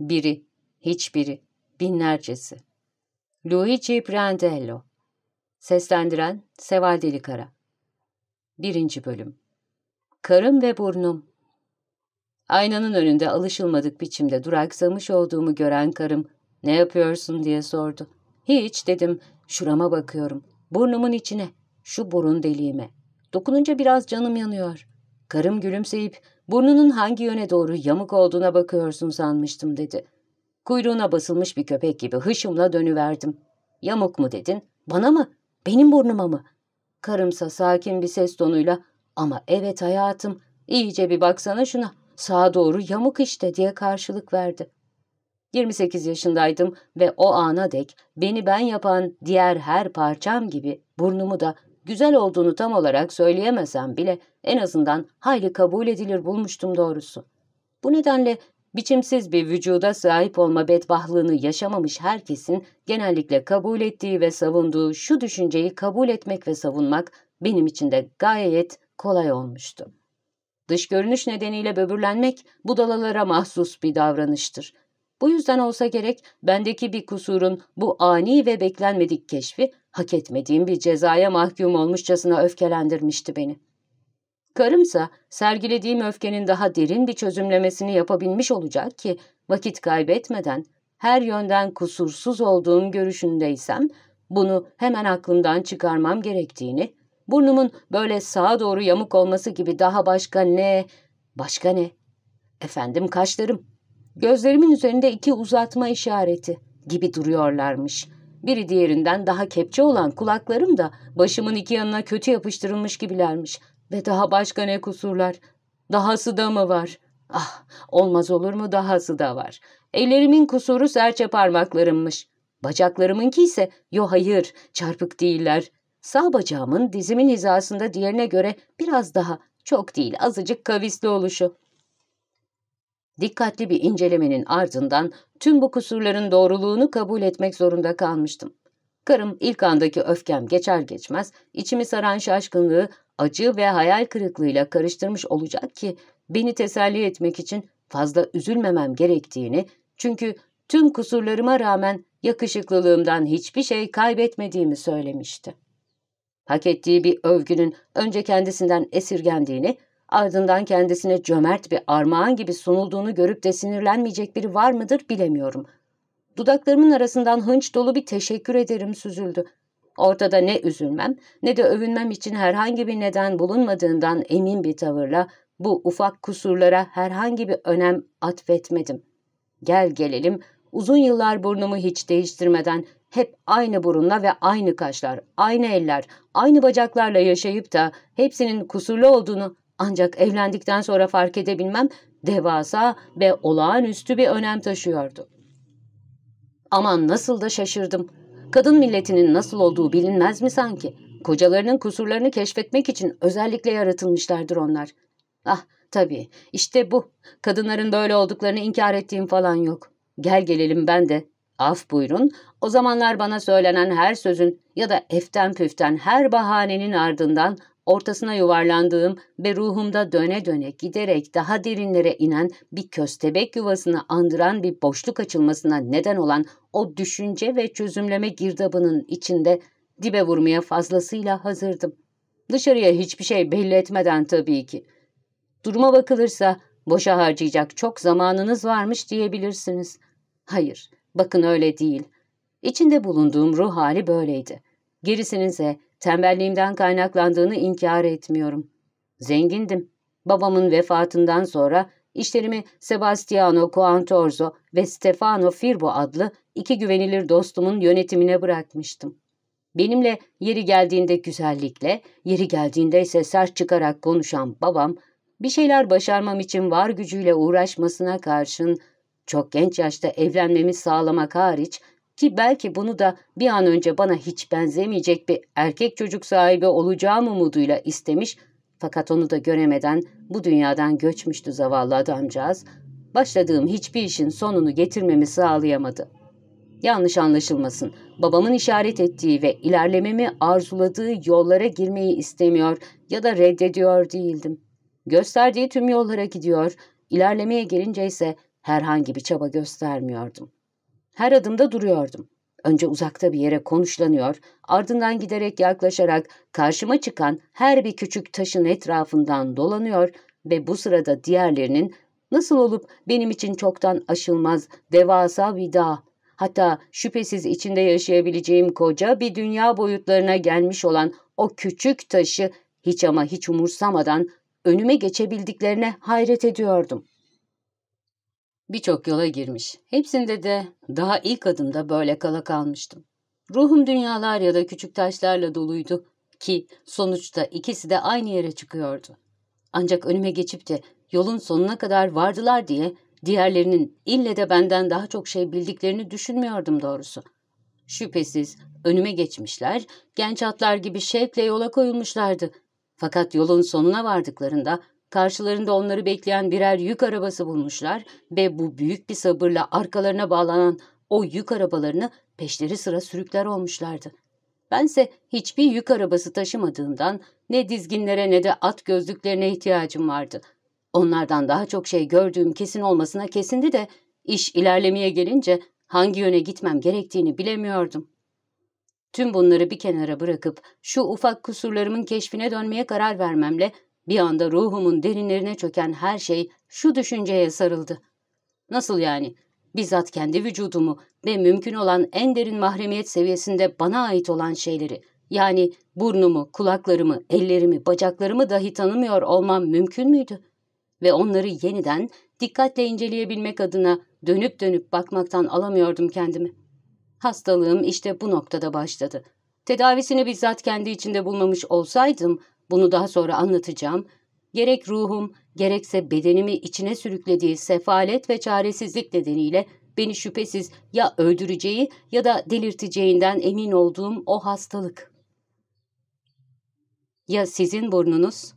Biri, hiçbiri, binlercesi. Luigi Prandello Seslendiren Seval Delikara Birinci Bölüm Karım ve burnum Aynanın önünde alışılmadık biçimde duraksamış olduğumu gören karım, ''Ne yapıyorsun?'' diye sordu. ''Hiç'' dedim, ''şurama bakıyorum, burnumun içine, şu burun deliğime. Dokununca biraz canım yanıyor.'' Karım gülümseyip, ''Burnunun hangi yöne doğru yamuk olduğuna bakıyorsun sanmıştım.'' dedi. Kuyruğuna basılmış bir köpek gibi hışımla dönüverdim. ''Yamuk mu dedin? Bana mı? Benim burnuma mı?'' Karımsa sakin bir ses tonuyla, ''Ama evet hayatım, iyice bir baksana şuna.'' sağa doğru yamuk işte diye karşılık verdi. 28 yaşındaydım ve o ana dek beni ben yapan diğer her parçam gibi burnumu da güzel olduğunu tam olarak söyleyemesem bile en azından hayli kabul edilir bulmuştum doğrusu. Bu nedenle biçimsiz bir vücuda sahip olma bedbahlığını yaşamamış herkesin genellikle kabul ettiği ve savunduğu şu düşünceyi kabul etmek ve savunmak benim için de gayet kolay olmuştu. Dış görünüş nedeniyle böbürlenmek budalalara mahsus bir davranıştır. Bu yüzden olsa gerek bendeki bir kusurun bu ani ve beklenmedik keşfi hak etmediğim bir cezaya mahkum olmuşçasına öfkelendirmişti beni. Karımsa sergilediğim öfkenin daha derin bir çözümlemesini yapabilmiş olacak ki vakit kaybetmeden her yönden kusursuz olduğum görüşündeysem bunu hemen aklımdan çıkarmam gerektiğini Burnumun böyle sağa doğru yamuk olması gibi daha başka ne? Başka ne? Efendim kaşlarım. Gözlerimin üzerinde iki uzatma işareti gibi duruyorlarmış. Biri diğerinden daha kepçe olan kulaklarım da başımın iki yanına kötü yapıştırılmış gibilermiş. Ve daha başka ne kusurlar? Dahası da mı var? Ah, olmaz olur mu dahası da var. Ellerimin kusuru serçe parmaklarımmış. Bacaklarımınki ise yo hayır çarpık değiller. Sağ bacağımın dizimin hizasında diğerine göre biraz daha, çok değil azıcık kavisli oluşu. Dikkatli bir incelemenin ardından tüm bu kusurların doğruluğunu kabul etmek zorunda kalmıştım. Karım ilk andaki öfkem geçer geçmez içimi saran şaşkınlığı acı ve hayal kırıklığıyla karıştırmış olacak ki beni teselli etmek için fazla üzülmemem gerektiğini çünkü tüm kusurlarıma rağmen yakışıklılığımdan hiçbir şey kaybetmediğimi söylemişti hak ettiği bir övgünün önce kendisinden esirgendiğini, ardından kendisine cömert bir armağan gibi sunulduğunu görüp de sinirlenmeyecek biri var mıdır bilemiyorum. Dudaklarımın arasından hınç dolu bir teşekkür ederim süzüldü. Ortada ne üzülmem ne de övünmem için herhangi bir neden bulunmadığından emin bir tavırla bu ufak kusurlara herhangi bir önem atfetmedim. Gel gelelim uzun yıllar burnumu hiç değiştirmeden hep aynı burunla ve aynı kaşlar, aynı eller, aynı bacaklarla yaşayıp da hepsinin kusurlu olduğunu ancak evlendikten sonra fark edebilmem devasa ve olağanüstü bir önem taşıyordu. Aman nasıl da şaşırdım. Kadın milletinin nasıl olduğu bilinmez mi sanki? Kocalarının kusurlarını keşfetmek için özellikle yaratılmışlardır onlar. Ah tabii işte bu. Kadınların böyle olduklarını inkar ettiğim falan yok. Gel gelelim ben de Af buyurun, o zamanlar bana söylenen her sözün ya da eften püften her bahanenin ardından ortasına yuvarlandığım ve ruhumda döne döne giderek daha derinlere inen bir köstebek yuvasını andıran bir boşluk açılmasına neden olan o düşünce ve çözümleme girdabının içinde dibe vurmaya fazlasıyla hazırdım. Dışarıya hiçbir şey belli etmeden tabii ki. Duruma bakılırsa boşa harcayacak çok zamanınız varmış diyebilirsiniz. Hayır, Bakın öyle değil. İçinde bulunduğum ruh hali böyleydi. Gerisinin ise tembelliğimden kaynaklandığını inkar etmiyorum. Zengindim. Babamın vefatından sonra işlerimi Sebastiano Coantorzo ve Stefano Firbo adlı iki güvenilir dostumun yönetimine bırakmıştım. Benimle yeri geldiğinde güzellikle, yeri geldiğinde ise sert çıkarak konuşan babam, bir şeyler başarmam için var gücüyle uğraşmasına karşın çok genç yaşta evlenmemi sağlamak hariç ki belki bunu da bir an önce bana hiç benzemeyecek bir erkek çocuk sahibi olacağım umuduyla istemiş fakat onu da göremeden bu dünyadan göçmüştü zavallı adamcağız. Başladığım hiçbir işin sonunu getirmemi sağlayamadı. Yanlış anlaşılmasın, babamın işaret ettiği ve ilerlememi arzuladığı yollara girmeyi istemiyor ya da reddediyor değildim. Gösterdiği tüm yollara gidiyor, ilerlemeye gelince ise herhangi bir çaba göstermiyordum. Her adımda duruyordum. Önce uzakta bir yere konuşlanıyor, ardından giderek yaklaşarak karşıma çıkan her bir küçük taşın etrafından dolanıyor ve bu sırada diğerlerinin nasıl olup benim için çoktan aşılmaz devasa bir dağ, hatta şüphesiz içinde yaşayabileceğim koca bir dünya boyutlarına gelmiş olan o küçük taşı hiç ama hiç umursamadan önüme geçebildiklerine hayret ediyordum. Birçok yola girmiş. Hepsinde de daha ilk adımda böyle kala kalmıştım. Ruhum dünyalar ya da küçük taşlarla doluydu ki sonuçta ikisi de aynı yere çıkıyordu. Ancak önüme geçip de yolun sonuna kadar vardılar diye diğerlerinin ille de benden daha çok şey bildiklerini düşünmüyordum doğrusu. Şüphesiz önüme geçmişler, genç atlar gibi şevkle yola koyulmuşlardı. Fakat yolun sonuna vardıklarında karşılarında onları bekleyen birer yük arabası bulmuşlar ve bu büyük bir sabırla arkalarına bağlanan o yük arabalarını peşleri sıra sürükler olmuşlardı. Bense hiçbir yük arabası taşımadığımdan ne dizginlere ne de at gözlüklerine ihtiyacım vardı. Onlardan daha çok şey gördüğüm kesin olmasına kesindi de iş ilerlemeye gelince hangi yöne gitmem gerektiğini bilemiyordum. Tüm bunları bir kenara bırakıp şu ufak kusurlarımın keşfine dönmeye karar vermemle bir anda ruhumun derinlerine çöken her şey şu düşünceye sarıldı. Nasıl yani? Bizzat kendi vücudumu ve mümkün olan en derin mahremiyet seviyesinde bana ait olan şeyleri, yani burnumu, kulaklarımı, ellerimi, bacaklarımı dahi tanımıyor olmam mümkün müydü? Ve onları yeniden dikkatle inceleyebilmek adına dönüp dönüp bakmaktan alamıyordum kendimi. Hastalığım işte bu noktada başladı. Tedavisini bizzat kendi içinde bulmamış olsaydım, bunu daha sonra anlatacağım, gerek ruhum, gerekse bedenimi içine sürüklediği sefalet ve çaresizlik nedeniyle beni şüphesiz ya öldüreceği ya da delirteceğinden emin olduğum o hastalık. Ya sizin burnunuz?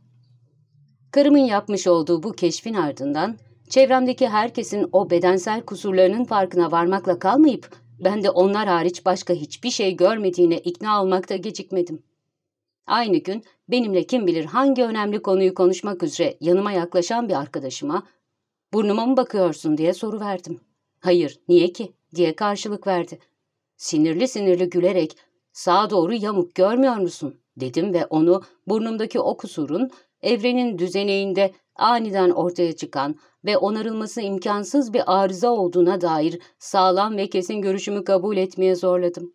Karımın yapmış olduğu bu keşfin ardından çevremdeki herkesin o bedensel kusurlarının farkına varmakla kalmayıp ben de onlar hariç başka hiçbir şey görmediğine ikna olmakta gecikmedim. Aynı gün benimle kim bilir hangi önemli konuyu konuşmak üzere yanıma yaklaşan bir arkadaşıma ''Burnuma mı bakıyorsun?'' diye soru verdim. ''Hayır, niye ki?'' diye karşılık verdi. Sinirli sinirli gülerek ''Sağa doğru yamuk görmüyor musun?'' dedim ve onu burnumdaki o kusurun evrenin düzeneğinde aniden ortaya çıkan ve onarılması imkansız bir arıza olduğuna dair sağlam ve kesin görüşümü kabul etmeye zorladım.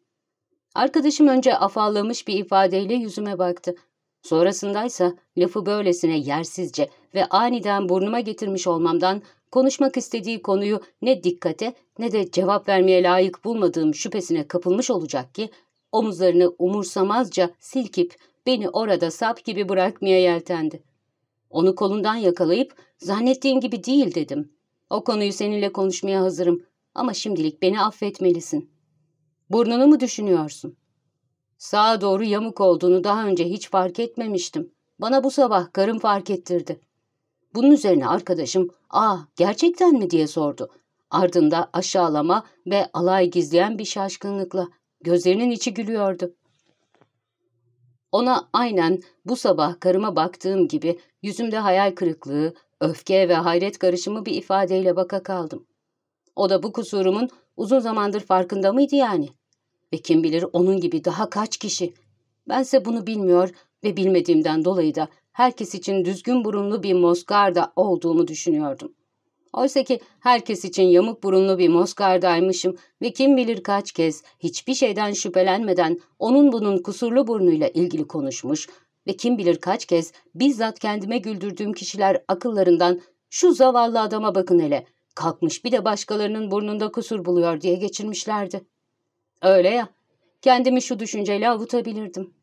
Arkadaşım önce afallamış bir ifadeyle yüzüme baktı. Sonrasındaysa lafı böylesine yersizce ve aniden burnuma getirmiş olmamdan konuşmak istediği konuyu ne dikkate ne de cevap vermeye layık bulmadığım şüphesine kapılmış olacak ki omuzlarını umursamazca silkip beni orada sap gibi bırakmaya yeltendi. Onu kolundan yakalayıp zannettiğin gibi değil dedim. O konuyu seninle konuşmaya hazırım ama şimdilik beni affetmelisin. Burnunu mu düşünüyorsun? Sağa doğru yamuk olduğunu daha önce hiç fark etmemiştim. Bana bu sabah karım fark ettirdi. Bunun üzerine arkadaşım, ''Aa, gerçekten mi?'' diye sordu. Ardında aşağılama ve alay gizleyen bir şaşkınlıkla. Gözlerinin içi gülüyordu. Ona aynen bu sabah karıma baktığım gibi yüzümde hayal kırıklığı, öfke ve hayret karışımı bir ifadeyle baka kaldım. O da bu kusurumun uzun zamandır farkında mıydı yani? Ve kim bilir onun gibi daha kaç kişi? Bense bunu bilmiyor ve bilmediğimden dolayı da herkes için düzgün burunlu bir Mosgarda olduğumu düşünüyordum. Oysa ki herkes için yamuk burunlu bir Mosgardaymışım ve kim bilir kaç kez hiçbir şeyden şüphelenmeden onun bunun kusurlu burnuyla ilgili konuşmuş ve kim bilir kaç kez bizzat kendime güldürdüğüm kişiler akıllarından şu zavallı adama bakın hele kalkmış bir de başkalarının burnunda kusur buluyor diye geçirmişlerdi. Öyle ya, kendimi şu düşünceyle avutabilirdim.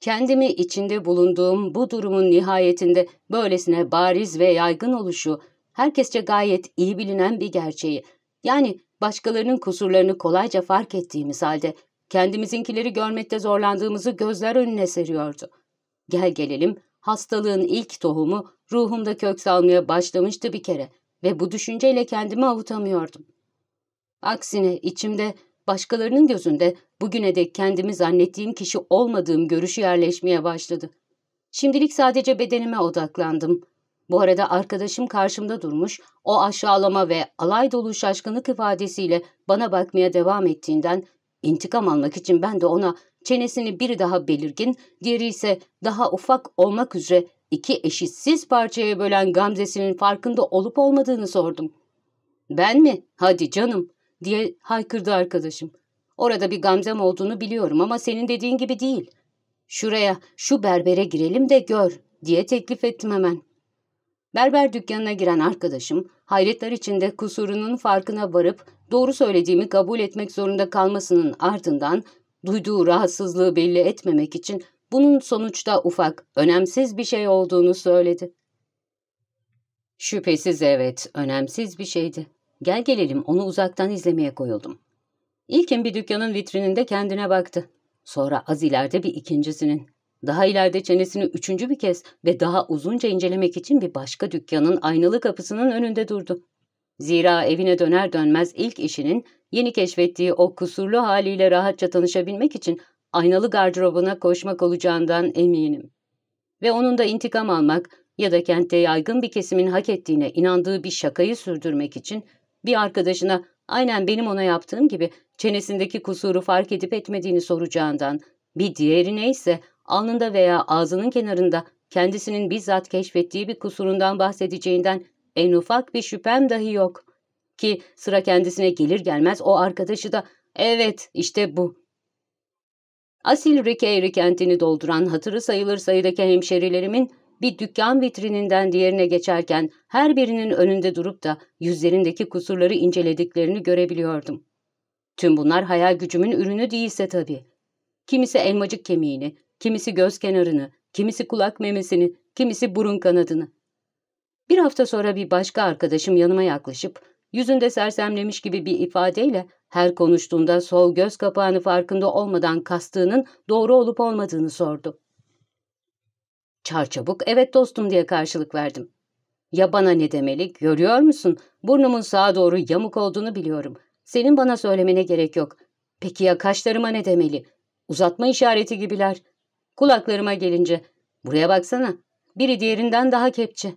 Kendimi içinde bulunduğum bu durumun nihayetinde böylesine bariz ve yaygın oluşu, herkesçe gayet iyi bilinen bir gerçeği, yani başkalarının kusurlarını kolayca fark ettiğimiz halde kendimizinkileri görmekte zorlandığımızı gözler önüne seriyordu. Gel gelelim, hastalığın ilk tohumu ruhumda kök salmaya başlamıştı bir kere ve bu düşünceyle kendimi avutamıyordum. Aksine içimde başkalarının gözünde bugüne dek kendimi zannettiğim kişi olmadığım görüşü yerleşmeye başladı. Şimdilik sadece bedenime odaklandım. Bu arada arkadaşım karşımda durmuş, o aşağılama ve alay dolu şaşkınlık ifadesiyle bana bakmaya devam ettiğinden intikam almak için ben de ona çenesini biri daha belirgin, diğeri ise daha ufak olmak üzere iki eşitsiz parçaya bölen gamzesinin farkında olup olmadığını sordum. Ben mi? Hadi canım diye haykırdı arkadaşım. Orada bir gamzem olduğunu biliyorum ama senin dediğin gibi değil. Şuraya, şu berbere girelim de gör diye teklif ettim hemen. Berber dükkanına giren arkadaşım hayretler içinde kusurunun farkına varıp doğru söylediğimi kabul etmek zorunda kalmasının ardından duyduğu rahatsızlığı belli etmemek için bunun sonuçta ufak, önemsiz bir şey olduğunu söyledi. Şüphesiz evet, önemsiz bir şeydi. Gel gelelim onu uzaktan izlemeye koyuldum. İlkin bir dükkanın vitrininde kendine baktı. Sonra az ileride bir ikincisinin. Daha ileride çenesini üçüncü bir kez ve daha uzunca incelemek için bir başka dükkanın aynalı kapısının önünde durdu. Zira evine döner dönmez ilk işinin yeni keşfettiği o kusurlu haliyle rahatça tanışabilmek için aynalı gardırobuna koşmak olacağından eminim. Ve onun da intikam almak ya da kentte yaygın bir kesimin hak ettiğine inandığı bir şakayı sürdürmek için bir arkadaşına aynen benim ona yaptığım gibi çenesindeki kusuru fark edip etmediğini soracağından, bir diğerine ise alnında veya ağzının kenarında kendisinin bizzat keşfettiği bir kusurundan bahsedeceğinden en ufak bir şüphem dahi yok. Ki sıra kendisine gelir gelmez o arkadaşı da evet işte bu. Asil Rikeyri kentini dolduran hatırı sayılır sayıdaki hemşerilerimin bir dükkan vitrininden diğerine geçerken her birinin önünde durup da yüzlerindeki kusurları incelediklerini görebiliyordum. Tüm bunlar hayal gücümün ürünü değilse tabii. Kimisi elmacık kemiğini, kimisi göz kenarını, kimisi kulak memesini, kimisi burun kanadını. Bir hafta sonra bir başka arkadaşım yanıma yaklaşıp yüzünde sersemlemiş gibi bir ifadeyle her konuştuğunda sol göz kapağını farkında olmadan kastığının doğru olup olmadığını sordu. Çarçabuk evet dostum diye karşılık verdim. Ya bana ne demeli görüyor musun? Burnumun sağa doğru yamuk olduğunu biliyorum. Senin bana söylemene gerek yok. Peki ya kaşlarıma ne demeli? Uzatma işareti gibiler. Kulaklarıma gelince. Buraya baksana. Biri diğerinden daha kepçe.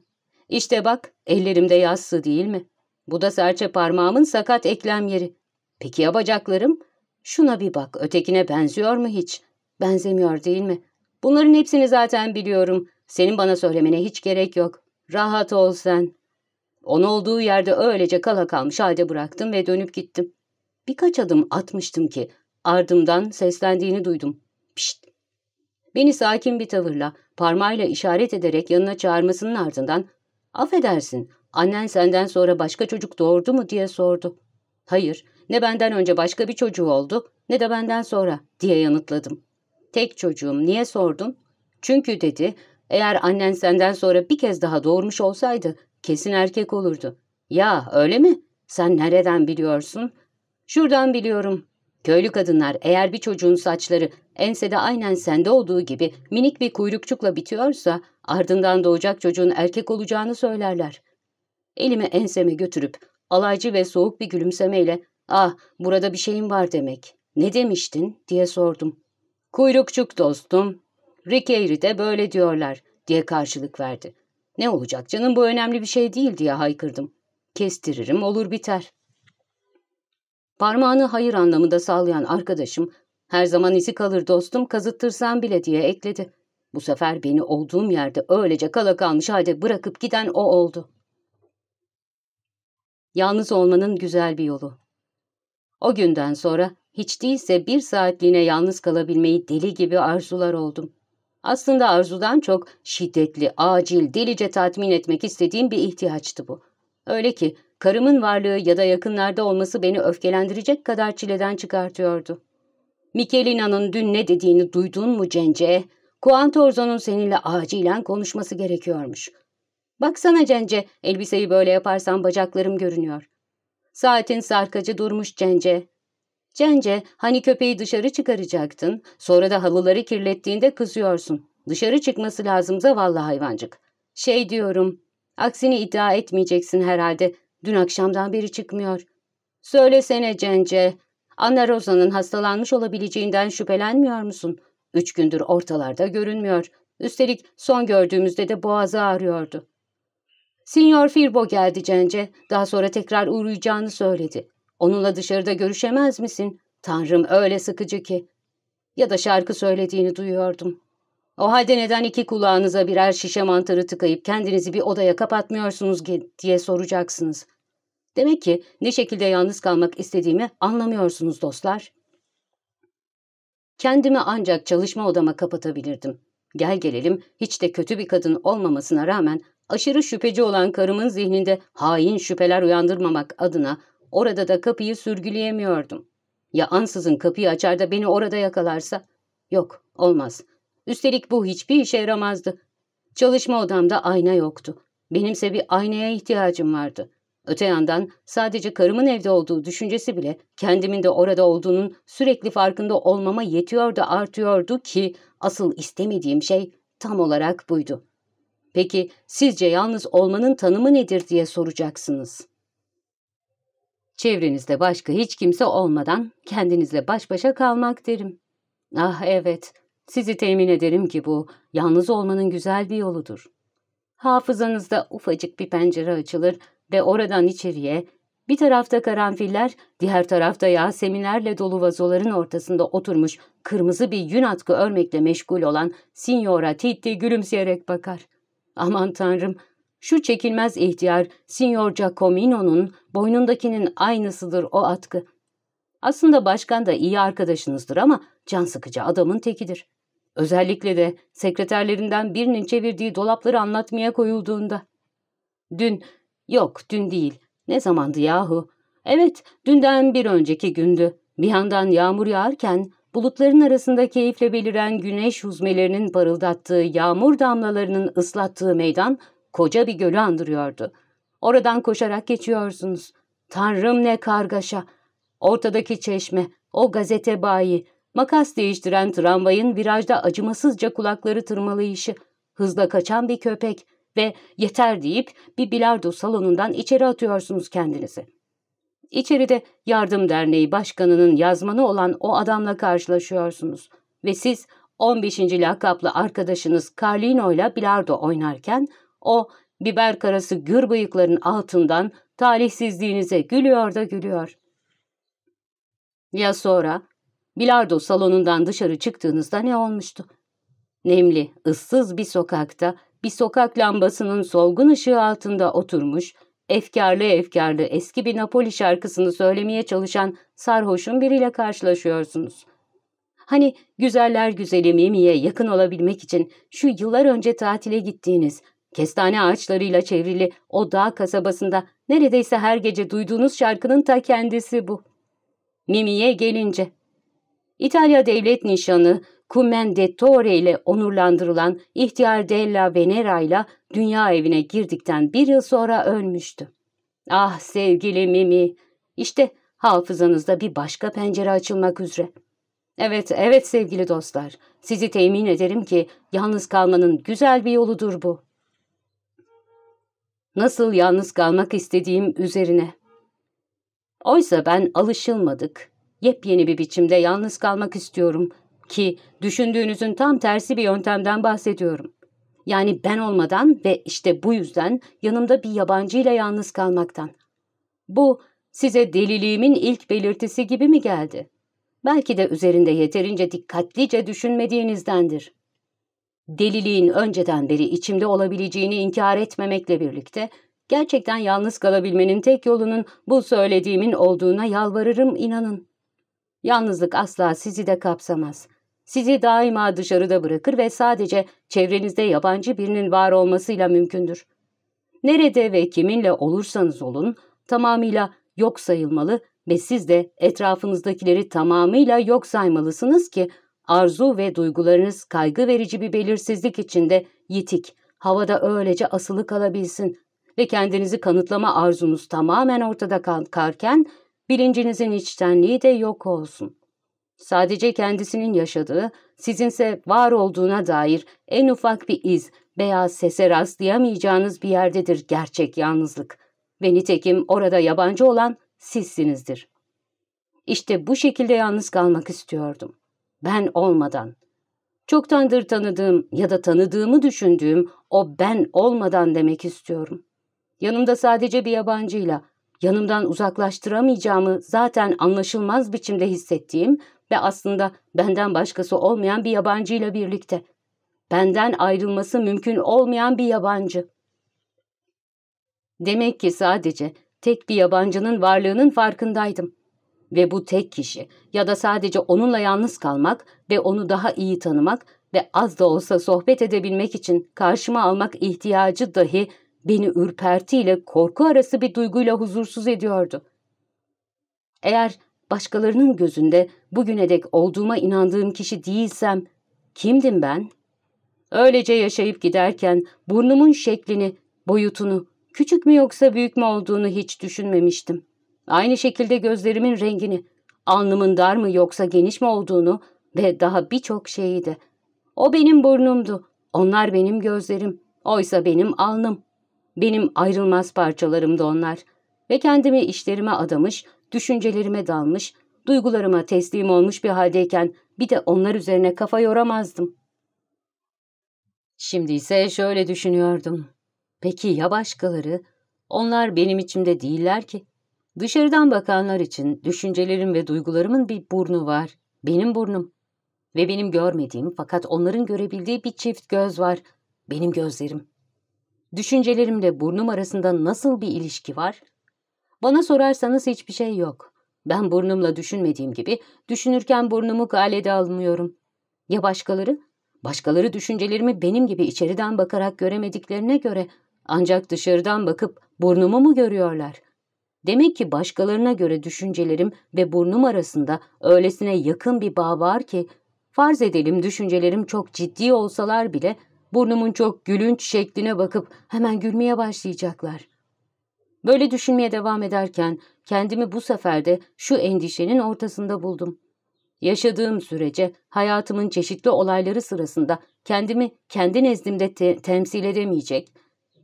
İşte bak ellerimde yassı değil mi? Bu da serçe parmağımın sakat eklem yeri. Peki ya bacaklarım? Şuna bir bak ötekine benziyor mu hiç? Benzemiyor değil mi? Bunların hepsini zaten biliyorum. Senin bana söylemene hiç gerek yok. Rahat ol sen. Onu olduğu yerde öylece kala kalmış halde bıraktım ve dönüp gittim. Birkaç adım atmıştım ki ardımdan seslendiğini duydum. Pişt! Beni sakin bir tavırla, parmağıyla işaret ederek yanına çağırmasının ardından ''Affedersin, annen senden sonra başka çocuk doğurdu mu?'' diye sordu. ''Hayır, ne benden önce başka bir çocuğu oldu ne de benden sonra.'' diye yanıtladım. ''Tek çocuğum, niye sordun?'' ''Çünkü'' dedi, ''eğer annen senden sonra bir kez daha doğurmuş olsaydı kesin erkek olurdu.'' ''Ya öyle mi? Sen nereden biliyorsun?'' ''Şuradan biliyorum. Köylü kadınlar eğer bir çocuğun saçları ensede aynen sende olduğu gibi minik bir kuyrukçukla bitiyorsa ardından doğacak çocuğun erkek olacağını söylerler. Elimi enseme götürüp alaycı ve soğuk bir gülümsemeyle ''Ah burada bir şeyin var demek. Ne demiştin?'' diye sordum. ''Kuyrukçuk dostum. Rick de böyle diyorlar.'' diye karşılık verdi. ''Ne olacak canım bu önemli bir şey değil.'' diye haykırdım. ''Kestiririm olur biter.'' Parmağını hayır anlamında sallayan arkadaşım, her zaman izi kalır dostum kazıttırsan bile diye ekledi. Bu sefer beni olduğum yerde öylece kala kalmış halde bırakıp giden o oldu. Yalnız olmanın güzel bir yolu. O günden sonra hiç değilse bir saatliğine yalnız kalabilmeyi deli gibi arzular oldum. Aslında arzudan çok şiddetli, acil, delice tatmin etmek istediğim bir ihtiyaçtı bu. Öyle ki karımın varlığı ya da yakınlarda olması beni öfkelendirecek kadar çileden çıkartıyordu. Michelina'nın dün ne dediğini duydun mu Cence? Kuantorzo'nun seninle acilen konuşması gerekiyormuş. Baksana Cence, elbiseyi böyle yaparsan bacaklarım görünüyor. Saatin sarkacı durmuş Cence. Cence, hani köpeği dışarı çıkaracaktın, sonra da halıları kirlettiğinde kızıyorsun. Dışarı çıkması lazım zavallı hayvancık. Şey diyorum, aksini iddia etmeyeceksin herhalde. Dün akşamdan beri çıkmıyor. Söylesene Cence, Anna Rosa'nın hastalanmış olabileceğinden şüphelenmiyor musun? Üç gündür ortalarda görünmüyor. Üstelik son gördüğümüzde de boğazı ağrıyordu. Signor Firbo geldi Cence. Daha sonra tekrar uğrayacağını söyledi. Onunla dışarıda görüşemez misin? Tanrım öyle sıkıcı ki. Ya da şarkı söylediğini duyuyordum. O halde neden iki kulağınıza birer şişe mantarı tıkayıp kendinizi bir odaya kapatmıyorsunuz diye soracaksınız. Demek ki ne şekilde yalnız kalmak istediğimi anlamıyorsunuz dostlar. Kendimi ancak çalışma odama kapatabilirdim. Gel gelelim hiç de kötü bir kadın olmamasına rağmen aşırı şüpheci olan karımın zihninde hain şüpheler uyandırmamak adına orada da kapıyı sürgüleyemiyordum. Ya ansızın kapıyı açar da beni orada yakalarsa? Yok, olmaz. Üstelik bu hiçbir işe yaramazdı. Çalışma odamda ayna yoktu. Benimse bir aynaya ihtiyacım vardı. Öte yandan sadece karımın evde olduğu düşüncesi bile kendimin de orada olduğunun sürekli farkında olmama yetiyordu artıyordu ki asıl istemediğim şey tam olarak buydu. Peki sizce yalnız olmanın tanımı nedir diye soracaksınız. Çevrenizde başka hiç kimse olmadan kendinizle baş başa kalmak derim. Ah evet, sizi temin ederim ki bu yalnız olmanın güzel bir yoludur. Hafızanızda ufacık bir pencere açılır ve oradan içeriye bir tarafta karanfiller, diğer tarafta Yaseminlerle dolu vazoların ortasında oturmuş kırmızı bir yün atkı örmekle meşgul olan Signora Titti gülümseyerek bakar. Aman tanrım, şu çekilmez ihtiyar Signor Giacomino'nun boynundakinin aynısıdır o atkı. Aslında başkan da iyi arkadaşınızdır ama can sıkıcı adamın tekidir. Özellikle de sekreterlerinden birinin çevirdiği dolapları anlatmaya koyulduğunda. Dün, yok dün değil, ne zamandı yahu? Evet, dünden bir önceki gündü. Bir yandan yağmur yağarken bulutların arasında keyifle beliren güneş huzmelerinin parıldattığı yağmur damlalarının ıslattığı meydan koca bir gölü andırıyordu. Oradan koşarak geçiyorsunuz. Tanrım ne kargaşa. Ortadaki çeşme, o gazete bayi, makas değiştiren tramvayın virajda acımasızca kulakları tırmalayışı, hızla kaçan bir köpek ve yeter deyip bir bilardo salonundan içeri atıyorsunuz kendinizi. İçeride Yardım Derneği Başkanı'nın yazmanı olan o adamla karşılaşıyorsunuz ve siz 15. lakaplı arkadaşınız Carlino ile bilardo oynarken o biber karası gür bıyıkların altından talihsizliğinize gülüyor da gülüyor. Ya sonra bilardo salonundan dışarı çıktığınızda ne olmuştu? Nemli, ıssız bir sokakta bir sokak lambasının solgun ışığı altında oturmuş, efkarlı efkarlı eski bir Napoli şarkısını söylemeye çalışan sarhoşun biriyle karşılaşıyorsunuz. Hani güzeller güzeli Mimi'ye yakın olabilmek için şu yıllar önce tatile gittiğiniz, kestane ağaçlarıyla çevrili o dağ kasabasında neredeyse her gece duyduğunuz şarkının ta kendisi bu. Mimi'ye gelince. İtalya devlet nişanı Commendatore ile onurlandırılan ihtiyar Della Venera ile dünya evine girdikten bir yıl sonra ölmüştü. Ah sevgili Mimi, işte hafızanızda bir başka pencere açılmak üzere. Evet, evet sevgili dostlar, sizi temin ederim ki yalnız kalmanın güzel bir yoludur bu. Nasıl yalnız kalmak istediğim üzerine. Oysa ben alışılmadık, yepyeni bir biçimde yalnız kalmak istiyorum ki düşündüğünüzün tam tersi bir yöntemden bahsediyorum. Yani ben olmadan ve işte bu yüzden yanımda bir yabancıyla yalnız kalmaktan. Bu size deliliğimin ilk belirtisi gibi mi geldi? Belki de üzerinde yeterince dikkatlice düşünmediğinizdendir. Deliliğin önceden beri içimde olabileceğini inkar etmemekle birlikte, gerçekten yalnız kalabilmenin tek yolunun bu söylediğimin olduğuna yalvarırım inanın. Yalnızlık asla sizi de kapsamaz. Sizi daima dışarıda bırakır ve sadece çevrenizde yabancı birinin var olmasıyla mümkündür. Nerede ve kiminle olursanız olun tamamıyla yok sayılmalı ve siz de etrafınızdakileri tamamıyla yok saymalısınız ki arzu ve duygularınız kaygı verici bir belirsizlik içinde yitik, havada öylece asılı kalabilsin ve kendinizi kanıtlama arzunuz tamamen ortada kalkarken bilincinizin içtenliği de yok olsun. Sadece kendisinin yaşadığı, sizinse var olduğuna dair en ufak bir iz veya sese rastlayamayacağınız bir yerdedir gerçek yalnızlık. Ve nitekim orada yabancı olan sizsinizdir. İşte bu şekilde yalnız kalmak istiyordum. Ben olmadan. Çoktandır tanıdığım ya da tanıdığımı düşündüğüm o ben olmadan demek istiyorum. Yanımda sadece bir yabancıyla, yanımdan uzaklaştıramayacağımı zaten anlaşılmaz biçimde hissettiğim ve aslında benden başkası olmayan bir yabancıyla birlikte. Benden ayrılması mümkün olmayan bir yabancı. Demek ki sadece tek bir yabancının varlığının farkındaydım. Ve bu tek kişi ya da sadece onunla yalnız kalmak ve onu daha iyi tanımak ve az da olsa sohbet edebilmek için karşıma almak ihtiyacı dahi beni ürpertiyle korku arası bir duyguyla huzursuz ediyordu. Eğer başkalarının gözünde bugüne dek olduğuma inandığım kişi değilsem kimdim ben? Öylece yaşayıp giderken burnumun şeklini, boyutunu, küçük mü yoksa büyük mü olduğunu hiç düşünmemiştim. Aynı şekilde gözlerimin rengini, alnımın dar mı yoksa geniş mi olduğunu ve daha birçok şeyi de. O benim burnumdu, onlar benim gözlerim, oysa benim alnım. Benim ayrılmaz parçalarımdı onlar ve kendimi işlerime adamış, düşüncelerime dalmış, duygularıma teslim olmuş bir haldeyken bir de onlar üzerine kafa yoramazdım. Şimdi ise şöyle düşünüyordum. Peki ya başkaları? Onlar benim içimde değiller ki. Dışarıdan bakanlar için düşüncelerim ve duygularımın bir burnu var. Benim burnum. Ve benim görmediğim fakat onların görebildiği bir çift göz var. Benim gözlerim. Düşüncelerimle burnum arasında nasıl bir ilişki var? Bana sorarsanız hiçbir şey yok. Ben burnumla düşünmediğim gibi düşünürken burnumu galede almıyorum. Ya başkaları? Başkaları düşüncelerimi benim gibi içeriden bakarak göremediklerine göre ancak dışarıdan bakıp burnumu mu görüyorlar? Demek ki başkalarına göre düşüncelerim ve burnum arasında öylesine yakın bir bağ var ki, farz edelim düşüncelerim çok ciddi olsalar bile burnumun çok gülünç şekline bakıp hemen gülmeye başlayacaklar. Böyle düşünmeye devam ederken kendimi bu sefer de şu endişenin ortasında buldum. Yaşadığım sürece hayatımın çeşitli olayları sırasında kendimi kendi nezdimde te temsil edemeyecek,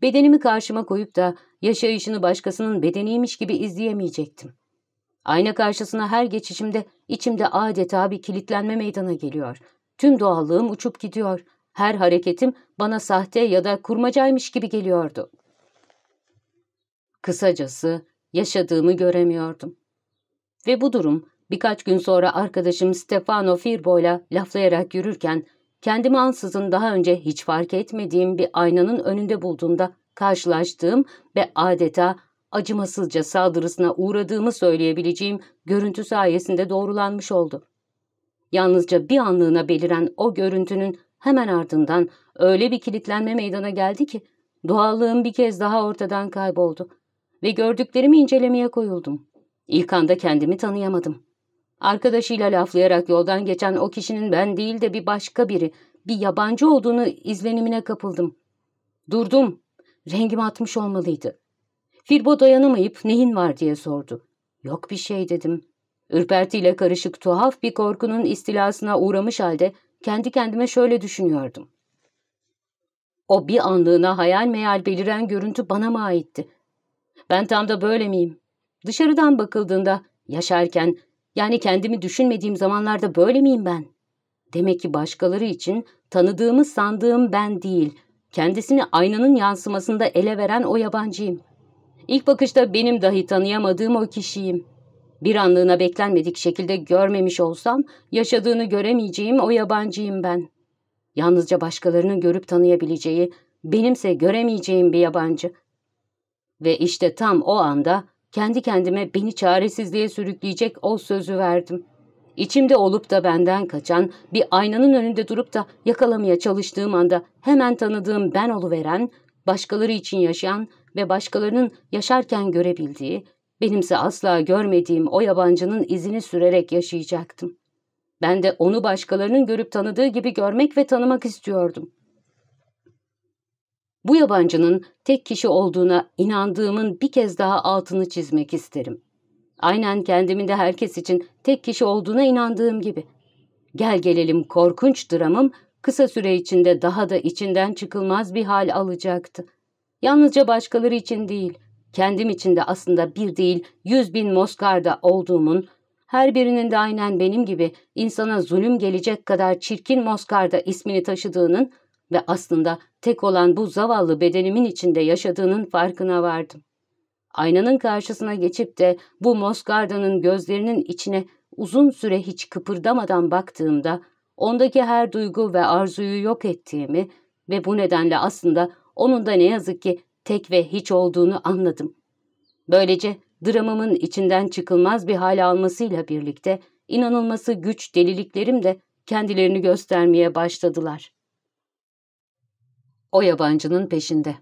bedenimi karşıma koyup da yaşayışını başkasının bedeniymiş gibi izleyemeyecektim. Ayna karşısına her geçişimde içimde adeta bir kilitlenme meydana geliyor. Tüm doğallığım uçup gidiyor. Her hareketim bana sahte ya da kurmacaymış gibi geliyordu. Kısacası yaşadığımı göremiyordum. Ve bu durum birkaç gün sonra arkadaşım Stefano Firbo'yla laflayarak yürürken kendimi ansızın daha önce hiç fark etmediğim bir aynanın önünde bulduğumda karşılaştığım ve adeta acımasızca saldırısına uğradığımı söyleyebileceğim görüntü sayesinde doğrulanmış oldu. Yalnızca bir anlığına beliren o görüntünün hemen ardından öyle bir kilitlenme meydana geldi ki doğallığım bir kez daha ortadan kayboldu ve gördüklerimi incelemeye koyuldum. İlk anda kendimi tanıyamadım. Arkadaşıyla laflayarak yoldan geçen o kişinin ben değil de bir başka biri, bir yabancı olduğunu izlenimine kapıldım. Durdum. Rengim atmış olmalıydı. Firbo dayanamayıp neyin var diye sordu. Yok bir şey dedim. Ürpertiyle karışık tuhaf bir korkunun istilasına uğramış halde kendi kendime şöyle düşünüyordum. O bir anlığına hayal meyal beliren görüntü bana mı aitti? Ben tam da böyle miyim? Dışarıdan bakıldığında yaşarken yani kendimi düşünmediğim zamanlarda böyle miyim ben? Demek ki başkaları için tanıdığımı sandığım ben değil, kendisini aynanın yansımasında ele veren o yabancıyım. İlk bakışta benim dahi tanıyamadığım o kişiyim. Bir anlığına beklenmedik şekilde görmemiş olsam yaşadığını göremeyeceğim o yabancıyım ben. Yalnızca başkalarının görüp tanıyabileceği, benimse göremeyeceğim bir yabancı. Ve işte tam o anda kendi kendime beni çaresizliğe sürükleyecek o sözü verdim. İçimde olup da benden kaçan, bir aynanın önünde durup da yakalamaya çalıştığım anda hemen tanıdığım ben oluveren, başkaları için yaşayan ve başkalarının yaşarken görebildiği, benimse asla görmediğim o yabancının izini sürerek yaşayacaktım. Ben de onu başkalarının görüp tanıdığı gibi görmek ve tanımak istiyordum. Bu yabancının tek kişi olduğuna inandığımın bir kez daha altını çizmek isterim. Aynen kendimin de herkes için tek kişi olduğuna inandığım gibi. Gel gelelim korkunç dramım kısa süre içinde daha da içinden çıkılmaz bir hal alacaktı. Yalnızca başkaları için değil, kendim için de aslında bir değil yüz bin Moskar'da olduğumun, her birinin de aynen benim gibi insana zulüm gelecek kadar çirkin Moskar'da ismini taşıdığının ve aslında tek olan bu zavallı bedenimin içinde yaşadığının farkına vardım. Aynanın karşısına geçip de bu Mosgarda'nın gözlerinin içine uzun süre hiç kıpırdamadan baktığımda ondaki her duygu ve arzuyu yok ettiğimi ve bu nedenle aslında onun da ne yazık ki tek ve hiç olduğunu anladım. Böylece dramımın içinden çıkılmaz bir hal almasıyla birlikte inanılması güç deliliklerim de kendilerini göstermeye başladılar. O yabancının peşinde.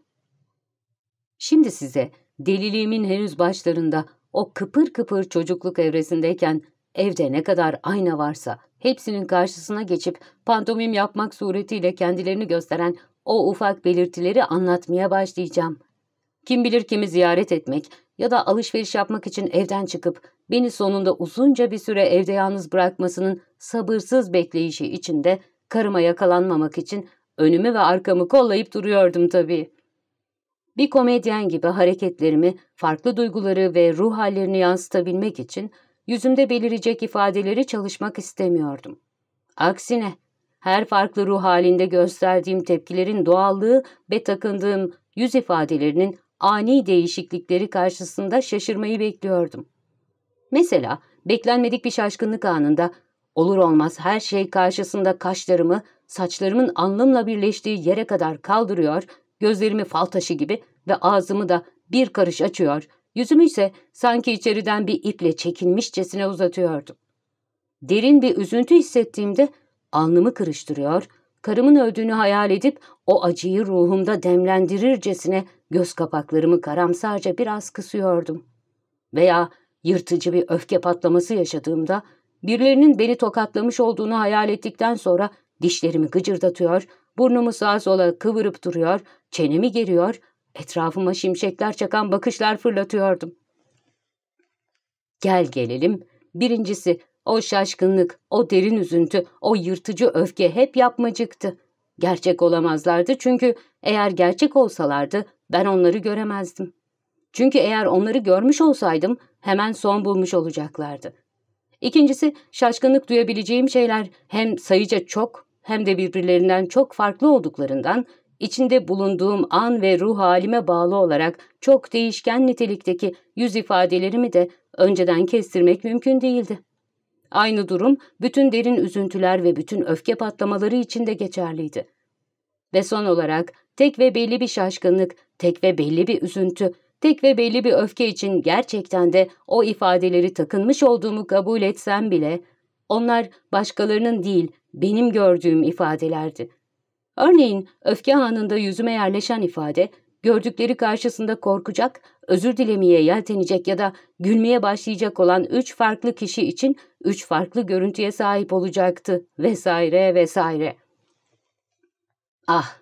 Şimdi size deliliğimin henüz başlarında o kıpır kıpır çocukluk evresindeyken evde ne kadar ayna varsa hepsinin karşısına geçip pantomim yapmak suretiyle kendilerini gösteren o ufak belirtileri anlatmaya başlayacağım. Kim bilir kimi ziyaret etmek ya da alışveriş yapmak için evden çıkıp beni sonunda uzunca bir süre evde yalnız bırakmasının sabırsız bekleyişi içinde karıma yakalanmamak için önümü ve arkamı kollayıp duruyordum tabii. Bir komedyen gibi hareketlerimi, farklı duyguları ve ruh hallerini yansıtabilmek için yüzümde belirecek ifadeleri çalışmak istemiyordum. Aksine her farklı ruh halinde gösterdiğim tepkilerin doğallığı ve takındığım yüz ifadelerinin ani değişiklikleri karşısında şaşırmayı bekliyordum. Mesela beklenmedik bir şaşkınlık anında olur olmaz her şey karşısında kaşlarımı, saçlarımın anlamla birleştiği yere kadar kaldırıyor, gözlerimi fal taşı gibi ve ağzımı da bir karış açıyor, yüzümü ise sanki içeriden bir iple çekilmişçesine uzatıyordum. Derin bir üzüntü hissettiğimde alnımı kırıştırıyor, karımın öldüğünü hayal edip o acıyı ruhumda demlendirircesine göz kapaklarımı karamsarca biraz kısıyordum. Veya yırtıcı bir öfke patlaması yaşadığımda birilerinin beni tokatlamış olduğunu hayal ettikten sonra dişlerimi gıcırdatıyor, burnumu sağa sola kıvırıp duruyor, çenemi geriyor, etrafıma şimşekler çakan bakışlar fırlatıyordum. Gel gelelim, birincisi o şaşkınlık, o derin üzüntü, o yırtıcı öfke hep yapmacıktı. Gerçek olamazlardı çünkü eğer gerçek olsalardı ben onları göremezdim. Çünkü eğer onları görmüş olsaydım hemen son bulmuş olacaklardı. İkincisi şaşkınlık duyabileceğim şeyler hem sayıca çok hem de birbirlerinden çok farklı olduklarından içinde bulunduğum an ve ruh halime bağlı olarak çok değişken nitelikteki yüz ifadelerimi de önceden kestirmek mümkün değildi. Aynı durum bütün derin üzüntüler ve bütün öfke patlamaları için de geçerliydi. Ve son olarak tek ve belli bir şaşkınlık, tek ve belli bir üzüntü, tek ve belli bir öfke için gerçekten de o ifadeleri takınmış olduğumu kabul etsem bile, onlar başkalarının değil, benim gördüğüm ifadelerdi. Örneğin öfke anında yüzüme yerleşen ifade, gördükleri karşısında korkacak, özür dilemeye yeltenecek ya da gülmeye başlayacak olan üç farklı kişi için üç farklı görüntüye sahip olacaktı vesaire vesaire. Ah,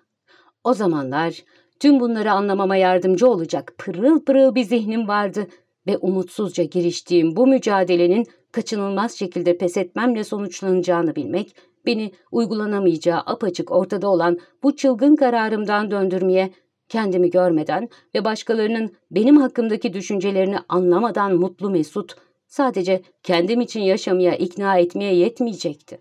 o zamanlar tüm bunları anlamama yardımcı olacak pırıl pırıl bir zihnim vardı ve umutsuzca giriştiğim bu mücadelenin kaçınılmaz şekilde pes etmemle sonuçlanacağını bilmek, beni uygulanamayacağı apaçık ortada olan bu çılgın kararımdan döndürmeye, kendimi görmeden ve başkalarının benim hakkımdaki düşüncelerini anlamadan mutlu mesut, sadece kendim için yaşamaya ikna etmeye yetmeyecekti.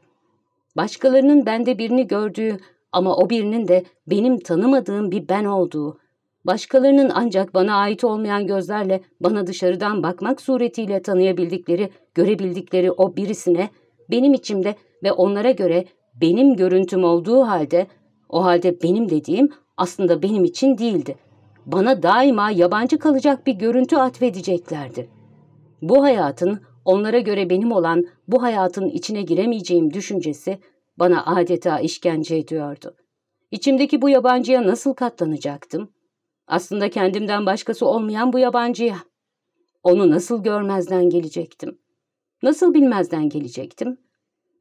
Başkalarının bende birini gördüğü ama o birinin de benim tanımadığım bir ben olduğu, başkalarının ancak bana ait olmayan gözlerle bana dışarıdan bakmak suretiyle tanıyabildikleri, görebildikleri o birisine, benim içimde ve onlara göre benim görüntüm olduğu halde, o halde benim dediğim aslında benim için değildi. Bana daima yabancı kalacak bir görüntü atfedeceklerdi. Bu hayatın onlara göre benim olan bu hayatın içine giremeyeceğim düşüncesi bana adeta işkence ediyordu. İçimdeki bu yabancıya nasıl katlanacaktım? Aslında kendimden başkası olmayan bu yabancıya. Onu nasıl görmezden gelecektim? Nasıl bilmezden gelecektim?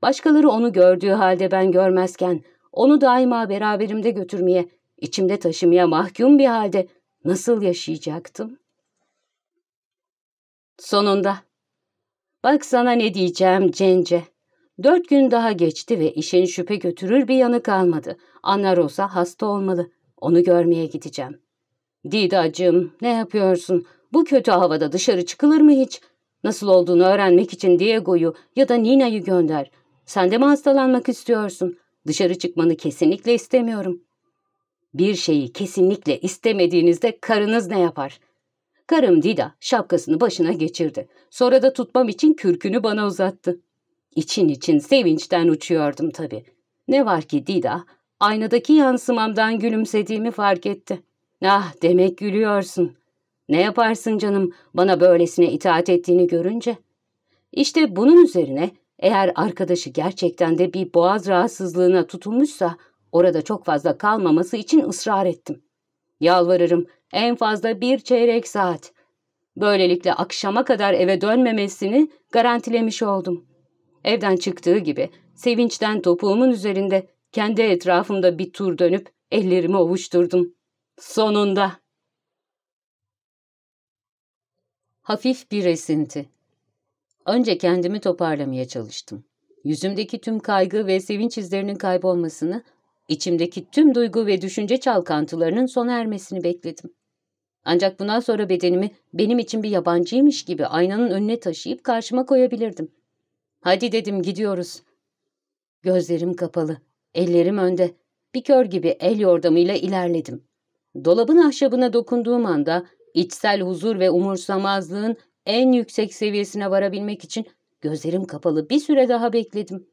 Başkaları onu gördüğü halde ben görmezken, onu daima beraberimde götürmeye, içimde taşımaya mahkum bir halde nasıl yaşayacaktım? Sonunda. Bak sana ne diyeceğim Cence. Dört gün daha geçti ve işin şüphe götürür bir yanı kalmadı. Anna Rosa hasta olmalı. Onu görmeye gideceğim. Didacığım ne yapıyorsun? Bu kötü havada dışarı çıkılır mı hiç? Nasıl olduğunu öğrenmek için Diego'yu ya da Nina'yı gönder. Sen de mi hastalanmak istiyorsun? Dışarı çıkmanı kesinlikle istemiyorum. Bir şeyi kesinlikle istemediğinizde karınız ne yapar? Karım Dida şapkasını başına geçirdi. Sonra da tutmam için kürkünü bana uzattı. İçin için sevinçten uçuyordum tabii. Ne var ki Dida, aynadaki yansımamdan gülümsediğimi fark etti. Ah demek gülüyorsun. Ne yaparsın canım bana böylesine itaat ettiğini görünce? İşte bunun üzerine eğer arkadaşı gerçekten de bir boğaz rahatsızlığına tutulmuşsa orada çok fazla kalmaması için ısrar ettim. Yalvarırım en fazla bir çeyrek saat. Böylelikle akşama kadar eve dönmemesini garantilemiş oldum. Evden çıktığı gibi sevinçten topuğumun üzerinde kendi etrafımda bir tur dönüp ellerimi ovuşturdum. Sonunda. Hafif bir esinti. Önce kendimi toparlamaya çalıştım. Yüzümdeki tüm kaygı ve sevinç izlerinin kaybolmasını, içimdeki tüm duygu ve düşünce çalkantılarının sona ermesini bekledim. Ancak bundan sonra bedenimi benim için bir yabancıymış gibi aynanın önüne taşıyıp karşıma koyabilirdim. Hadi dedim gidiyoruz. Gözlerim kapalı, ellerim önde. Bir kör gibi el yordamıyla ilerledim. Dolabın ahşabına dokunduğum anda içsel huzur ve umursamazlığın en yüksek seviyesine varabilmek için gözlerim kapalı bir süre daha bekledim.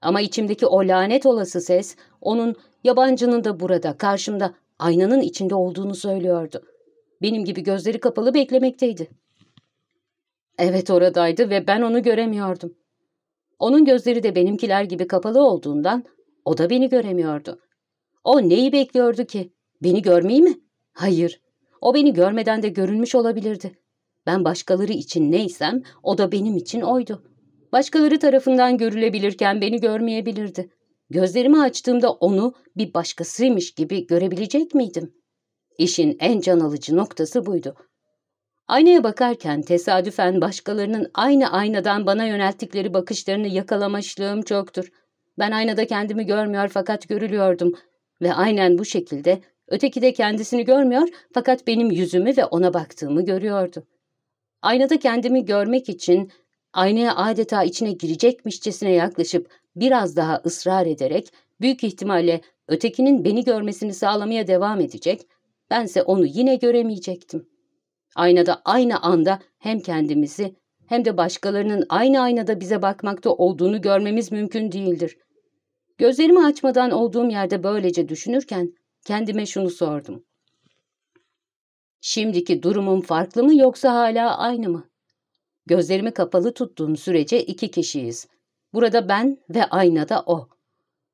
Ama içimdeki o lanet olası ses onun yabancının da burada karşımda aynanın içinde olduğunu söylüyordu. Benim gibi gözleri kapalı beklemekteydi. Evet oradaydı ve ben onu göremiyordum. Onun gözleri de benimkiler gibi kapalı olduğundan o da beni göremiyordu. O neyi bekliyordu ki? Beni görmeyi mi? Hayır. O beni görmeden de görünmüş olabilirdi. Ben başkaları için neysem o da benim için oydu. Başkaları tarafından görülebilirken beni görmeyebilirdi. Gözlerimi açtığımda onu bir başkasıymış gibi görebilecek miydim? İşin en can alıcı noktası buydu. Aynaya bakarken tesadüfen başkalarının aynı aynadan bana yönelttikleri bakışlarını yakalamışlığım çoktur. Ben aynada kendimi görmüyor fakat görülüyordum ve aynen bu şekilde öteki de kendisini görmüyor fakat benim yüzümü ve ona baktığımı görüyordu. Aynada kendimi görmek için aynaya adeta içine girecekmişçesine yaklaşıp biraz ısrar ısrar ederek büyük ihtimalle ötekinin beni görmesini sağlamaya devam edecek, bense onu yine göremeyecektim. Aynada aynı anda hem kendimizi hem de başkalarının aynı aynada bize bakmakta olduğunu görmemiz mümkün değildir. Gözlerimi açmadan olduğum yerde böylece düşünürken kendime şunu sordum. Şimdiki durumum farklı mı yoksa hala aynı mı? Gözlerimi kapalı tuttuğum sürece iki kişiyiz. Burada ben ve aynada o.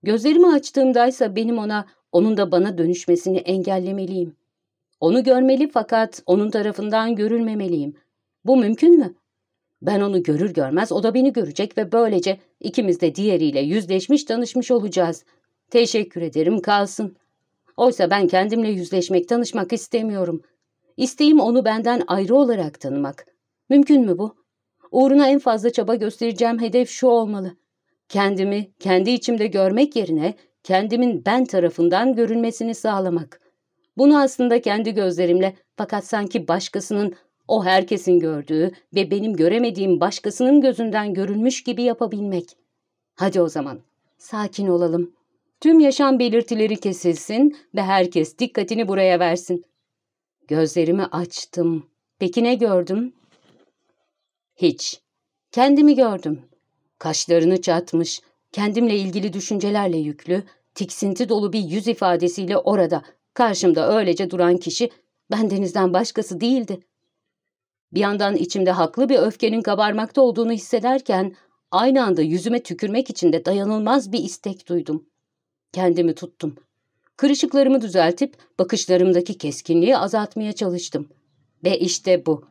Gözlerimi açtığımdaysa benim ona, onun da bana dönüşmesini engellemeliyim. Onu görmeli fakat onun tarafından görülmemeliyim. Bu mümkün mü? Ben onu görür görmez o da beni görecek ve böylece ikimiz de diğeriyle yüzleşmiş tanışmış olacağız. Teşekkür ederim kalsın. Oysa ben kendimle yüzleşmek, tanışmak istemiyorum. İsteğim onu benden ayrı olarak tanımak. Mümkün mü bu? Uğruna en fazla çaba göstereceğim hedef şu olmalı. Kendimi kendi içimde görmek yerine kendimin ben tarafından görülmesini sağlamak. Bunu aslında kendi gözlerimle fakat sanki başkasının, o herkesin gördüğü ve benim göremediğim başkasının gözünden görülmüş gibi yapabilmek. Hadi o zaman, sakin olalım. Tüm yaşam belirtileri kesilsin ve herkes dikkatini buraya versin. Gözlerimi açtım. Peki ne gördüm? Hiç. Kendimi gördüm. Kaşlarını çatmış, kendimle ilgili düşüncelerle yüklü, tiksinti dolu bir yüz ifadesiyle orada, karşımda öylece duran kişi bendenizden başkası değildi. Bir yandan içimde haklı bir öfkenin kabarmakta olduğunu hissederken, aynı anda yüzüme tükürmek için de dayanılmaz bir istek duydum. Kendimi tuttum. Kırışıklarımı düzeltip bakışlarımdaki keskinliği azaltmaya çalıştım. Ve işte bu.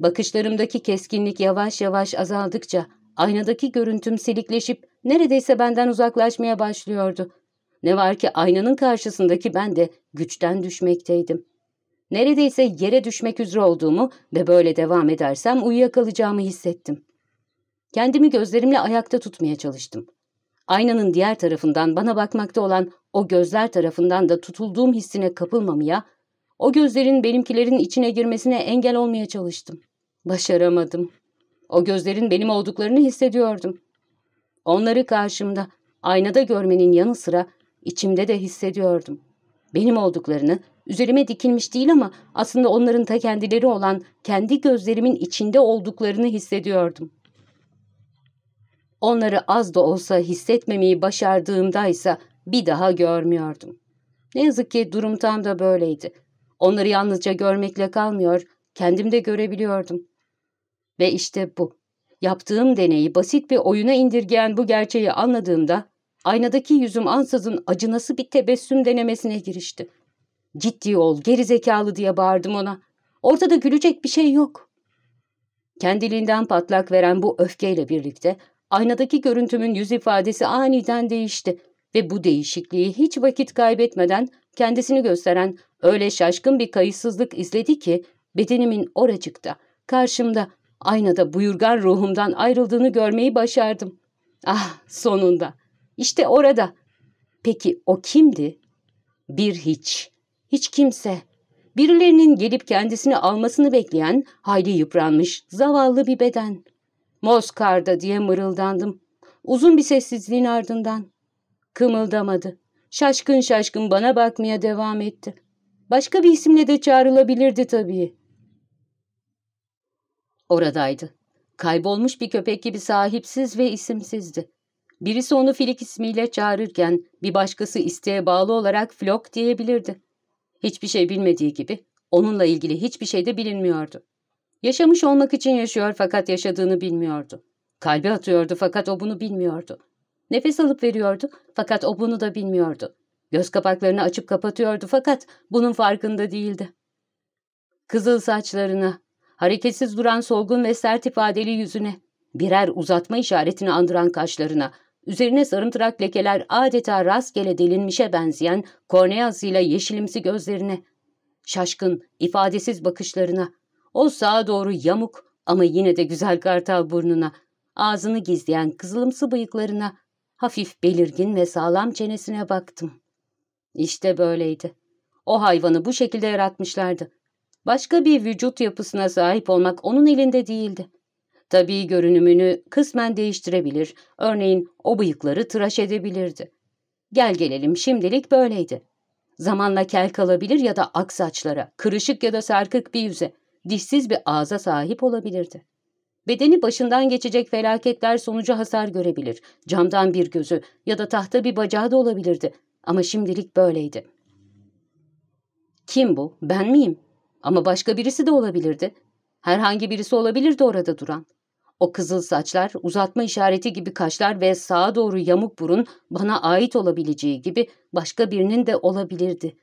Bakışlarımdaki keskinlik yavaş yavaş azaldıkça aynadaki görüntüm silikleşip neredeyse benden uzaklaşmaya başlıyordu. Ne var ki aynanın karşısındaki ben de güçten düşmekteydim. Neredeyse yere düşmek üzere olduğumu ve böyle devam edersem uyuyakalacağımı hissettim. Kendimi gözlerimle ayakta tutmaya çalıştım. Aynanın diğer tarafından bana bakmakta olan o gözler tarafından da tutulduğum hissine kapılmamaya, o gözlerin benimkilerin içine girmesine engel olmaya çalıştım. Başaramadım. O gözlerin benim olduklarını hissediyordum. Onları karşımda, aynada görmenin yanı sıra içimde de hissediyordum. benim olduklarını, üzerime dikilmiş değil ama aslında onların ta kendileri olan kendi gözlerimin içinde olduklarını hissediyordum. Onları az da olsa hissetmemeyi başardığımdaysa bir daha görmüyordum. Ne yazık ki durum tam da böyleydi. Onları yalnızca görmekle kalmıyor, kendim de görebiliyordum. Ve işte bu. Yaptığım deneyi basit bir oyuna indirgeyen bu gerçeği anladığımda aynadaki yüzüm ansızın acınası bir tebessüm denemesine girişti. Ciddi ol, gerizekalı diye bağırdım ona. Ortada gülecek bir şey yok. Kendiliğinden patlak veren bu öfkeyle birlikte aynadaki görüntümün yüz ifadesi aniden değişti ve bu değişikliği hiç vakit kaybetmeden kendisini gösteren öyle şaşkın bir kayıtsızlık izledi ki bedenimin oracıkta, karşımda, aynada buyurgan ruhumdan ayrıldığını görmeyi başardım. Ah sonunda, işte orada. Peki o kimdi? Bir hiç, hiç kimse. Birilerinin gelip kendisini almasını bekleyen, hayli yıpranmış, zavallı bir beden. Moskar'da diye mırıldandım. Uzun bir sessizliğin ardından. Kımıldamadı. Şaşkın şaşkın bana bakmaya devam etti. Başka bir isimle de çağrılabilirdi tabii. Oradaydı. Kaybolmuş bir köpek gibi sahipsiz ve isimsizdi. Birisi onu Filik ismiyle çağırırken bir başkası isteğe bağlı olarak Flok diyebilirdi. Hiçbir şey bilmediği gibi onunla ilgili hiçbir şey de bilinmiyordu. Yaşamış olmak için yaşıyor fakat yaşadığını bilmiyordu. Kalbi atıyordu fakat o bunu bilmiyordu. Nefes alıp veriyordu fakat o bunu da bilmiyordu. Göz kapaklarını açıp kapatıyordu fakat bunun farkında değildi. Kızıl saçlarına, hareketsiz duran solgun ve sert ifadeli yüzüne, birer uzatma işaretini andıran kaşlarına, üzerine sarımtırak lekeler adeta rastgele delinmişe benzeyen korneasıyla yeşilimsi gözlerine, şaşkın, ifadesiz bakışlarına, o sağa doğru yamuk ama yine de güzel kartal burnuna, ağzını gizleyen kızılımsı bıyıklarına, hafif belirgin ve sağlam çenesine baktım. İşte böyleydi. O hayvanı bu şekilde yaratmışlardı. Başka bir vücut yapısına sahip olmak onun elinde değildi. Tabii görünümünü kısmen değiştirebilir, örneğin o bıyıkları tıraş edebilirdi. Gel gelelim şimdilik böyleydi. Zamanla kel kalabilir ya da ak saçlara, kırışık ya da sarkık bir yüze, dişsiz bir ağza sahip olabilirdi. Bedeni başından geçecek felaketler sonucu hasar görebilir, camdan bir gözü ya da tahta bir bacağı da olabilirdi ama şimdilik böyleydi. Kim bu? Ben miyim? Ama başka birisi de olabilirdi. Herhangi birisi olabilirdi orada duran. O kızıl saçlar, uzatma işareti gibi kaşlar ve sağa doğru yamuk burun bana ait olabileceği gibi başka birinin de olabilirdi.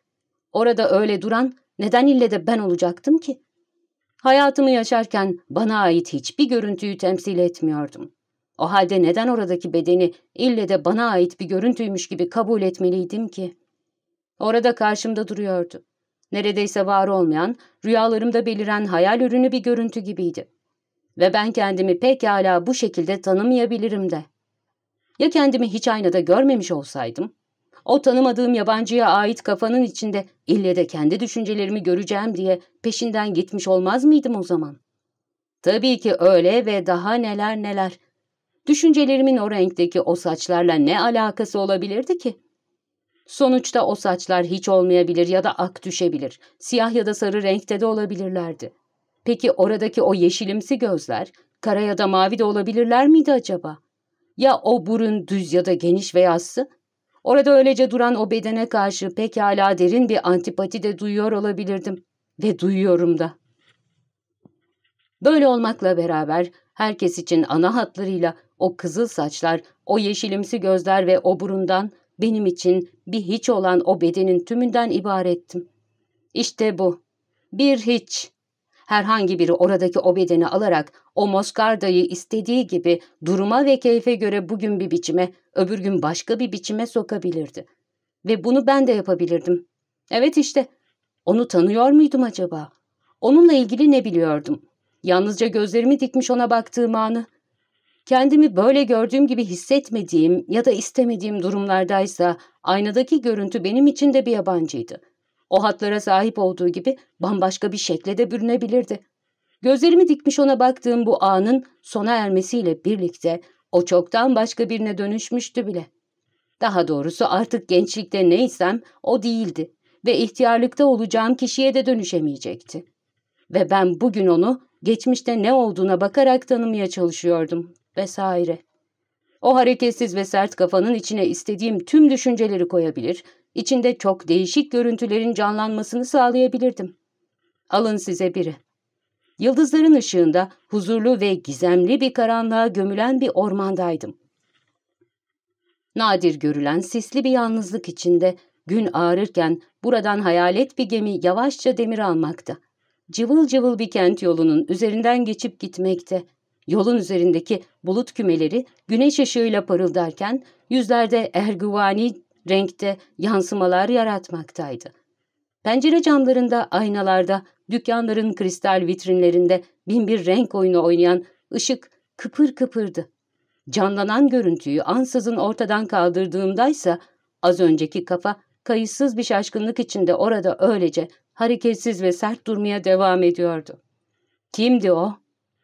Orada öyle duran neden ille de ben olacaktım ki? Hayatımı yaşarken bana ait hiçbir görüntüyü temsil etmiyordum. O halde neden oradaki bedeni ille de bana ait bir görüntüymüş gibi kabul etmeliydim ki? Orada karşımda duruyordu. Neredeyse var olmayan, rüyalarımda beliren hayal ürünü bir görüntü gibiydi. Ve ben kendimi pekala bu şekilde tanımayabilirim de. Ya kendimi hiç aynada görmemiş olsaydım? O tanımadığım yabancıya ait kafanın içinde ille de kendi düşüncelerimi göreceğim diye peşinden gitmiş olmaz mıydım o zaman? Tabii ki öyle ve daha neler neler. Düşüncelerimin o renkteki o saçlarla ne alakası olabilirdi ki? Sonuçta o saçlar hiç olmayabilir ya da ak düşebilir. Siyah ya da sarı renkte de olabilirlerdi. Peki oradaki o yeşilimsi gözler, kara ya da mavi de olabilirler miydi acaba? Ya o burun düz ya da geniş ve yassı? Orada öylece duran o bedene karşı pekala derin bir antipati de duyuyor olabilirdim. Ve duyuyorum da. Böyle olmakla beraber herkes için ana hatlarıyla o kızıl saçlar, o yeşilimsi gözler ve o burundan benim için bir hiç olan o bedenin tümünden ibarettim. İşte bu. Bir hiç. Herhangi biri oradaki o bedeni alarak o Moscarda'yı istediği gibi duruma ve keyfe göre bugün bir biçime, öbür gün başka bir biçime sokabilirdi. Ve bunu ben de yapabilirdim. Evet işte, onu tanıyor muydum acaba? Onunla ilgili ne biliyordum? Yalnızca gözlerimi dikmiş ona baktığım anı. Kendimi böyle gördüğüm gibi hissetmediğim ya da istemediğim durumlardaysa aynadaki görüntü benim için de bir yabancıydı. O hatlara sahip olduğu gibi bambaşka bir şekle de bürünebilirdi. Gözlerimi dikmiş ona baktığım bu anın sona ermesiyle birlikte o çoktan başka birine dönüşmüştü bile. Daha doğrusu artık gençlikte neysem o değildi. ve ihtiyarlıkta olacağım kişiye de dönüşemeyecekti. Ve ben bugün onu geçmişte ne olduğuna bakarak tanımaya çalışıyordum vesaire. O hareketsiz ve sert kafanın içine istediğim tüm düşünceleri koyabilir, içinde çok değişik görüntülerin canlanmasını sağlayabilirdim. Alın size biri. Yıldızların ışığında huzurlu ve gizemli bir karanlığa gömülen bir ormandaydım. Nadir görülen sisli bir yalnızlık içinde gün ağrırken buradan hayalet bir gemi yavaşça demir almakta. Cıvıl cıvıl bir kent yolunun üzerinden geçip gitmekte. Yolun üzerindeki bulut kümeleri güneş ışığıyla parıldarken yüzlerde erguvani renkte yansımalar yaratmaktaydı. Pencere camlarında, aynalarda, dükkanların kristal vitrinlerinde binbir renk oyunu oynayan ışık kıpır kıpırdı. Canlanan görüntüyü ansızın ortadan kaldırdığımdaysa az önceki kafa kayıtsız bir şaşkınlık içinde orada öylece hareketsiz ve sert durmaya devam ediyordu. Kimdi o?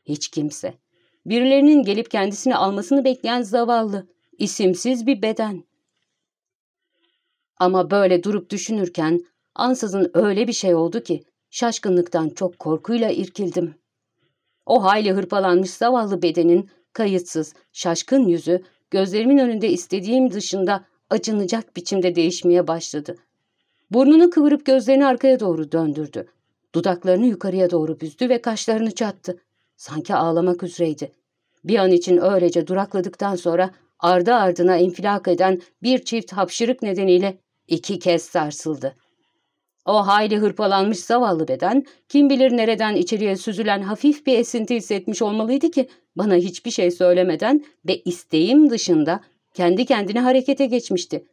Hiç kimse. Birilerinin gelip kendisini almasını bekleyen zavallı, isimsiz bir beden. Ama böyle durup düşünürken ansızın öyle bir şey oldu ki şaşkınlıktan çok korkuyla irkildim. O hayli hırpalanmış zavallı bedenin kayıtsız, şaşkın yüzü gözlerimin önünde istediğim dışında acınacak biçimde değişmeye başladı. Burnunu kıvırıp gözlerini arkaya doğru döndürdü. Dudaklarını yukarıya doğru büzdü ve kaşlarını çattı. Sanki ağlamak üzereydi. Bir an için öylece durakladıktan sonra ardı ardına infilak eden bir çift hapşırık nedeniyle iki kez sarsıldı. O hayli hırpalanmış zavallı beden, kim bilir nereden içeriye süzülen hafif bir esinti hissetmiş olmalıydı ki, bana hiçbir şey söylemeden ve isteğim dışında kendi kendine harekete geçmişti.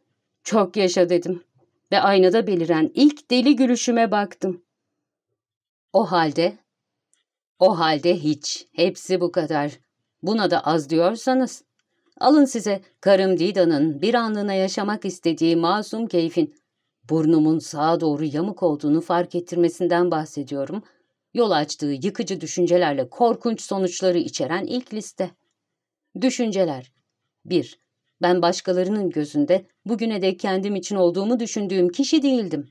Çok yaşa dedim ve aynada beliren ilk deli gülüşüme baktım. O halde, o halde hiç, hepsi bu kadar. Buna da az diyorsanız, alın size karım Dida'nın bir anlığına yaşamak istediği masum keyfin burnumun sağa doğru yamuk olduğunu fark ettirmesinden bahsediyorum. Yol açtığı yıkıcı düşüncelerle korkunç sonuçları içeren ilk liste. Düşünceler 1. Ben başkalarının gözünde bugüne dek kendim için olduğumu düşündüğüm kişi değildim.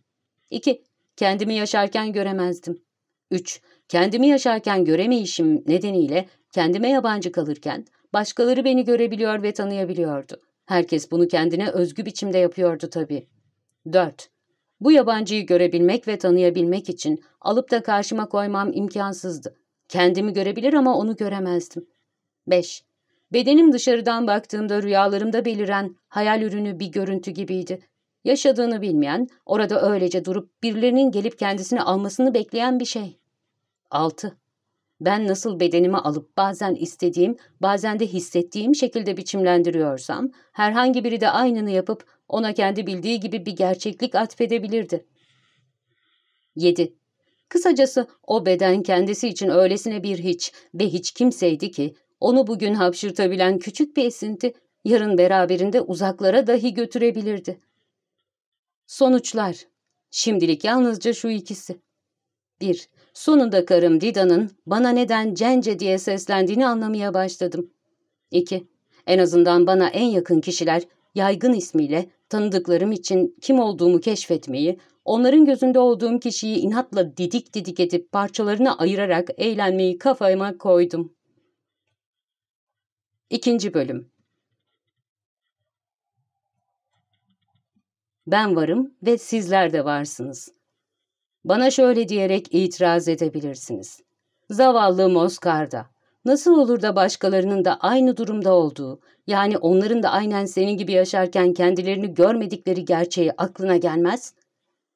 2. Kendimi yaşarken göremezdim. 3. Kendimi yaşarken göremeyişim nedeniyle kendime yabancı kalırken başkaları beni görebiliyor ve tanıyabiliyordu. Herkes bunu kendine özgü biçimde yapıyordu tabii. 4. Bu yabancıyı görebilmek ve tanıyabilmek için alıp da karşıma koymam imkansızdı. Kendimi görebilir ama onu göremezdim. 5. Bedenim dışarıdan baktığımda rüyalarımda beliren hayal ürünü bir görüntü gibiydi. Yaşadığını bilmeyen, orada öylece durup birilerinin gelip kendisini almasını bekleyen bir şey. 6. Ben nasıl bedenimi alıp bazen istediğim, bazen de hissettiğim şekilde biçimlendiriyorsam, herhangi biri de aynını yapıp ona kendi bildiği gibi bir gerçeklik atfedebilirdi. 7. Kısacası o beden kendisi için öylesine bir hiç ve hiç kimseydi ki, onu bugün hapşırtabilen küçük bir esinti, yarın beraberinde uzaklara dahi götürebilirdi. Sonuçlar Şimdilik yalnızca şu ikisi. 1. Sonunda karım Dida'nın bana neden Cence diye seslendiğini anlamaya başladım. 2. En azından bana en yakın kişiler yaygın ismiyle tanıdıklarım için kim olduğumu keşfetmeyi, onların gözünde olduğum kişiyi inatla didik didik edip parçalarına ayırarak eğlenmeyi kafama koydum. İkinci Bölüm Ben varım ve sizler de varsınız. Bana şöyle diyerek itiraz edebilirsiniz. Zavallı Moskar'da. Nasıl olur da başkalarının da aynı durumda olduğu, yani onların da aynen senin gibi yaşarken kendilerini görmedikleri gerçeği aklına gelmez?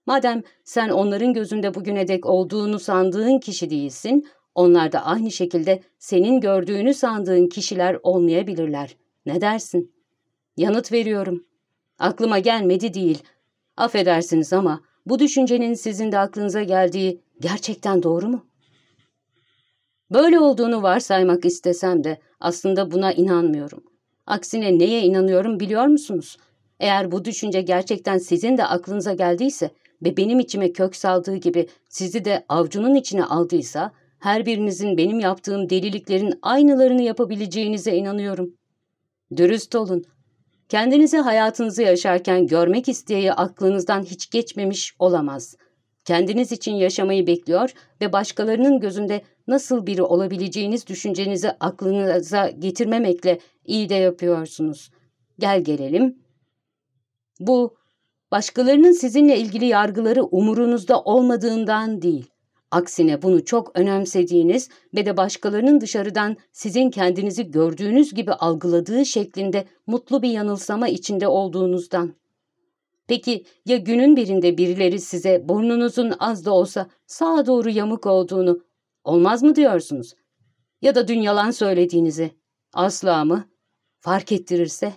Madem sen onların gözünde bugüne dek olduğunu sandığın kişi değilsin, onlar da aynı şekilde senin gördüğünü sandığın kişiler olmayabilirler. Ne dersin? Yanıt veriyorum. Aklıma gelmedi değil. Affedersiniz ama bu düşüncenin sizin de aklınıza geldiği gerçekten doğru mu? Böyle olduğunu varsaymak istesem de aslında buna inanmıyorum. Aksine neye inanıyorum biliyor musunuz? Eğer bu düşünce gerçekten sizin de aklınıza geldiyse ve benim içime kök saldığı gibi sizi de avcunun içine aldıysa, her birinizin benim yaptığım deliliklerin aynılarını yapabileceğinize inanıyorum. Dürüst olun. Kendinizi hayatınızı yaşarken görmek isteği aklınızdan hiç geçmemiş olamaz. Kendiniz için yaşamayı bekliyor ve başkalarının gözünde nasıl biri olabileceğiniz düşüncenizi aklınıza getirmemekle iyi de yapıyorsunuz. Gel gelelim. Bu, başkalarının sizinle ilgili yargıları umurunuzda olmadığından değil. Aksine bunu çok önemsediğiniz ve de başkalarının dışarıdan sizin kendinizi gördüğünüz gibi algıladığı şeklinde mutlu bir yanılsama içinde olduğunuzdan. Peki ya günün birinde birileri size burnunuzun az da olsa sağa doğru yamuk olduğunu olmaz mı diyorsunuz? Ya da dün yalan söylediğinizi asla mı fark ettirirse?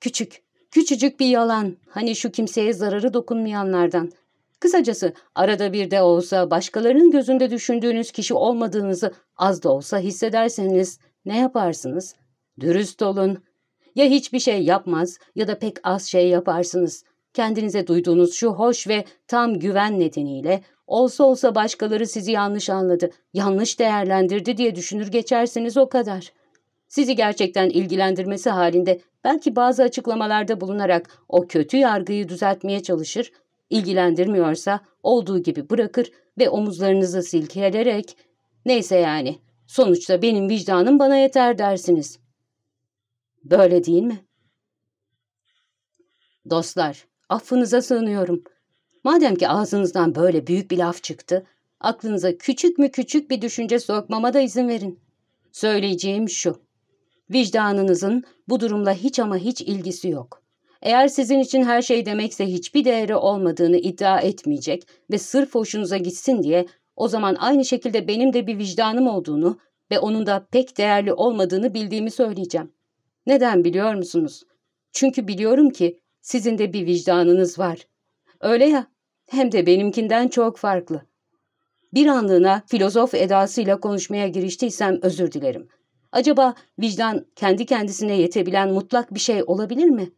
Küçük, küçücük bir yalan hani şu kimseye zararı dokunmayanlardan. Kısacası arada bir de olsa başkalarının gözünde düşündüğünüz kişi olmadığınızı az da olsa hissederseniz ne yaparsınız? Dürüst olun. Ya hiçbir şey yapmaz ya da pek az şey yaparsınız. Kendinize duyduğunuz şu hoş ve tam güven nedeniyle olsa olsa başkaları sizi yanlış anladı, yanlış değerlendirdi diye düşünür geçersiniz o kadar. Sizi gerçekten ilgilendirmesi halinde belki bazı açıklamalarda bulunarak o kötü yargıyı düzeltmeye çalışır, ilgilendirmiyorsa olduğu gibi bırakır ve omuzlarınızı silkeleyerek neyse yani sonuçta benim vicdanım bana yeter dersiniz. Böyle değil mi? Dostlar, affınıza sığınıyorum. Madem ki ağzınızdan böyle büyük bir laf çıktı, aklınıza küçük mü küçük bir düşünce sokmama da izin verin. Söyleyeceğim şu. Vicdanınızın bu durumla hiç ama hiç ilgisi yok. Eğer sizin için her şey demekse hiçbir değeri olmadığını iddia etmeyecek ve sırf hoşunuza gitsin diye o zaman aynı şekilde benim de bir vicdanım olduğunu ve onun da pek değerli olmadığını bildiğimi söyleyeceğim. Neden biliyor musunuz? Çünkü biliyorum ki sizin de bir vicdanınız var. Öyle ya, hem de benimkinden çok farklı. Bir anlığına filozof edasıyla konuşmaya giriştiysem özür dilerim. Acaba vicdan kendi kendisine yetebilen mutlak bir şey olabilir mi?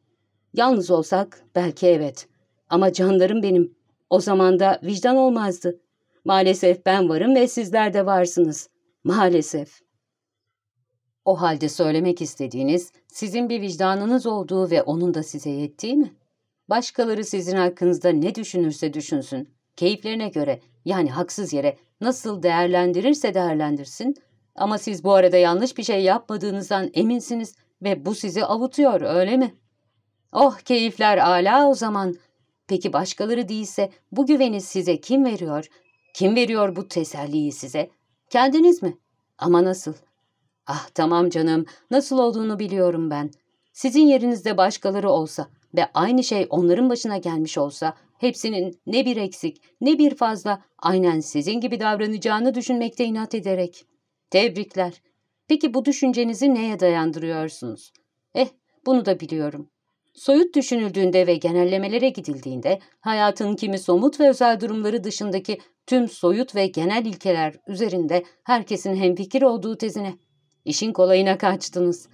Yalnız olsak belki evet. Ama canlarım benim. O zaman da vicdan olmazdı. Maalesef ben varım ve sizler de varsınız. Maalesef. O halde söylemek istediğiniz sizin bir vicdanınız olduğu ve onun da size yettiği mi? Başkaları sizin hakkınızda ne düşünürse düşünsün, keyiflerine göre yani haksız yere nasıl değerlendirirse değerlendirsin ama siz bu arada yanlış bir şey yapmadığınızdan eminsiniz ve bu sizi avutuyor öyle mi? Oh keyifler ala o zaman. Peki başkaları değilse bu güveni size kim veriyor? Kim veriyor bu teselliyi size? Kendiniz mi? Ama nasıl? Ah tamam canım, nasıl olduğunu biliyorum ben. Sizin yerinizde başkaları olsa ve aynı şey onların başına gelmiş olsa, hepsinin ne bir eksik ne bir fazla aynen sizin gibi davranacağını düşünmekte inat ederek. Tebrikler. Peki bu düşüncenizi neye dayandırıyorsunuz? Eh, bunu da biliyorum. Soyut düşünüldüğünde ve genellemelere gidildiğinde hayatın kimi somut ve özel durumları dışındaki tüm soyut ve genel ilkeler üzerinde herkesin hemfikir olduğu tezine. İşin kolayına kaçtınız.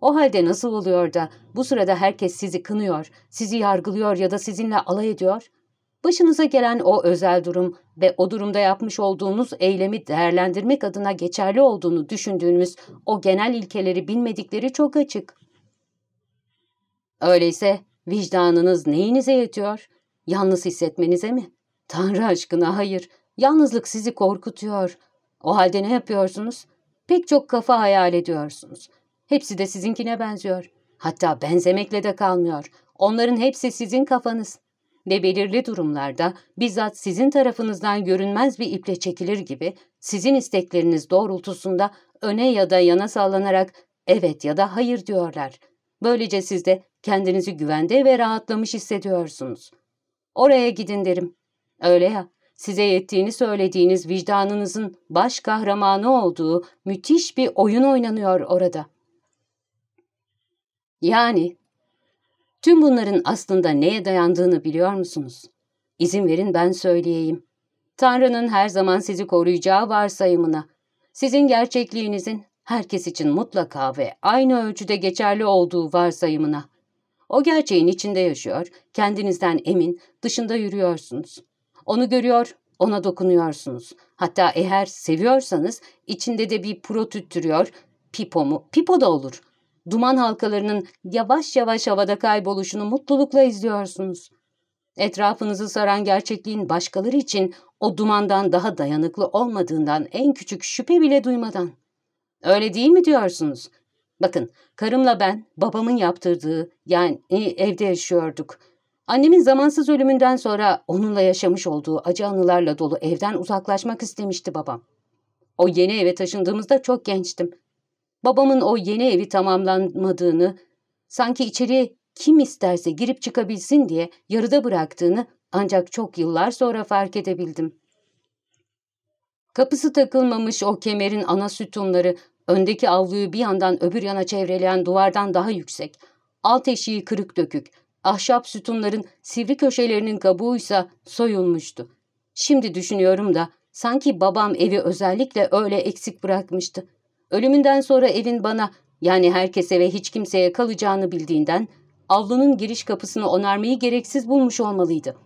O halde nasıl oluyor da bu sırada herkes sizi kınıyor, sizi yargılıyor ya da sizinle alay ediyor? Başınıza gelen o özel durum ve o durumda yapmış olduğunuz eylemi değerlendirmek adına geçerli olduğunu düşündüğünüz o genel ilkeleri bilmedikleri çok açık. Öyleyse vicdanınız neyinize yetiyor? Yalnız hissetmenize mi? Tanrı aşkına hayır. Yalnızlık sizi korkutuyor. O halde ne yapıyorsunuz? Pek çok kafa hayal ediyorsunuz. Hepsi de sizinkine benziyor. Hatta benzemekle de kalmıyor. Onların hepsi sizin kafanız. Ve belirli durumlarda bizzat sizin tarafınızdan görünmez bir iple çekilir gibi sizin istekleriniz doğrultusunda öne ya da yana sallanarak evet ya da hayır diyorlar. Böylece siz de kendinizi güvende ve rahatlamış hissediyorsunuz. Oraya gidin derim. Öyle ya, size yettiğini söylediğiniz vicdanınızın baş kahramanı olduğu müthiş bir oyun oynanıyor orada. Yani, tüm bunların aslında neye dayandığını biliyor musunuz? İzin verin ben söyleyeyim. Tanrı'nın her zaman sizi koruyacağı varsayımına, sizin gerçekliğinizin herkes için mutlaka ve aynı ölçüde geçerli olduğu varsayımına. O gerçeğin içinde yaşıyor, kendinizden emin, dışında yürüyorsunuz. Onu görüyor, ona dokunuyorsunuz. Hatta eğer seviyorsanız içinde de bir pro tüttürüyor, pipo mu? Pipo da olur. duman halkalarının yavaş yavaş havada kayboluşunu mutlulukla izliyorsunuz. Etrafınızı saran gerçekliğin başkaları için o dumandan daha dayanıklı olmadığından en küçük şüphe bile duymadan. Öyle değil mi diyorsunuz? Bakın, karımla ben babamın yaptırdığı, yani evde yaşıyorduk. Annemin zamansız ölümünden sonra onunla yaşamış olduğu acı anılarla dolu evden uzaklaşmak istemişti babam. O yeni eve taşındığımızda çok gençtim. Babamın o yeni evi tamamlanmadığını, sanki içeriye kim isterse girip çıkabilsin diye yarıda bıraktığını ancak çok yıllar sonra fark edebildim. Kapısı takılmamış o kemerin ana sütunları, öndeki avluyu bir yandan öbür yana çevreleyen duvardan daha yüksek, alt eşiği kırık dökük, ahşap sütunların sivri köşelerinin kabuğuysa soyulmuştu. Şimdi düşünüyorum da sanki babam evi özellikle öyle eksik bırakmıştı. Ölümünden sonra evin bana yani herkese ve hiç kimseye kalacağını bildiğinden avlunun giriş kapısını onarmayı gereksiz bulmuş olmalıydı.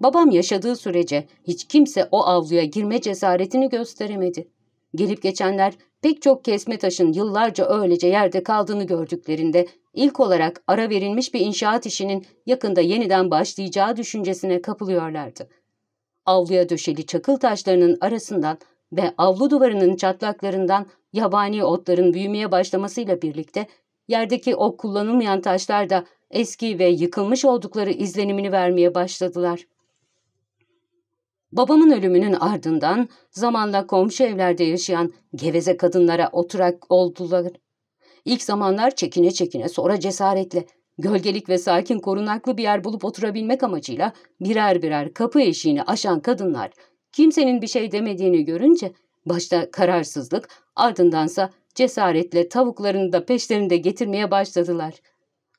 Babam yaşadığı sürece hiç kimse o avluya girme cesaretini gösteremedi. Gelip geçenler pek çok kesme taşın yıllarca öylece yerde kaldığını gördüklerinde ilk olarak ara verilmiş bir inşaat işinin yakında yeniden başlayacağı düşüncesine kapılıyorlardı. Avluya döşeli çakıl taşlarının arasından ve avlu duvarının çatlaklarından yabani otların büyümeye başlamasıyla birlikte yerdeki o kullanılmayan taşlar da eski ve yıkılmış oldukları izlenimini vermeye başladılar. Babamın ölümünün ardından zamanla komşu evlerde yaşayan geveze kadınlara oturak oldular. İlk zamanlar çekine çekine sonra cesaretle, gölgelik ve sakin korunaklı bir yer bulup oturabilmek amacıyla birer birer kapı eşiğini aşan kadınlar kimsenin bir şey demediğini görünce başta kararsızlık ardındansa cesaretle tavuklarını da peşlerinde getirmeye başladılar.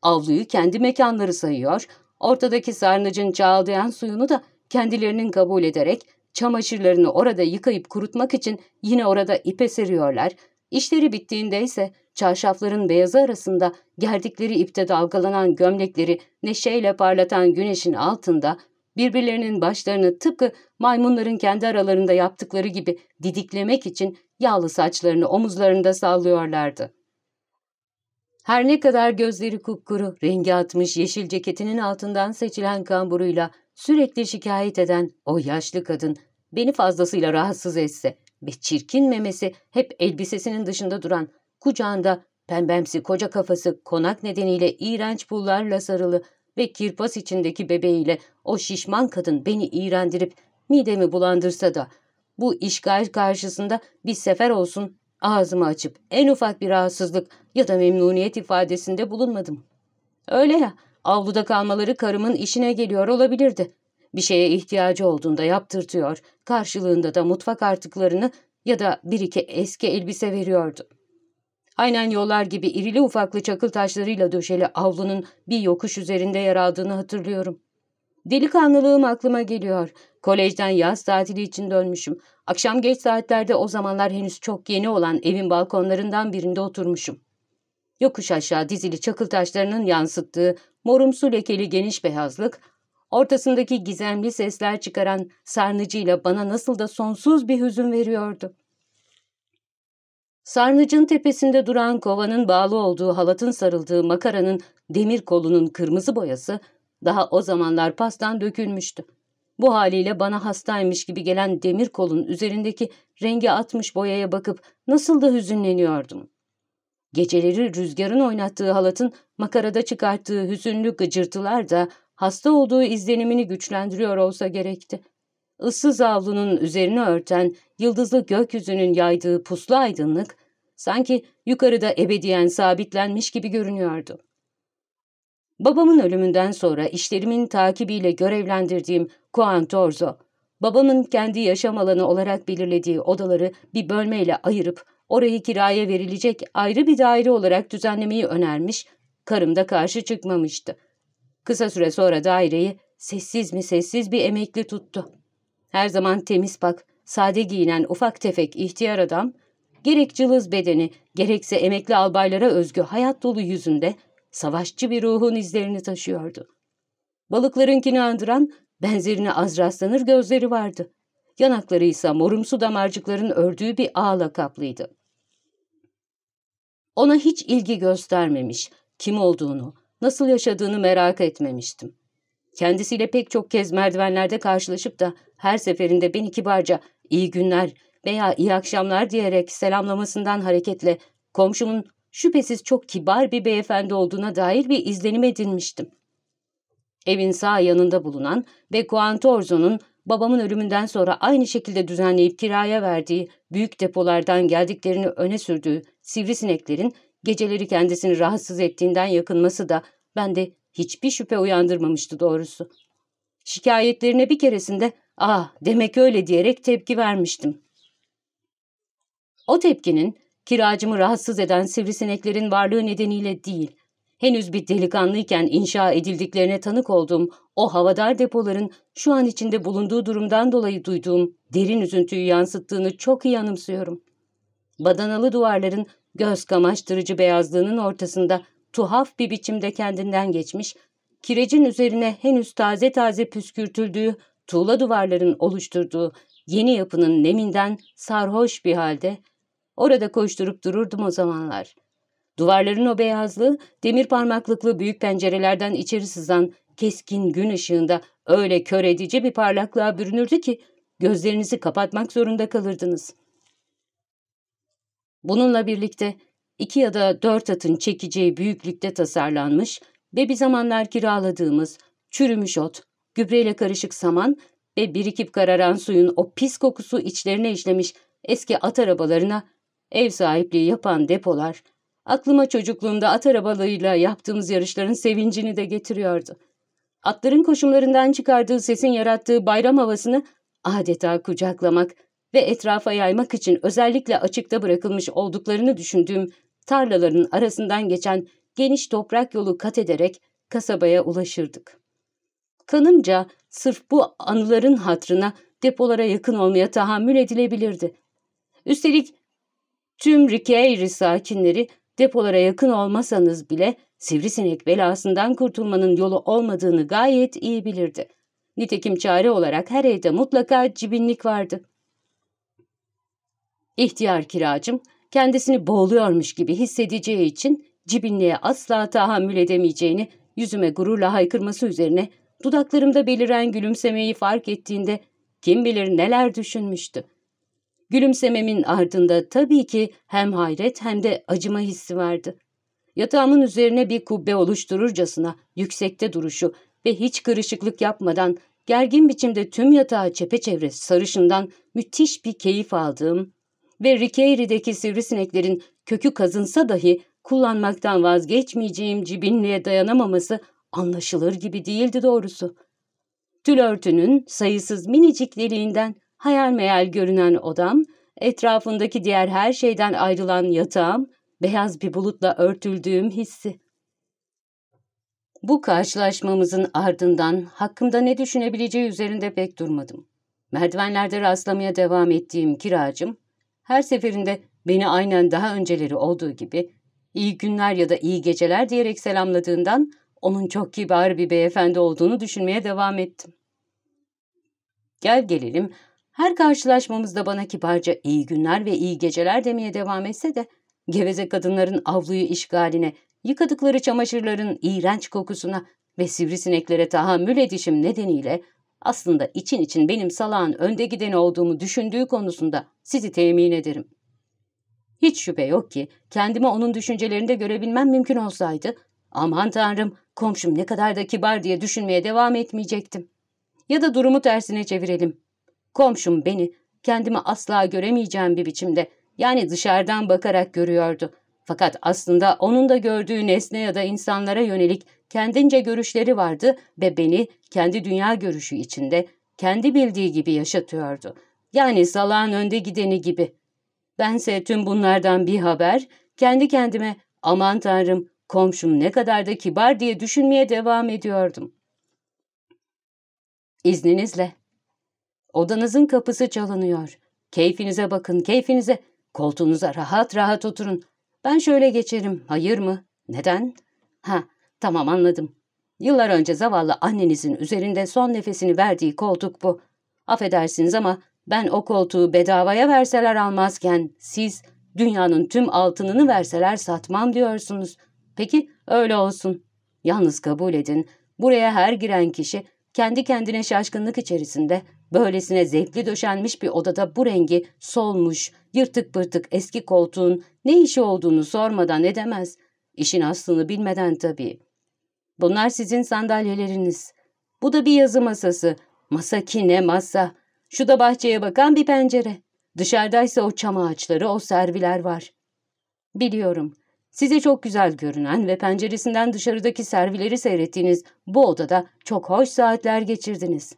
Avluyu kendi mekanları sayıyor, ortadaki sarnıcın çağlayan suyunu da kendilerinin kabul ederek çamaşırlarını orada yıkayıp kurutmak için yine orada ipe seriyorlar. İşleri bittiğinde ise çarşafların beyazı arasında gerdikleri ipte dalgalanan gömlekleri neşeyle parlatan güneşin altında birbirlerinin başlarını tıpkı maymunların kendi aralarında yaptıkları gibi didiklemek için yağlı saçlarını omuzlarında sallıyorlardı. Her ne kadar gözleri kupkuru, rengi atmış yeşil ceketinin altından seçilen kamburuyla sürekli şikayet eden o yaşlı kadın beni fazlasıyla rahatsız etse ve çirkin memesi hep elbisesinin dışında duran, kucağında pembemsi koca kafası konak nedeniyle iğrenç pullarla sarılı ve kirpas içindeki bebeğiyle o şişman kadın beni iğrendirip midemi bulandırsa da bu işgal karşısında bir sefer olsun ağzımı açıp en ufak bir rahatsızlık ya da memnuniyet ifadesinde bulunmadım. Öyle ya, avluda kalmaları karımın işine geliyor olabilirdi. Bir şeye ihtiyacı olduğunda yaptırtıyor, karşılığında da mutfak artıklarını ya da bir iki eski elbise veriyordu. Aynen yollar gibi irili ufaklı çakıl taşlarıyla döşeli avlunun bir yokuş üzerinde yer aldığını hatırlıyorum. Delikanlılığım aklıma geliyor. Kolejden yaz tatili için dönmüşüm. Akşam geç saatlerde o zamanlar henüz çok yeni olan evin balkonlarından birinde oturmuşum. Yokuş aşağı dizili çakıl taşlarının yansıttığı morumsu lekeli geniş beyazlık, ortasındaki gizemli sesler çıkaran sarnıcıyla bana nasıl da sonsuz bir hüzün veriyordu. Sarnıcın tepesinde duran kovanın bağlı olduğu halatın sarıldığı makaranın demir kolunun kırmızı boyası daha o zamanlar pastan dökülmüştü. Bu haliyle bana hastaymış gibi gelen demir kolun üzerindeki rengi atmış boyaya bakıp nasıl da hüzünleniyordum. Geceleri rüzgarın oynattığı halatın makarada çıkarttığı hüzünlü gıcırtılar da hasta olduğu izlenimini güçlendiriyor olsa gerekti. Issız avlunun üzerine örten yıldızlı gökyüzünün yaydığı puslu aydınlık sanki yukarıda ebediyen sabitlenmiş gibi görünüyordu. Babamın ölümünden sonra işlerimin takibiyle görevlendirdiğim Kuantorzo, babamın kendi yaşam alanı olarak belirlediği odaları bir bölmeyle ayırıp orayı kiraya verilecek ayrı bir daire olarak düzenlemeyi önermiş, karım da karşı çıkmamıştı. Kısa süre sonra daireyi sessiz mi sessiz bir emekli tuttu. Her zaman temiz pak, sade giyinen ufak tefek ihtiyar adam, gerek cılız bedeni, gerekse emekli albaylara özgü hayat dolu yüzünde savaşçı bir ruhun izlerini taşıyordu. Balıklarınkini andıran, benzerine az rastlanır gözleri vardı. Yanakları ise morumsu damarcıkların ördüğü bir ağla kaplıydı. Ona hiç ilgi göstermemiş, kim olduğunu, nasıl yaşadığını merak etmemiştim. Kendisiyle pek çok kez merdivenlerde karşılaşıp da her seferinde beni kibarca iyi günler veya iyi akşamlar diyerek selamlamasından hareketle komşumun şüphesiz çok kibar bir beyefendi olduğuna dair bir izlenim edinmiştim. Evin sağ yanında bulunan ve Guantorzo'nun babamın ölümünden sonra aynı şekilde düzenleyip kiraya verdiği büyük depolardan geldiklerini öne sürdüğü sivrisineklerin geceleri kendisini rahatsız ettiğinden yakınması da bende hiçbir şüphe uyandırmamıştı doğrusu. Şikayetlerine bir keresinde ah demek öyle diyerek tepki vermiştim. O tepkinin kiracımı rahatsız eden sivrisineklerin varlığı nedeniyle değil, henüz bir delikanlıyken inşa edildiklerine tanık olduğum o havadar depoların şu an içinde bulunduğu durumdan dolayı duyduğum derin üzüntüyü yansıttığını çok iyi anımsıyorum. Badanalı duvarların göz kamaştırıcı beyazlığının ortasında tuhaf bir biçimde kendinden geçmiş, kirecin üzerine henüz taze taze püskürtüldüğü tuğla duvarların oluşturduğu yeni yapının neminden sarhoş bir halde orada koşturup dururdum o zamanlar. Duvarların o beyazlığı demir parmaklıklı büyük pencerelerden içeri sızan keskin gün ışığında öyle kör edici bir parlaklığa bürünürdü ki gözlerinizi kapatmak zorunda kalırdınız. Bununla birlikte iki ya da dört atın çekeceği büyüklükte tasarlanmış ve bir zamanlar kiraladığımız çürümüş ot, gübreyle karışık saman ve birikip kararan suyun o pis kokusu içlerine işlemiş eski at arabalarına ev sahipliği yapan depolar, aklıma çocukluğumda at arabalarıyla yaptığımız yarışların sevincini de getiriyordu. Atların koşumlarından çıkardığı sesin yarattığı bayram havasını adeta kucaklamak ve etrafa yaymak için özellikle açıkta bırakılmış olduklarını düşündüğüm tarlaların arasından geçen geniş toprak yolu kat ederek kasabaya ulaşırdık. Kanımca sırf bu anıların hatrına depolara yakın olmaya tahammül edilebilirdi. Üstelik tüm Rikeyri sakinleri depolara yakın olmasanız bile sivrisinek belasından kurtulmanın yolu olmadığını gayet iyi bilirdi. Nitekim çare olarak her evde mutlaka cibinlik vardı. İhtiyar kiracım kendisini boğuluyormuş gibi hissedeceği için cibinliğe asla tahammül edemeyeceğini yüzüme gururla haykırması üzerine dudaklarımda beliren gülümsemeyi fark ettiğinde kim bilir neler düşünmüştü. Gülümsememin ardında tabii ki hem hayret hem de acıma hissi vardı. Yatağımın üzerine bir kubbe oluştururcasına yüksekte duruşu ve hiç kırışıklık yapmadan gergin biçimde tüm yatağı çepeçevre sarışından müthiş bir keyif aldığım ve Rikeiri'deki sivrisineklerin kökü kazınsa dahi kullanmaktan vazgeçmeyeceğim cibinliğe dayanamaması anlaşılır gibi değildi doğrusu. Tül örtünün sayısız minicik deliğinden hayal meyal görünen odam, etrafındaki diğer her şeyden ayrılan yatağım, beyaz bir bulutla örtüldüğüm hissi. Bu karşılaşmamızın ardından hakkımda ne düşünebileceği üzerinde pek durmadım. Merdivenlerde rastlamaya devam ettiğim kiracım, her seferinde beni aynen daha önceleri olduğu gibi iyi günler ya da iyi geceler diyerek selamladığından onun çok kibar bir beyefendi olduğunu düşünmeye devam ettim. Gel gelelim, her karşılaşmamızda bana kibarca iyi günler ve iyi geceler demeye devam etse de, geveze kadınların avluyu işgaline, yıkadıkları çamaşırların iğrenç kokusuna ve sivrisineklere tahammül edişim nedeniyle aslında için için benim salağın önde gideni olduğumu düşündüğü konusunda sizi temin ederim. Hiç şüphe yok ki kendimi onun düşüncelerinde görebilmem mümkün olsaydı, aman tanrım komşum ne kadar da kibar diye düşünmeye devam etmeyecektim. Ya da durumu tersine çevirelim. Komşum beni kendimi asla göremeyeceğim bir biçimde yani dışarıdan bakarak görüyordu. Fakat aslında onun da gördüğü nesne ya da insanlara yönelik kendince görüşleri vardı ve beni kendi dünya görüşü içinde kendi bildiği gibi yaşatıyordu. Yani salağın önde gideni gibi. Bense tüm bunlardan bir haber, kendi kendime aman tanrım komşum ne kadar da kibar diye düşünmeye devam ediyordum. İzninizle. Odanızın kapısı çalınıyor. Keyfinize bakın, keyfinize. Koltuğunuza rahat rahat oturun. Ben şöyle geçerim, hayır mı? Neden? Ha, tamam anladım. Yıllar önce zavallı annenizin üzerinde son nefesini verdiği koltuk bu. Affedersiniz ama ben o koltuğu bedavaya verseler almazken siz Dünyanın tüm altınını verseler satmam diyorsunuz. Peki öyle olsun. Yalnız kabul edin. Buraya her giren kişi kendi kendine şaşkınlık içerisinde böylesine zevkli döşenmiş bir odada bu rengi solmuş, yırtık pırtık eski koltuğun ne işi olduğunu sormadan edemez. İşin aslını bilmeden tabii. Bunlar sizin sandalyeleriniz. Bu da bir yazı masası. Masa ki ne masa. Şu da bahçeye bakan bir pencere. Dışarıdaysa o çam ağaçları, o serviler var. Biliyorum. Size çok güzel görünen ve penceresinden dışarıdaki servileri seyrettiğiniz bu odada çok hoş saatler geçirdiniz.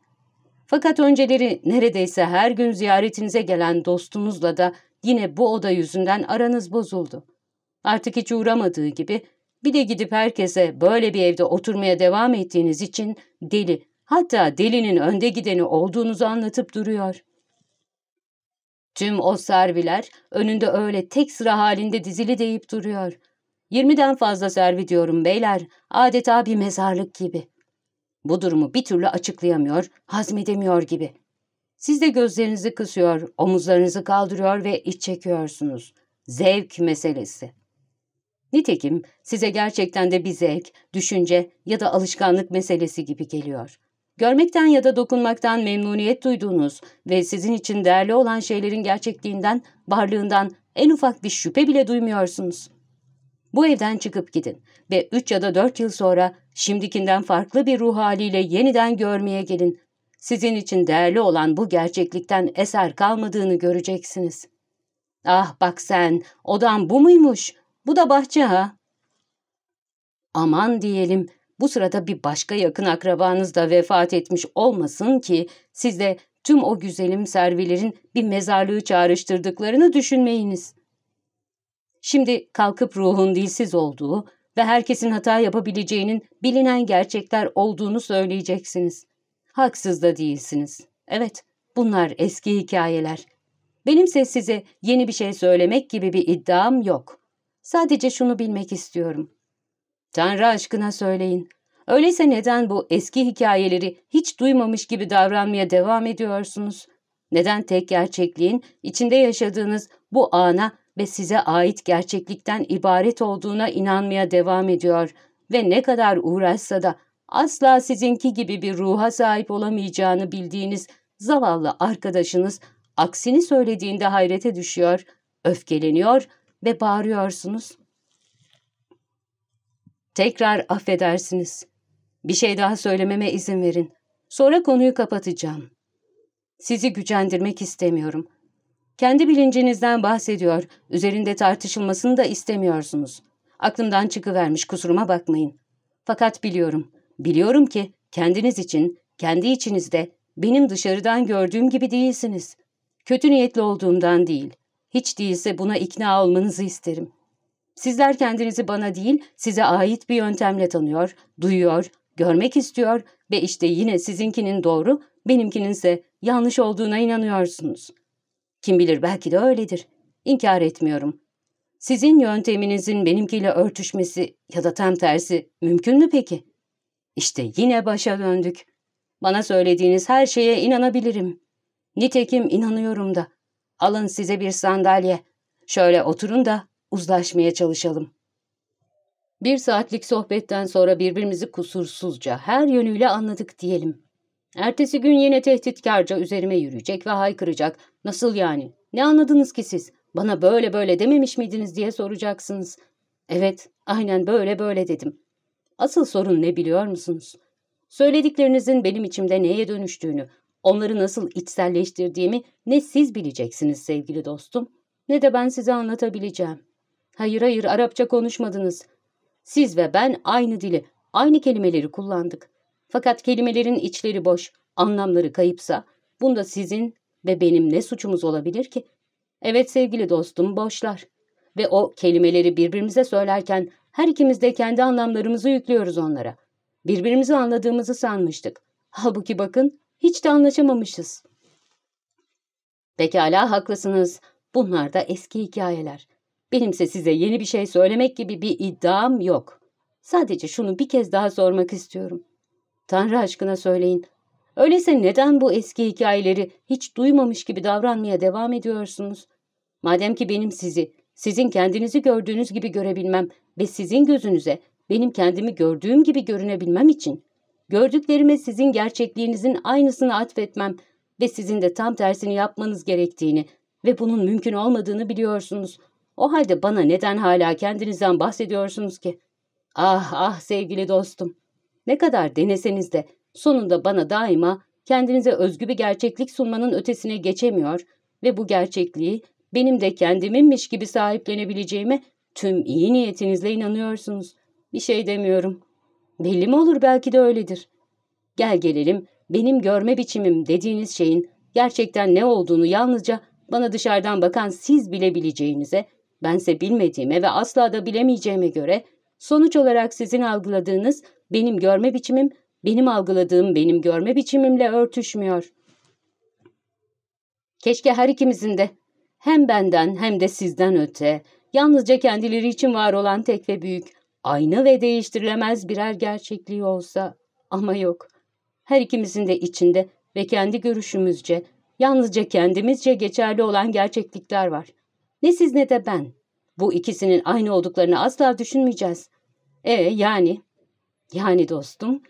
Fakat önceleri neredeyse her gün ziyaretinize gelen dostunuzla da yine bu oda yüzünden aranız bozuldu. Artık hiç uğramadığı gibi bir de gidip herkese böyle bir evde oturmaya devam ettiğiniz için deli, hatta delinin önde gideni olduğunuzu anlatıp duruyor. Tüm o serviler önünde öyle tek sıra halinde dizili deyip duruyor. Yirmiden fazla servi diyorum beyler, adeta bir mezarlık gibi. Bu durumu bir türlü açıklayamıyor, hazmedemiyor gibi. Siz de gözlerinizi kısıyor, omuzlarınızı kaldırıyor ve iç çekiyorsunuz. Zevk meselesi. Nitekim size gerçekten de bir zevk, düşünce ya da alışkanlık meselesi gibi geliyor. Görmekten ya da dokunmaktan memnuniyet duyduğunuz ve sizin için değerli olan şeylerin gerçekliğinden, varlığından en ufak bir şüphe bile duymuyorsunuz. Bu evden çıkıp gidin ve üç ya da dört yıl sonra şimdikinden farklı bir ruh haliyle yeniden görmeye gelin. Sizin için değerli olan bu gerçeklikten eser kalmadığını göreceksiniz. Ah bak sen, odan bu muymuş? Bu da bahçe ha? Aman diyelim, bu sırada bir başka yakın akrabanız da vefat etmiş olmasın ki siz de tüm o güzelim servilerin bir mezarlığı çağrıştırdıklarını düşünmeyiniz. Şimdi kalkıp ruhun dilsiz olduğu ve herkesin hata yapabileceğinin bilinen gerçekler olduğunu söyleyeceksiniz. Haksız da değilsiniz. Evet, bunlar eski hikayeler. Benimse size yeni bir şey söylemek gibi bir iddiam yok. Sadece şunu bilmek istiyorum. Tanrı aşkına söyleyin. Öyleyse neden bu eski hikayeleri hiç duymamış gibi davranmaya devam ediyorsunuz? Neden tek gerçekliğin içinde yaşadığınız bu ana ve size ait gerçeklikten ibaret olduğuna inanmaya devam ediyor ve ne kadar uğraşsa da asla sizinki gibi bir ruha sahip olamayacağını bildiğiniz zavallı arkadaşınız aksini söylediğinde hayrete düşüyor, öfkeleniyor ve bağırıyorsunuz. Tekrar affedersiniz. Bir şey daha söylememe izin verin. Sonra konuyu kapatacağım. Sizi gücendirmek istemiyorum. Kendi bilincinizden bahsediyor, üzerinde tartışılmasını da istemiyorsunuz. Aklımdan çıkıvermiş kusuruma bakmayın. Fakat biliyorum, biliyorum ki kendiniz için, kendi içinizde benim dışarıdan gördüğüm gibi değilsiniz. Kötü niyetli olduğumdan değil, hiç değilse buna ikna olmanızı isterim. Sizler kendinizi bana değil, size ait bir yöntemle tanıyor, duyuyor, görmek istiyor ve işte yine sizinkinin doğru, benimkinin ise yanlış olduğuna inanıyorsunuz. Kim bilir belki de öyledir. İnkar etmiyorum. Sizin yönteminizin benimkiyle örtüşmesi ya da tam tersi mümkün mü peki? İşte yine başa döndük. Bana söylediğiniz her şeye inanabilirim. Nitekim inanıyorum da. Alın size bir sandalye. Şöyle oturun da uzlaşmaya çalışalım. Bir saatlik sohbetten sonra birbirimizi kusursuzca her yönüyle anladık diyelim. Ertesi gün yine tehditkarca üzerime yürüyecek ve haykıracak. Nasıl yani? Ne anladınız ki siz? Bana böyle böyle dememiş miydiniz diye soracaksınız. Evet, aynen böyle böyle dedim. Asıl sorun ne biliyor musunuz? Söylediklerinizin benim içimde neye dönüştüğünü, onları nasıl içselleştirdiğimi ne siz bileceksiniz sevgili dostum, ne de ben size anlatabileceğim. Hayır hayır Arapça konuşmadınız. Siz ve ben aynı dili, aynı kelimeleri kullandık. Fakat kelimelerin içleri boş, anlamları kayıpsa, bunda sizin ve benim ne suçumuz olabilir ki? Evet sevgili dostum, boşlar. Ve o kelimeleri birbirimize söylerken her ikimiz de kendi anlamlarımızı yüklüyoruz onlara. Birbirimizi anladığımızı sanmıştık. Halbuki bakın, hiç de anlaşamamışız. Pekala haklısınız. Bunlar da eski hikayeler. Benimse size yeni bir şey söylemek gibi bir iddiam yok. Sadece şunu bir kez daha sormak istiyorum. Tanrı aşkına söyleyin. Öyleyse neden bu eski hikayeleri hiç duymamış gibi davranmaya devam ediyorsunuz? Madem ki benim sizi, Sizin kendinizi gördüğünüz gibi görebilmem ve sizin gözünüze benim kendimi gördüğüm gibi görünebilmem için gördüklerime sizin gerçekliğinizin aynısını atfetmem ve sizin de tam tersini yapmanız gerektiğini ve bunun mümkün olmadığını biliyorsunuz. O halde bana neden hala kendinizden bahsediyorsunuz ki? Ah ah sevgili dostum. Ne kadar deneseniz de sonunda bana daima kendinize özgü bir gerçeklik sunmanın ötesine geçemiyor ve bu gerçekliği benim de kendiminmiş gibi sahiplenebileceğime tüm iyi niyetinizle inanıyorsunuz. Bir şey demiyorum. Belli mi olur belki de öyledir. Gel gelelim benim görme biçimim dediğiniz şeyin gerçekten ne olduğunu yalnızca bana dışarıdan bakan siz bilebileceğinize, bense bilmediğime ve asla da bilemeyeceğime göre sonuç olarak sizin algıladığınız benim görme biçimim, benim algıladığım benim görme biçimimle örtüşmüyor. Keşke her ikimizin de hem benden hem de sizden öte, yalnızca kendileri için var olan tek ve büyük, aynı ve değiştirilemez birer gerçekliği olsa ama yok. Her ikimizin de içinde ve kendi görüşümüzce, yalnızca kendimizce geçerli olan gerçeklikler var. Ne siz ne de ben. Bu ikisinin aynı olduklarını asla düşünmeyeceğiz. E yani, yani dostum,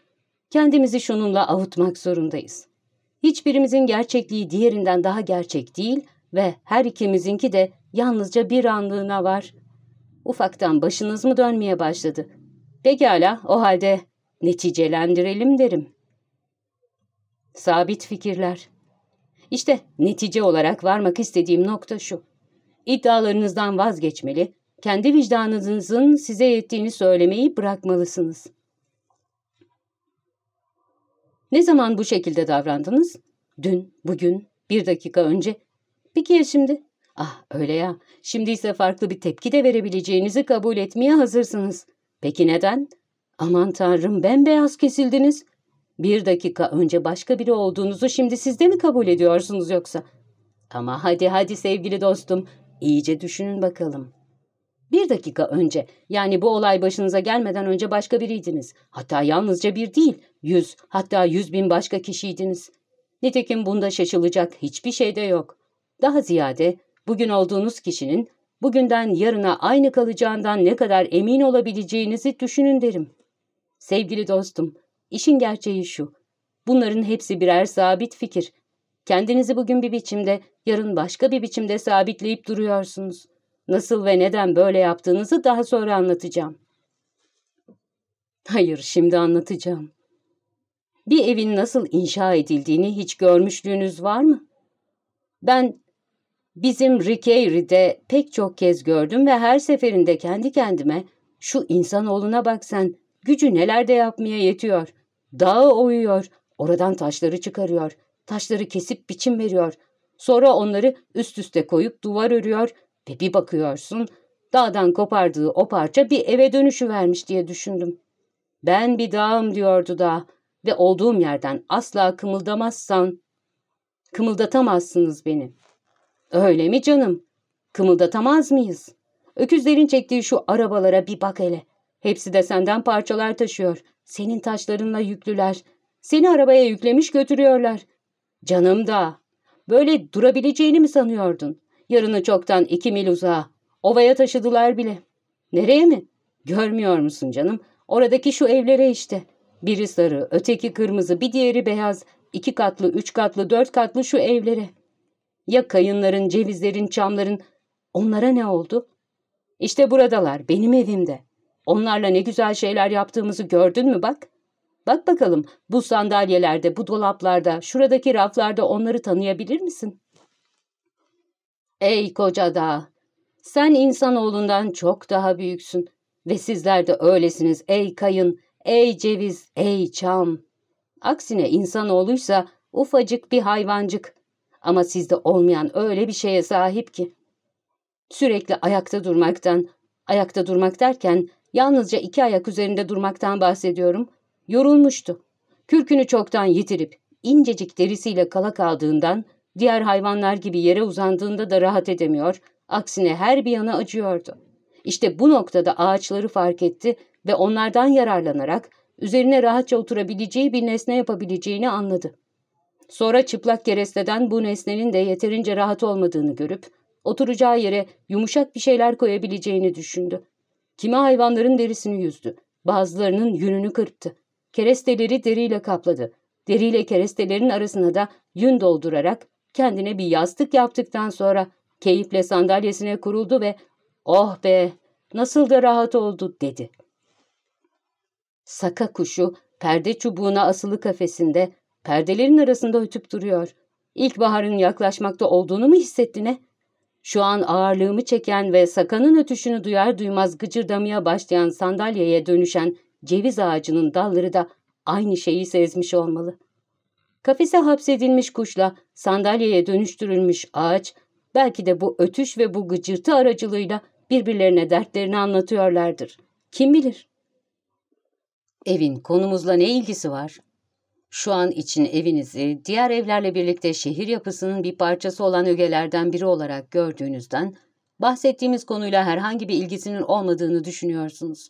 kendimizi şununla avutmak zorundayız. Hiçbirimizin gerçekliği diğerinden daha gerçek değil ve her ikimizinki de yalnızca bir anlığına var. Ufaktan başınız mı dönmeye başladı? Pekala, o halde neticelendirelim derim. Sabit fikirler. İşte netice olarak varmak istediğim nokta şu. İddialarınızdan vazgeçmeli, kendi vicdanınızın size yettiğini söylemeyi bırakmalısınız. Ne zaman bu şekilde davrandınız? Dün, bugün, bir dakika önce. Peki ya şimdi? Ah öyle ya. Şimdi ise farklı bir tepki de verebileceğinizi kabul etmeye hazırsınız. Peki neden? Aman tanrım bembeyaz kesildiniz. Bir dakika önce başka biri olduğunuzu şimdi siz de mi kabul ediyorsunuz yoksa? Ama hadi hadi sevgili dostum, iyice düşünün bakalım. Bir dakika önce, yani bu olay başınıza gelmeden önce başka biriydiniz. Hatta yalnızca bir değil, yüz, hatta yüz bin başka kişiydiniz. Nitekim bunda şaşılacak hiçbir şey de yok. Daha ziyade, bugün olduğunuz kişinin, bugünden yarına aynı kalacağından ne kadar emin olabileceğinizi düşünün derim. Sevgili dostum, işin gerçeği şu. Bunların hepsi birer sabit fikir. Kendinizi bugün bir biçimde, yarın başka bir biçimde sabitleyip duruyorsunuz. Nasıl ve neden böyle yaptığınızı daha sonra anlatacağım. Hayır, şimdi anlatacağım. Bir evin nasıl inşa edildiğini hiç görmüşlüğünüz var mı? Ben bizim Ricairy'de pek çok kez gördüm ve her seferinde kendi kendime şu insanoğluna bak sen, gücü nelerde yapmaya yetiyor. Dağı oyuyor, oradan taşları çıkarıyor, taşları kesip biçim veriyor. Sonra onları üst üste koyup duvar örüyor ve bir bakıyorsun dağdan kopardığı o parça bir eve dönüşü vermiş diye düşündüm. Ben bir dağım diyordu da ve olduğum yerden asla kımıldamazsan kımıldatamazsınız beni. Öyle mi canım? Kımıldatamaz mıyız? Öküzlerin çektiği şu arabalara bir bak hele. Hepsi de senden parçalar taşıyor. Senin taşlarınla yüklüler. Seni arabaya yüklemiş götürüyorlar. Canım da. Böyle durabileceğini mi sanıyordun? Yarını çoktan iki mil uzağa. Ovaya taşıdılar bile. Nereye mi? Görmüyor musun canım? Oradaki şu evlere işte. Biri sarı, öteki kırmızı, bir diğeri beyaz. İki katlı, üç katlı, dört katlı şu evlere. Ya kayınların, cevizlerin, çamların, onlara ne oldu? İşte buradalar, benim evimde. Onlarla ne güzel şeyler yaptığımızı gördün mü bak? Bak bakalım bu sandalyelerde, bu dolaplarda, şuradaki raflarda onları tanıyabilir misin? Ey koca dağ! Sen insanoğlundan çok daha büyüksün ve sizler de öylesiniz ey kayın, ey ceviz, ey çam. Aksine insanoğluysa ufacık bir hayvancık ama sizde olmayan öyle bir şeye sahip ki. Sürekli ayakta durmaktan, ayakta durmak derken yalnızca iki ayak üzerinde durmaktan bahsediyorum, yorulmuştu. Kürkünü çoktan yitirip incecik derisiyle kala kaldığından Diğer hayvanlar gibi yere uzandığında da rahat edemiyor, aksine her bir yana acıyordu. İşte bu noktada ağaçları fark etti ve onlardan yararlanarak üzerine rahatça oturabileceği bir nesne yapabileceğini anladı. Sonra çıplak keresteden bu nesnenin de yeterince rahat olmadığını görüp Oturacağı yere yumuşak bir şeyler koyabileceğini düşündü. Kimi hayvanların derisini yüzdü. Bazılarının yününü kırptı. Keresteleri deriyle kapladı. Deriyle kerestelerin arasına da yün doldurarak kendine bir yastık yaptıktan sonra keyifle sandalyesine kuruldu ve ''Oh be, nasıl da rahat oldu.'' dedi. Saka kuşu perde çubuğuna asılı kafesinde perdelerin arasında ötüp duruyor. İlkbaharın yaklaşmakta olduğunu mu hissetti ne? Şu an ağırlığımı çeken ve sakanın ötüşünü duyar duymaz gıcırdamaya başlayan sandalyeye dönüşen ceviz ağacının dalları da aynı şeyi sezmiş olmalı. Kafese hapsedilmiş kuşla sandalyeye dönüştürülmüş ağaç, belki de bu ötüş ve bu gıcırtı aracılığıyla birbirlerine dertlerini anlatıyorlardır. Kim bilir? Evin konumuzla ne ilgisi var? Şu an için evinizi diğer evlerle birlikte şehir yapısının bir parçası olan ögelerden biri olarak gördüğünüzden bahsettiğimiz konuyla herhangi bir ilgisinin olmadığını düşünüyorsunuz.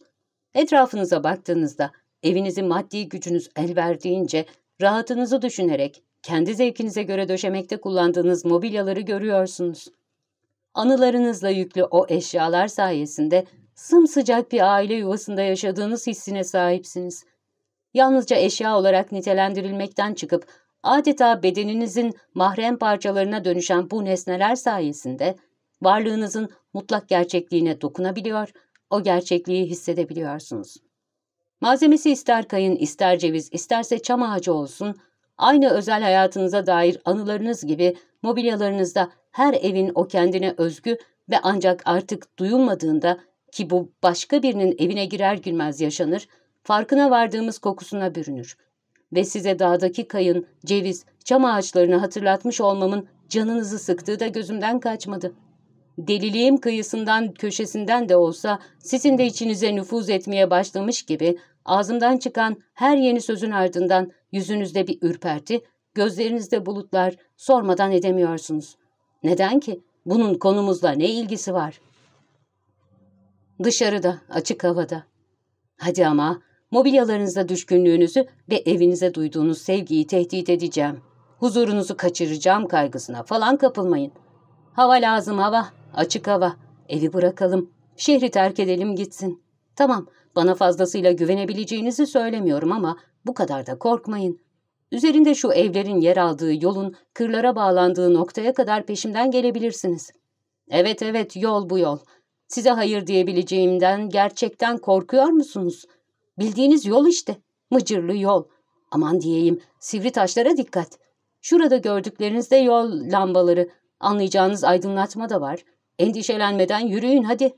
Etrafınıza baktığınızda evinizi maddi gücünüz el verdiğince rahatınızı düşünerek kendi zevkinize göre döşemekte kullandığınız mobilyaları görüyorsunuz. Anılarınızla yüklü o eşyalar sayesinde sımsıcak bir aile yuvasında yaşadığınız hissine sahipsiniz. Yalnızca eşya olarak nitelendirilmekten çıkıp adeta bedeninizin mahrem parçalarına dönüşen bu nesneler sayesinde varlığınızın mutlak gerçekliğine dokunabiliyor, o gerçekliği hissedebiliyorsunuz. Malzemesi ister kayın, ister ceviz, isterse çam ağacı olsun, aynı özel hayatınıza dair anılarınız gibi mobilyalarınızda her evin o kendine özgü ve ancak artık duyulmadığında ki bu başka birinin evine girer girmez yaşanır, farkına vardığımız kokusuna bürünür. Ve size dağdaki kayın, ceviz, çam ağaçlarını hatırlatmış olmamın canınızı sıktığı da gözümden kaçmadı. Deliliğim kıyısından, köşesinden de olsa sizin de içinize nüfuz etmeye başlamış gibi ağzımdan çıkan her yeni sözün ardından yüzünüzde bir ürperti, gözlerinizde bulutlar sormadan edemiyorsunuz. Neden ki? Bunun konumuzla ne ilgisi var? Dışarıda, açık havada. Hadi ama mobilyalarınızda düşkünlüğünüzü ve evinize duyduğunuz sevgiyi tehdit edeceğim. Huzurunuzu kaçıracağım kaygısına falan kapılmayın. Hava lazım hava, açık hava. Evi bırakalım, şehri terk edelim gitsin. Tamam, bana fazlasıyla güvenebileceğinizi söylemiyorum ama bu kadar da korkmayın. Üzerinde şu evlerin yer aldığı yolun kırlara bağlandığı noktaya kadar peşimden gelebilirsiniz. Evet evet yol bu yol. Size hayır diyebileceğimden gerçekten korkuyor musunuz? Bildiğiniz yol işte. Mıcırlı yol. Aman diyeyim sivri taşlara dikkat. Şurada gördüklerinizde yol lambaları. Anlayacağınız aydınlatma da var. Endişelenmeden yürüyün hadi.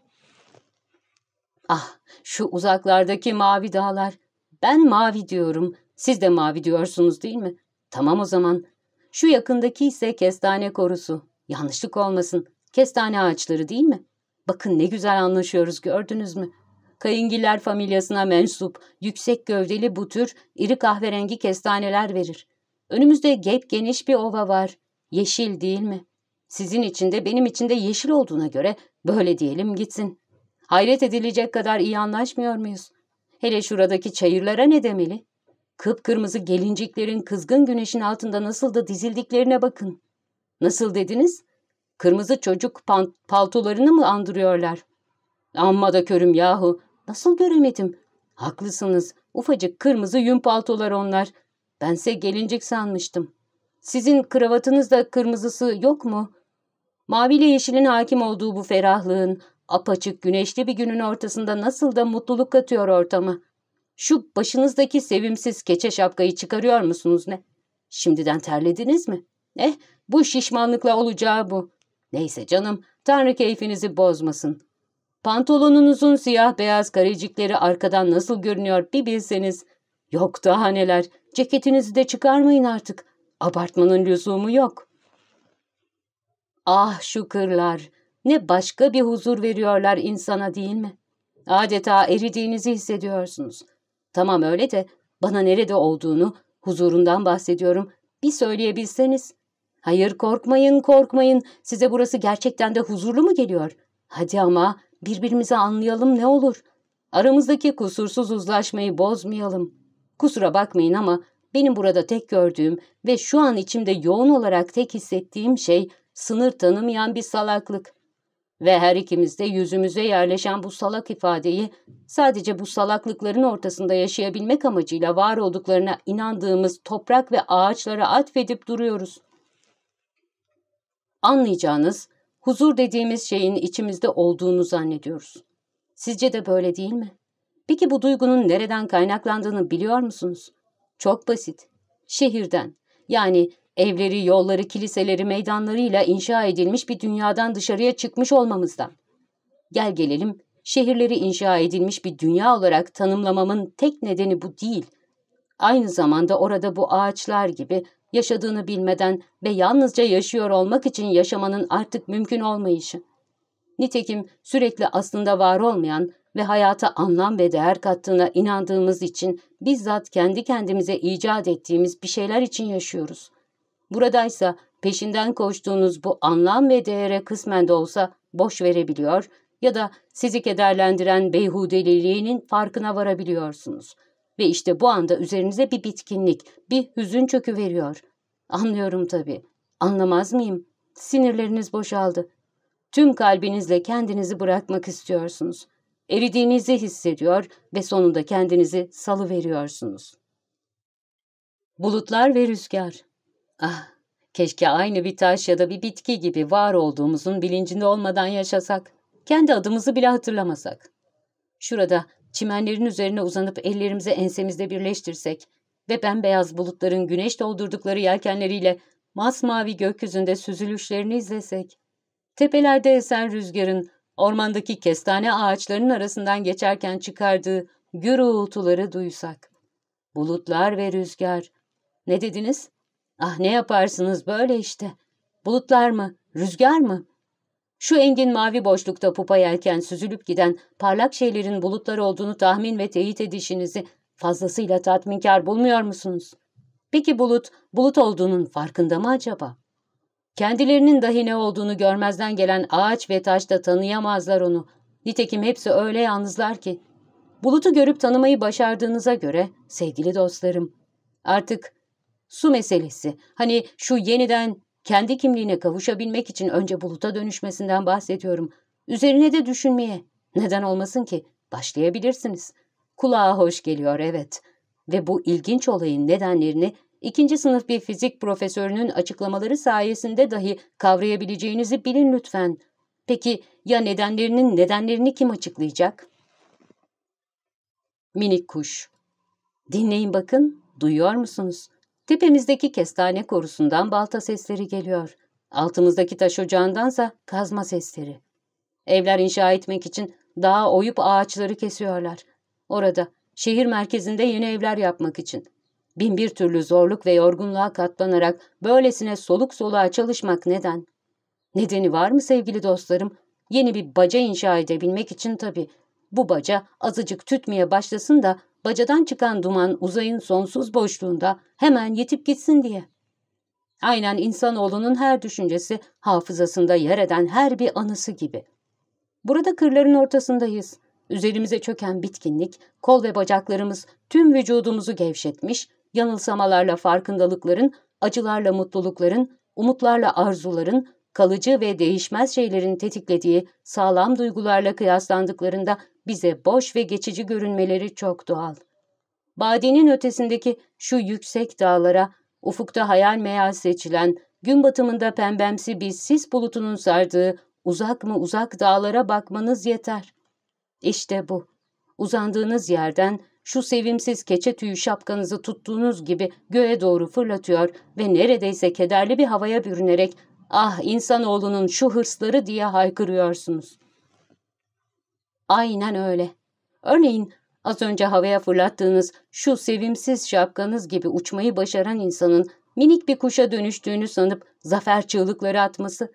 Ah şu uzaklardaki mavi dağlar. Ben mavi diyorum. Siz de mavi diyorsunuz değil mi? Tamam o zaman. Şu yakındaki ise kestane korusu. Yanlışlık olmasın. Kestane ağaçları değil mi? Bakın ne güzel anlaşıyoruz gördünüz mü? Kayıngiller familyasına mensup, yüksek gövdeli bu tür iri kahverengi kestaneler verir. Önümüzde gep geniş bir ova var. Yeşil değil mi? Sizin için de benim için de yeşil olduğuna göre böyle diyelim gitsin. Hayret edilecek kadar iyi anlaşmıyor muyuz? Hele şuradaki çayırlara ne demeli? Kıpkırmızı gelinciklerin kızgın güneşin altında nasıl da dizildiklerine bakın. Nasıl dediniz? Kırmızı çocuk paltolarını mı andırıyorlar? Amma da körüm yahu. Nasıl göremedim? Haklısınız. Ufacık kırmızı yün paltolar onlar. Bense gelincik sanmıştım. Sizin kravatınızda kırmızısı yok mu? Maviyle yeşilin hakim olduğu bu ferahlığın, apaçık güneşli bir günün ortasında nasıl da mutluluk katıyor ortama. Şu başınızdaki sevimsiz keçe şapkayı çıkarıyor musunuz ne? Şimdiden terlediniz mi? Eh, bu şişmanlıkla olacağı bu. Neyse canım, Tanrı keyfinizi bozmasın. Pantolonunuzun siyah beyaz karecikleri arkadan nasıl görünüyor bir bilseniz. Yok daha neler, ceketinizi de çıkarmayın artık. Abartmanın lüzumu yok. Ah şu kırlar, ne başka bir huzur veriyorlar insana değil mi? Adeta eridiğinizi hissediyorsunuz. Tamam öyle de bana nerede olduğunu, huzurundan bahsediyorum. Bir söyleyebilseniz. Hayır korkmayın korkmayın. Size burası gerçekten de huzurlu mu geliyor? Hadi ama birbirimizi anlayalım ne olur. Aramızdaki kusursuz uzlaşmayı bozmayalım. Kusura bakmayın ama benim burada tek gördüğüm ve şu an içimde yoğun olarak tek hissettiğim şey sınır tanımayan bir salaklık. Ve her ikimiz de yüzümüze yerleşen bu salak ifadeyi sadece bu salaklıkların ortasında yaşayabilmek amacıyla var olduklarına inandığımız toprak ve ağaçlara atfedip duruyoruz. Anlayacağınız, huzur dediğimiz şeyin içimizde olduğunu zannediyoruz. Sizce de böyle değil mi? Peki bu duygunun nereden kaynaklandığını biliyor musunuz? Çok basit. Şehirden, yani evleri, yolları, kiliseleri, meydanlarıyla inşa edilmiş bir dünyadan dışarıya çıkmış olmamızdan. Gel gelelim, şehirleri inşa edilmiş bir dünya olarak tanımlamamın tek nedeni bu değil. Aynı zamanda orada bu ağaçlar gibi yaşadığını bilmeden ve yalnızca yaşıyor olmak için yaşamanın artık mümkün olmayışı. Nitekim sürekli aslında var olmayan ve hayata anlam ve değer kattığına inandığımız için bizzat kendi kendimize icat ettiğimiz bir şeyler için yaşıyoruz. Buradaysa peşinden koştuğunuz bu anlam ve değere kısmen de olsa boş verebiliyor ya da sizi kederlendiren beyhudeliliğinin farkına varabiliyorsunuz. Ve işte bu anda üzerinize bir bitkinlik, bir hüzün çökü veriyor. Anlıyorum tabii. Anlamaz mıyım? Sinirleriniz boşaldı. Tüm kalbinizle kendinizi bırakmak istiyorsunuz. Eridiğinizi hissediyor ve sonunda kendinizi salı veriyorsunuz. Bulutlar ve rüzgar. Ah, keşke aynı bir taş ya da bir bitki gibi var olduğumuzun bilincinde olmadan yaşasak. Kendi adımızı bile hatırlamasak. Şurada çimenlerin üzerine uzanıp ellerimizi ensemizde birleştirsek ve bembeyaz bulutların güneş doldurdukları yelkenleriyle masmavi gökyüzünde süzülüşlerini izlesek. Tepelerde esen rüzgarın ormandaki kestane ağaçlarının arasından geçerken çıkardığı gürültüleri duysak. Bulutlar ve rüzgar. Ne dediniz? Ah ne yaparsınız böyle işte. Bulutlar mı, rüzgar mı? Şu engin mavi boşlukta pupa yelken süzülüp giden parlak şeylerin bulutlar olduğunu tahmin ve teyit edişinizi fazlasıyla tatminkar bulmuyor musunuz? Peki bulut, bulut olduğunun farkında mı acaba? Kendilerinin dahi ne olduğunu görmezden gelen ağaç ve taş da tanıyamazlar onu. Nitekim hepsi öyle yalnızlar ki. Bulutu görüp tanımayı başardığınıza göre sevgili dostlarım, artık su meselesi, hani şu yeniden kendi kimliğine kavuşabilmek için önce buluta dönüşmesinden bahsediyorum. Üzerine de düşünmeye, neden olmasın ki, başlayabilirsiniz. Kulağa hoş geliyor evet. Ve bu ilginç olayın nedenlerini ikinci sınıf bir fizik profesörünün açıklamaları sayesinde dahi kavrayabileceğinizi bilin lütfen. Peki ya nedenlerinin nedenlerini kim açıklayacak? Minik kuş. Dinleyin bakın, duyuyor musunuz? Tepemizdeki kestane korusundan balta sesleri geliyor. Altımızdaki taş ocağındansa kazma sesleri. Evler inşa etmek için dağa oyup ağaçları kesiyorlar. Orada, şehir merkezinde yeni evler yapmak için. Bin bir türlü zorluk ve yorgunluğa katlanarak böylesine soluk soluğa çalışmak neden? Nedeni var mı sevgili dostlarım? Yeni bir baca inşa edebilmek için tabii. Bu baca azıcık tütmeye başlasın da bacadan çıkan duman uzayın sonsuz boşluğunda hemen yetip gitsin diye. Aynen insanoğlunun her düşüncesi hafızasında yer eden her bir anısı gibi. Burada kırların ortasındayız. Üzerimize çöken bitkinlik, kol ve bacaklarımız tüm vücudumuzu gevşetmiş, yanılsamalarla farkındalıkların, acılarla mutlulukların, umutlarla arzuların, kalıcı ve değişmez şeylerin tetiklediği sağlam duygularla kıyaslandıklarında bize boş ve geçici görünmeleri çok doğal. Badinin ötesindeki şu yüksek dağlara, ufukta hayal meyal seçilen, gün batımında pembemsi bir sis bulutunun sardığı uzak mı uzak dağlara bakmanız yeter. İşte bu. Uzandığınız yerden şu sevimsiz keçe tüyü şapkanızı tuttuğunuz gibi göğe doğru fırlatıyor ve neredeyse kederli bir havaya bürünerek ah insanoğlunun şu hırsları diye haykırıyorsunuz. Aynen öyle. Örneğin az önce havaya fırlattığınız şu sevimsiz şapkanız gibi uçmayı başaran insanın minik bir kuşa dönüştüğünü sanıp zafer çığlıkları atması.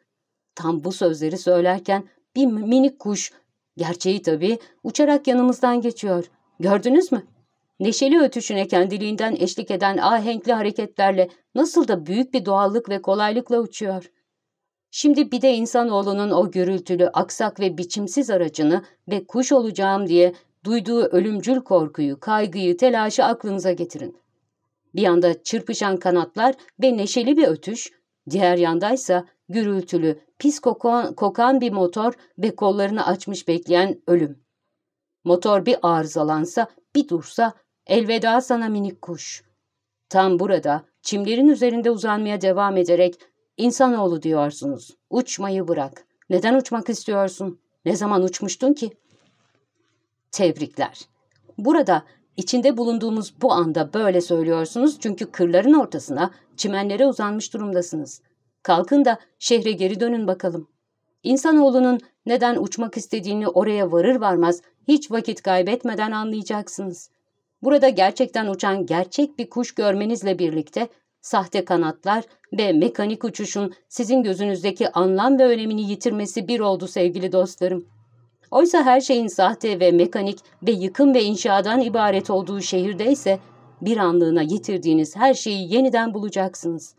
Tam bu sözleri söylerken bir minik kuş, gerçeği tabii, uçarak yanımızdan geçiyor. Gördünüz mü? Neşeli ötüşüne kendiliğinden eşlik eden ahenkli hareketlerle nasıl da büyük bir doğallık ve kolaylıkla uçuyor. Şimdi bir de insanoğlunun o gürültülü, aksak ve biçimsiz aracını ve kuş olacağım diye duyduğu ölümcül korkuyu, kaygıyı, telaşı aklınıza getirin. Bir yanda çırpışan kanatlar ve neşeli bir ötüş, diğer yandaysa gürültülü, pis kokan, kokan bir motor ve kollarını açmış bekleyen ölüm. Motor bir arızalansa, bir dursa, elveda sana minik kuş. Tam burada, çimlerin üzerinde uzanmaya devam ederek, insanoğlu diyorsunuz, uçmayı bırak. Neden uçmak istiyorsun? Ne zaman uçmuştun ki? Tebrikler. Burada içinde bulunduğumuz bu anda böyle söylüyorsunuz çünkü kırların ortasına, çimenlere uzanmış durumdasınız. Kalkın da şehre geri dönün bakalım. İnsanoğlunun neden uçmak istediğini oraya varır varmaz hiç vakit kaybetmeden anlayacaksınız. Burada gerçekten uçan gerçek bir kuş görmenizle birlikte sahte kanatlar ve mekanik uçuşun sizin gözünüzdeki anlam ve önemini yitirmesi bir oldu sevgili dostlarım. Oysa her şeyin sahte ve mekanik ve yıkım ve inşadan ibaret olduğu şehirde ise bir anlığına yitirdiğiniz her şeyi yeniden bulacaksınız.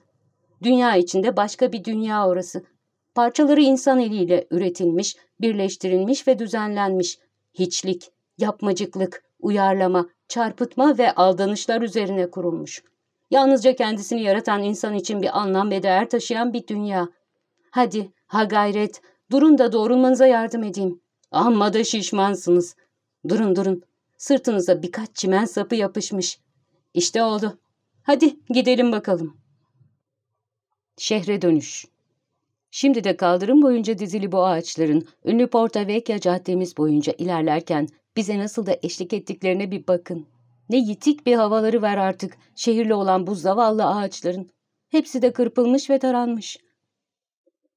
Dünya içinde başka bir dünya orası. Parçaları insan eliyle üretilmiş, birleştirilmiş ve düzenlenmiş. Hiçlik, yapmacıklık, uyarlama, çarpıtma ve aldanışlar üzerine kurulmuş. Yalnızca kendisini yaratan insan için bir anlam ve değer taşıyan bir dünya. Hadi, ha gayret, durun da doğrulmanıza yardım edeyim. Amma da şişmansınız. Durun durun, sırtınıza birkaç çimen sapı yapışmış. İşte oldu. Hadi gidelim bakalım. Şehre dönüş. Şimdi de kaldırım boyunca dizili bu ağaçların ünlü Porta Vecchia caddemiz boyunca ilerlerken bize nasıl da eşlik ettiklerine bir bakın. Ne yitik bir havaları var artık şehirli olan bu zavallı ağaçların. Hepsi de kırpılmış ve taranmış.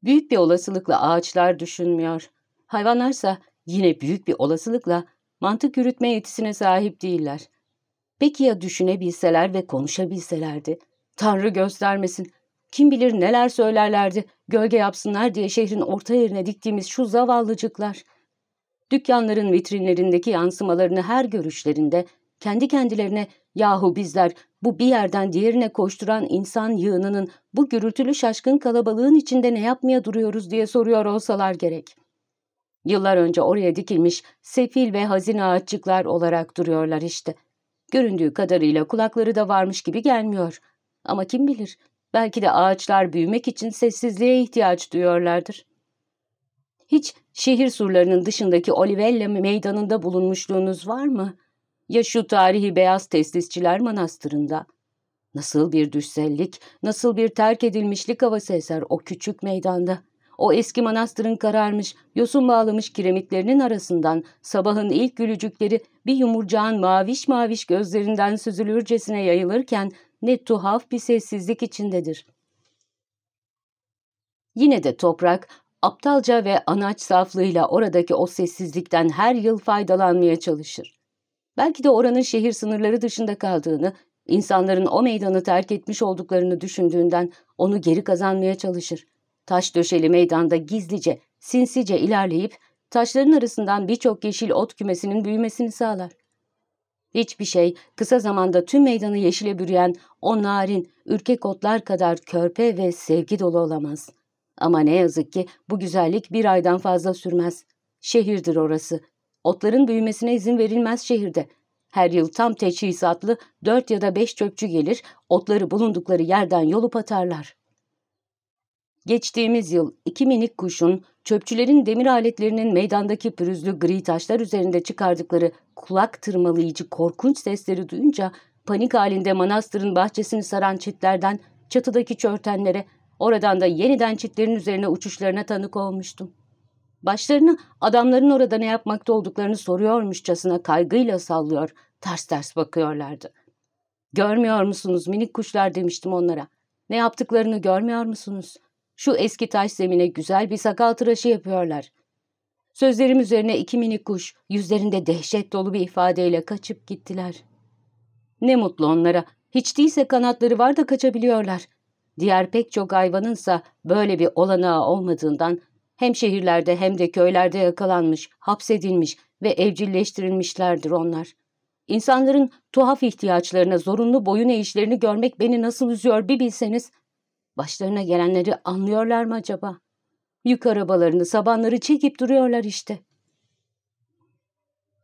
Büyük bir olasılıkla ağaçlar düşünmüyor. Hayvanlarsa yine büyük bir olasılıkla mantık yürütme yetisine sahip değiller. Peki ya düşünebilseler ve konuşabilselerdi? Tanrı göstermesin. Kim bilir neler söylerlerdi, gölge yapsınlar diye şehrin orta yerine diktiğimiz şu zavallıcıklar. Dükkanların vitrinlerindeki yansımalarını her görüşlerinde kendi kendilerine yahu bizler bu bir yerden diğerine koşturan insan yığınının bu gürültülü şaşkın kalabalığın içinde ne yapmaya duruyoruz diye soruyor olsalar gerek. Yıllar önce oraya dikilmiş sefil ve hazin ağaççıklar olarak duruyorlar işte. Göründüğü kadarıyla kulakları da varmış gibi gelmiyor. Ama kim bilir belki de ağaçlar büyümek için sessizliğe ihtiyaç duyuyorlardır. Hiç şehir surlarının dışındaki Olivella meydanında bulunmuşluğunuz var mı?'' Ya şu tarihi beyaz testisçiler manastırında. Nasıl bir düşsellik, nasıl bir terk edilmişlik havası eser o küçük meydanda. O eski manastırın kararmış, yosun bağlamış kiremitlerinin arasından sabahın ilk gülücükleri bir yumurcağın maviş maviş gözlerinden süzülürcesine yayılırken ne tuhaf bir sessizlik içindedir. Yine de toprak, aptalca ve anaç saflığıyla oradaki o sessizlikten her yıl faydalanmaya çalışır. Belki de oranın şehir sınırları dışında kaldığını, insanların o meydanı terk etmiş olduklarını düşündüğünden onu geri kazanmaya çalışır. Taş döşeli meydanda gizlice, sinsice ilerleyip taşların arasından birçok yeşil ot kümesinin büyümesini sağlar. Hiçbir şey kısa zamanda tüm meydanı yeşile bürüyen o narin, ürkek otlar kadar körpe ve sevgi dolu olamaz. Ama ne yazık ki bu güzellik bir aydan fazla sürmez. Şehirdir orası, Otların büyümesine izin verilmez şehirde. Her yıl tam teçhizatlı dört ya da beş çöpçü gelir, otları bulundukları yerden yolup atarlar. Geçtiğimiz yıl iki minik kuşun, çöpçülerin demir aletlerinin meydandaki pürüzlü gri taşlar üzerinde çıkardıkları kulak tırmalayıcı korkunç sesleri duyunca panik halinde manastırın bahçesini saran çitlerden çatıdaki çörtenlere, oradan da yeniden çitlerin üzerine uçuşlarına tanık olmuştum. Başlarını adamların orada ne yapmakta olduklarını soruyormuşçasına kaygıyla sallıyor, ters ters bakıyorlardı. Görmüyor musunuz minik kuşlar demiştim onlara. Ne yaptıklarını görmüyor musunuz? Şu eski taş zemine güzel bir sakal tıraşı yapıyorlar. Sözlerim üzerine iki minik kuş yüzlerinde dehşet dolu bir ifadeyle kaçıp gittiler. Ne mutlu onlara. Hiç değilse kanatları var da kaçabiliyorlar. Diğer pek çok hayvanınsa böyle bir olanağı olmadığından hem şehirlerde hem de köylerde yakalanmış, hapsedilmiş ve evcilleştirilmişlerdir onlar. İnsanların tuhaf ihtiyaçlarına zorunlu boyun eğişlerini görmek beni nasıl üzüyor bir bilseniz. Başlarına gelenleri anlıyorlar mı acaba? Yük arabalarını, sabanları çekip duruyorlar işte.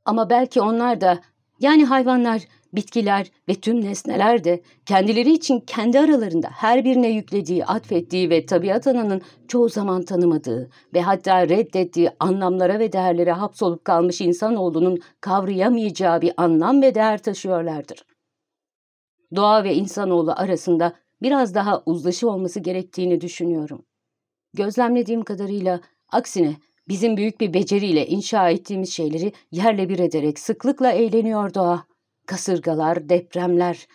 Ama belki onlar da, yani hayvanlar bitkiler ve tüm nesneler de kendileri için kendi aralarında her birine yüklediği, atfettiği ve tabiat ananın çoğu zaman tanımadığı ve hatta reddettiği anlamlara ve değerlere hapsolup kalmış insanoğlunun kavrayamayacağı bir anlam ve değer taşıyorlardır. Doğa ve insanoğlu arasında biraz daha uzlaşı olması gerektiğini düşünüyorum. Gözlemlediğim kadarıyla aksine bizim büyük bir beceriyle inşa ettiğimiz şeyleri yerle bir ederek sıklıkla eğleniyor doğa kasırgalar, depremler.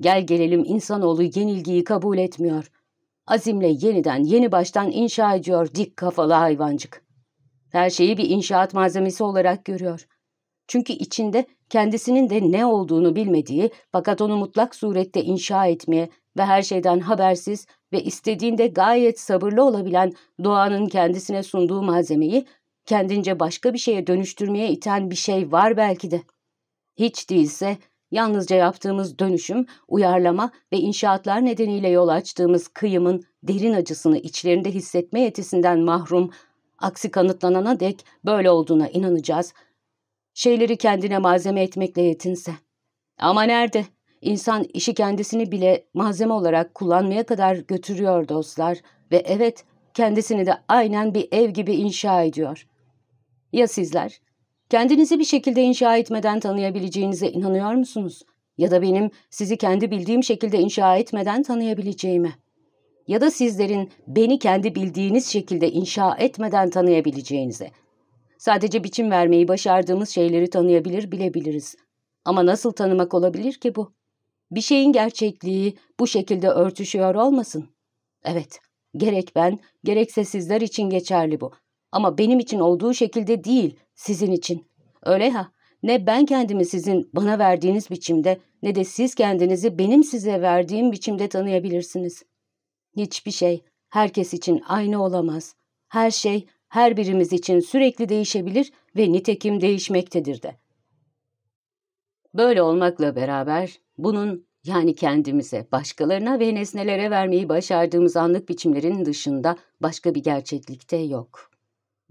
Gel gelelim insanoğlu yenilgiyi kabul etmiyor. Azimle yeniden, yeni baştan inşa ediyor dik kafalı hayvancık. Her şeyi bir inşaat malzemesi olarak görüyor. Çünkü içinde kendisinin de ne olduğunu bilmediği fakat onu mutlak surette inşa etmeye ve her şeyden habersiz ve istediğinde gayet sabırlı olabilen doğanın kendisine sunduğu malzemeyi kendince başka bir şeye dönüştürmeye iten bir şey var belki de. Hiç değilse yalnızca yaptığımız dönüşüm, uyarlama ve inşaatlar nedeniyle yol açtığımız kıyımın derin acısını içlerinde hissetme yetisinden mahrum, aksi kanıtlanana dek böyle olduğuna inanacağız. Şeyleri kendine malzeme etmekle yetinse. Ama nerede? İnsan işi kendisini bile malzeme olarak kullanmaya kadar götürüyor dostlar ve evet kendisini de aynen bir ev gibi inşa ediyor. Ya sizler? Kendinizi bir şekilde inşa etmeden tanıyabileceğinize inanıyor musunuz? Ya da benim sizi kendi bildiğim şekilde inşa etmeden tanıyabileceğime? Ya da sizlerin beni kendi bildiğiniz şekilde inşa etmeden tanıyabileceğinize? Sadece biçim vermeyi başardığımız şeyleri tanıyabilir bilebiliriz. Ama nasıl tanımak olabilir ki bu? Bir şeyin gerçekliği bu şekilde örtüşüyor olmasın. Evet, gerek ben, gerekse sizler için geçerli bu. Ama benim için olduğu şekilde değil, sizin için. Öyle ha, ne ben kendimi sizin bana verdiğiniz biçimde ne de siz kendinizi benim size verdiğim biçimde tanıyabilirsiniz. Hiçbir şey herkes için aynı olamaz. Her şey her birimiz için sürekli değişebilir ve nitekim değişmektedir de. Böyle olmakla beraber bunun yani kendimize, başkalarına ve nesnelere vermeyi başardığımız anlık biçimlerin dışında başka bir gerçeklikte yok.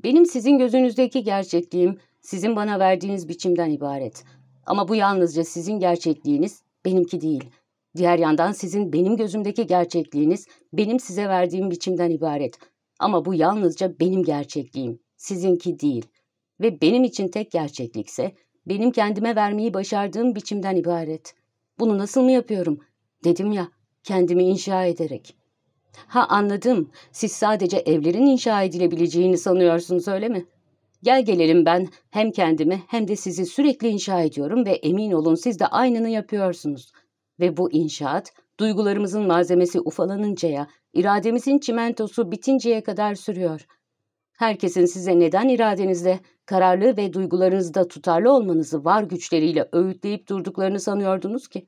Benim sizin gözünüzdeki gerçekliğim sizin bana verdiğiniz biçimden ibaret. Ama bu yalnızca sizin gerçekliğiniz, benimki değil. Diğer yandan sizin benim gözümdeki gerçekliğiniz, benim size verdiğim biçimden ibaret. Ama bu yalnızca benim gerçekliğim, sizinki değil. Ve benim için tek gerçeklikse, benim kendime vermeyi başardığım biçimden ibaret. Bunu nasıl mı yapıyorum? Dedim ya, kendimi inşa ederek. Ha anladım. Siz sadece evlerin inşa edilebileceğini sanıyorsunuz öyle mi? Gel gelelim ben hem kendimi hem de sizi sürekli inşa ediyorum ve emin olun siz de aynını yapıyorsunuz. Ve bu inşaat duygularımızın malzemesi ufalanıncaya, irademizin çimentosu bitinceye kadar sürüyor. Herkesin size neden iradenizde, kararlı ve duygularınızda tutarlı olmanızı var güçleriyle öğütleyip durduklarını sanıyordunuz ki?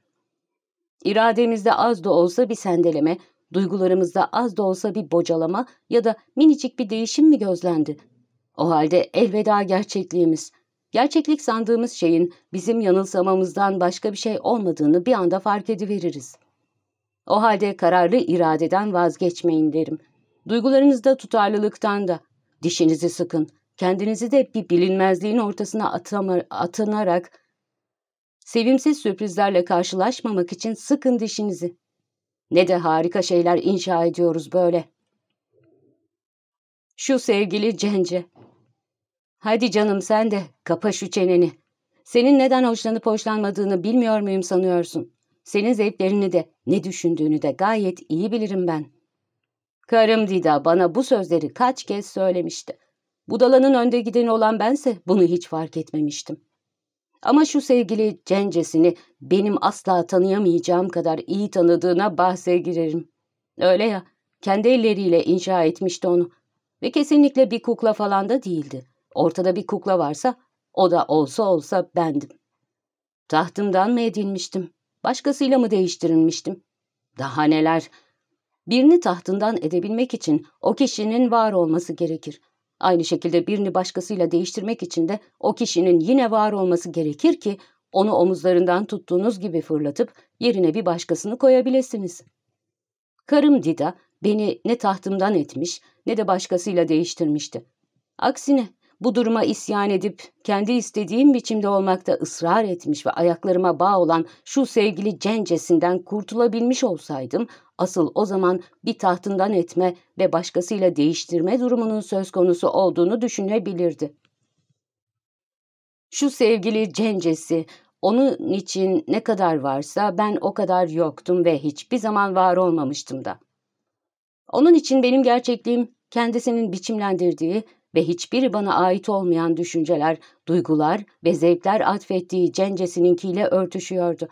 İrademizde az da olsa bir sendeleme, Duygularımızda az da olsa bir bocalama ya da minicik bir değişim mi gözlendi? O halde elveda gerçekliğimiz. Gerçeklik sandığımız şeyin bizim yanılsamamızdan başka bir şey olmadığını bir anda fark ediveririz. O halde kararlı iradeden vazgeçmeyin derim. Duygularınızda tutarlılıktan da. Dişinizi sıkın. Kendinizi de bir bilinmezliğin ortasına atama, atanarak sevimsiz sürprizlerle karşılaşmamak için sıkın dişinizi. Ne de harika şeyler inşa ediyoruz böyle. Şu sevgili Cence. Hadi canım sen de kapa şu çeneni. Senin neden hoşlanıp hoşlanmadığını bilmiyor muyum sanıyorsun? Senin zevklerini de ne düşündüğünü de gayet iyi bilirim ben. Karım Dida bana bu sözleri kaç kez söylemişti. Budalanın önde gideni olan bense bunu hiç fark etmemiştim. Ama şu sevgili cencesini benim asla tanıyamayacağım kadar iyi tanıdığına bahse girerim. Öyle ya, kendi elleriyle inşa etmişti onu. Ve kesinlikle bir kukla falan da değildi. Ortada bir kukla varsa, o da olsa olsa bendim. Tahtımdan mı edilmiştim? Başkasıyla mı değiştirilmiştim? Daha neler? Birini tahtından edebilmek için o kişinin var olması gerekir. Aynı şekilde birini başkasıyla değiştirmek için de o kişinin yine var olması gerekir ki onu omuzlarından tuttuğunuz gibi fırlatıp yerine bir başkasını koyabilirsiniz. Karım Dida beni ne tahtımdan etmiş ne de başkasıyla değiştirmişti. Aksine bu duruma isyan edip kendi istediğim biçimde olmakta ısrar etmiş ve ayaklarıma bağ olan şu sevgili cencesinden kurtulabilmiş olsaydım, asıl o zaman bir tahtından etme ve başkasıyla değiştirme durumunun söz konusu olduğunu düşünebilirdi. Şu sevgili cencesi, onun için ne kadar varsa ben o kadar yoktum ve hiçbir zaman var olmamıştım da. Onun için benim gerçekliğim kendisinin biçimlendirdiği ve hiçbiri bana ait olmayan düşünceler, duygular ve zevkler atfettiği cencesininkiyle örtüşüyordu.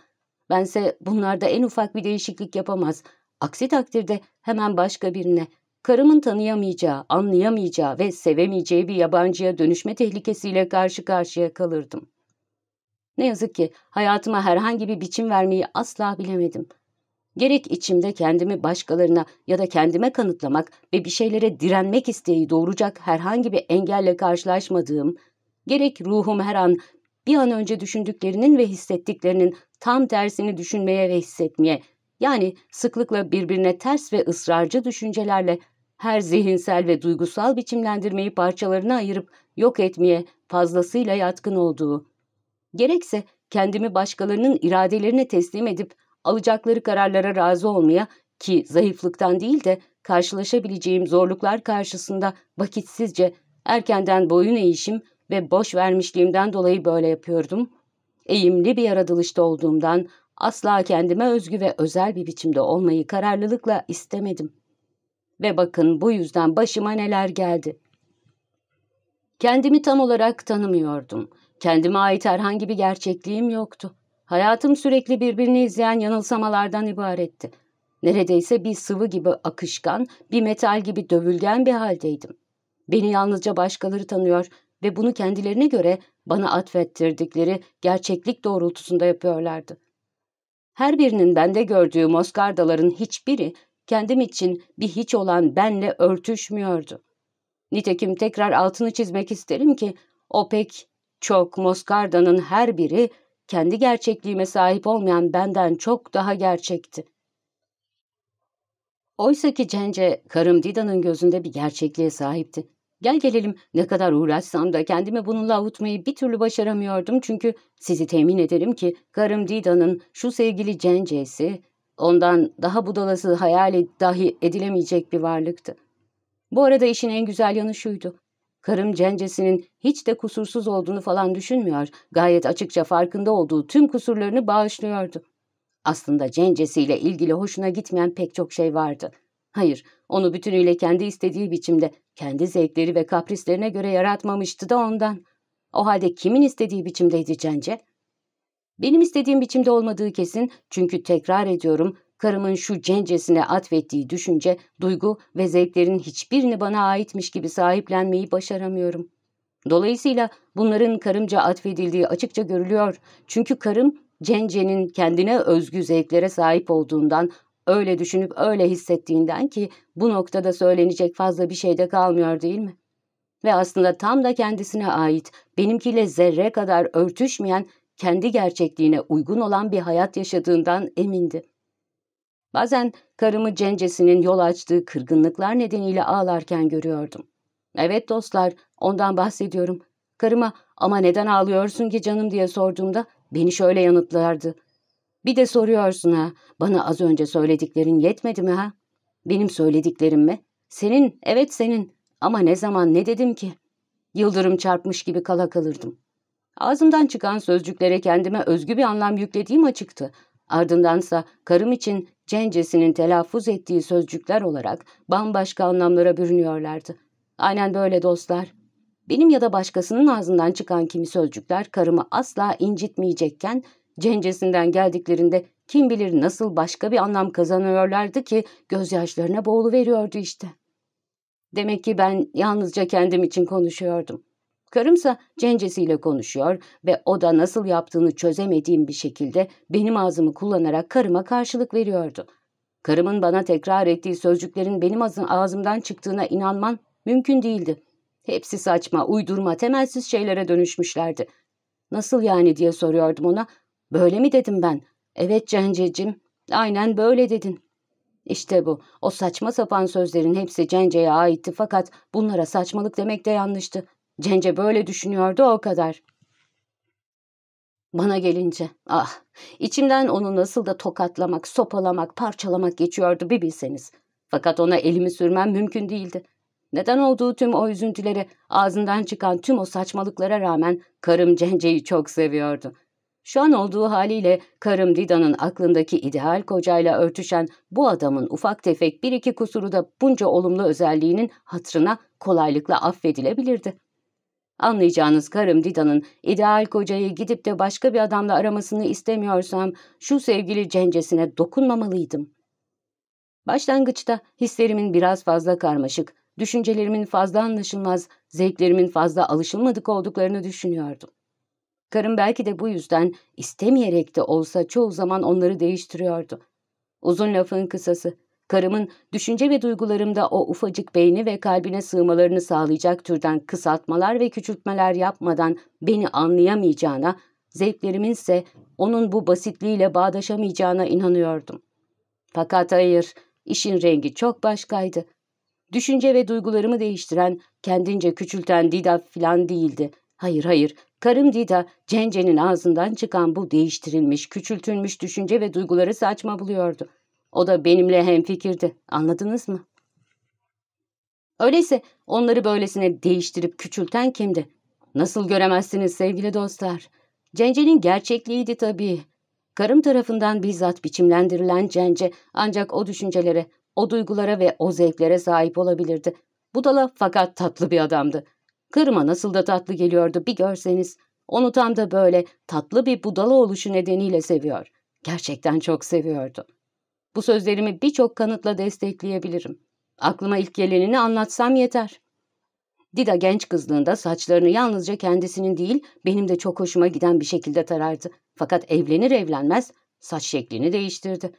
Bense bunlarda en ufak bir değişiklik yapamaz. Aksi takdirde hemen başka birine, karımın tanıyamayacağı, anlayamayacağı ve sevemeyeceği bir yabancıya dönüşme tehlikesiyle karşı karşıya kalırdım. Ne yazık ki hayatıma herhangi bir biçim vermeyi asla bilemedim. Gerek içimde kendimi başkalarına ya da kendime kanıtlamak ve bir şeylere direnmek isteği doğuracak herhangi bir engelle karşılaşmadığım, gerek ruhum her an bir an önce düşündüklerinin ve hissettiklerinin tam tersini düşünmeye ve hissetmeye, yani sıklıkla birbirine ters ve ısrarcı düşüncelerle her zihinsel ve duygusal biçimlendirmeyi parçalarına ayırıp yok etmeye fazlasıyla yatkın olduğu, gerekse kendimi başkalarının iradelerine teslim edip alacakları kararlara razı olmaya ki zayıflıktan değil de karşılaşabileceğim zorluklar karşısında vakitsizce erkenden boyun eğişim ve boş vermişliğimden dolayı böyle yapıyordum. Eğimli bir yaratılışta olduğumdan asla kendime özgü ve özel bir biçimde olmayı kararlılıkla istemedim. Ve bakın bu yüzden başıma neler geldi. Kendimi tam olarak tanımıyordum. Kendime ait herhangi bir gerçekliğim yoktu. Hayatım sürekli birbirini izleyen yanılsamalardan ibaretti. Neredeyse bir sıvı gibi akışkan, bir metal gibi dövülgen bir haldeydim. Beni yalnızca başkaları tanıyor ve bunu kendilerine göre bana atfettirdikleri gerçeklik doğrultusunda yapıyorlardı. Her birinin bende gördüğü moskardaların hiçbiri kendim için bir hiç olan benle örtüşmüyordu. Nitekim tekrar altını çizmek isterim ki o pek çok moskardanın her biri kendi gerçekliğime sahip olmayan benden çok daha gerçekti. Oysa ki Cence, karım Dida'nın gözünde bir gerçekliğe sahipti. Gel gelelim ne kadar uğraşsam da kendimi bununla avutmayı bir türlü başaramıyordum çünkü sizi temin ederim ki karım Dida'nın şu sevgili Cence'si ondan daha budalası hayal dahi edilemeyecek bir varlıktı. Bu arada işin en güzel yanı şuydu. Karım cencesinin hiç de kusursuz olduğunu falan düşünmüyor, gayet açıkça farkında olduğu tüm kusurlarını bağışlıyordu. Aslında cencesiyle ilgili hoşuna gitmeyen pek çok şey vardı. Hayır, onu bütünüyle kendi istediği biçimde, kendi zevkleri ve kaprislerine göre yaratmamıştı da ondan. O halde kimin istediği biçimdeydi Cence? Benim istediğim biçimde olmadığı kesin çünkü tekrar ediyorum, karımın şu cencesine atfettiği düşünce, duygu ve zevklerin hiçbirini bana aitmiş gibi sahiplenmeyi başaramıyorum. Dolayısıyla bunların karımca atfedildiği açıkça görülüyor. Çünkü karım Cence'nin kendine özgü zevklere sahip olduğundan, öyle düşünüp öyle hissettiğinden ki bu noktada söylenecek fazla bir şey de kalmıyor değil mi? Ve aslında tam da kendisine ait, benimkiyle zerre kadar örtüşmeyen, kendi gerçekliğine uygun olan bir hayat yaşadığından emindi. Bazen karımı cencesinin yol açtığı kırgınlıklar nedeniyle ağlarken görüyordum. Evet dostlar, ondan bahsediyorum. Karıma ama neden ağlıyorsun ki canım diye sorduğumda beni şöyle yanıtlardı. Bir de soruyorsun ha, bana az önce söylediklerin yetmedi mi ha? Benim söylediklerim mi? Senin, evet senin. Ama ne zaman ne dedim ki? Yıldırım çarpmış gibi kala kalırdım. Ağzımdan çıkan sözcüklere kendime özgü bir anlam yüklediğim açıktı. Ardındansa karım için cencesinin telaffuz ettiği sözcükler olarak bambaşka anlamlara bürünüyorlardı. Aynen böyle dostlar. Benim ya da başkasının ağzından çıkan kimi sözcükler karımı asla incitmeyecekken cencesinden geldiklerinde kim bilir nasıl başka bir anlam kazanıyorlardı ki gözyaşlarına boğulu veriyordu işte. Demek ki ben yalnızca kendim için konuşuyordum. Karımsa cencesiyle konuşuyor ve o da nasıl yaptığını çözemediğim bir şekilde benim ağzımı kullanarak karıma karşılık veriyordu. Karımın bana tekrar ettiği sözcüklerin benim ağzımdan çıktığına inanman mümkün değildi. Hepsi saçma, uydurma, temelsiz şeylere dönüşmüşlerdi. Nasıl yani diye soruyordum ona. Böyle mi dedim ben? Evet Cenceciğim, aynen böyle dedin. İşte bu, o saçma sapan sözlerin hepsi Cence'ye aitti fakat bunlara saçmalık demek de yanlıştı. Cence böyle düşünüyordu o kadar. Bana gelince, ah, içimden onu nasıl da tokatlamak, sopalamak, parçalamak geçiyordu bir bilseniz. Fakat ona elimi sürmem mümkün değildi. Neden olduğu tüm o üzüntülere, ağzından çıkan tüm o saçmalıklara rağmen karım Cence'yi çok seviyordu. Şu an olduğu haliyle karım Dida'nın aklındaki ideal kocayla örtüşen bu adamın ufak tefek bir iki kusuru da bunca olumlu özelliğinin hatırına kolaylıkla affedilebilirdi. Anlayacağınız karım Dida'nın ideal kocayı gidip de başka bir adamla aramasını istemiyorsam şu sevgili cencesine dokunmamalıydım. Başlangıçta hislerimin biraz fazla karmaşık, düşüncelerimin fazla anlaşılmaz, zevklerimin fazla alışılmadık olduklarını düşünüyordum. Karım belki de bu yüzden istemeyerek de olsa çoğu zaman onları değiştiriyordu. Uzun lafın kısası, karımın düşünce ve duygularımda o ufacık beyni ve kalbine sığmalarını sağlayacak türden kısaltmalar ve küçültmeler yapmadan beni anlayamayacağına, zevklerimin ise onun bu basitliğiyle bağdaşamayacağına inanıyordum. Fakat hayır, işin rengi çok başkaydı. Düşünce ve duygularımı değiştiren, kendince küçülten Dida filan değildi. Hayır hayır, karım Dida, Cence'nin ağzından çıkan bu değiştirilmiş, küçültülmüş düşünce ve duyguları saçma buluyordu. O da benimle hemfikirdi, anladınız mı? Öyleyse onları böylesine değiştirip küçülten kimdi? Nasıl göremezsiniz sevgili dostlar? Cence'nin gerçekliğiydi tabii. Karım tarafından bizzat biçimlendirilen Cence ancak o düşüncelere, o duygulara ve o zevklere sahip olabilirdi. Budala fakat tatlı bir adamdı. Kırma nasıl da tatlı geliyordu bir görseniz. Onu tam da böyle tatlı bir budala oluşu nedeniyle seviyor. Gerçekten çok seviyordu. Bu sözlerimi birçok kanıtla destekleyebilirim. Aklıma ilk gelenini anlatsam yeter. Dida genç kızlığında saçlarını yalnızca kendisinin değil, benim de çok hoşuma giden bir şekilde tarardı. Fakat evlenir evlenmez saç şeklini değiştirdi.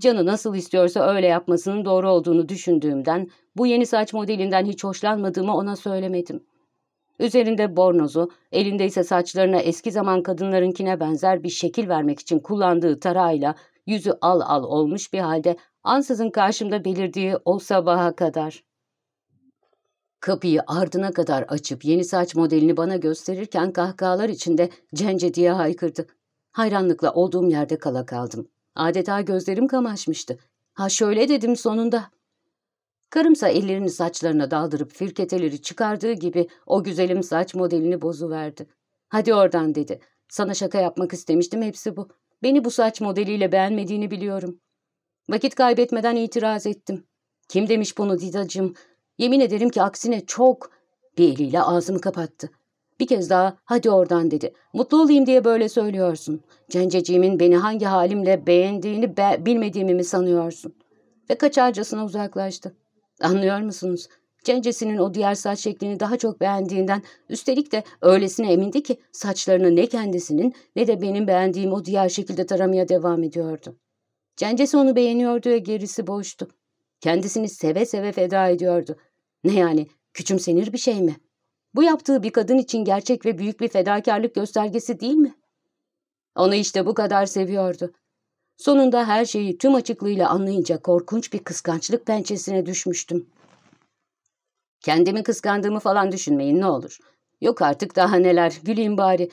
Canı nasıl istiyorsa öyle yapmasının doğru olduğunu düşündüğümden bu yeni saç modelinden hiç hoşlanmadığımı ona söylemedim. Üzerinde bornozu, elinde ise saçlarına eski zaman kadınlarınkine benzer bir şekil vermek için kullandığı tarağıyla yüzü al al olmuş bir halde ansızın karşımda belirdiği o sabaha kadar. Kapıyı ardına açıp açıp yeni saç modelini bana gösterirken kahkahalar içinde cence diye haykırdı. Hayranlıkla olduğum yerde kala kaldım. Adeta gözlerim kamaşmıştı. Ha şöyle dedim sonunda. Karımsa ellerini saçlarına daldırıp firketeleri çıkardığı gibi o güzelim saç modelini bozuverdi. Hadi oradan dedi. Sana şaka yapmak istemiştim hepsi bu. Beni bu saç modeliyle beğenmediğini biliyorum. Vakit kaybetmeden itiraz ettim. Kim demiş bunu Didacığım? Yemin ederim ki aksine çok. Bir eliyle ağzımı kapattı. Bir kez daha hadi oradan dedi. Mutlu olayım diye böyle söylüyorsun. Cenceciğimin beni hangi halimle beğendiğini be bilmediğimi mi sanıyorsun? Ve kaçarcasına uzaklaştı. Anlıyor musunuz? Cencesinin o diğer saç şeklini daha çok beğendiğinden üstelik de öylesine emindi ki saçlarını ne kendisinin ne de benim beğendiğim o diğer şekilde taramaya devam ediyordu. Cencesi onu beğeniyordu ve gerisi boştu. Kendisini seve seve feda ediyordu. Ne yani küçümsenir bir şey mi? Bu yaptığı bir kadın için gerçek ve büyük bir fedakarlık göstergesi değil mi? Onu işte bu kadar seviyordu. Sonunda her şeyi tüm açıklığıyla anlayınca korkunç bir kıskançlık pençesine düşmüştüm. Kendimi kıskandığımı falan düşünmeyin ne olur. Yok artık daha neler, güleyim bari.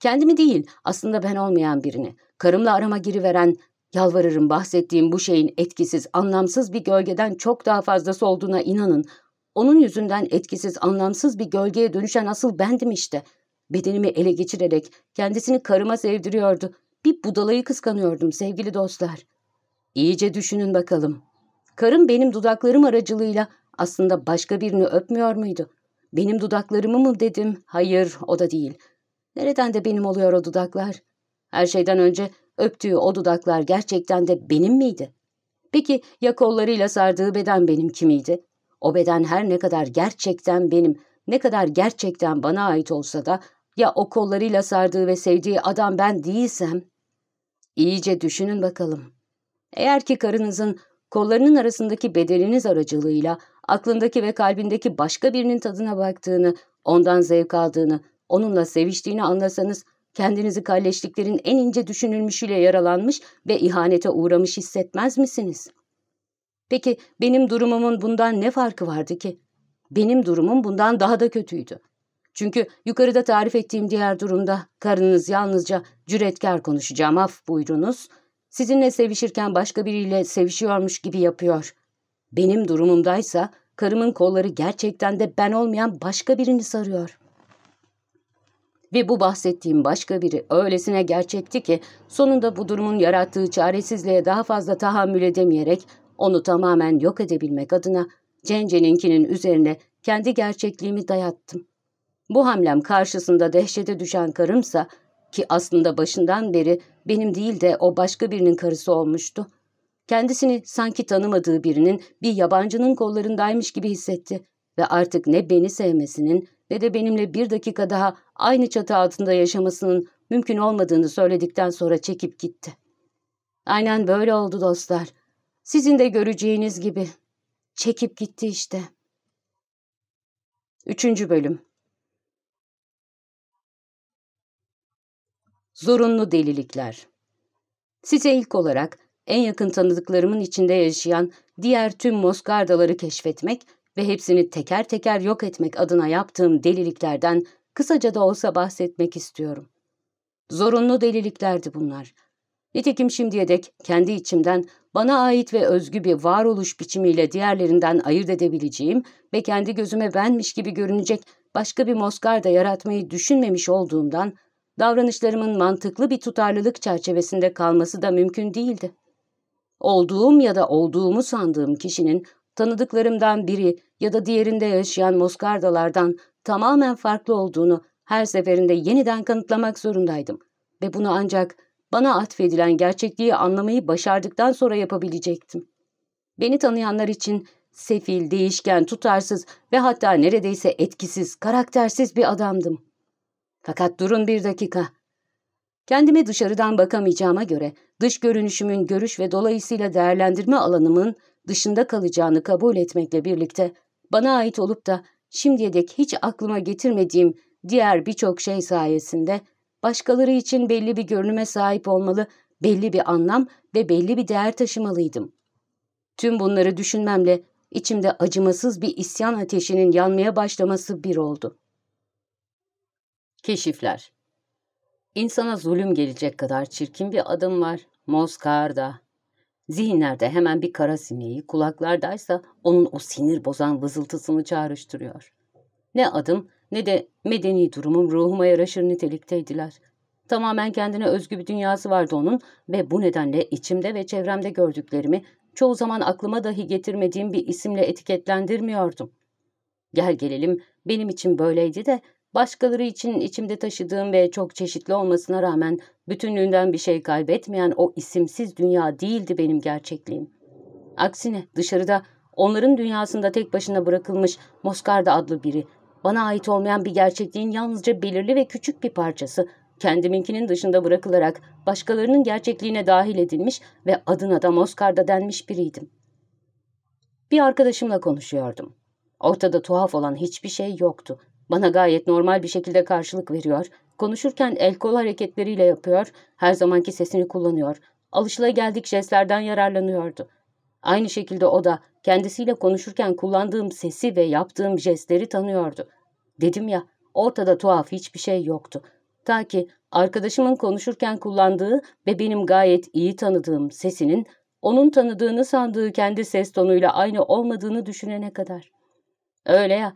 Kendimi değil, aslında ben olmayan birini. Karımla arama giriveren, yalvarırım bahsettiğim bu şeyin etkisiz, anlamsız bir gölgeden çok daha fazlası olduğuna inanın. Onun yüzünden etkisiz, anlamsız bir gölgeye dönüşen asıl bendim işte. Bedenimi ele geçirerek kendisini karıma sevdiriyordu. Bir budalayı kıskanıyordum sevgili dostlar. İyice düşünün bakalım. Karım benim dudaklarım aracılığıyla aslında başka birini öpmüyor muydu? Benim dudaklarımı mı dedim? Hayır, o da değil. Nereden de benim oluyor o dudaklar? Her şeyden önce öptüğü o dudaklar gerçekten de benim miydi? Peki ya kollarıyla sardığı beden benim kimiydi? O beden her ne kadar gerçekten benim, ne kadar gerçekten bana ait olsa da ya o kollarıyla sardığı ve sevdiği adam ben değilsem? İyice düşünün bakalım. Eğer ki karınızın kollarının arasındaki bedeniniz aracılığıyla aklındaki ve kalbindeki başka birinin tadına baktığını, ondan zevk aldığını, onunla seviştiğini anlasanız, kendinizi kalleşliklerin en ince düşünülmüşüyle yaralanmış ve ihanete uğramış hissetmez misiniz? Peki benim durumumun bundan ne farkı vardı ki? Benim durumum bundan daha da kötüydü. Çünkü yukarıda tarif ettiğim diğer durumda karınız yalnızca cüretkar konuşacağım af buyurunuz. Sizinle sevişirken başka biriyle sevişiyormuş gibi yapıyor. Benim durumumdaysa karımın kolları gerçekten de ben olmayan başka birini sarıyor. Ve bu bahsettiğim başka biri öylesine gerçekti ki sonunda bu durumun yarattığı çaresizliğe daha fazla tahammül edemeyerek onu tamamen yok edebilmek adına Cence'ninkinin üzerine kendi gerçekliğimi dayattım. Bu hamlem karşısında dehşete düşen karımsa ki aslında başından beri benim değil de o başka birinin karısı olmuştu. Kendisini sanki tanımadığı birinin bir yabancının kollarındaymış gibi hissetti ve artık ne beni sevmesinin ne de benimle bir dakika daha aynı çatı altında yaşamasının mümkün olmadığını söyledikten sonra çekip gitti. Aynen böyle oldu dostlar. Sizin de göreceğiniz gibi. Çekip gitti işte. Üçüncü bölüm Zorunlu delilikler Size ilk olarak en yakın tanıdıklarımın içinde yaşayan diğer tüm Moskardaları keşfetmek ve hepsini teker teker yok etmek adına yaptığım deliliklerden kısaca da olsa bahsetmek istiyorum. Zorunlu deliliklerdi bunlar. Nitekim şimdiye dek kendi içimden bana ait ve özgü bir varoluş biçimiyle diğerlerinden ayırt edebileceğim ve kendi gözüme benmiş gibi görünecek başka bir Moskarda yaratmayı düşünmemiş olduğumdan davranışlarımın mantıklı bir tutarlılık çerçevesinde kalması da mümkün değildi. Olduğum ya da olduğumu sandığım kişinin tanıdıklarımdan biri ya da diğerinde yaşayan Moskardalardan tamamen farklı olduğunu her seferinde yeniden kanıtlamak zorundaydım. Ve bunu ancak bana atfedilen gerçekliği anlamayı başardıktan sonra yapabilecektim. Beni tanıyanlar için sefil, değişken, tutarsız ve hatta neredeyse etkisiz, karaktersiz bir adamdım. Fakat durun bir dakika. Kendime dışarıdan bakamayacağıma göre dış görünüşümün görüş ve dolayısıyla değerlendirme alanımın dışında kalacağını kabul etmekle birlikte bana ait olup da şimdiye dek hiç aklıma getirmediğim diğer birçok şey sayesinde başkaları için belli bir görünüme sahip olmalı, belli bir anlam ve belli bir değer taşımalıydım. Tüm bunları düşünmemle içimde acımasız bir isyan ateşinin yanmaya başlaması bir oldu. Keşifler İnsana zulüm gelecek kadar çirkin bir adım var. Moskarda. Zihinlerde hemen bir kara sineği, kulaklardaysa onun o sinir bozan vızıltısını çağrıştırıyor. Ne adım ne de medeni durumum ruhuma yaraşır nitelikteydiler. Tamamen kendine özgü bir dünyası vardı onun ve bu nedenle içimde ve çevremde gördüklerimi çoğu zaman aklıma dahi getirmediğim bir isimle etiketlendirmiyordum. Gel gelelim benim için böyleydi de Başkaları için içimde taşıdığım ve çok çeşitli olmasına rağmen bütünlüğünden bir şey kaybetmeyen o isimsiz dünya değildi benim gerçekliğim. Aksine dışarıda onların dünyasında tek başına bırakılmış Moskarda adlı biri, bana ait olmayan bir gerçekliğin yalnızca belirli ve küçük bir parçası, kendiminkinin dışında bırakılarak başkalarının gerçekliğine dahil edilmiş ve adına da Moskarda denmiş biriydim. Bir arkadaşımla konuşuyordum. Ortada tuhaf olan hiçbir şey yoktu. Bana gayet normal bir şekilde karşılık veriyor. Konuşurken el kol hareketleriyle yapıyor, her zamanki sesini kullanıyor. Alışılageldik jestlerden yararlanıyordu. Aynı şekilde o da kendisiyle konuşurken kullandığım sesi ve yaptığım jestleri tanıyordu. Dedim ya, ortada tuhaf hiçbir şey yoktu. Ta ki arkadaşımın konuşurken kullandığı ve benim gayet iyi tanıdığım sesinin onun tanıdığını sandığı kendi ses tonuyla aynı olmadığını düşünene kadar. Öyle ya,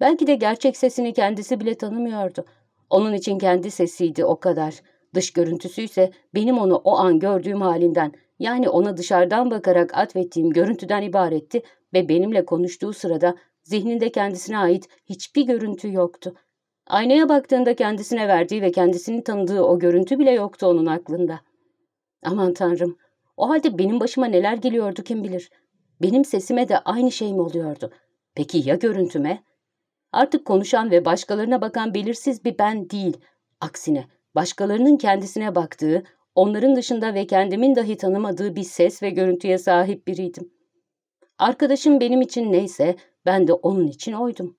Belki de gerçek sesini kendisi bile tanımıyordu. Onun için kendi sesiydi o kadar. Dış görüntüsü ise benim onu o an gördüğüm halinden, yani ona dışarıdan bakarak atfettiğim görüntüden ibaretti ve benimle konuştuğu sırada zihninde kendisine ait hiçbir görüntü yoktu. Aynaya baktığında kendisine verdiği ve kendisini tanıdığı o görüntü bile yoktu onun aklında. Aman tanrım, o halde benim başıma neler geliyordu kim bilir. Benim sesime de aynı şey mi oluyordu? Peki ya görüntüme? Artık konuşan ve başkalarına bakan belirsiz bir ben değil. Aksine başkalarının kendisine baktığı, onların dışında ve kendimin dahi tanımadığı bir ses ve görüntüye sahip biriydim. Arkadaşım benim için neyse ben de onun için oydum.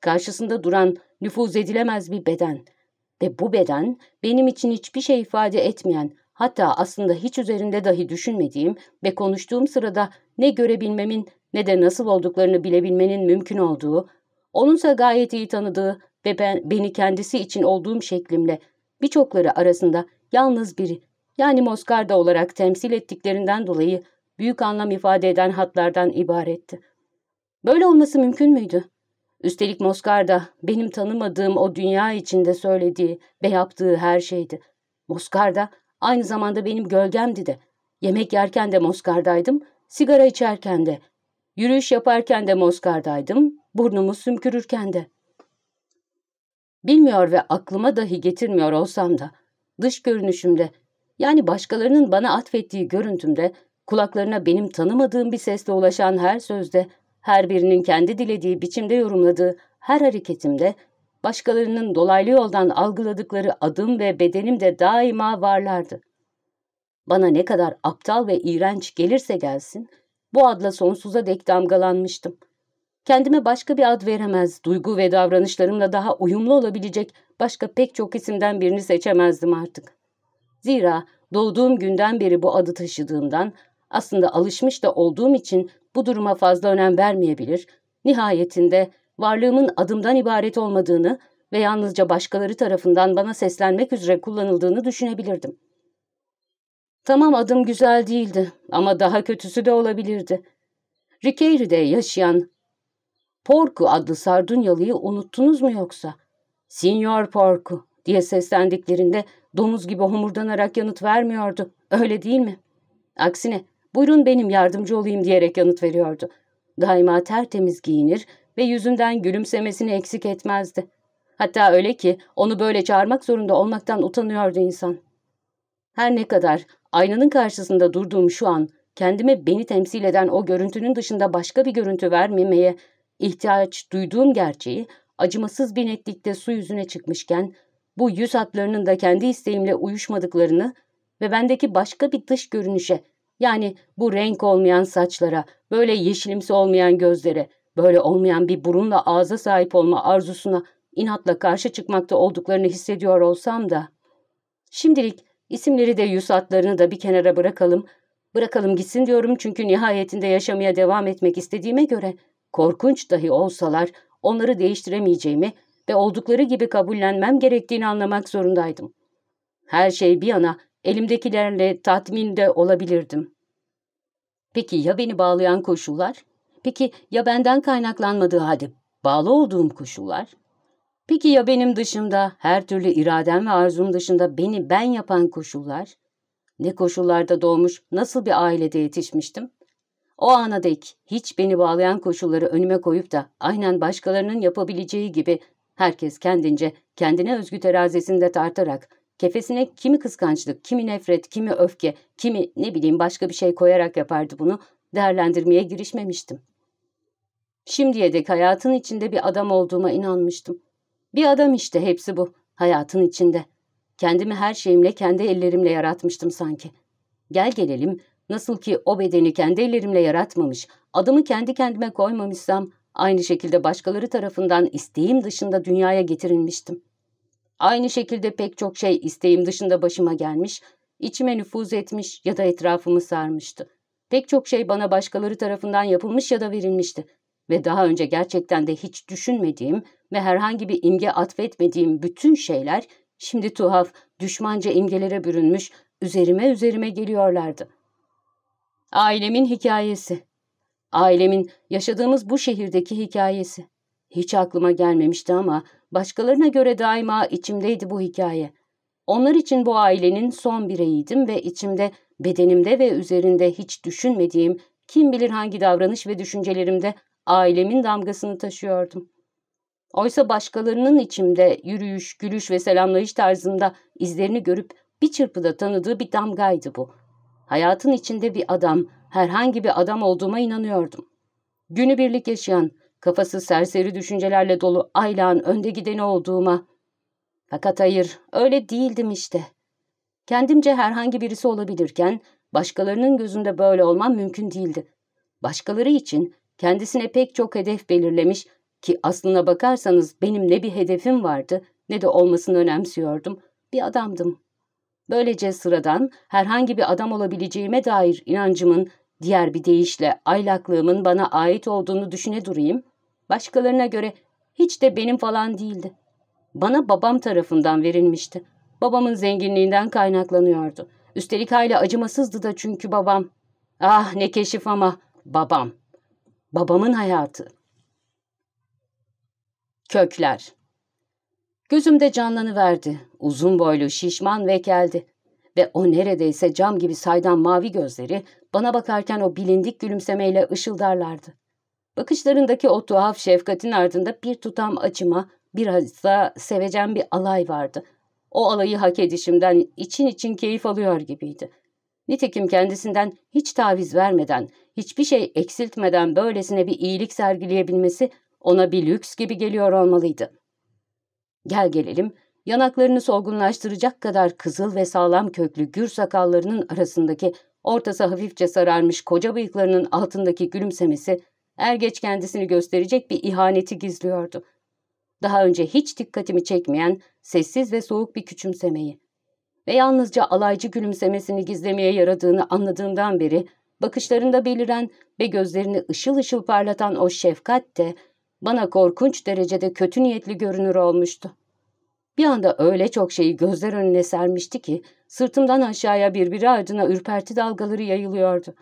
Karşısında duran nüfuz edilemez bir beden ve bu beden benim için hiçbir şey ifade etmeyen, hatta aslında hiç üzerinde dahi düşünmediğim ve konuştuğum sırada ne görebilmemin ne de nasıl olduklarını bilebilmenin mümkün olduğu Onunsa gayet iyi tanıdığı ve ben, beni kendisi için olduğum şeklimle birçokları arasında yalnız biri yani Moskarda olarak temsil ettiklerinden dolayı büyük anlam ifade eden hatlardan ibaretti. Böyle olması mümkün müydü? Üstelik Moskarda benim tanımadığım o dünya içinde söylediği ve yaptığı her şeydi. Moskarda aynı zamanda benim gölgemdi de. Yemek yerken de Moskar'daydım, sigara içerken de. Yürüyüş yaparken de Moskar'daydım, burnumu sümkürürken de. Bilmiyor ve aklıma dahi getirmiyor olsam da, dış görünüşümde, yani başkalarının bana atfettiği görüntümde, kulaklarına benim tanımadığım bir sesle ulaşan her sözde, her birinin kendi dilediği biçimde yorumladığı her hareketimde, başkalarının dolaylı yoldan algıladıkları adım ve bedenim de daima varlardı. Bana ne kadar aptal ve iğrenç gelirse gelsin, bu adla sonsuza dek damgalanmıştım. Kendime başka bir ad veremez, duygu ve davranışlarımla daha uyumlu olabilecek başka pek çok isimden birini seçemezdim artık. Zira doğduğum günden beri bu adı taşıdığımdan, aslında alışmış da olduğum için bu duruma fazla önem vermeyebilir, nihayetinde varlığımın adımdan ibaret olmadığını ve yalnızca başkaları tarafından bana seslenmek üzere kullanıldığını düşünebilirdim. Tamam adım güzel değildi ama daha kötüsü de olabilirdi. Rikeyri'de yaşayan Porku adlı Sardunyalıyı unuttunuz mu yoksa? Signor Porku diye seslendiklerinde domuz gibi homurdanarak yanıt vermiyordu. Öyle değil mi? Aksine buyurun benim yardımcı olayım diyerek yanıt veriyordu. Daima tertemiz giyinir ve yüzünden gülümsemesini eksik etmezdi. Hatta öyle ki onu böyle çağırmak zorunda olmaktan utanıyordu insan. Her ne kadar aynanın karşısında durduğum şu an kendime beni temsil eden o görüntünün dışında başka bir görüntü vermemeye ihtiyaç duyduğum gerçeği acımasız bir netlikte su yüzüne çıkmışken bu yüz hatlarının da kendi isteğimle uyuşmadıklarını ve bendeki başka bir dış görünüşe yani bu renk olmayan saçlara, böyle yeşilimsi olmayan gözlere, böyle olmayan bir burunla ağza sahip olma arzusuna inatla karşı çıkmakta olduklarını hissediyor olsam da. Şimdilik isimleri de yüz hatlarını da bir kenara bırakalım. Bırakalım gitsin diyorum çünkü nihayetinde yaşamaya devam etmek istediğime göre korkunç dahi olsalar onları değiştiremeyeceğimi ve oldukları gibi kabullenmem gerektiğini anlamak zorundaydım. Her şey bir yana elimdekilerle tatminde olabilirdim. Peki ya beni bağlayan koşullar? Peki ya benden kaynaklanmadığı halde bağlı olduğum koşullar? Peki ya benim dışımda, her türlü iradem ve arzum dışında beni ben yapan koşullar? Ne koşullarda doğmuş, nasıl bir ailede yetişmiştim? O ana dek hiç beni bağlayan koşulları önüme koyup da aynen başkalarının yapabileceği gibi herkes kendince kendine özgü terazisinde tartarak kefesine kimi kıskançlık, kimi nefret, kimi öfke, kimi ne bileyim başka bir şey koyarak yapardı bunu değerlendirmeye girişmemiştim. Şimdiye dek hayatın içinde bir adam olduğuma inanmıştım. Bir adam işte hepsi bu, hayatın içinde. Kendimi her şeyimle, kendi ellerimle yaratmıştım sanki. Gel gelelim, nasıl ki o bedeni kendi ellerimle yaratmamış, adımı kendi kendime koymamışsam, aynı şekilde başkaları tarafından isteğim dışında dünyaya getirilmiştim. Aynı şekilde pek çok şey isteğim dışında başıma gelmiş, içime nüfuz etmiş ya da etrafımı sarmıştı. Pek çok şey bana başkaları tarafından yapılmış ya da verilmişti. Ve daha önce gerçekten de hiç düşünmediğim ve herhangi bir imge atfetmediğim bütün şeyler şimdi tuhaf, düşmanca imgelere bürünmüş, üzerime üzerime geliyorlardı. Ailemin hikayesi. Ailemin yaşadığımız bu şehirdeki hikayesi. Hiç aklıma gelmemişti ama başkalarına göre daima içimdeydi bu hikaye. Onlar için bu ailenin son bireyiydim ve içimde, bedenimde ve üzerinde hiç düşünmediğim, kim bilir hangi davranış ve düşüncelerimde ailemin damgasını taşıyordum. Oysa başkalarının içimde yürüyüş, gülüş ve selamlayış tarzında izlerini görüp bir çırpıda tanıdığı bir damgaydı bu. Hayatın içinde bir adam, herhangi bir adam olduğuma inanıyordum. Günübirlik yaşayan, kafası serseri düşüncelerle dolu Ayla'nın önde gideni olduğuma. Fakat hayır, öyle değildim işte. Kendimce herhangi birisi olabilirken, başkalarının gözünde böyle olmam mümkün değildi. Başkaları için kendisine pek çok hedef belirlemiş ki aslına bakarsanız benim ne bir hedefim vardı ne de olmasını önemsiyordum. Bir adamdım. Böylece sıradan herhangi bir adam olabileceğime dair inancımın diğer bir deyişle aylaklığımın bana ait olduğunu düşüne durayım. Başkalarına göre hiç de benim falan değildi. Bana babam tarafından verilmişti. Babamın zenginliğinden kaynaklanıyordu. Üstelik hala acımasızdı da çünkü babam. Ah ne keşif ama babam. Babamın hayatı. Kökler Gözümde canlanıverdi. Uzun boylu, şişman ve keldi. Ve o neredeyse cam gibi saydam mavi gözleri bana bakarken o bilindik gülümsemeyle ışıldarlardı. Bakışlarındaki o tuhaf şefkatin ardında bir tutam acıma, biraz da sevecen bir alay vardı. O alayı hak edişimden için için keyif alıyor gibiydi. Nitekim kendisinden hiç taviz vermeden, hiçbir şey eksiltmeden böylesine bir iyilik sergileyebilmesi ona bir lüks gibi geliyor olmalıydı. Gel gelelim, yanaklarını solgunlaştıracak kadar kızıl ve sağlam köklü gür sakallarının arasındaki ortası hafifçe sararmış koca bıyıklarının altındaki gülümsemesi er geç kendisini gösterecek bir ihaneti gizliyordu. Daha önce hiç dikkatimi çekmeyen sessiz ve soğuk bir küçümsemeyi ve yalnızca alaycı gülümsemesini gizlemeye yaradığını anladığımdan beri bakışlarında beliren ve gözlerini ışıl ışıl parlatan o şefkat de bana korkunç derecede kötü niyetli görünür olmuştu. Bir anda öyle çok şeyi gözler önüne sermişti ki sırtımdan aşağıya birbiri ardına ürperti dalgaları yayılıyordu.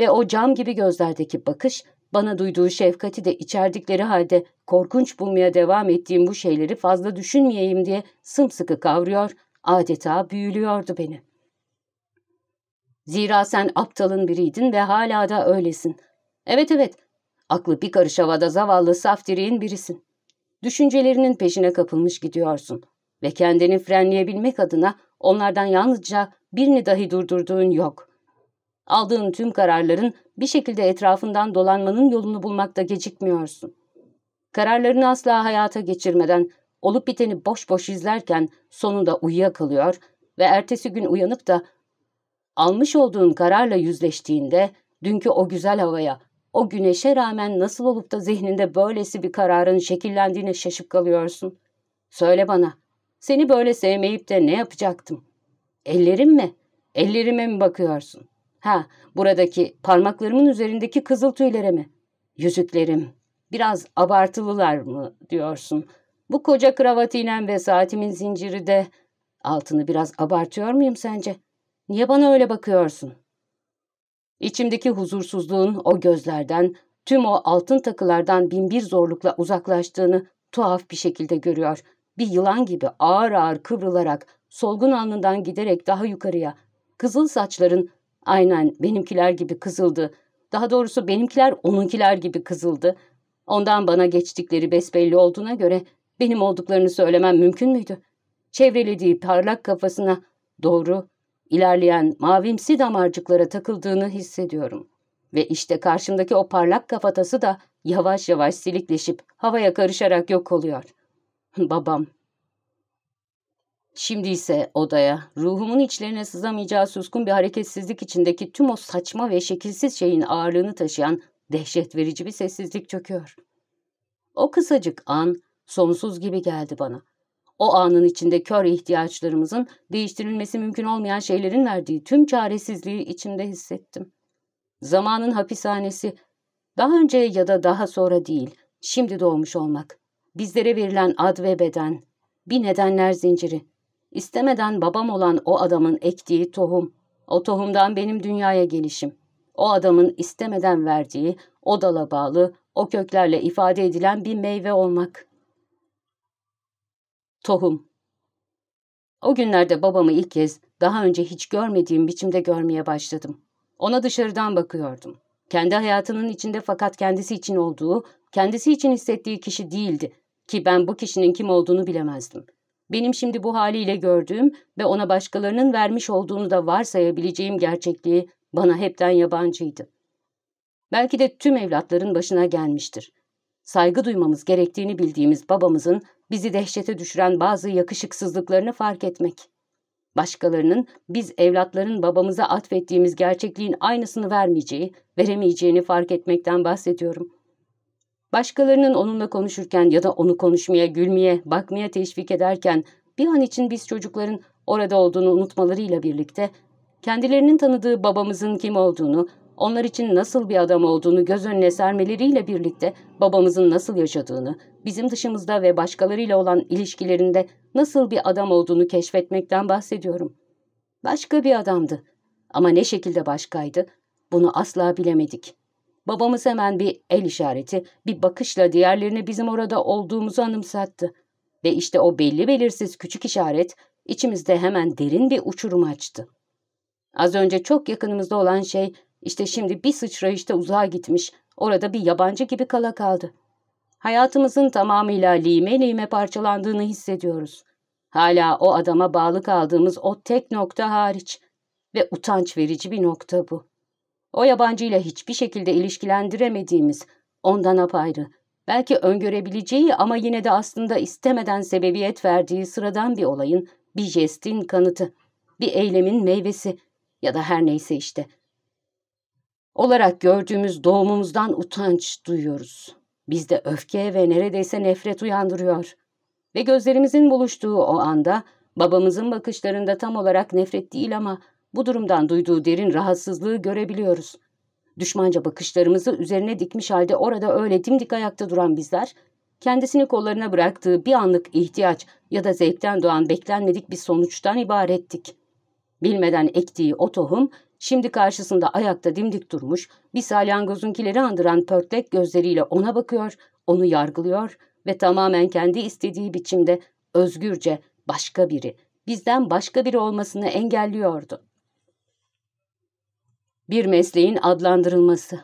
Ve o cam gibi gözlerdeki bakış bana duyduğu şefkati de içerdikleri halde korkunç bulmaya devam ettiğim bu şeyleri fazla düşünmeyeyim diye sımsıkı kavruyor, adeta büyülüyordu beni. Zira sen aptalın biriydin ve hala da öylesin. Evet evet, aklı bir karış havada zavallı saftiriğin birisin. Düşüncelerinin peşine kapılmış gidiyorsun ve kendini frenleyebilmek adına onlardan yalnızca birini dahi durdurduğun yok. Aldığın tüm kararların bir şekilde etrafından dolanmanın yolunu bulmakta gecikmiyorsun. Kararlarını asla hayata geçirmeden, olup biteni boş boş izlerken sonunda uyuyakalıyor ve ertesi gün uyanıp da almış olduğun kararla yüzleştiğinde dünkü o güzel havaya, o güneşe rağmen nasıl olup da zihninde böylesi bir kararın şekillendiğine şaşıp kalıyorsun. Söyle bana, seni böyle sevmeyip de ne yapacaktım? Ellerim mi? Ellerime mi bakıyorsun? Ha, buradaki parmaklarımın üzerindeki kızıl tüylere mi? Yüzüklerim, biraz abartılılar mı diyorsun? Bu koca kravatinen ve saatimin zinciri de altını biraz abartıyor muyum sence? Niye bana öyle bakıyorsun? İçimdeki huzursuzluğun o gözlerden, tüm o altın takılardan binbir zorlukla uzaklaştığını tuhaf bir şekilde görüyor. Bir yılan gibi ağır ağır kıvrılarak, solgun alnından giderek daha yukarıya, kızıl saçların aynen benimkiler gibi kızıldı. Daha doğrusu benimkiler onunkiler gibi kızıldı. Ondan bana geçtikleri besbelli olduğuna göre benim olduklarını söylemem mümkün müydü? Çevrelediği parlak kafasına doğru ilerleyen mavimsi damarcıklara takıldığını hissediyorum. Ve işte karşımdaki o parlak kafatası da yavaş yavaş silikleşip havaya karışarak yok oluyor. Babam. Şimdi ise odaya, ruhumun içlerine sızamayacağı suskun bir hareketsizlik içindeki tüm o saçma ve şekilsiz şeyin ağırlığını taşıyan dehşet verici bir sessizlik çöküyor. O kısacık an sonsuz gibi geldi bana. O anın içinde kör ihtiyaçlarımızın değiştirilmesi mümkün olmayan şeylerin verdiği tüm çaresizliği içimde hissettim. Zamanın hapishanesi daha önce ya da daha sonra değil, şimdi doğmuş olmak. Bizlere verilen ad ve beden, bir nedenler zinciri. İstemeden babam olan o adamın ektiği tohum, o tohumdan benim dünyaya gelişim. O adamın istemeden verdiği, o dala bağlı, o köklerle ifade edilen bir meyve olmak. Tohum. O günlerde babamı ilk kez daha önce hiç görmediğim biçimde görmeye başladım. Ona dışarıdan bakıyordum. Kendi hayatının içinde fakat kendisi için olduğu, kendisi için hissettiği kişi değildi ki ben bu kişinin kim olduğunu bilemezdim. Benim şimdi bu haliyle gördüğüm ve ona başkalarının vermiş olduğunu da varsayabileceğim gerçekliği bana hepten yabancıydı. Belki de tüm evlatların başına gelmiştir. Saygı duymamız gerektiğini bildiğimiz babamızın bizi dehşete düşüren bazı yakışıksızlıklarını fark etmek. Başkalarının biz evlatların babamıza atfettiğimiz gerçekliğin aynısını vermeyeceği, veremeyeceğini fark etmekten bahsediyorum. Başkalarının onunla konuşurken ya da onu konuşmaya, gülmeye, bakmaya teşvik ederken bir an için biz çocukların orada olduğunu unutmalarıyla birlikte kendilerinin tanıdığı babamızın kim olduğunu, onlar için nasıl bir adam olduğunu göz önüne sermeleriyle birlikte babamızın nasıl yaşadığını, bizim dışımızda ve başkalarıyla olan ilişkilerinde nasıl bir adam olduğunu keşfetmekten bahsediyorum. Başka bir adamdı. Ama ne şekilde başkaydı? Bunu asla bilemedik. Babamız hemen bir el işareti, bir bakışla diğerlerini bizim orada olduğumuzu anımsattı. Ve işte o belli belirsiz küçük işaret içimizde hemen derin bir uçurum açtı. Az önce çok yakınımızda olan şey işte şimdi bir sıçrayışta uzağa gitmiş, orada bir yabancı gibi kala kaldı. Hayatımızın tamamıyla lime lime parçalandığını hissediyoruz. Hala o adama bağlı kaldığımız o tek nokta hariç ve utanç verici bir nokta bu. O yabancıyla hiçbir şekilde ilişkilendiremediğimiz, ondan apayrı, belki öngörebileceği ama yine de aslında istemeden sebebiyet verdiği sıradan bir olayın, bir jestin kanıtı, bir eylemin meyvesi ya da her neyse işte. Olarak gördüğümüz doğumumuzdan utanç duyuyoruz. Bizde öfke ve neredeyse nefret uyandırıyor. Ve gözlerimizin buluştuğu o anda babamızın bakışlarında tam olarak nefret değil ama bu durumdan duyduğu derin rahatsızlığı görebiliyoruz. Düşmanca bakışlarımızı üzerine dikmiş halde orada öyle dimdik ayakta duran bizler, kendisini kollarına bıraktığı bir anlık ihtiyaç ya da zevkten doğan beklenmedik bir sonuçtan ibarettik. Bilmeden ektiği o tohum, şimdi karşısında ayakta dimdik durmuş, bir salyangozunkileri andıran pörtlek gözleriyle ona bakıyor, onu yargılıyor ve tamamen kendi istediği biçimde özgürce başka biri, bizden başka biri olmasını engelliyordu. Bir mesleğin adlandırılması.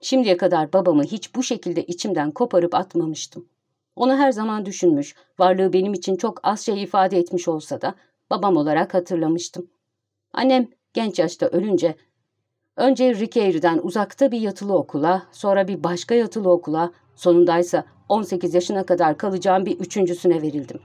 Şimdiye kadar babamı hiç bu şekilde içimden koparıp atmamıştım. Onu her zaman düşünmüş, varlığı benim için çok az şey ifade etmiş olsa da babam olarak hatırlamıştım. Annem genç yaşta ölünce önce Rickary'den uzakta bir yatılı okula, sonra bir başka yatılı okula, sonundaysa 18 yaşına kadar kalacağım bir üçüncüsüne verildim.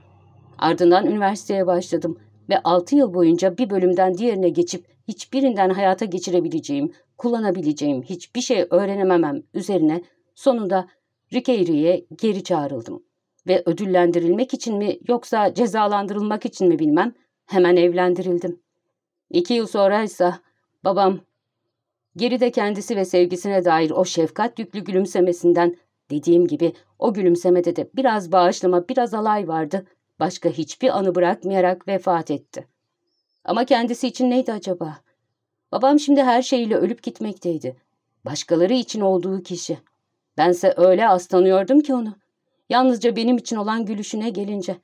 Ardından üniversiteye başladım ve 6 yıl boyunca bir bölümden diğerine geçip hiçbirinden hayata geçirebileceğim, kullanabileceğim hiçbir şey öğrenememem üzerine sonunda Rickary'e geri çağrıldım. Ve ödüllendirilmek için mi yoksa cezalandırılmak için mi bilmem hemen evlendirildim. İki yıl sonra ise babam geride kendisi ve sevgisine dair o şefkat yüklü gülümsemesinden dediğim gibi o gülümsemede de biraz bağışlama biraz alay vardı başka hiçbir anı bırakmayarak vefat etti. Ama kendisi için neydi acaba? Babam şimdi her şeyiyle ölüp gitmekteydi. Başkaları için olduğu kişi. Bense öyle aslanıyordum ki onu. Yalnızca benim için olan gülüşüne gelince.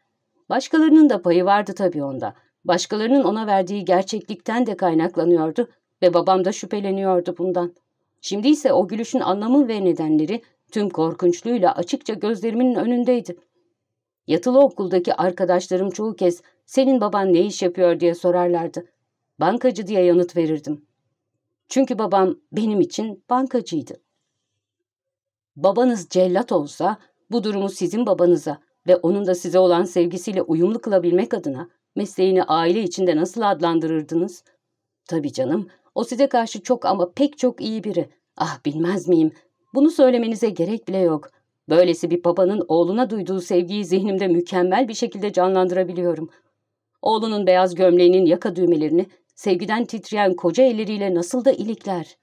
Başkalarının da payı vardı tabii onda. Başkalarının ona verdiği gerçeklikten de kaynaklanıyordu ve babam da şüpheleniyordu bundan. Şimdi ise o gülüşün anlamı ve nedenleri tüm korkunçluğuyla açıkça gözlerimin önündeydi. Yatılı okuldaki arkadaşlarım çoğu kez senin baban ne iş yapıyor diye sorarlardı. Bankacı diye yanıt verirdim. Çünkü babam benim için bankacıydı. Babanız cellat olsa bu durumu sizin babanıza ve onun da size olan sevgisiyle uyumlu kılabilmek adına mesleğini aile içinde nasıl adlandırırdınız? Tabii canım, o size karşı çok ama pek çok iyi biri. Ah bilmez miyim? Bunu söylemenize gerek bile yok. Böylesi bir babanın oğluna duyduğu sevgiyi zihnimde mükemmel bir şekilde canlandırabiliyorum. Oğlunun beyaz gömleğinin yaka düğmelerini sevgiden titreyen koca elleriyle nasıl da ilikler.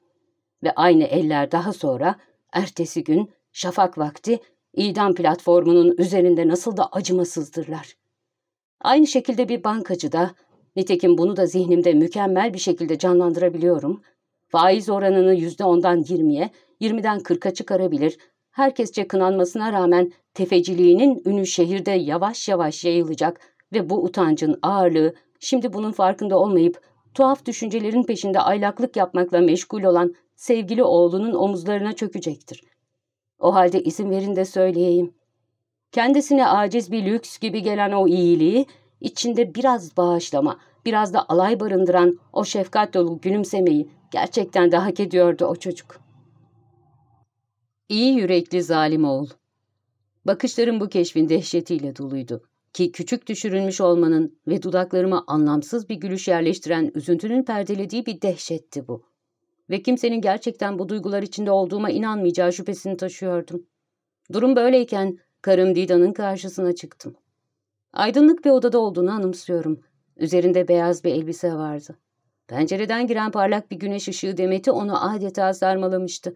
Ve aynı eller daha sonra, ertesi gün, şafak vakti, idam platformunun üzerinde nasıl da acımasızdırlar. Aynı şekilde bir bankacı da, nitekim bunu da zihnimde mükemmel bir şekilde canlandırabiliyorum, faiz oranını yüzde ondan yirmiye, yirmiden kırka çıkarabilir, herkesçe kınanmasına rağmen tefeciliğinin ünü şehirde yavaş yavaş yayılacak ve bu utancın ağırlığı şimdi bunun farkında olmayıp tuhaf düşüncelerin peşinde aylaklık yapmakla meşgul olan sevgili oğlunun omuzlarına çökecektir. O halde izin verin de söyleyeyim. Kendisine aciz bir lüks gibi gelen o iyiliği, içinde biraz bağışlama, biraz da alay barındıran o şefkat dolu gülümsemeyi gerçekten de hak ediyordu o çocuk. İyi yürekli zalim oğul. Bakışlarım bu keşfin dehşetiyle doluydu. Ki küçük düşürülmüş olmanın ve dudaklarıma anlamsız bir gülüş yerleştiren üzüntünün perdelediği bir dehşetti bu. Ve kimsenin gerçekten bu duygular içinde olduğuma inanmayacağı şüphesini taşıyordum. Durum böyleyken karım Dida'nın karşısına çıktım. Aydınlık bir odada olduğunu anımsıyorum. Üzerinde beyaz bir elbise vardı. Pencereden giren parlak bir güneş ışığı demeti onu adeta sarmalamıştı.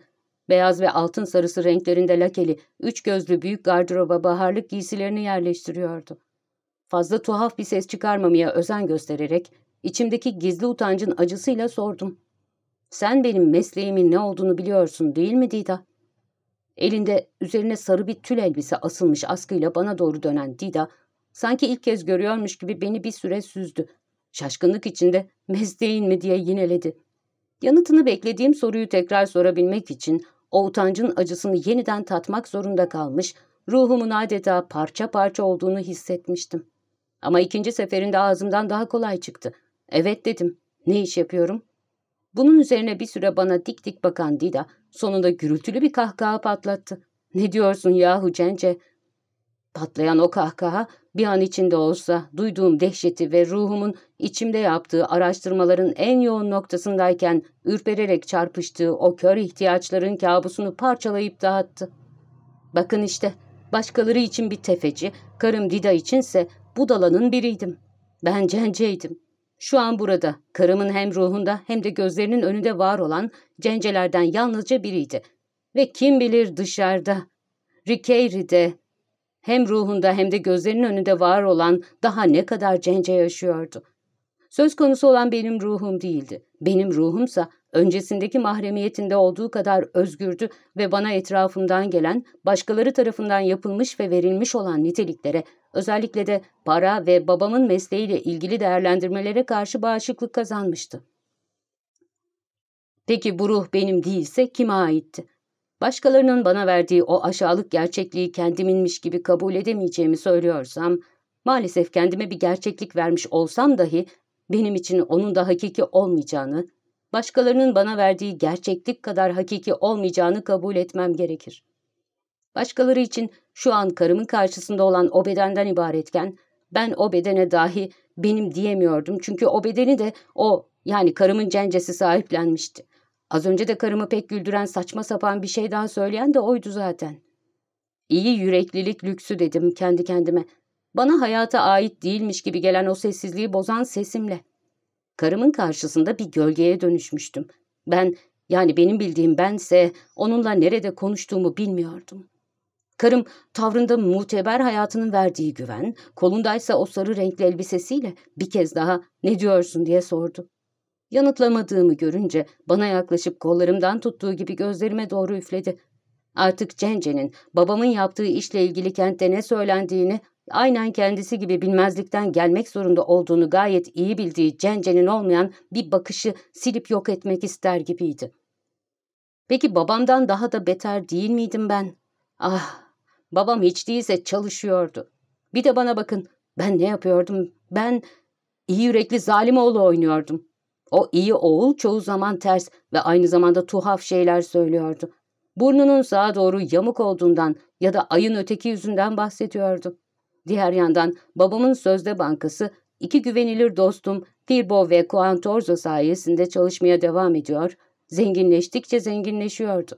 Beyaz ve altın sarısı renklerinde lakeli, üç gözlü büyük gardıroba baharlık giysilerini yerleştiriyordu. Fazla tuhaf bir ses çıkarmamaya özen göstererek, içimdeki gizli utancın acısıyla sordum. Sen benim mesleğimin ne olduğunu biliyorsun değil mi Dida? Elinde üzerine sarı bir tül elbise asılmış askıyla bana doğru dönen Dida, sanki ilk kez görüyormuş gibi beni bir süre süzdü. Şaşkınlık içinde mesleğin mi diye yineledi. Yanıtını beklediğim soruyu tekrar sorabilmek için o utancın acısını yeniden tatmak zorunda kalmış, ruhumun adeta parça parça olduğunu hissetmiştim. Ama ikinci seferinde ağzımdan daha kolay çıktı. Evet dedim. Ne iş yapıyorum? Bunun üzerine bir süre bana dik dik bakan Dida sonunda gürültülü bir kahkaha patlattı. Ne diyorsun yahu Cence? Patlayan o kahkaha bir an içinde olsa duyduğum dehşeti ve ruhumun içimde yaptığı araştırmaların en yoğun noktasındayken ürpererek çarpıştığı o kör ihtiyaçların kabusunu parçalayıp dağıttı. Bakın işte başkaları için bir tefeci, karım Dida içinse budalanın biriydim. Ben Cence'ydim. Şu an burada, karımın hem ruhunda hem de gözlerinin önünde var olan cencelerden yalnızca biriydi. Ve kim bilir dışarıda, Rikeyri'de, hem ruhunda hem de gözlerinin önünde var olan daha ne kadar cence yaşıyordu. Söz konusu olan benim ruhum değildi. Benim ruhumsa öncesindeki mahremiyetinde olduğu kadar özgürdü ve bana etrafımdan gelen, başkaları tarafından yapılmış ve verilmiş olan niteliklere, özellikle de para ve babamın mesleğiyle ilgili değerlendirmelere karşı bağışıklık kazanmıştı. Peki bu ruh benim değilse kime aitti? Başkalarının bana verdiği o aşağılık gerçekliği kendiminmiş gibi kabul edemeyeceğimi söylüyorsam, maalesef kendime bir gerçeklik vermiş olsam dahi benim için onun da hakiki olmayacağını, başkalarının bana verdiği gerçeklik kadar hakiki olmayacağını kabul etmem gerekir. Başkaları için şu an karımın karşısında olan o bedenden ibaretken, ben o bedene dahi benim diyemiyordum çünkü o bedeni de o yani karımın cencesi sahiplenmişti. Az önce de karımı pek güldüren saçma sapan bir şey daha söyleyen de oydu zaten. İyi yüreklilik lüksü dedim kendi kendime. Bana hayata ait değilmiş gibi gelen o sessizliği bozan sesimle. Karımın karşısında bir gölgeye dönüşmüştüm. Ben, yani benim bildiğim bense onunla nerede konuştuğumu bilmiyordum. Karım tavrında muteber hayatının verdiği güven, kolundaysa o sarı renkli elbisesiyle bir kez daha ne diyorsun diye sordu. Yanıtlamadığımı görünce bana yaklaşıp kollarımdan tuttuğu gibi gözlerime doğru üfledi. Artık Cence'nin babamın yaptığı işle ilgili kentte ne söylendiğini aynen kendisi gibi bilmezlikten gelmek zorunda olduğunu gayet iyi bildiği Cence'nin olmayan bir bakışı silip yok etmek ister gibiydi. Peki babamdan daha da beter değil miydim ben? Ah, babam hiç değilse çalışıyordu. Bir de bana bakın, ben ne yapıyordum? Ben iyi yürekli zalim oğlu oynuyordum. O iyi oğul çoğu zaman ters ve aynı zamanda tuhaf şeyler söylüyordu. Burnunun sağa doğru yamuk olduğundan ya da ayın öteki yüzünden bahsediyordu. Diğer yandan babamın sözde bankası iki güvenilir dostum Firbo ve Coantorzo sayesinde çalışmaya devam ediyor, zenginleştikçe zenginleşiyordu.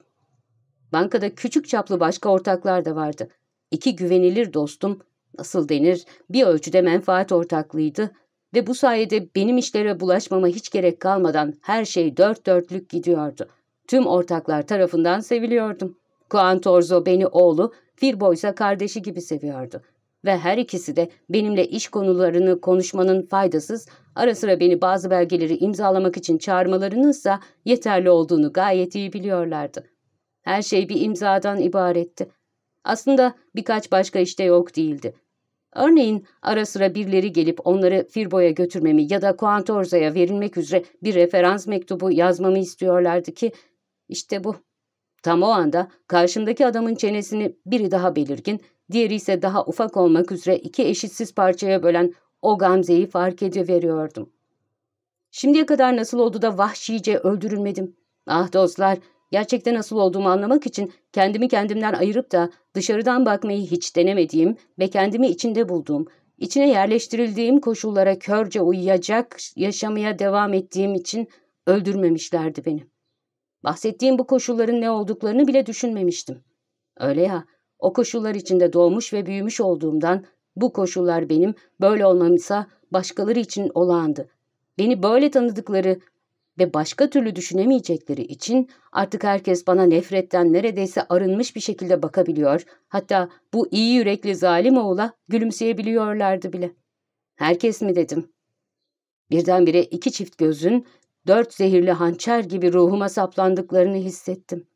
Bankada küçük çaplı başka ortaklar da vardı. İki güvenilir dostum, nasıl denir, bir ölçüde menfaat ortaklığıydı ve bu sayede benim işlere bulaşmama hiç gerek kalmadan her şey dört dörtlük gidiyordu. Tüm ortaklar tarafından seviliyordum. Kuantorzo beni oğlu, Firbo ise kardeşi gibi seviyordu. Ve her ikisi de benimle iş konularını konuşmanın faydasız, ara sıra beni bazı belgeleri imzalamak için çağırmalarınınsa yeterli olduğunu gayet iyi biliyorlardı. Her şey bir imzadan ibaretti. Aslında birkaç başka işte yok değildi. Örneğin ara sıra birileri gelip onları Firbo'ya götürmemi ya da Kuantorza'ya verilmek üzere bir referans mektubu yazmamı istiyorlardı ki işte bu. Tam o anda karşımdaki adamın çenesini biri daha belirgin, diğeri ise daha ufak olmak üzere iki eşitsiz parçaya bölen o Gamze'yi fark ediveriyordum. Şimdiye kadar nasıl oldu da vahşice öldürülmedim? Ah dostlar, gerçekten nasıl olduğumu anlamak için kendimi kendimden ayırıp da dışarıdan bakmayı hiç denemediğim ve kendimi içinde bulduğum, içine yerleştirildiğim koşullara körce uyuyacak, yaşamaya devam ettiğim için öldürmemişlerdi beni. Bahsettiğim bu koşulların ne olduklarını bile düşünmemiştim. Öyle ya, o koşullar içinde doğmuş ve büyümüş olduğumdan bu koşullar benim, böyle olmamsa başkaları için olağandı. Beni böyle tanıdıkları ve başka türlü düşünemeyecekleri için artık herkes bana nefretten neredeyse arınmış bir şekilde bakabiliyor, hatta bu iyi yürekli zalim oğula gülümseyebiliyorlardı bile. Herkes mi dedim. Birdenbire iki çift gözün dört zehirli hançer gibi ruhuma saplandıklarını hissettim.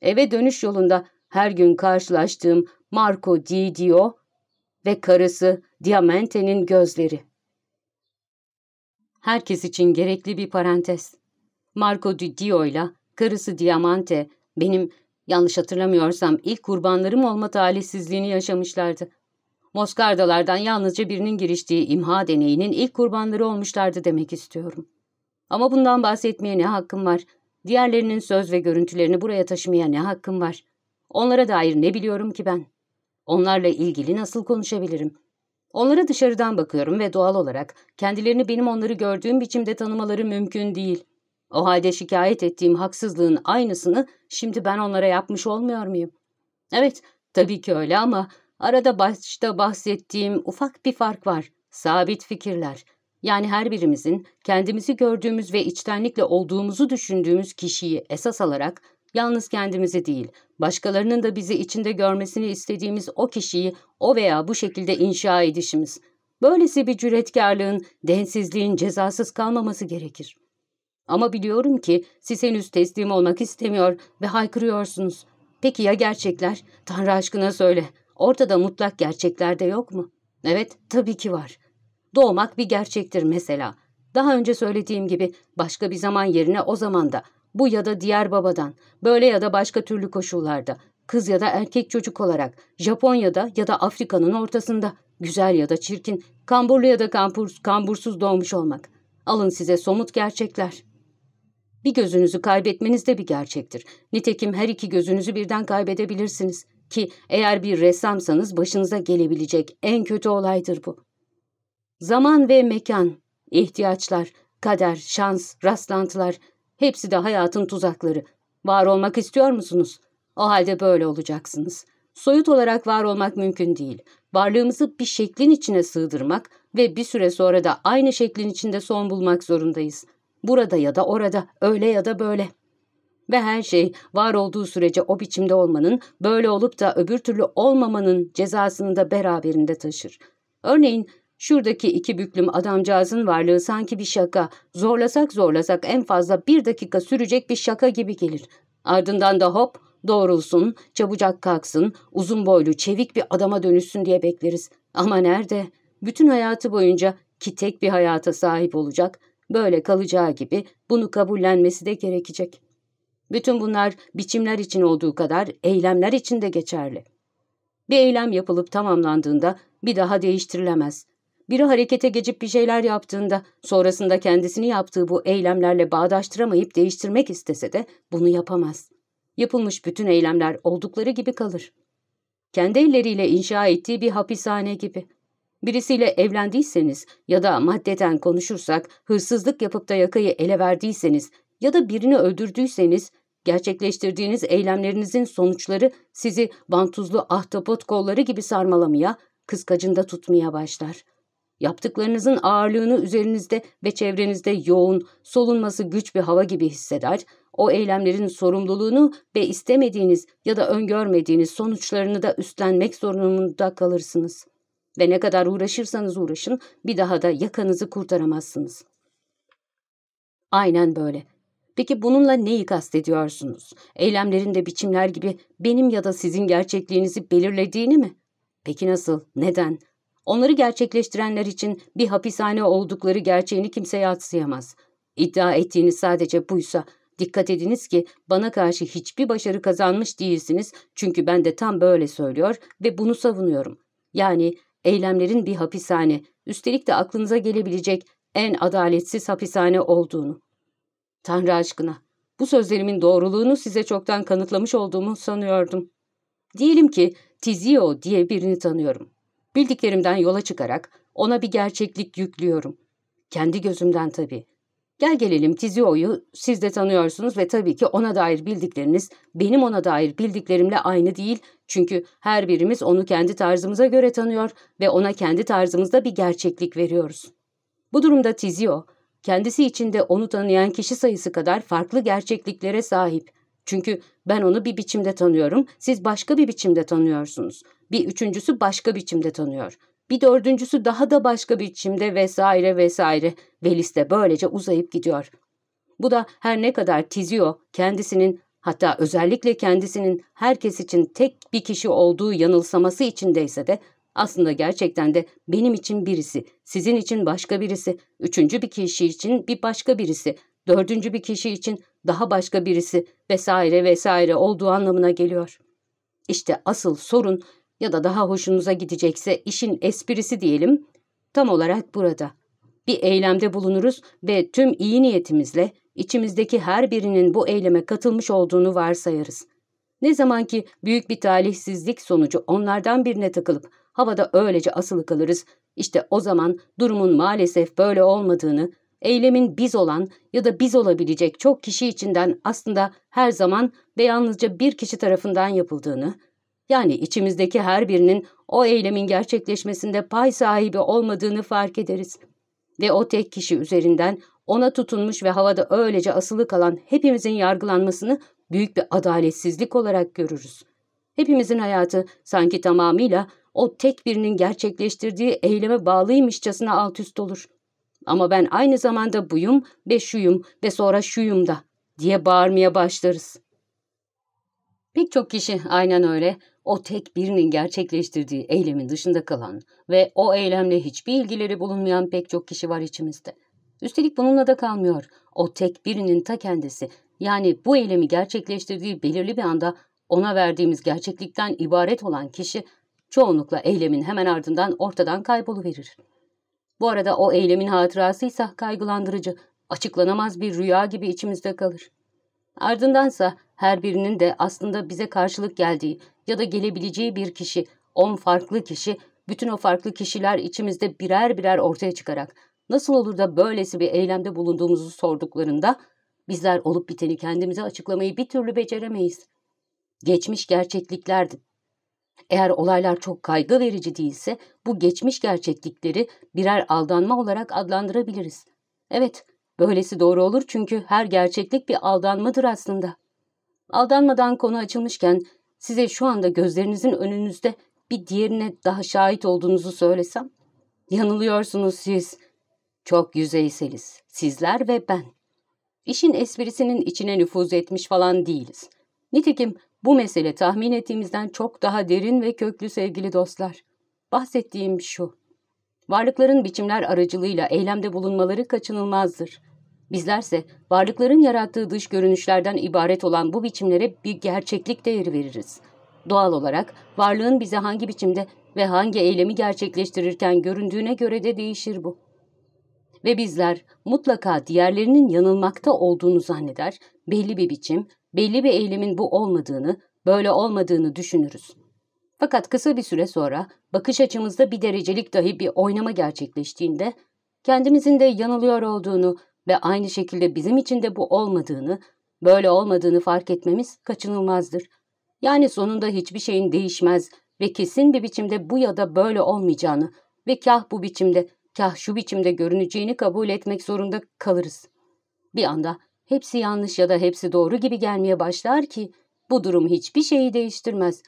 Eve dönüş yolunda her gün karşılaştığım Marco Di ve karısı Diamante'nin gözleri. Herkes için gerekli bir parantez. Marco Di Dio ile karısı Diamante benim yanlış hatırlamıyorsam ilk kurbanlarım olma talihsizliğini yaşamışlardı. Moskardalardan yalnızca birinin giriştiği imha deneyinin ilk kurbanları olmuşlardı demek istiyorum. Ama bundan bahsetmeye ne hakkım var? Diğerlerinin söz ve görüntülerini buraya taşımaya ne hakkım var? Onlara dair ne biliyorum ki ben? Onlarla ilgili nasıl konuşabilirim? Onlara dışarıdan bakıyorum ve doğal olarak kendilerini benim onları gördüğüm biçimde tanımaları mümkün değil. O halde şikayet ettiğim haksızlığın aynısını şimdi ben onlara yapmış olmuyor muyum? Evet, tabii ki öyle ama arada başta bahsettiğim ufak bir fark var. Sabit fikirler. Yani her birimizin kendimizi gördüğümüz ve içtenlikle olduğumuzu düşündüğümüz kişiyi esas alarak yalnız kendimizi değil, başkalarının da bizi içinde görmesini istediğimiz o kişiyi o veya bu şekilde inşa edişimiz. Böylesi bir cüretkarlığın, densizliğin cezasız kalmaması gerekir. Ama biliyorum ki siz henüz teslim olmak istemiyor ve haykırıyorsunuz. Peki ya gerçekler? Tanrı aşkına söyle. Ortada mutlak gerçekler de yok mu? Evet, tabii ki var. Doğmak bir gerçektir mesela. Daha önce söylediğim gibi başka bir zaman yerine o zamanda, bu ya da diğer babadan, böyle ya da başka türlü koşullarda, kız ya da erkek çocuk olarak, Japonya'da ya da Afrika'nın ortasında, güzel ya da çirkin, kamburlu ya da kambursuz doğmuş olmak. Alın size somut gerçekler. Bir gözünüzü kaybetmeniz de bir gerçektir. Nitekim her iki gözünüzü birden kaybedebilirsiniz. Ki eğer bir ressamsanız başınıza gelebilecek en kötü olaydır bu. Zaman ve mekan, ihtiyaçlar, kader, şans, rastlantılar hepsi de hayatın tuzakları. Var olmak istiyor musunuz? O halde böyle olacaksınız. Soyut olarak var olmak mümkün değil. Varlığımızı bir şeklin içine sığdırmak ve bir süre sonra da aynı şeklin içinde son bulmak zorundayız. Burada ya da orada, öyle ya da böyle. Ve her şey var olduğu sürece o biçimde olmanın, böyle olup da öbür türlü olmamanın cezasını da beraberinde taşır. Örneğin şuradaki iki büklüm adamcağızın varlığı sanki bir şaka, zorlasak zorlasak en fazla bir dakika sürecek bir şaka gibi gelir. Ardından da hop doğrulsun, çabucak kalksın, uzun boylu, çevik bir adama dönüşsün diye bekleriz. Ama nerede? Bütün hayatı boyunca ki tek bir hayata sahip olacak, böyle kalacağı gibi bunu kabullenmesi de gerekecek. Bütün bunlar biçimler için olduğu kadar eylemler için de geçerli. Bir eylem yapılıp tamamlandığında bir daha değiştirilemez. Biri harekete geçip bir şeyler yaptığında sonrasında kendisini yaptığı bu eylemlerle bağdaştıramayıp değiştirmek istese de bunu yapamaz. Yapılmış bütün eylemler oldukları gibi kalır. Kendi elleriyle inşa ettiği bir hapishane gibi. Birisiyle evlendiyseniz ya da maddeten konuşursak hırsızlık yapıp da yakayı ele verdiyseniz ya da birini öldürdüyseniz gerçekleştirdiğiniz eylemlerinizin sonuçları sizi bantuzlu ahtapot kolları gibi sarmalamaya, kıskacında tutmaya başlar. Yaptıklarınızın ağırlığını üzerinizde ve çevrenizde yoğun, solunması güç bir hava gibi hisseder, o eylemlerin sorumluluğunu ve istemediğiniz ya da öngörmediğiniz sonuçlarını da üstlenmek zorunda kalırsınız. Ve ne kadar uğraşırsanız uğraşın bir daha da yakanızı kurtaramazsınız. Aynen böyle. Peki bununla neyi kastediyorsunuz? Eylemlerinde biçimler gibi benim ya da sizin gerçekliğinizi belirlediğini mi? Peki nasıl? Neden? Onları gerçekleştirenler için bir hapishane oldukları gerçeğini kimse yatsıyamaz. İddia ettiğiniz sadece buysa, dikkat ediniz ki bana karşı hiçbir başarı kazanmış değilsiniz çünkü ben de tam böyle söylüyor ve bunu savunuyorum. Yani eylemlerin bir hapishane, üstelik de aklınıza gelebilecek en adaletsiz hapishane olduğunu. Tanrı aşkına, bu sözlerimin doğruluğunu size çoktan kanıtlamış olduğumu sanıyordum. Diyelim ki Tizio diye birini tanıyorum. Bildiklerimden yola çıkarak ona bir gerçeklik yüklüyorum. Kendi gözümden tabii. Gel gelelim Tizio'yu siz de tanıyorsunuz ve tabii ki ona dair bildikleriniz benim ona dair bildiklerimle aynı değil. Çünkü her birimiz onu kendi tarzımıza göre tanıyor ve ona kendi tarzımızda bir gerçeklik veriyoruz. Bu durumda Tizio, kendisi içinde onu tanıyan kişi sayısı kadar farklı gerçekliklere sahip. Çünkü ben onu bir biçimde tanıyorum, siz başka bir biçimde tanıyorsunuz. Bir üçüncüsü başka biçimde tanıyor. Bir dördüncüsü daha da başka biçimde vesaire vesaire ve liste böylece uzayıp gidiyor. Bu da her ne kadar Tizio kendisinin hatta özellikle kendisinin herkes için tek bir kişi olduğu yanılsaması içindeyse de aslında gerçekten de benim için birisi, sizin için başka birisi, üçüncü bir kişi için bir başka birisi, dördüncü bir kişi için daha başka birisi vesaire vesaire olduğu anlamına geliyor. İşte asıl sorun ya da daha hoşunuza gidecekse işin esprisi diyelim tam olarak burada. Bir eylemde bulunuruz ve tüm iyi niyetimizle içimizdeki her birinin bu eyleme katılmış olduğunu varsayarız. Ne zaman ki büyük bir talihsizlik sonucu onlardan birine takılıp havada öylece asılı kalırız, işte o zaman durumun maalesef böyle olmadığını, eylemin biz olan ya da biz olabilecek çok kişi içinden aslında her zaman ve yalnızca bir kişi tarafından yapıldığını, yani içimizdeki her birinin o eylemin gerçekleşmesinde pay sahibi olmadığını fark ederiz. Ve o tek kişi üzerinden ona tutunmuş ve havada öylece asılı kalan hepimizin yargılanmasını büyük bir adaletsizlik olarak görürüz. Hepimizin hayatı sanki tamamıyla o tek birinin gerçekleştirdiği eyleme bağlıymışçasına alt üst olur. Ama ben aynı zamanda buyum ve şuyum ve sonra şuyum da diye bağırmaya başlarız. Pek çok kişi aynen öyle o tek birinin gerçekleştirdiği eylemin dışında kalan ve o eylemle hiçbir ilgileri bulunmayan pek çok kişi var içimizde. Üstelik bununla da kalmıyor. O tek birinin ta kendisi yani bu eylemi gerçekleştirdiği belirli bir anda ona verdiğimiz gerçeklikten ibaret olan kişi çoğunlukla eylemin hemen ardından ortadan kayboluverir. Bu arada o eylemin hatırasıysa kaygılandırıcı, açıklanamaz bir rüya gibi içimizde kalır. Ardındansa her birinin de aslında bize karşılık geldiği ya da gelebileceği bir kişi, on farklı kişi, bütün o farklı kişiler içimizde birer birer ortaya çıkarak nasıl olur da böylesi bir eylemde bulunduğumuzu sorduklarında bizler olup biteni kendimize açıklamayı bir türlü beceremeyiz. Geçmiş gerçekliklerdi. Eğer olaylar çok kaygı verici değilse bu geçmiş gerçeklikleri birer aldanma olarak adlandırabiliriz. Evet, böylesi doğru olur çünkü her gerçeklik bir aldanmadır aslında. Aldanmadan konu açılmışken size şu anda gözlerinizin önünüzde bir diğerine daha şahit olduğunuzu söylesem? Yanılıyorsunuz siz. Çok yüzeyseliz. Sizler ve ben. İşin esprisinin içine nüfuz etmiş falan değiliz. Nitekim bu mesele tahmin ettiğimizden çok daha derin ve köklü sevgili dostlar. Bahsettiğim şu. Varlıkların biçimler aracılığıyla eylemde bulunmaları kaçınılmazdır. Bizlerse varlıkların yarattığı dış görünüşlerden ibaret olan bu biçimlere bir gerçeklik değeri veririz. Doğal olarak varlığın bize hangi biçimde ve hangi eylemi gerçekleştirirken göründüğüne göre de değişir bu. Ve bizler mutlaka diğerlerinin yanılmakta olduğunu zanneder, belli bir biçim, belli bir eylemin bu olmadığını, böyle olmadığını düşünürüz. Fakat kısa bir süre sonra bakış açımızda bir derecelik dahi bir oynama gerçekleştiğinde kendimizin de yanılıyor olduğunu ve aynı şekilde bizim için de bu olmadığını, böyle olmadığını fark etmemiz kaçınılmazdır. Yani sonunda hiçbir şeyin değişmez ve kesin bir biçimde bu ya da böyle olmayacağını ve kah bu biçimde, kah şu biçimde görüneceğini kabul etmek zorunda kalırız. Bir anda hepsi yanlış ya da hepsi doğru gibi gelmeye başlar ki bu durum hiçbir şeyi değiştirmez.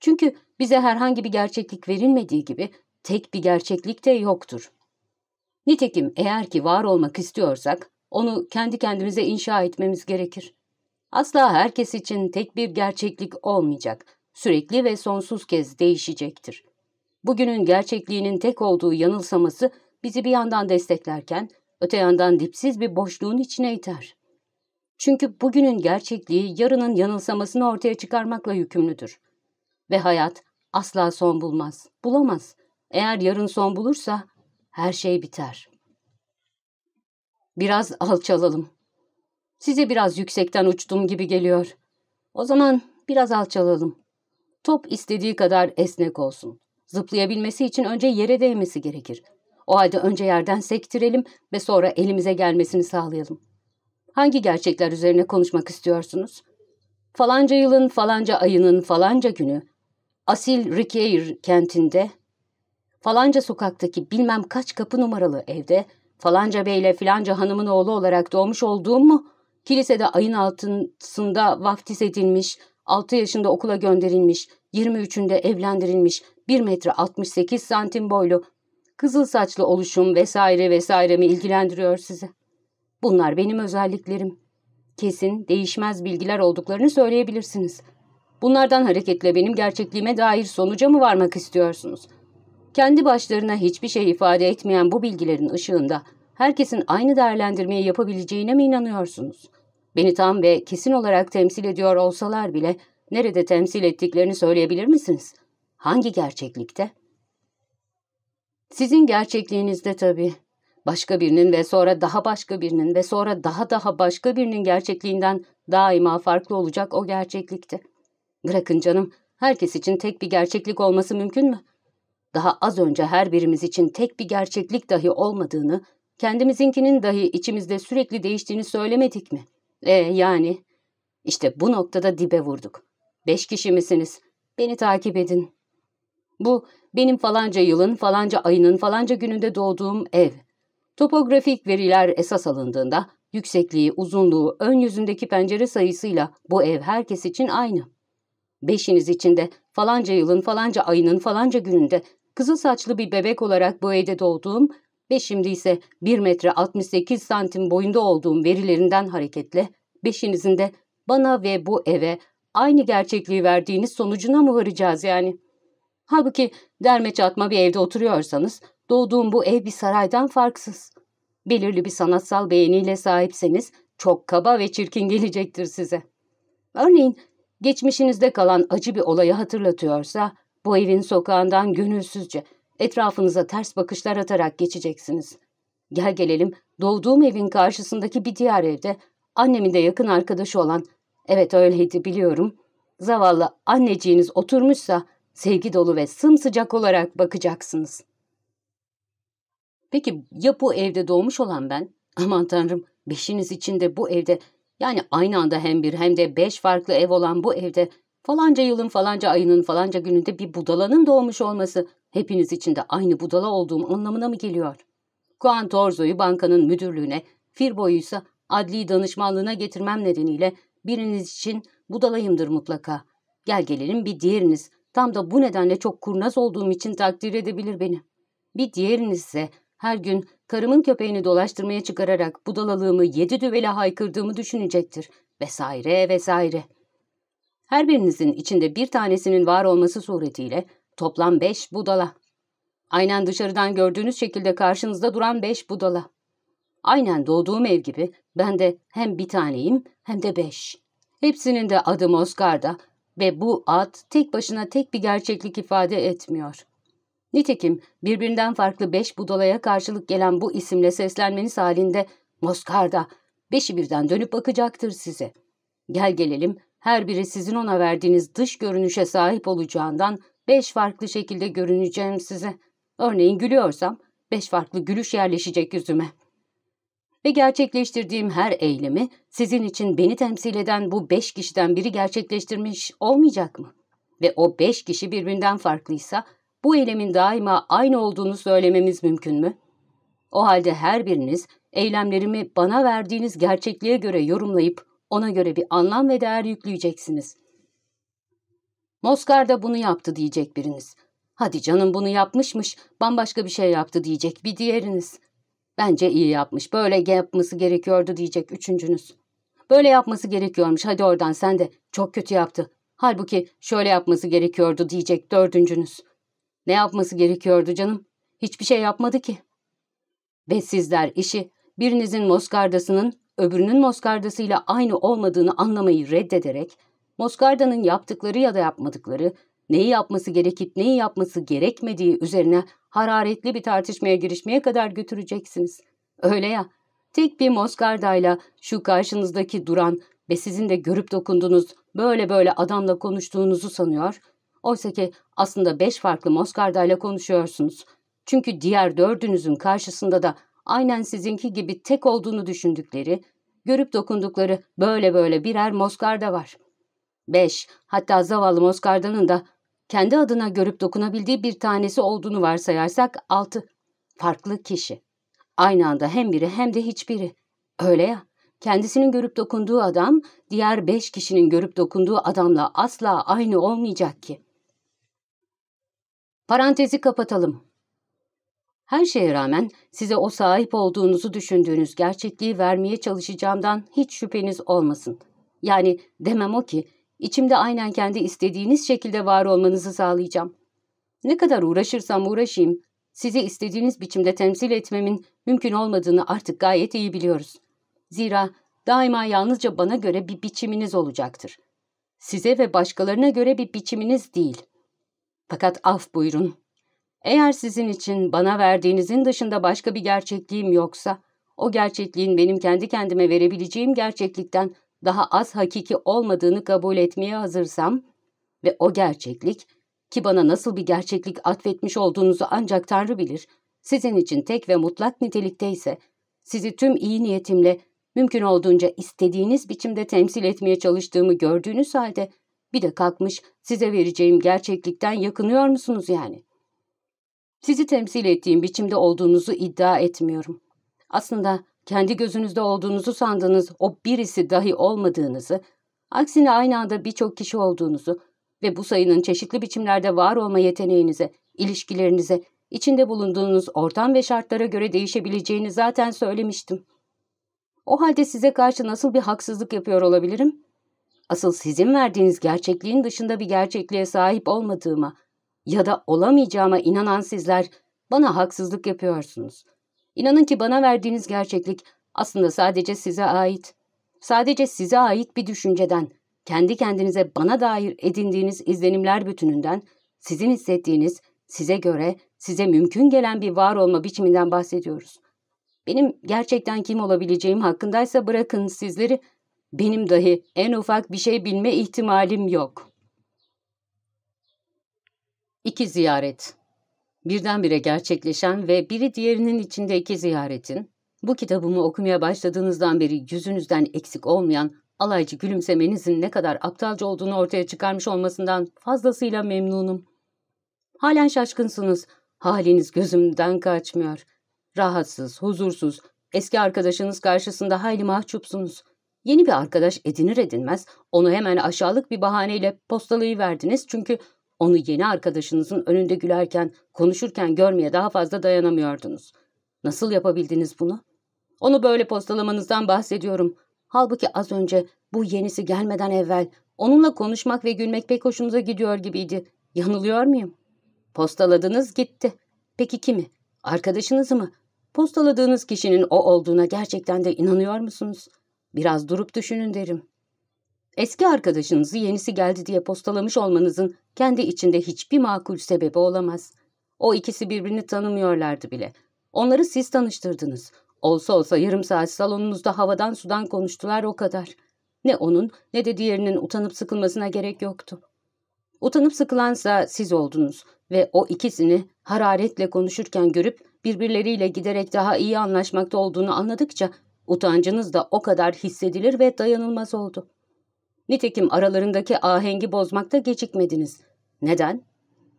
Çünkü bize herhangi bir gerçeklik verilmediği gibi tek bir gerçeklik de yoktur. Nitekim eğer ki var olmak istiyorsak onu kendi kendimize inşa etmemiz gerekir. Asla herkes için tek bir gerçeklik olmayacak, sürekli ve sonsuz kez değişecektir. Bugünün gerçekliğinin tek olduğu yanılsaması bizi bir yandan desteklerken öte yandan dipsiz bir boşluğun içine iter. Çünkü bugünün gerçekliği yarının yanılsamasını ortaya çıkarmakla yükümlüdür. Ve hayat asla son bulmaz, bulamaz. Eğer yarın son bulursa her şey biter. Biraz alçalalım. Size biraz yüksekten uçtum gibi geliyor. O zaman biraz alçalalım. Top istediği kadar esnek olsun. Zıplayabilmesi için önce yere değmesi gerekir. O halde önce yerden sektirelim ve sonra elimize gelmesini sağlayalım. Hangi gerçekler üzerine konuşmak istiyorsunuz? Falanca yılın falanca ayının falanca günü Asil Ricaire kentinde falanca sokaktaki bilmem kaç kapı numaralı evde falanca beyle filanca hanımın oğlu olarak doğmuş olduğum mu? Kilisede ayın altısında vaftiz edilmiş, 6 yaşında okula gönderilmiş, 23'ünde evlendirilmiş, 1 metre 68 santim boylu, kızıl saçlı oluşum vesaire vesaire mi ilgilendiriyor sizi? Bunlar benim özelliklerim. Kesin, değişmez bilgiler olduklarını söyleyebilirsiniz. Bunlardan hareketle benim gerçekliğime dair sonuca mı varmak istiyorsunuz? Kendi başlarına hiçbir şey ifade etmeyen bu bilgilerin ışığında herkesin aynı değerlendirmeyi yapabileceğine mi inanıyorsunuz? Beni tam ve kesin olarak temsil ediyor olsalar bile nerede temsil ettiklerini söyleyebilir misiniz? Hangi gerçeklikte? Sizin gerçekliğinizde tabii. Başka birinin ve sonra daha başka birinin ve sonra daha daha başka birinin gerçekliğinden daima farklı olacak o gerçeklikte. Bırakın canım, herkes için tek bir gerçeklik olması mümkün mü? Daha az önce her birimiz için tek bir gerçeklik dahi olmadığını, kendimizinkinin dahi içimizde sürekli değiştiğini söylemedik mi? E yani, işte bu noktada dibe vurduk. Beş kişi misiniz? Beni takip edin. Bu, benim falanca yılın, falanca ayının, falanca gününde doğduğum ev. Topografik veriler esas alındığında, yüksekliği, uzunluğu, ön yüzündeki pencere sayısıyla bu ev herkes için aynı. Beşiniz için de falanca yılın, falanca ayının, falanca gününde kızıl saçlı bir bebek olarak bu evde doğduğum ve şimdi ise 1 metre 68 santim boyunda olduğum verilerinden hareketle beşinizin de bana ve bu eve aynı gerçekliği verdiğiniz sonucuna mı varacağız yani? Halbuki derme çatma bir evde oturuyorsanız doğduğum bu ev bir saraydan farksız. Belirli bir sanatsal beğeniyle sahipseniz çok kaba ve çirkin gelecektir size. Örneğin geçmişinizde kalan acı bir olayı hatırlatıyorsa bu evin sokağından gönülsüzce etrafınıza ters bakışlar atarak geçeceksiniz. Gel gelelim doğduğum evin karşısındaki bir diğer evde annemin de yakın arkadaşı olan, evet öyleydi biliyorum, zavallı anneciğiniz oturmuşsa sevgi dolu ve sımsıcak olarak bakacaksınız. Peki ya bu evde doğmuş olan ben? Aman tanrım beşiniz içinde bu evde yani aynı anda hem bir hem de beş farklı ev olan bu evde falanca yılın falanca ayının falanca gününde bir budalanın doğmuş olması hepiniz için de aynı budala olduğum anlamına mı geliyor? Kuan Torzo'yu bankanın müdürlüğüne, Firbo'yu ise adli danışmanlığına getirmem nedeniyle biriniz için budalayımdır mutlaka. Gel gelelim bir diğeriniz, tam da bu nedenle çok kurnaz olduğum için takdir edebilir beni. Bir diğeriniz ise her gün karımın köpeğini dolaştırmaya çıkararak budalalığımı yedi düvele haykırdığımı düşünecektir. Vesaire vesaire. Her birinizin içinde bir tanesinin var olması suretiyle toplam beş budala. Aynen dışarıdan gördüğünüz şekilde karşınızda duran beş budala. Aynen doğduğum ev gibi ben de hem bir taneyim hem de beş. Hepsinin de adı Moskar'da ve bu ad tek başına tek bir gerçeklik ifade etmiyor. Nitekim birbirinden farklı beş budalaya karşılık gelen bu isimle seslenmeniz halinde Moskar'da beşi birden dönüp bakacaktır size. Gel gelelim her biri sizin ona verdiğiniz dış görünüşe sahip olacağından beş farklı şekilde görüneceğim size. Örneğin gülüyorsam beş farklı gülüş yerleşecek yüzüme. Ve gerçekleştirdiğim her eylemi sizin için beni temsil eden bu beş kişiden biri gerçekleştirmiş olmayacak mı? Ve o beş kişi birbirinden farklıysa bu eylemin daima aynı olduğunu söylememiz mümkün mü? O halde her biriniz eylemlerimi bana verdiğiniz gerçekliğe göre yorumlayıp ona göre bir anlam ve değer yükleyeceksiniz. Moskar da bunu yaptı diyecek biriniz. Hadi canım bunu yapmışmış, bambaşka bir şey yaptı diyecek bir diğeriniz. Bence iyi yapmış, böyle yapması gerekiyordu diyecek üçüncünüz. Böyle yapması gerekiyormuş, hadi oradan sen de çok kötü yaptı. Halbuki şöyle yapması gerekiyordu diyecek dördüncünüz. Ne yapması gerekiyordu canım? Hiçbir şey yapmadı ki. Ve sizler işi birinizin Moskardasının öbürünün Moskardasıyla aynı olmadığını anlamayı reddederek, Moskarda'nın yaptıkları ya da yapmadıkları, neyi yapması gerekip neyi yapması gerekmediği üzerine hararetli bir tartışmaya girişmeye kadar götüreceksiniz. Öyle ya, tek bir Moskarda'yla şu karşınızdaki duran ve sizin de görüp dokunduğunuz böyle böyle adamla konuştuğunuzu sanıyor, oysa ki aslında beş farklı Moskarda'yla konuşuyorsunuz. Çünkü diğer dördünüzün karşısında da aynen sizinki gibi tek olduğunu düşündükleri, görüp dokundukları böyle böyle birer Moskarda var. Beş, hatta zavallı Moskardanın da kendi adına görüp dokunabildiği bir tanesi olduğunu varsayarsak altı. Farklı kişi. Aynı anda hem biri hem de hiçbiri. Öyle ya, kendisinin görüp dokunduğu adam, diğer beş kişinin görüp dokunduğu adamla asla aynı olmayacak ki. Parantezi kapatalım. Her şeye rağmen size o sahip olduğunuzu düşündüğünüz gerçekliği vermeye çalışacağımdan hiç şüpheniz olmasın. Yani demem o ki, içimde aynen kendi istediğiniz şekilde var olmanızı sağlayacağım. Ne kadar uğraşırsam uğraşayım, sizi istediğiniz biçimde temsil etmemin mümkün olmadığını artık gayet iyi biliyoruz. Zira daima yalnızca bana göre bir biçiminiz olacaktır. Size ve başkalarına göre bir biçiminiz değil. Fakat af buyurun. Eğer sizin için bana verdiğinizin dışında başka bir gerçekliğim yoksa, o gerçekliğin benim kendi kendime verebileceğim gerçeklikten daha az hakiki olmadığını kabul etmeye hazırsam ve o gerçeklik ki bana nasıl bir gerçeklik atfetmiş olduğunuzu ancak Tanrı bilir, sizin için tek ve mutlak nitelikteyse, sizi tüm iyi niyetimle mümkün olduğunca istediğiniz biçimde temsil etmeye çalıştığımı gördüğünüz halde bir de kalkmış size vereceğim gerçeklikten yakınıyor musunuz yani? Sizi temsil ettiğim biçimde olduğunuzu iddia etmiyorum. Aslında kendi gözünüzde olduğunuzu sandığınız o birisi dahi olmadığınızı, aksine aynı anda birçok kişi olduğunuzu ve bu sayının çeşitli biçimlerde var olma yeteneğinize, ilişkilerinize, içinde bulunduğunuz ortam ve şartlara göre değişebileceğini zaten söylemiştim. O halde size karşı nasıl bir haksızlık yapıyor olabilirim? Asıl sizin verdiğiniz gerçekliğin dışında bir gerçekliğe sahip olmadığıma ya da olamayacağıma inanan sizler bana haksızlık yapıyorsunuz. İnanın ki bana verdiğiniz gerçeklik aslında sadece size ait. Sadece size ait bir düşünceden, kendi kendinize bana dair edindiğiniz izlenimler bütününden, sizin hissettiğiniz, size göre, size mümkün gelen bir var olma biçiminden bahsediyoruz. Benim gerçekten kim olabileceğim hakkındaysa bırakın sizleri, benim dahi en ufak bir şey bilme ihtimalim yok. İki ziyaret Birdenbire gerçekleşen ve biri diğerinin içindeki ziyaretin, bu kitabımı okumaya başladığınızdan beri yüzünüzden eksik olmayan alaycı gülümsemenizin ne kadar aptalca olduğunu ortaya çıkarmış olmasından fazlasıyla memnunum. Halen şaşkınsınız, haliniz gözümden kaçmıyor. Rahatsız, huzursuz, eski arkadaşınız karşısında hayli mahcupsunuz. Yeni bir arkadaş edinir edinmez onu hemen aşağılık bir bahaneyle postalayıverdiniz çünkü onu yeni arkadaşınızın önünde gülerken, konuşurken görmeye daha fazla dayanamıyordunuz. Nasıl yapabildiniz bunu? Onu böyle postalamanızdan bahsediyorum. Halbuki az önce bu yenisi gelmeden evvel onunla konuşmak ve gülmek pek hoşunuza gidiyor gibiydi. Yanılıyor muyum? Postaladınız gitti. Peki kimi? Arkadaşınız mı? Postaladığınız kişinin o olduğuna gerçekten de inanıyor musunuz? Biraz durup düşünün derim. Eski arkadaşınızı yenisi geldi diye postalamış olmanızın kendi içinde hiçbir makul sebebi olamaz. O ikisi birbirini tanımıyorlardı bile. Onları siz tanıştırdınız. Olsa olsa yarım saat salonunuzda havadan sudan konuştular o kadar. Ne onun ne de diğerinin utanıp sıkılmasına gerek yoktu. Utanıp sıkılansa siz oldunuz ve o ikisini hararetle konuşurken görüp birbirleriyle giderek daha iyi anlaşmakta olduğunu anladıkça utancınız da o kadar hissedilir ve dayanılmaz oldu. Nitekim aralarındaki ahengi bozmakta gecikmediniz. Neden?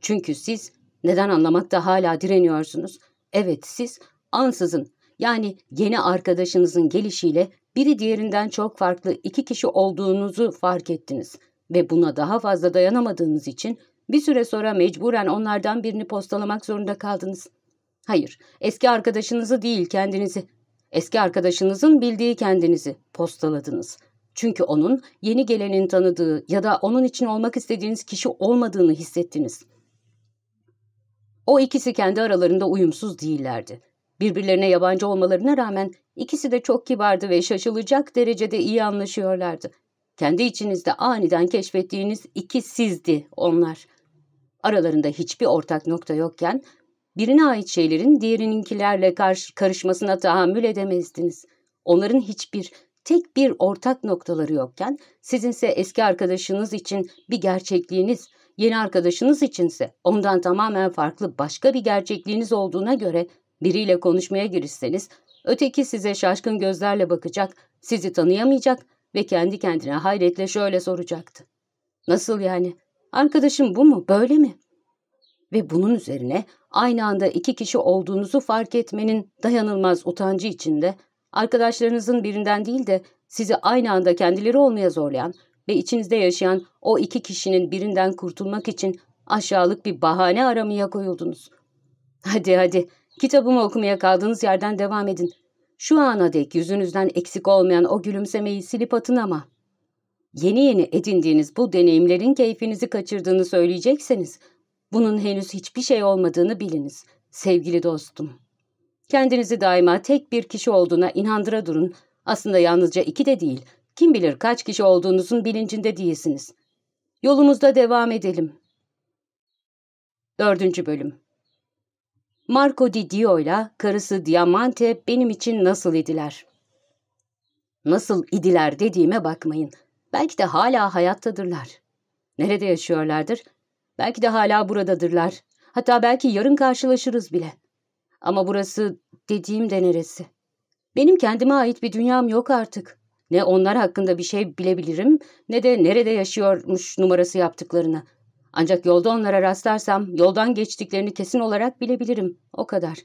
Çünkü siz neden anlamakta hala direniyorsunuz? Evet siz ansızın yani yeni arkadaşınızın gelişiyle biri diğerinden çok farklı iki kişi olduğunuzu fark ettiniz ve buna daha fazla dayanamadığınız için bir süre sonra mecburen onlardan birini postalamak zorunda kaldınız. Hayır, eski arkadaşınızı değil kendinizi, eski arkadaşınızın bildiği kendinizi postaladınız. Çünkü onun yeni gelenin tanıdığı ya da onun için olmak istediğiniz kişi olmadığını hissettiniz. O ikisi kendi aralarında uyumsuz değillerdi. Birbirlerine yabancı olmalarına rağmen ikisi de çok kibardı ve şaşılacak derecede iyi anlaşıyorlardı. Kendi içinizde aniden keşfettiğiniz iki sizdi onlar. Aralarında hiçbir ortak nokta yokken birine ait şeylerin diğerininkilerle karşı karışmasına tahammül edemezdiniz. Onların hiçbir, tek bir ortak noktaları yokken sizinse eski arkadaşınız için bir gerçekliğiniz, yeni arkadaşınız içinse ondan tamamen farklı başka bir gerçekliğiniz olduğuna göre biriyle konuşmaya girişseniz öteki size şaşkın gözlerle bakacak, sizi tanıyamayacak ve kendi kendine hayretle şöyle soracaktı. Nasıl yani? Arkadaşım bu mu? Böyle mi? Ve bunun üzerine aynı anda iki kişi olduğunuzu fark etmenin dayanılmaz utancı içinde, arkadaşlarınızın birinden değil de sizi aynı anda kendileri olmaya zorlayan ve içinizde yaşayan o iki kişinin birinden kurtulmak için aşağılık bir bahane aramaya koyuldunuz. Hadi hadi, kitabımı okumaya kaldığınız yerden devam edin. Şu ana dek yüzünüzden eksik olmayan o gülümsemeyi silip atın ama. Yeni yeni edindiğiniz bu deneyimlerin keyfinizi kaçırdığını söyleyecekseniz, bunun henüz hiçbir şey olmadığını biliniz, sevgili dostum. Kendinizi daima tek bir kişi olduğuna inandıra durun. Aslında yalnızca iki de değil, kim bilir kaç kişi olduğunuzun bilincinde değilsiniz. Yolumuzda devam edelim. Dördüncü Bölüm Marco Di Dio ile karısı Diamante benim için nasıl idiler? Nasıl idiler dediğime bakmayın. Belki de hala hayattadırlar. Nerede yaşıyorlardır? Belki de hala buradadırlar. Hatta belki yarın karşılaşırız bile. Ama burası dediğim de neresi? Benim kendime ait bir dünyam yok artık. Ne onlar hakkında bir şey bilebilirim ne de nerede yaşıyormuş numarası yaptıklarını. Ancak yolda onlara rastlarsam yoldan geçtiklerini kesin olarak bilebilirim. O kadar.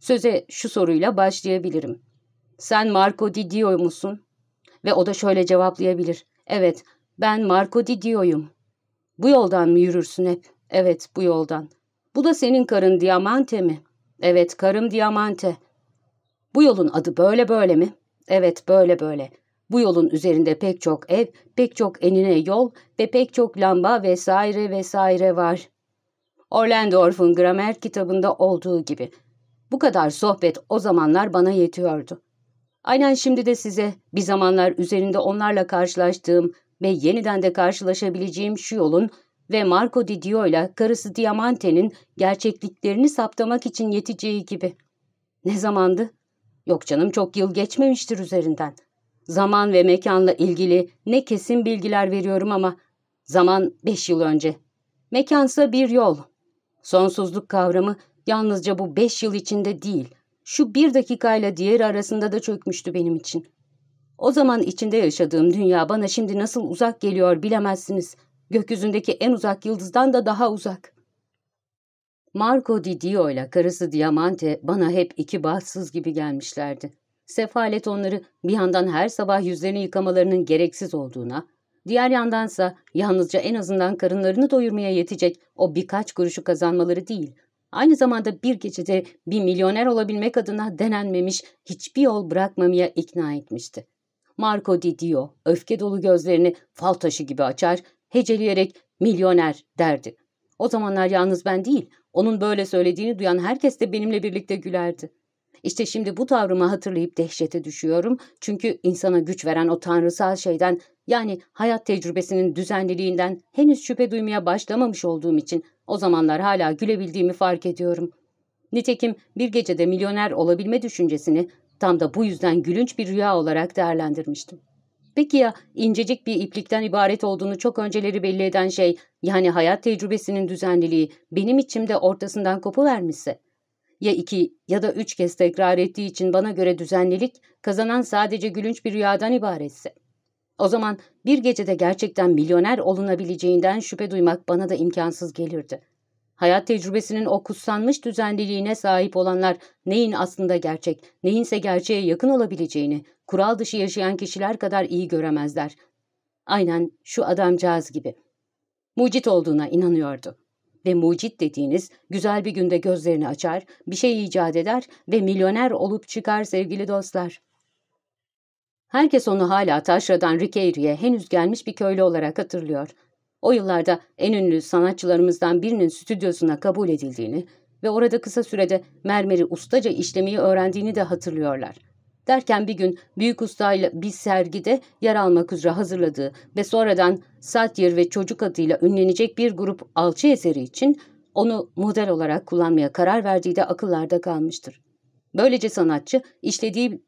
Söze şu soruyla başlayabilirim. Sen Marco Di Dio musun? Ve o da şöyle cevaplayabilir. Evet, ben Marco Di Dio'yum. Bu yoldan mı yürürsün hep? Evet, bu yoldan. Bu da senin karın Diamante mi? Evet, karım Diamante. Bu yolun adı böyle böyle mi? Evet, böyle böyle. Bu yolun üzerinde pek çok ev, pek çok enine yol ve pek çok lamba vesaire vesaire var. Orlandorf'un gramer kitabında olduğu gibi. Bu kadar sohbet o zamanlar bana yetiyordu. Aynen şimdi de size bir zamanlar üzerinde onlarla karşılaştığım ve yeniden de karşılaşabileceğim şu yolun ve Marco Di Dio ile karısı Diamante'nin gerçekliklerini saptamak için yeteceği gibi. Ne zamandı? Yok canım çok yıl geçmemiştir üzerinden. Zaman ve mekanla ilgili ne kesin bilgiler veriyorum ama zaman beş yıl önce. Mekansa bir yol. Sonsuzluk kavramı yalnızca bu beş yıl içinde değil, şu bir dakikayla diğeri arasında da çökmüştü benim için. O zaman içinde yaşadığım dünya bana şimdi nasıl uzak geliyor bilemezsiniz. Gökyüzündeki en uzak yıldızdan da daha uzak. Marco Di Dio ile karısı Diamante bana hep iki bahtsız gibi gelmişlerdi. Sefalet onları bir yandan her sabah yüzlerini yıkamalarının gereksiz olduğuna, diğer yandansa yalnızca en azından karınlarını doyurmaya yetecek o birkaç kuruşu kazanmaları değil, aynı zamanda bir gecede bir milyoner olabilmek adına denenmemiş hiçbir yol bırakmamaya ikna etmişti. Marco Di Dio öfke dolu gözlerini fal taşı gibi açar, heceleyerek milyoner derdi. O zamanlar yalnız ben değil, onun böyle söylediğini duyan herkes de benimle birlikte gülerdi. İşte şimdi bu tavrımı hatırlayıp dehşete düşüyorum. Çünkü insana güç veren o tanrısal şeyden yani hayat tecrübesinin düzenliliğinden henüz şüphe duymaya başlamamış olduğum için o zamanlar hala gülebildiğimi fark ediyorum. Nitekim bir gecede milyoner olabilme düşüncesini tam da bu yüzden gülünç bir rüya olarak değerlendirmiştim. Peki ya incecik bir iplikten ibaret olduğunu çok önceleri belli eden şey yani hayat tecrübesinin düzenliliği benim içimde ortasından kopuvermişse? Ya iki ya da üç kez tekrar ettiği için bana göre düzenlilik kazanan sadece gülünç bir rüyadan ibaretse. O zaman bir gecede gerçekten milyoner olunabileceğinden şüphe duymak bana da imkansız gelirdi. Hayat tecrübesinin o kutsanmış düzenliliğine sahip olanlar neyin aslında gerçek, neyinse gerçeğe yakın olabileceğini kural dışı yaşayan kişiler kadar iyi göremezler. Aynen şu adamcağız gibi. Mucit olduğuna inanıyordu. Ve mucit dediğiniz güzel bir günde gözlerini açar, bir şey icat eder ve milyoner olup çıkar sevgili dostlar. Herkes onu hala taşradan Rikeiri'ye henüz gelmiş bir köylü olarak hatırlıyor. O yıllarda en ünlü sanatçılarımızdan birinin stüdyosuna kabul edildiğini ve orada kısa sürede mermeri ustaca işlemeyi öğrendiğini de hatırlıyorlar. Derken bir gün büyük ustayla bir sergide yer almak üzere hazırladığı ve sonradan Satyr ve Çocuk adıyla ünlenecek bir grup alçı eseri için onu model olarak kullanmaya karar verdiği de akıllarda kalmıştır. Böylece sanatçı işlediği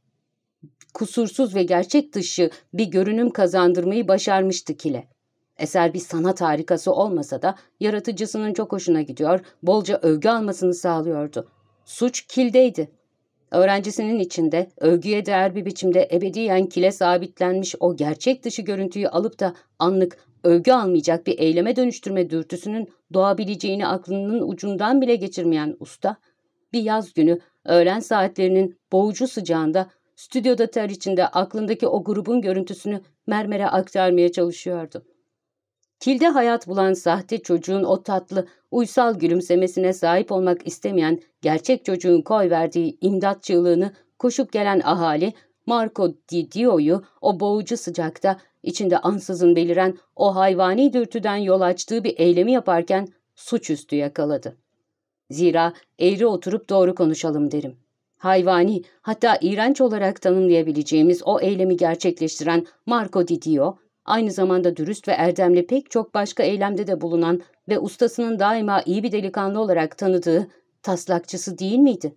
kusursuz ve gerçek dışı bir görünüm kazandırmayı başarmıştı Kile. Eser bir sanat harikası olmasa da yaratıcısının çok hoşuna gidiyor, bolca övgü almasını sağlıyordu. Suç Kil'deydi. Öğrencisinin içinde övgüye değer bir biçimde ebediyen kile sabitlenmiş o gerçek dışı görüntüyü alıp da anlık övgü almayacak bir eyleme dönüştürme dürtüsünün doğabileceğini aklının ucundan bile geçirmeyen usta, bir yaz günü öğlen saatlerinin boğucu sıcağında stüdyoda ter içinde aklındaki o grubun görüntüsünü mermere aktarmaya çalışıyordu. Kilde hayat bulan sahte çocuğun o tatlı, uysal gülümsemesine sahip olmak istemeyen gerçek çocuğun koy verdiği imdat çığlığını koşup gelen ahali Marco Di Dio'yu o boğucu sıcakta içinde ansızın beliren o hayvani dürtüden yol açtığı bir eylemi yaparken suçüstü yakaladı. Zira eğri oturup doğru konuşalım derim. Hayvani, hatta iğrenç olarak tanımlayabileceğimiz o eylemi gerçekleştiren Marco Di Dio, aynı zamanda dürüst ve erdemli pek çok başka eylemde de bulunan ve ustasının daima iyi bir delikanlı olarak tanıdığı taslakçısı değil miydi?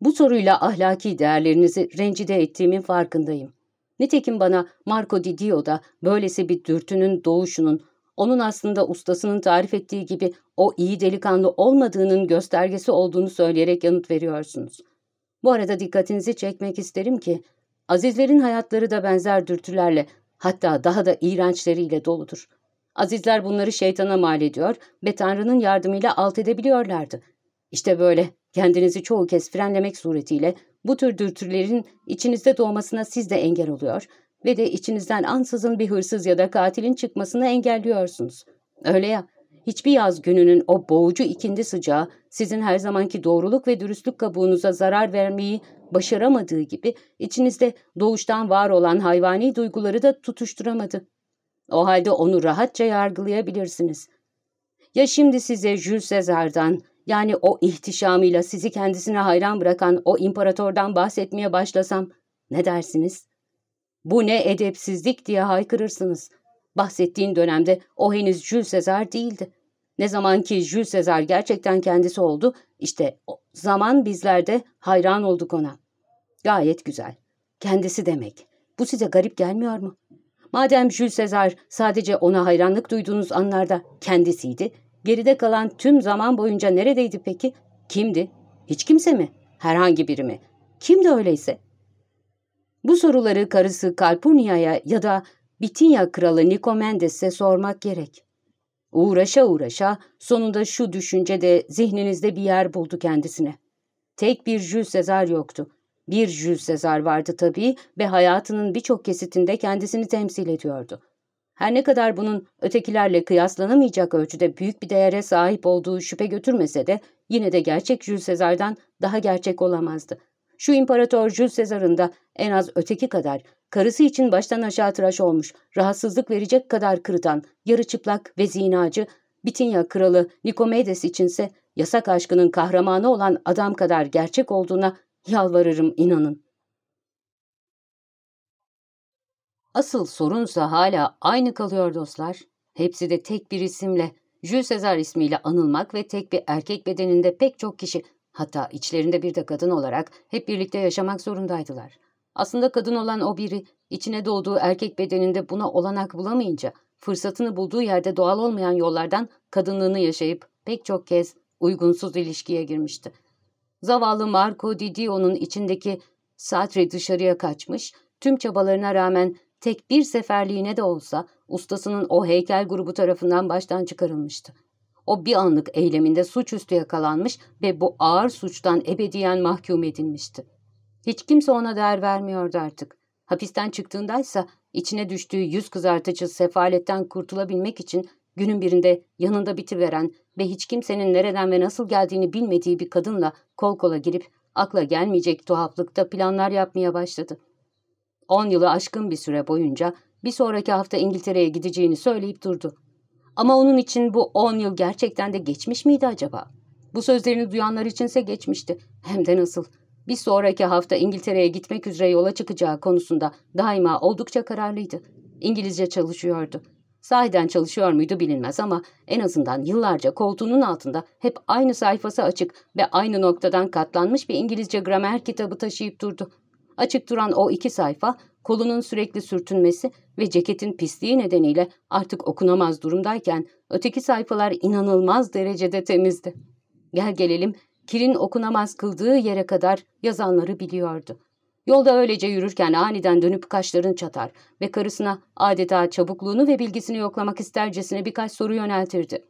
Bu soruyla ahlaki değerlerinizi rencide ettiğimin farkındayım. Nitekim bana Marco Di Dio böylesi bir dürtünün doğuşunun, onun aslında ustasının tarif ettiği gibi o iyi delikanlı olmadığının göstergesi olduğunu söyleyerek yanıt veriyorsunuz. Bu arada dikkatinizi çekmek isterim ki, azizlerin hayatları da benzer dürtülerle, hatta daha da iğrençleriyle doludur. Azizler bunları şeytana mal ediyor ve Tanrı'nın yardımıyla alt edebiliyorlardı. İşte böyle kendinizi çoğu kez frenlemek suretiyle bu tür dürtülerin içinizde doğmasına siz de engel oluyor ve de içinizden ansızın bir hırsız ya da katilin çıkmasını engelliyorsunuz. Öyle ya, hiçbir yaz gününün o boğucu ikindi sıcağı sizin her zamanki doğruluk ve dürüstlük kabuğunuza zarar vermeyi başaramadığı gibi içinizde doğuştan var olan hayvani duyguları da tutuşturamadı. O halde onu rahatça yargılayabilirsiniz. Ya şimdi size Jules Caesar'dan yani o ihtişamıyla sizi kendisine hayran bırakan o imparatordan bahsetmeye başlasam ne dersiniz? Bu ne edepsizlik diye haykırırsınız. Bahsettiğin dönemde o henüz Jules Caesar değildi. Ne zaman ki Jules Caesar gerçekten kendisi oldu, işte zaman bizler de hayran olduk ona. Gayet güzel. Kendisi demek. Bu size garip gelmiyor mu? Madem Jules Caesar sadece ona hayranlık duyduğunuz anlarda kendisiydi, geride kalan tüm zaman boyunca neredeydi peki? Kimdi? Hiç kimse mi? Herhangi biri mi? Kimdi öyleyse? Bu soruları karısı Kalpurnia'ya ya da Bitinya kralı Nikomendes'e sormak gerek. Uğraşa uğraşa sonunda şu düşünce de zihninizde bir yer buldu kendisine. Tek bir Jules Caesar yoktu. Bir Jules Caesar vardı tabii ve hayatının birçok kesitinde kendisini temsil ediyordu. Her ne kadar bunun ötekilerle kıyaslanamayacak ölçüde büyük bir değere sahip olduğu şüphe götürmese de yine de gerçek Jules Caesar'dan daha gerçek olamazdı. Şu imparator Jules Caesar'ın da en az öteki kadar karısı için baştan aşağı tıraş olmuş, rahatsızlık verecek kadar kırıtan, yarı çıplak ve zinacı, Bitinya kralı Nikomedes içinse yasak aşkının kahramanı olan adam kadar gerçek olduğuna yalvarırım inanın. Asıl sorunsa hala aynı kalıyor dostlar. Hepsi de tek bir isimle, Jules Caesar ismiyle anılmak ve tek bir erkek bedeninde pek çok kişi Hatta içlerinde bir de kadın olarak hep birlikte yaşamak zorundaydılar. Aslında kadın olan o biri içine doğduğu erkek bedeninde buna olanak bulamayınca fırsatını bulduğu yerde doğal olmayan yollardan kadınlığını yaşayıp pek çok kez uygunsuz ilişkiye girmişti. Zavallı Marco Di Dio'nun içindeki Sartre dışarıya kaçmış, tüm çabalarına rağmen tek bir seferliğine de olsa ustasının o heykel grubu tarafından baştan çıkarılmıştı. O bir anlık eyleminde suçüstü yakalanmış ve bu ağır suçtan ebediyen mahkum edilmişti. Hiç kimse ona değer vermiyordu artık. Hapisten çıktığındaysa içine düştüğü yüz kızartıcı sefaletten kurtulabilmek için günün birinde yanında bitiveren ve hiç kimsenin nereden ve nasıl geldiğini bilmediği bir kadınla kol kola girip akla gelmeyecek tuhaflıkta planlar yapmaya başladı. On yılı aşkın bir süre boyunca bir sonraki hafta İngiltere'ye gideceğini söyleyip durdu. Ama onun için bu on yıl gerçekten de geçmiş miydi acaba? Bu sözlerini duyanlar içinse geçmişti. Hem de nasıl. Bir sonraki hafta İngiltere'ye gitmek üzere yola çıkacağı konusunda daima oldukça kararlıydı. İngilizce çalışıyordu. Sahiden çalışıyor muydu bilinmez ama en azından yıllarca koltuğunun altında hep aynı sayfası açık ve aynı noktadan katlanmış bir İngilizce gramer kitabı taşıyıp durdu. Açık duran o iki sayfa kolunun sürekli sürtünmesi ve ceketin pisliği nedeniyle artık okunamaz durumdayken öteki sayfalar inanılmaz derecede temizdi. Gel gelelim Kir'in okunamaz kıldığı yere kadar yazanları biliyordu. Yolda öylece yürürken aniden dönüp kaşlarını çatar ve karısına adeta çabukluğunu ve bilgisini yoklamak istercesine birkaç soru yöneltirdi.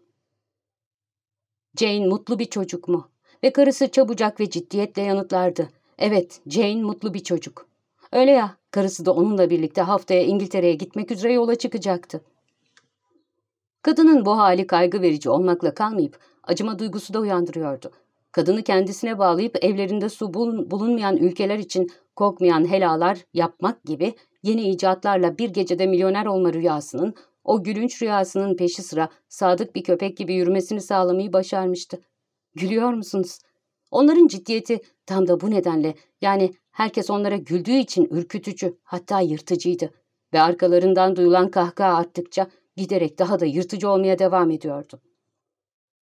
Jane mutlu bir çocuk mu? Ve karısı çabucak ve ciddiyetle yanıtlardı. Evet, Jane mutlu bir çocuk. Öyle ya, karısı da onunla birlikte haftaya İngiltere'ye gitmek üzere yola çıkacaktı. Kadının bu hali kaygı verici olmakla kalmayıp acıma duygusu da uyandırıyordu. Kadını kendisine bağlayıp evlerinde su bulunmayan ülkeler için korkmayan helalar yapmak gibi yeni icatlarla bir gecede milyoner olma rüyasının, o gülünç rüyasının peşi sıra sadık bir köpek gibi yürümesini sağlamayı başarmıştı. Gülüyor musunuz? Onların ciddiyeti tam da bu nedenle yani herkes onlara güldüğü için ürkütücü hatta yırtıcıydı ve arkalarından duyulan kahkaha arttıkça giderek daha da yırtıcı olmaya devam ediyordu.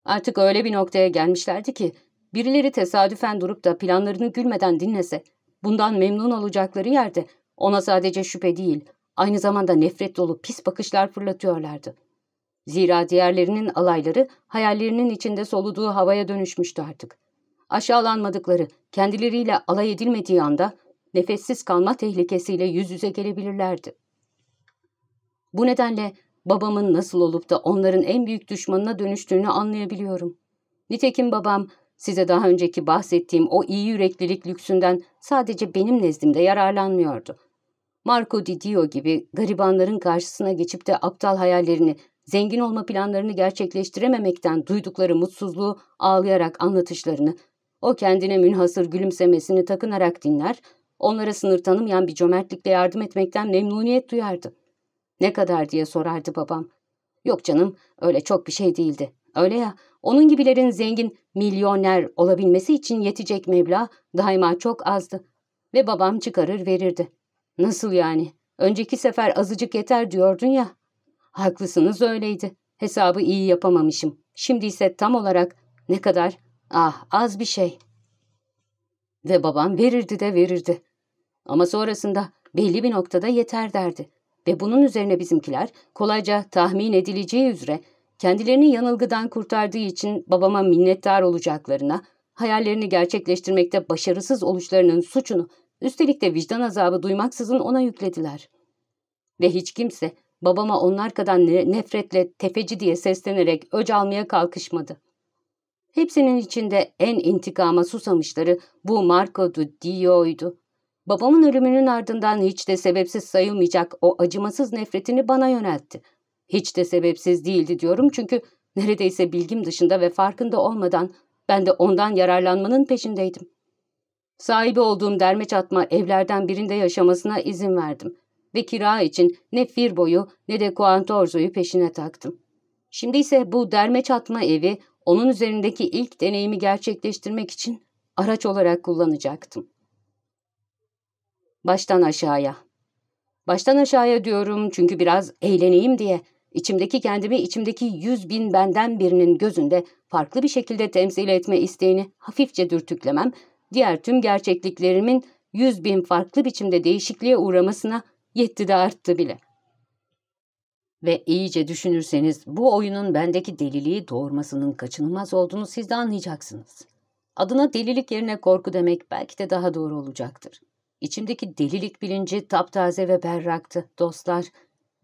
Artık öyle bir noktaya gelmişlerdi ki birileri tesadüfen durup da planlarını gülmeden dinlese bundan memnun olacakları yerde ona sadece şüphe değil aynı zamanda nefret dolu pis bakışlar fırlatıyorlardı. Zira diğerlerinin alayları hayallerinin içinde soluduğu havaya dönüşmüştü artık. Aşağılanmadıkları, kendileriyle alay edilmediği anda nefessiz kalma tehlikesiyle yüz yüze gelebilirlerdi. Bu nedenle babamın nasıl olup da onların en büyük düşmanına dönüştüğünü anlayabiliyorum. Nitekim babam size daha önceki bahsettiğim o iyi yüreklilik lüksünden sadece benim nezdimde yararlanmıyordu. Marco Di Dio gibi garibanların karşısına geçip de aptal hayallerini, zengin olma planlarını gerçekleştirememekten duydukları mutsuzluğu ağlayarak anlatışlarını, o kendine münhasır gülümsemesini takınarak dinler, onlara sınır tanımayan bir cömertlikle yardım etmekten memnuniyet duyardı. Ne kadar diye sorardı babam. Yok canım, öyle çok bir şey değildi. Öyle ya, onun gibilerin zengin, milyoner olabilmesi için yetecek meblağ daima çok azdı. Ve babam çıkarır verirdi. Nasıl yani? Önceki sefer azıcık yeter diyordun ya. Haklısınız öyleydi. Hesabı iyi yapamamışım. Şimdi ise tam olarak ne kadar? Ah az bir şey. Ve babam verirdi de verirdi. Ama sonrasında belli bir noktada yeter derdi. Ve bunun üzerine bizimkiler kolayca tahmin edileceği üzere kendilerini yanılgıdan kurtardığı için babama minnettar olacaklarına, hayallerini gerçekleştirmekte başarısız oluşlarının suçunu, üstelik de vicdan azabı duymaksızın ona yüklediler. Ve hiç kimse babama onlar kadar nefretle tefeci diye seslenerek öc almaya kalkışmadı. Hepsinin içinde en intikama susamışları bu Marco Di Dio'ydu. Babamın ölümünün ardından hiç de sebepsiz sayılmayacak o acımasız nefretini bana yöneltti. Hiç de sebepsiz değildi diyorum çünkü neredeyse bilgim dışında ve farkında olmadan ben de ondan yararlanmanın peşindeydim. Sahibi olduğum derme çatma evlerden birinde yaşamasına izin verdim ve kira için ne Firbo'yu ne de Kuantorzo'yu peşine taktım. Şimdi ise bu derme çatma evi onun üzerindeki ilk deneyimi gerçekleştirmek için araç olarak kullanacaktım. Baştan aşağıya. Baştan aşağıya diyorum çünkü biraz eğleneyim diye içimdeki kendimi içimdeki yüz bin benden birinin gözünde farklı bir şekilde temsil etme isteğini hafifçe dürtüklemem, diğer tüm gerçekliklerimin yüz bin farklı biçimde değişikliğe uğramasına yetti de arttı bile. Ve iyice düşünürseniz bu oyunun bendeki deliliği doğurmasının kaçınılmaz olduğunu siz de anlayacaksınız. Adına delilik yerine korku demek belki de daha doğru olacaktır. İçimdeki delilik bilinci taptaze ve berraktı dostlar.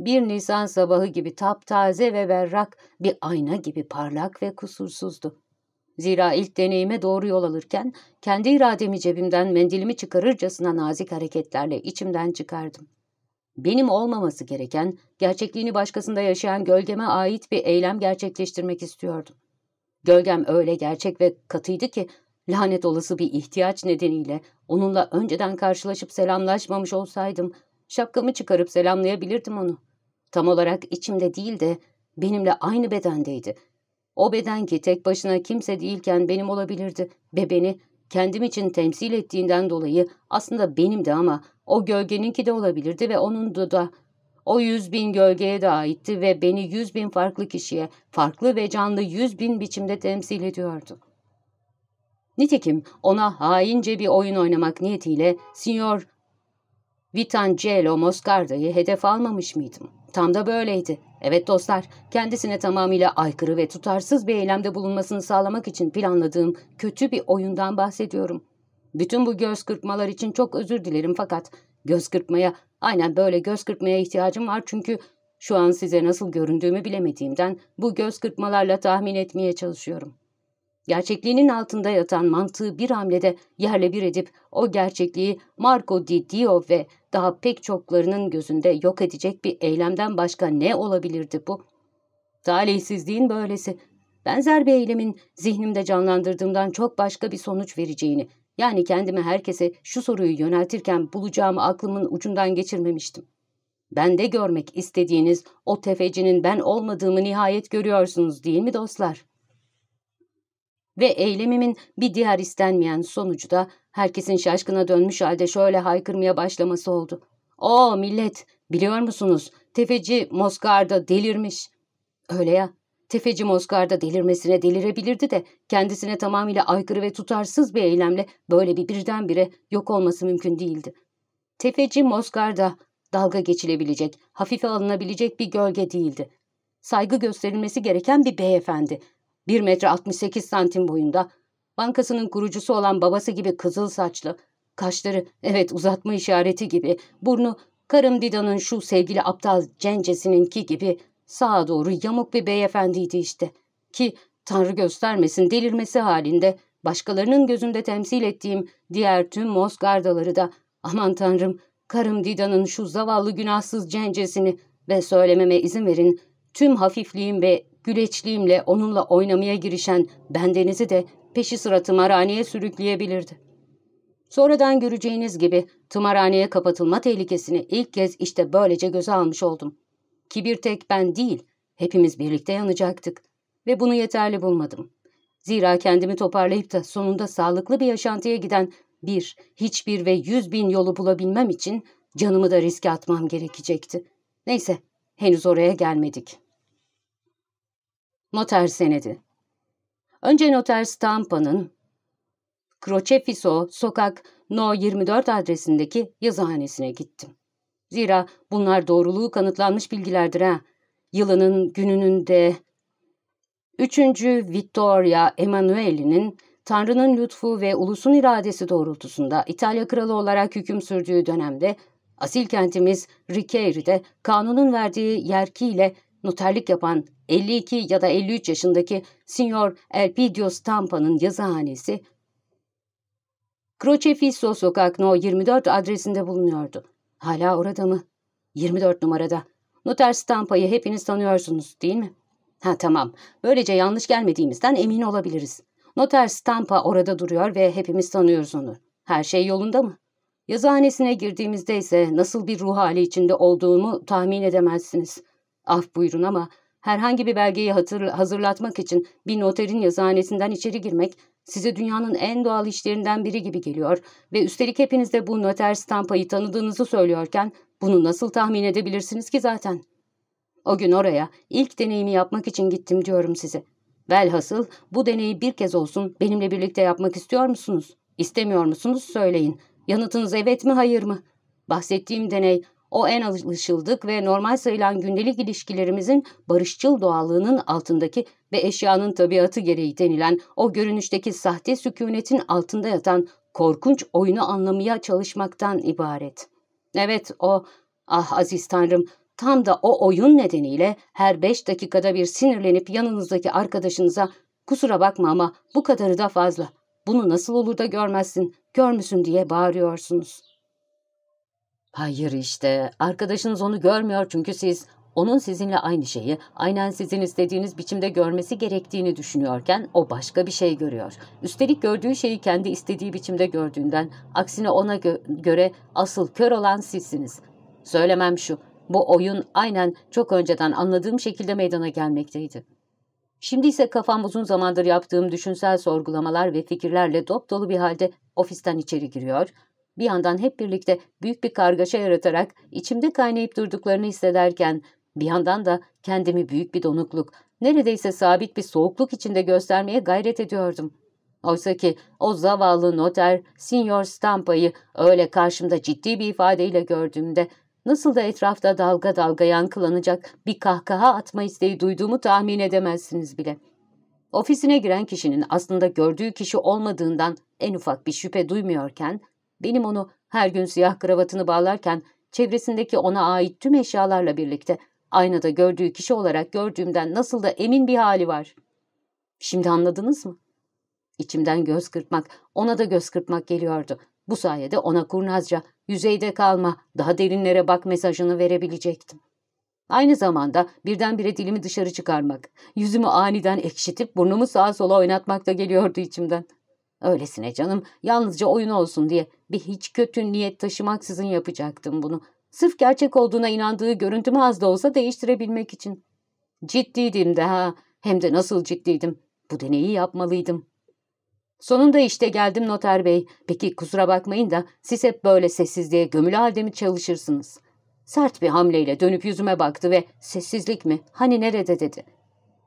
Bir Nisan sabahı gibi taptaze ve berrak, bir ayna gibi parlak ve kusursuzdu. Zira ilk deneyime doğru yol alırken kendi irademi cebimden mendilimi çıkarırcasına nazik hareketlerle içimden çıkardım. Benim olmaması gereken, gerçekliğini başkasında yaşayan gölgeme ait bir eylem gerçekleştirmek istiyordum. Gölgem öyle gerçek ve katıydı ki Lanet olası bir ihtiyaç nedeniyle onunla önceden karşılaşıp selamlaşmamış olsaydım şapkamı çıkarıp selamlayabilirdim onu. Tam olarak içimde değil de benimle aynı bedendeydi. O beden ki tek başına kimse değilken benim olabilirdi ve beni kendim için temsil ettiğinden dolayı aslında benim de ama o gölgeninki de olabilirdi ve onun da o yüz bin gölgeye de aitti ve beni yüz bin farklı kişiye, farklı ve canlı yüz bin biçimde temsil ediyordu. Nitekim ona haince bir oyun oynamak niyetiyle Signor Vitangelo Moscarda'yı hedef almamış mıydım? Tam da böyleydi. Evet dostlar, kendisine tamamıyla aykırı ve tutarsız bir eylemde bulunmasını sağlamak için planladığım kötü bir oyundan bahsediyorum. Bütün bu göz kırpmalar için çok özür dilerim fakat göz kırpmaya, aynen böyle göz kırpmaya ihtiyacım var çünkü şu an size nasıl göründüğümü bilemediğimden bu göz kırpmalarla tahmin etmeye çalışıyorum. Gerçekliğinin altında yatan mantığı bir hamlede yerle bir edip o gerçekliği Marco di Dio ve daha pek çoklarının gözünde yok edecek bir eylemden başka ne olabilirdi bu? Talihsizliğin böylesi. Benzer bir eylemin zihnimde canlandırdığımdan çok başka bir sonuç vereceğini, yani kendime herkese şu soruyu yöneltirken bulacağımı aklımın ucundan geçirmemiştim. Ben de görmek istediğiniz o tefecinin ben olmadığımı nihayet görüyorsunuz değil mi dostlar? Ve eylemimin bir diğer istenmeyen sonucu da herkesin şaşkına dönmüş halde şöyle haykırmaya başlaması oldu. ''O millet, biliyor musunuz? Tefeci Moskar'da delirmiş.'' Öyle ya, tefeci Moskar'da delirmesine delirebilirdi de kendisine tamamıyla aykırı ve tutarsız bir eylemle böyle bir birdenbire yok olması mümkün değildi. Tefeci Moskar'da dalga geçilebilecek, hafife alınabilecek bir gölge değildi. Saygı gösterilmesi gereken bir beyefendi. 1 metre 68 santim boyunda, bankasının kurucusu olan babası gibi kızıl saçlı, kaşları evet uzatma işareti gibi, burnu karım Dida'nın şu sevgili aptal cencesininki gibi sağa doğru yamuk bir beyefendiydi işte. Ki Tanrı göstermesin delirmesi halinde başkalarının gözünde temsil ettiğim diğer tüm Mosgardaları da aman Tanrım karım Dida'nın şu zavallı günahsız cencesini ve söylememe izin verin tüm hafifliğim ve güleçliğimle onunla oynamaya girişen bendenizi de peşi sıra tımarhaneye sürükleyebilirdi. Sonradan göreceğiniz gibi tımarhaneye kapatılma tehlikesini ilk kez işte böylece göze almış oldum. Ki bir tek ben değil, hepimiz birlikte yanacaktık ve bunu yeterli bulmadım. Zira kendimi toparlayıp da sonunda sağlıklı bir yaşantıya giden bir, hiçbir ve yüz bin yolu bulabilmem için canımı da riske atmam gerekecekti. Neyse, henüz oraya gelmedik. Noter senedi. Önce noter Stampa'nın Crocefiso sokak No 24 adresindeki yazıhanesine gittim. Zira bunlar doğruluğu kanıtlanmış bilgilerdir ha. Yılının gününün de 3. Vittoria Emanueli'nin Tanrı'nın lütfu ve ulusun iradesi doğrultusunda İtalya kralı olarak hüküm sürdüğü dönemde asil kentimiz Ricairi'de kanunun verdiği yerkiyle noterlik yapan 52 ya da 53 yaşındaki Signor Elpidio Stampa'nın yazıhanesi Crocefisso Sokak No 24 adresinde bulunuyordu. Hala orada mı? 24 numarada. Noter Stampa'yı hepiniz tanıyorsunuz değil mi? Ha tamam. Böylece yanlış gelmediğimizden emin olabiliriz. Noter Stampa orada duruyor ve hepimiz tanıyoruz onu. Her şey yolunda mı? Yazıhanesine girdiğimizde ise nasıl bir ruh hali içinde olduğumu tahmin edemezsiniz. Af buyurun ama herhangi bir belgeyi hatır, hazırlatmak için bir noterin yazıhanesinden içeri girmek size dünyanın en doğal işlerinden biri gibi geliyor ve üstelik hepiniz de bu noter stampayı tanıdığınızı söylüyorken bunu nasıl tahmin edebilirsiniz ki zaten? O gün oraya ilk deneyimi yapmak için gittim diyorum size. Velhasıl bu deneyi bir kez olsun benimle birlikte yapmak istiyor musunuz? İstemiyor musunuz söyleyin. Yanıtınız evet mi hayır mı? Bahsettiğim deney o en alışıldık ve normal sayılan gündelik ilişkilerimizin barışçıl doğallığının altındaki ve eşyanın tabiatı gereği denilen o görünüşteki sahte sükunetin altında yatan korkunç oyunu anlamaya çalışmaktan ibaret. Evet o, ah aziz tanrım, tam da o oyun nedeniyle her beş dakikada bir sinirlenip yanınızdaki arkadaşınıza ''Kusura bakma ama bu kadarı da fazla. Bunu nasıl olur da görmezsin, görmüsün?'' diye bağırıyorsunuz. Hayır işte, arkadaşınız onu görmüyor çünkü siz onun sizinle aynı şeyi, aynen sizin istediğiniz biçimde görmesi gerektiğini düşünüyorken o başka bir şey görüyor. Üstelik gördüğü şeyi kendi istediği biçimde gördüğünden, aksine ona gö göre asıl kör olan sizsiniz. Söylemem şu, bu oyun aynen çok önceden anladığım şekilde meydana gelmekteydi. Şimdi ise kafam uzun zamandır yaptığım düşünsel sorgulamalar ve fikirlerle dop dolu bir halde ofisten içeri giriyor, bir yandan hep birlikte büyük bir kargaşa yaratarak içimde kaynayıp durduklarını hissederken bir yandan da kendimi büyük bir donukluk, neredeyse sabit bir soğukluk içinde göstermeye gayret ediyordum. Oysa ki o zavallı noter Signor Stampa'yı öyle karşımda ciddi bir ifadeyle gördüğümde nasıl da etrafta dalga dalga yankılanacak bir kahkaha atma isteği duyduğumu tahmin edemezsiniz bile. Ofisine giren kişinin aslında gördüğü kişi olmadığından en ufak bir şüphe duymuyorken, benim onu her gün siyah kravatını bağlarken çevresindeki ona ait tüm eşyalarla birlikte aynada gördüğü kişi olarak gördüğümden nasıl da emin bir hali var. Şimdi anladınız mı? İçimden göz kırpmak, ona da göz kırpmak geliyordu. Bu sayede ona kurnazca, yüzeyde kalma, daha derinlere bak mesajını verebilecektim. Aynı zamanda birdenbire dilimi dışarı çıkarmak, yüzümü aniden ekşitip burnumu sağa sola oynatmak da geliyordu içimden. Öylesine canım, yalnızca oyun olsun diye bir hiç kötü niyet taşımaksızın yapacaktım bunu. Sırf gerçek olduğuna inandığı görüntümü az da olsa değiştirebilmek için. Ciddiydim de ha, hem de nasıl ciddiydim. Bu deneyi yapmalıydım. Sonunda işte geldim noter bey. Peki kusura bakmayın da siz hep böyle sessizliğe gömülü halde mi çalışırsınız? Sert bir hamleyle dönüp yüzüme baktı ve sessizlik mi? Hani nerede dedi.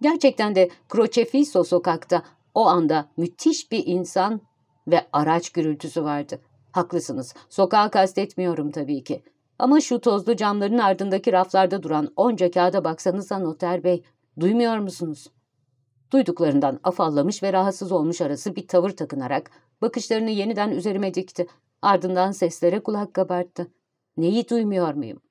Gerçekten de Crocefisso sokakta o anda müthiş bir insan ve araç gürültüsü vardı. Haklısınız. Sokağı kastetmiyorum tabii ki. Ama şu tozlu camların ardındaki raflarda duran onca kağıda baksanıza noter bey. Duymuyor musunuz? Duyduklarından afallamış ve rahatsız olmuş arası bir tavır takınarak bakışlarını yeniden üzerime dikti. Ardından seslere kulak kabarttı. Neyi duymuyor muyum?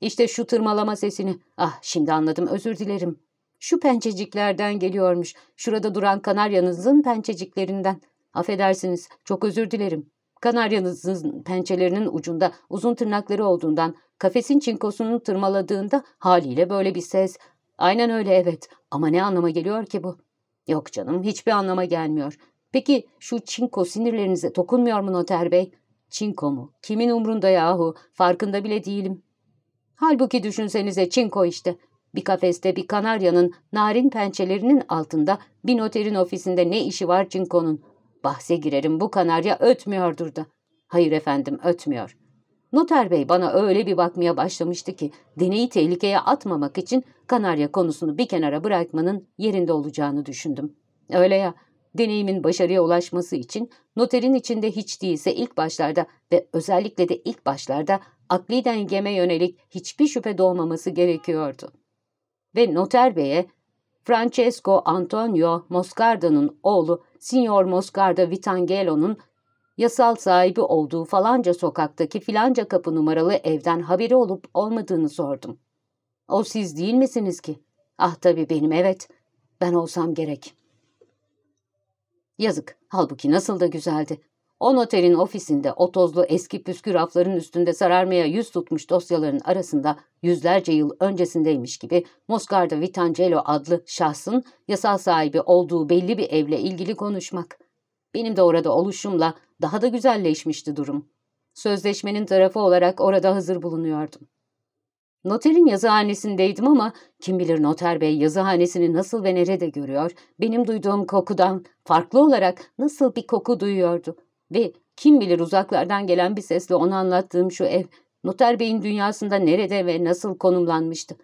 İşte şu tırmalama sesini. Ah şimdi anladım özür dilerim. Şu pençeciklerden geliyormuş. Şurada duran kanaryanızın pençeciklerinden. Affedersiniz çok özür dilerim. Kanaryanızın pençelerinin ucunda uzun tırnakları olduğundan kafesin çinkosunu tırmaladığında haliyle böyle bir ses. Aynen öyle evet ama ne anlama geliyor ki bu? Yok canım hiçbir anlama gelmiyor. Peki şu çinko sinirlerinize dokunmuyor mu noter bey? Çinko mu? Kimin umrunda yahu? Farkında bile değilim. Halbuki düşünsenize çinko işte. Bir kafeste bir kanaryanın narin pençelerinin altında bir noterin ofisinde ne işi var çinkonun? Bahse girerim bu kanarya ötmüyordur da. Hayır efendim ötmüyor. Noter bey bana öyle bir bakmaya başlamıştı ki deneyi tehlikeye atmamak için kanarya konusunu bir kenara bırakmanın yerinde olacağını düşündüm. Öyle ya deneyimin başarıya ulaşması için noterin içinde hiç değilse ilk başlarda ve özellikle de ilk başlarda akli dengeme yönelik hiçbir şüphe doğmaması gerekiyordu. Ve noter beye Francesco Antonio Moscarda'nın oğlu Signor Moscarda Vitangelo'nun yasal sahibi olduğu falanca sokaktaki filanca kapı numaralı evden haberi olup olmadığını sordum. O siz değil misiniz ki? Ah tabii benim evet. Ben olsam gerek. Yazık. Halbuki nasıl da güzeldi. O noterin ofisinde o tozlu eski püskü rafların üstünde sararmaya yüz tutmuş dosyaların arasında yüzlerce yıl öncesindeymiş gibi Moscarda Vitangelo adlı şahsın yasal sahibi olduğu belli bir evle ilgili konuşmak. Benim de orada oluşumla daha da güzelleşmişti durum. Sözleşmenin tarafı olarak orada hazır bulunuyordum. Noterin yazıhanesindeydim ama kim bilir noter bey yazıhanesini nasıl ve nerede görüyor, benim duyduğum kokudan farklı olarak nasıl bir koku duyuyordu. Ve kim bilir uzaklardan gelen bir sesle ona anlattığım şu ev, noter beyin dünyasında nerede ve nasıl konumlanmıştı.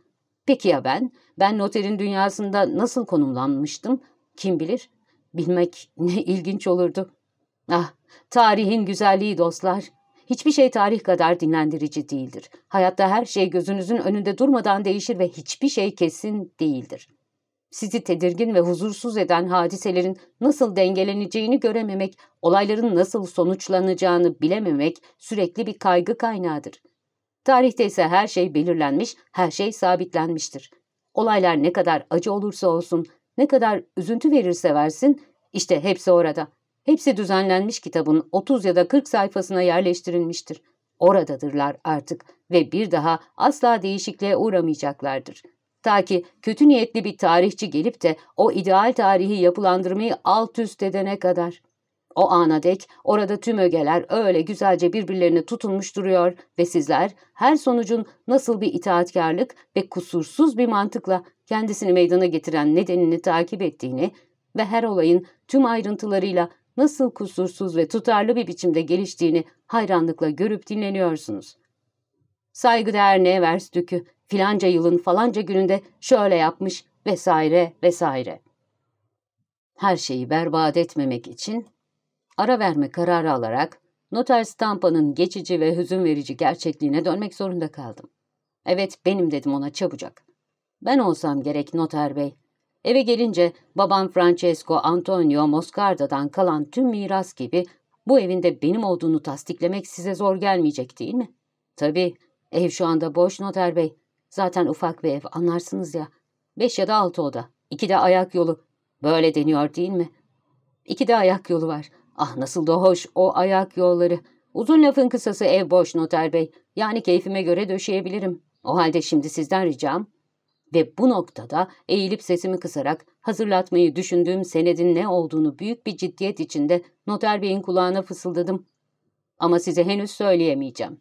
Peki ya ben? Ben noterin dünyasında nasıl konumlanmıştım? Kim bilir? Bilmek ne ilginç olurdu. Ah, tarihin güzelliği dostlar. Hiçbir şey tarih kadar dinlendirici değildir. Hayatta her şey gözünüzün önünde durmadan değişir ve hiçbir şey kesin değildir. Sizi tedirgin ve huzursuz eden hadiselerin nasıl dengeleneceğini görememek, olayların nasıl sonuçlanacağını bilememek sürekli bir kaygı kaynağıdır. Tarihte ise her şey belirlenmiş, her şey sabitlenmiştir. Olaylar ne kadar acı olursa olsun, ne kadar üzüntü verirse versin, işte hepsi orada. Hepsi düzenlenmiş kitabın 30 ya da 40 sayfasına yerleştirilmiştir. Oradadırlar artık ve bir daha asla değişikliğe uğramayacaklardır. Ta ki kötü niyetli bir tarihçi gelip de o ideal tarihi yapılandırmayı alt üst edene kadar. O ana dek orada tüm ögeler öyle güzelce birbirlerine tutunmuş duruyor ve sizler her sonucun nasıl bir itaatkarlık ve kusursuz bir mantıkla kendisini meydana getiren nedenini takip ettiğini ve her olayın tüm ayrıntılarıyla nasıl kusursuz ve tutarlı bir biçimde geliştiğini hayranlıkla görüp dinleniyorsunuz. Saygıdeğer Neverstük'ü filanca yılın falanca gününde şöyle yapmış vesaire vesaire. Her şeyi berbat etmemek için ara verme kararı alarak Noter Stampa'nın geçici ve hüzün verici gerçekliğine dönmek zorunda kaldım. Evet benim dedim ona çabucak. Ben olsam gerek noter bey. Eve gelince babam Francesco Antonio Moscarda'dan kalan tüm miras gibi bu evin de benim olduğunu tasdiklemek size zor gelmeyecek değil mi? Tabii, ev şu anda boş noter bey. Zaten ufak bir ev anlarsınız ya. Beş ya da altı oda. İki de ayak yolu. Böyle deniyor değil mi? İki de ayak yolu var. Ah nasıl da hoş o ayak yolları. Uzun lafın kısası ev boş noter bey. Yani keyfime göre döşeyebilirim. O halde şimdi sizden ricam. Ve bu noktada eğilip sesimi kısarak hazırlatmayı düşündüğüm senedin ne olduğunu büyük bir ciddiyet içinde noter beyin kulağına fısıldadım. Ama size henüz söyleyemeyeceğim.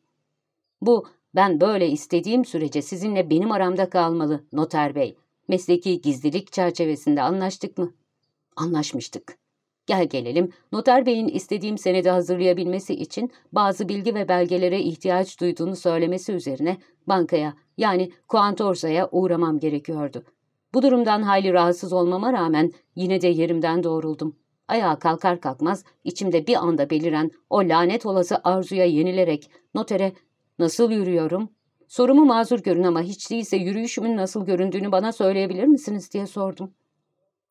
Bu ben böyle istediğim sürece sizinle benim aramda kalmalı noter bey. Mesleki gizlilik çerçevesinde anlaştık mı? Anlaşmıştık. Gel gelelim, noter beyin istediğim senedi hazırlayabilmesi için bazı bilgi ve belgelere ihtiyaç duyduğunu söylemesi üzerine bankaya yani Kuantorsa'ya uğramam gerekiyordu. Bu durumdan hayli rahatsız olmama rağmen yine de yerimden doğruldum. Ayağa kalkar kalkmaz içimde bir anda beliren o lanet olası arzuya yenilerek notere ''Nasıl yürüyorum?'' Sorumu mazur görün ama hiç değilse yürüyüşümün nasıl göründüğünü bana söyleyebilir misiniz diye sordum.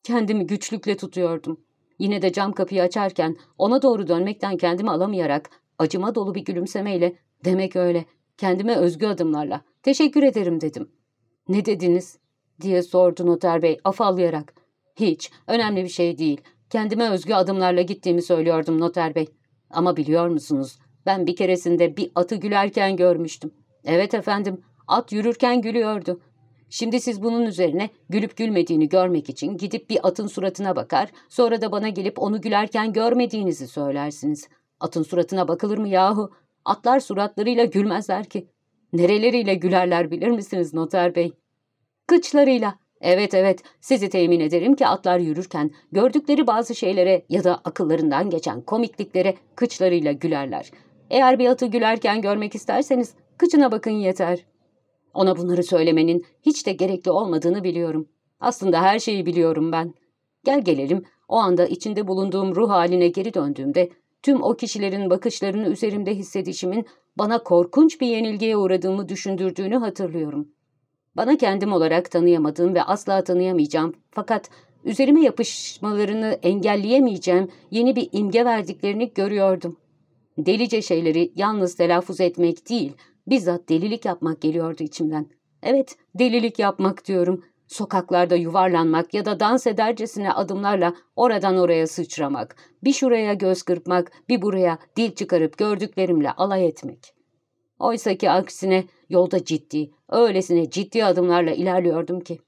Kendimi güçlükle tutuyordum. Yine de cam kapıyı açarken ona doğru dönmekten kendimi alamayarak acıma dolu bir gülümsemeyle demek öyle kendime özgü adımlarla teşekkür ederim dedim. Ne dediniz diye sordu noter bey afallayarak. Hiç önemli bir şey değil. Kendime özgü adımlarla gittiğimi söylüyordum noter bey. Ama biliyor musunuz ben bir keresinde bir atı gülerken görmüştüm. Evet efendim at yürürken gülüyordu. Şimdi siz bunun üzerine gülüp gülmediğini görmek için gidip bir atın suratına bakar, sonra da bana gelip onu gülerken görmediğinizi söylersiniz. Atın suratına bakılır mı yahu? Atlar suratlarıyla gülmezler ki. Nereleriyle gülerler bilir misiniz noter bey? Kıçlarıyla. Evet evet sizi temin ederim ki atlar yürürken gördükleri bazı şeylere ya da akıllarından geçen komikliklere kıçlarıyla gülerler. Eğer bir atı gülerken görmek isterseniz kıçına bakın yeter.'' Ona bunları söylemenin hiç de gerekli olmadığını biliyorum. Aslında her şeyi biliyorum ben. Gel gelelim, o anda içinde bulunduğum ruh haline geri döndüğümde tüm o kişilerin bakışlarını üzerimde hissedişimin bana korkunç bir yenilgiye uğradığımı düşündürdüğünü hatırlıyorum. Bana kendim olarak tanıyamadığım ve asla tanıyamayacağım fakat üzerime yapışmalarını engelleyemeyeceğim yeni bir imge verdiklerini görüyordum. Delice şeyleri yalnız telaffuz etmek değil, Bizzat delilik yapmak geliyordu içimden. Evet, delilik yapmak diyorum. Sokaklarda yuvarlanmak ya da dans edercesine adımlarla oradan oraya sıçramak, bir şuraya göz kırpmak, bir buraya dil çıkarıp gördüklerimle alay etmek. Oysa ki aksine yolda ciddi, öylesine ciddi adımlarla ilerliyordum ki.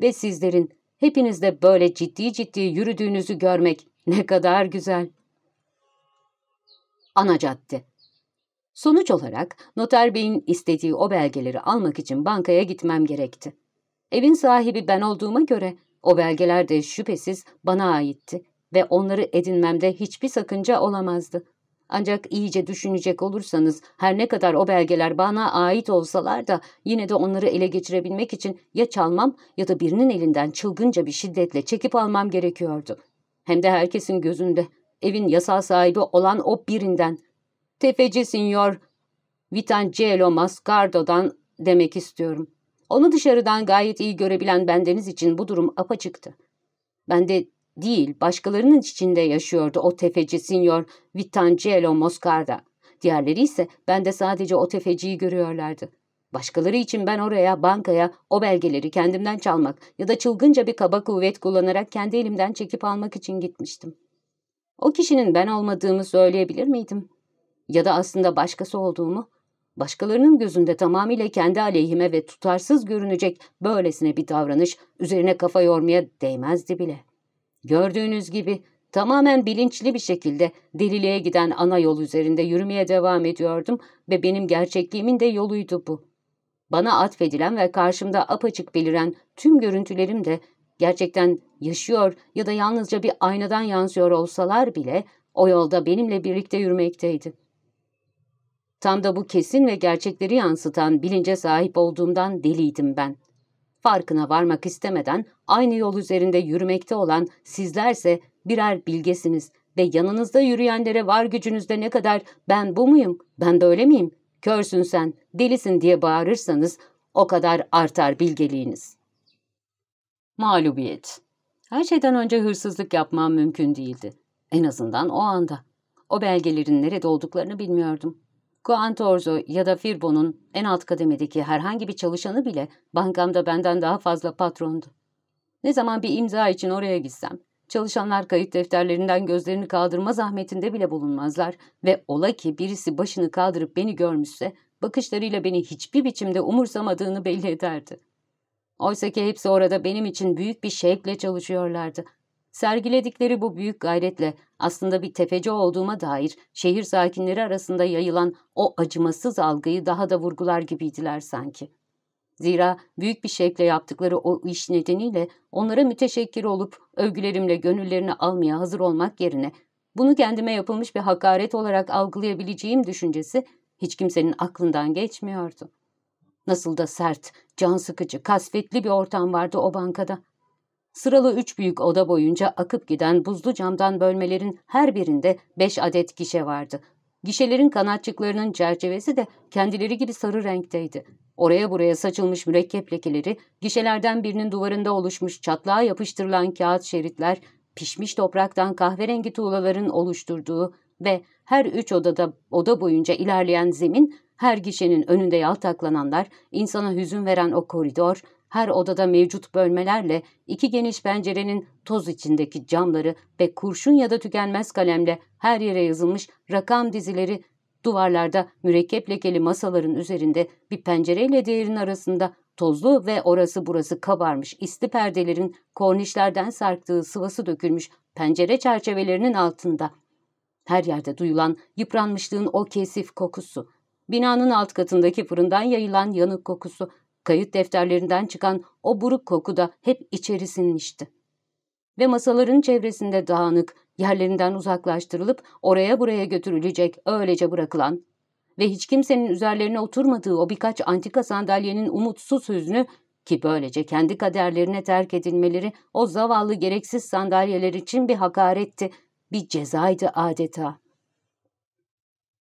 Ve sizlerin hepinizde böyle ciddi ciddi yürüdüğünüzü görmek ne kadar güzel. Ana cadde Sonuç olarak noter beyin istediği o belgeleri almak için bankaya gitmem gerekti. Evin sahibi ben olduğuma göre o belgeler de şüphesiz bana aitti ve onları edinmemde hiçbir sakınca olamazdı. Ancak iyice düşünecek olursanız her ne kadar o belgeler bana ait olsalar da yine de onları ele geçirebilmek için ya çalmam ya da birinin elinden çılgınca bir şiddetle çekip almam gerekiyordu. Hem de herkesin gözünde evin yasal sahibi olan o birinden Tefeci Sinyor Vitangelo Mascardo'dan demek istiyorum. Onu dışarıdan gayet iyi görebilen bendeniz için bu durum apaçıktı. Bende değil, başkalarının içinde yaşıyordu o tefeci Sinyor Vitangelo Moscarda. Diğerleri ise bende sadece o tefeciyi görüyorlardı. Başkaları için ben oraya, bankaya o belgeleri kendimden çalmak ya da çılgınca bir kaba kuvvet kullanarak kendi elimden çekip almak için gitmiştim. O kişinin ben olmadığımı söyleyebilir miydim? ya da aslında başkası olduğumu, başkalarının gözünde tamamıyla kendi aleyhime ve tutarsız görünecek böylesine bir davranış üzerine kafa yormaya değmezdi bile. Gördüğünüz gibi tamamen bilinçli bir şekilde deliliğe giden ana yol üzerinde yürümeye devam ediyordum ve benim gerçekliğimin de yoluydu bu. Bana atfedilen ve karşımda apaçık beliren tüm görüntülerim de gerçekten yaşıyor ya da yalnızca bir aynadan yansıyor olsalar bile o yolda benimle birlikte yürümekteydi. Tam da bu kesin ve gerçekleri yansıtan bilince sahip olduğumdan deliydim ben. Farkına varmak istemeden aynı yol üzerinde yürümekte olan sizlerse birer bilgesiniz ve yanınızda yürüyenlere var gücünüzde ne kadar ben bu muyum, ben böyle miyim, körsün sen, delisin diye bağırırsanız o kadar artar bilgeliğiniz. Mağlubiyet. Her şeyden önce hırsızlık yapmam mümkün değildi. En azından o anda. O belgelerin nerede olduklarını bilmiyordum. Kuantorzo ya da Firbo'nun en alt kademedeki herhangi bir çalışanı bile bankamda benden daha fazla patrondu. Ne zaman bir imza için oraya gitsem, çalışanlar kayıt defterlerinden gözlerini kaldırma zahmetinde bile bulunmazlar ve ola ki birisi başını kaldırıp beni görmüşse, bakışlarıyla beni hiçbir biçimde umursamadığını belli ederdi. Oysa ki hepsi orada benim için büyük bir şevkle çalışıyorlardı. Sergiledikleri bu büyük gayretle aslında bir tefeci olduğuma dair şehir sakinleri arasında yayılan o acımasız algıyı daha da vurgular gibiydiler sanki. Zira büyük bir şevkle yaptıkları o iş nedeniyle onlara müteşekkir olup övgülerimle gönüllerini almaya hazır olmak yerine bunu kendime yapılmış bir hakaret olarak algılayabileceğim düşüncesi hiç kimsenin aklından geçmiyordu. Nasıl da sert, can sıkıcı, kasvetli bir ortam vardı o bankada. Sıralı üç büyük oda boyunca akıp giden buzlu camdan bölmelerin her birinde beş adet gişe vardı. Gişelerin kanatçıklarının çerçevesi de kendileri gibi sarı renkteydi. Oraya buraya saçılmış mürekkep lekeleri, gişelerden birinin duvarında oluşmuş çatlağa yapıştırılan kağıt şeritler, pişmiş topraktan kahverengi tuğlaların oluşturduğu ve her üç odada oda boyunca ilerleyen zemin, her gişenin önünde yaltaklananlar, insana hüzün veren o koridor, her odada mevcut bölmelerle iki geniş pencerenin toz içindeki camları ve kurşun ya da tükenmez kalemle her yere yazılmış rakam dizileri, duvarlarda mürekkep lekeli masaların üzerinde bir pencereyle diğerinin arasında tozlu ve orası burası kabarmış isli perdelerin kornişlerden sarktığı sıvası dökülmüş pencere çerçevelerinin altında. Her yerde duyulan yıpranmışlığın o kesif kokusu, binanın alt katındaki fırından yayılan yanık kokusu, Kayıt defterlerinden çıkan o buruk koku da hep içeri sinmişti. Ve masaların çevresinde dağınık, yerlerinden uzaklaştırılıp oraya buraya götürülecek, öylece bırakılan ve hiç kimsenin üzerlerine oturmadığı o birkaç antika sandalyenin umutsuz hüznü ki böylece kendi kaderlerine terk edilmeleri o zavallı gereksiz sandalyeler için bir hakaretti, bir cezaydı adeta.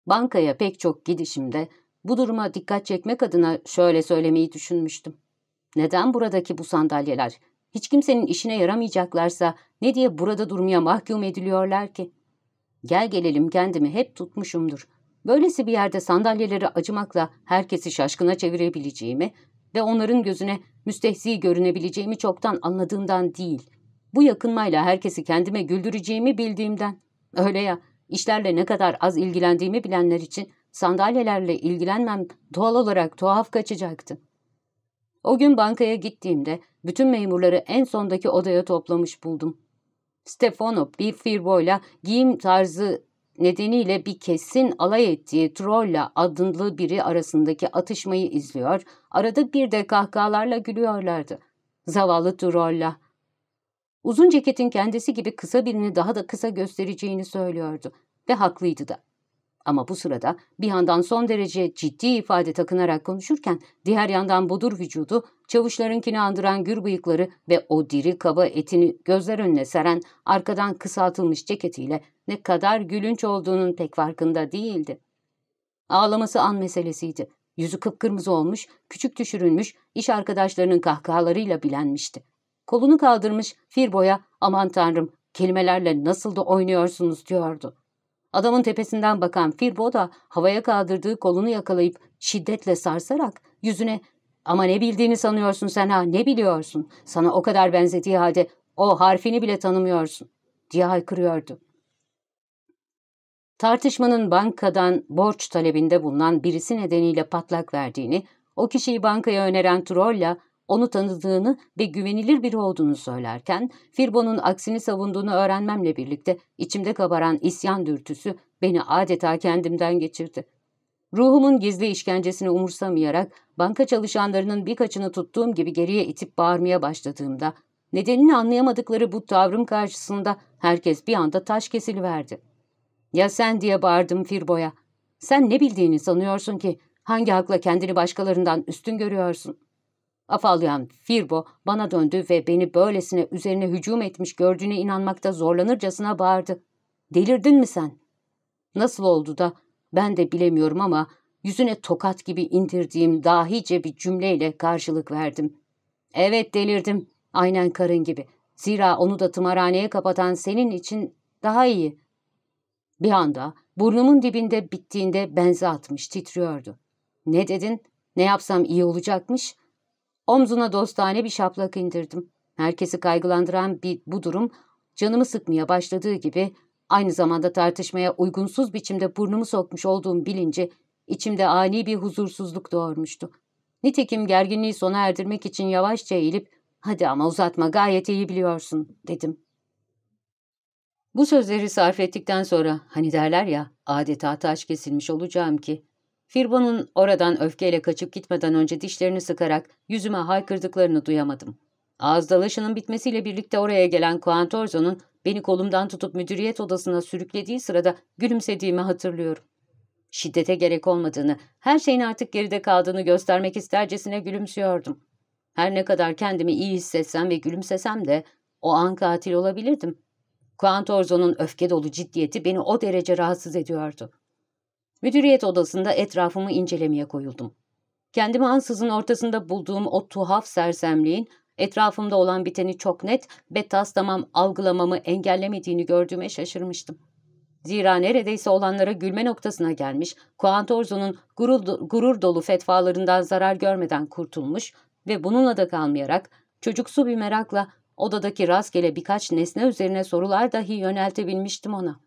Bankaya pek çok gidişimde bu duruma dikkat çekmek adına şöyle söylemeyi düşünmüştüm. Neden buradaki bu sandalyeler? Hiç kimsenin işine yaramayacaklarsa ne diye burada durmaya mahkum ediliyorlar ki? Gel gelelim kendimi hep tutmuşumdur. Böylesi bir yerde sandalyeleri acımakla herkesi şaşkına çevirebileceğimi ve onların gözüne müstehzi görünebileceğimi çoktan anladığımdan değil. Bu yakınmayla herkesi kendime güldüreceğimi bildiğimden. Öyle ya, işlerle ne kadar az ilgilendiğimi bilenler için sandalyelerle ilgilenmem doğal olarak tuhaf kaçacaktı. O gün bankaya gittiğimde bütün memurları en sondaki odaya toplamış buldum. Stefano bir firboyla giyim tarzı nedeniyle bir kesin alay ettiği Trolla adlı biri arasındaki atışmayı izliyor, arada bir de kahkahalarla gülüyorlardı. Zavallı Trolla. Uzun ceketin kendisi gibi kısa birini daha da kısa göstereceğini söylüyordu ve haklıydı da. Ama bu sırada bir yandan son derece ciddi ifade takınarak konuşurken diğer yandan budur vücudu, çavuşlarınkini andıran gür bıyıkları ve o diri kaba etini gözler önüne seren arkadan kısaltılmış ceketiyle ne kadar gülünç olduğunun pek farkında değildi. Ağlaması an meselesiydi. Yüzü kıpkırmızı olmuş, küçük düşürülmüş, iş arkadaşlarının kahkahalarıyla bilenmişti. Kolunu kaldırmış Firbo'ya aman tanrım kelimelerle nasıl da oynuyorsunuz diyordu. Adamın tepesinden bakan Firbo da havaya kaldırdığı kolunu yakalayıp şiddetle sarsarak yüzüne ''Ama ne bildiğini sanıyorsun sen ha ne biliyorsun? Sana o kadar benzediği halde o harfini bile tanımıyorsun.'' diye haykırıyordu. Tartışmanın bankadan borç talebinde bulunan birisi nedeniyle patlak verdiğini, o kişiyi bankaya öneren Troll'la onu tanıdığını ve güvenilir biri olduğunu söylerken, Firbo'nun aksini savunduğunu öğrenmemle birlikte içimde kabaran isyan dürtüsü beni adeta kendimden geçirdi. Ruhumun gizli işkencesini umursamayarak banka çalışanlarının birkaçını tuttuğum gibi geriye itip bağırmaya başladığımda, nedenini anlayamadıkları bu tavrım karşısında herkes bir anda taş kesiliverdi. ''Ya sen?'' diye bağırdım Firbo'ya. ''Sen ne bildiğini sanıyorsun ki? Hangi hakla kendini başkalarından üstün görüyorsun?'' Afallayan Firbo bana döndü ve beni böylesine üzerine hücum etmiş gördüğüne inanmakta zorlanırcasına bağırdı. Delirdin mi sen? Nasıl oldu da ben de bilemiyorum ama yüzüne tokat gibi indirdiğim dahice bir cümleyle karşılık verdim. Evet delirdim Aynen karın gibi. Zira onu da tımarhaneye kapatan senin için daha iyi. Bir anda burnumun dibinde bittiğinde benze atmış, titriyordu. Ne dedin? Ne yapsam iyi olacakmış? Omzuna dostane bir şaplak indirdim. Herkesi kaygılandıran bir bu durum canımı sıkmaya başladığı gibi aynı zamanda tartışmaya uygunsuz biçimde burnumu sokmuş olduğum bilinci içimde ani bir huzursuzluk doğurmuştu. Nitekim gerginliği sona erdirmek için yavaşça eğilip ''Hadi ama uzatma gayet iyi biliyorsun'' dedim. Bu sözleri sarf ettikten sonra hani derler ya adeta taş kesilmiş olacağım ki Firbon'un oradan öfkeyle kaçıp gitmeden önce dişlerini sıkarak yüzüme haykırdıklarını duyamadım. Ağız dalaşının bitmesiyle birlikte oraya gelen Kuantorzo'nun beni kolumdan tutup müdüriyet odasına sürüklediği sırada gülümsediğimi hatırlıyorum. Şiddete gerek olmadığını, her şeyin artık geride kaldığını göstermek istercesine gülümsüyordum. Her ne kadar kendimi iyi hissetsem ve gülümsesem de o an katil olabilirdim. Kuantorzo'nun öfke dolu ciddiyeti beni o derece rahatsız ediyordu. Müdüriyet odasında etrafımı incelemeye koyuldum. Kendimi ansızın ortasında bulduğum o tuhaf sersemliğin etrafımda olan biteni çok net ve taslamam algılamamı engellemediğini gördüğüme şaşırmıştım. Zira neredeyse olanlara gülme noktasına gelmiş, Kuantorzo'nun gurur, gurur dolu fetvalarından zarar görmeden kurtulmuş ve bununla da kalmayarak çocuksu bir merakla odadaki rastgele birkaç nesne üzerine sorular dahi yöneltebilmiştim ona.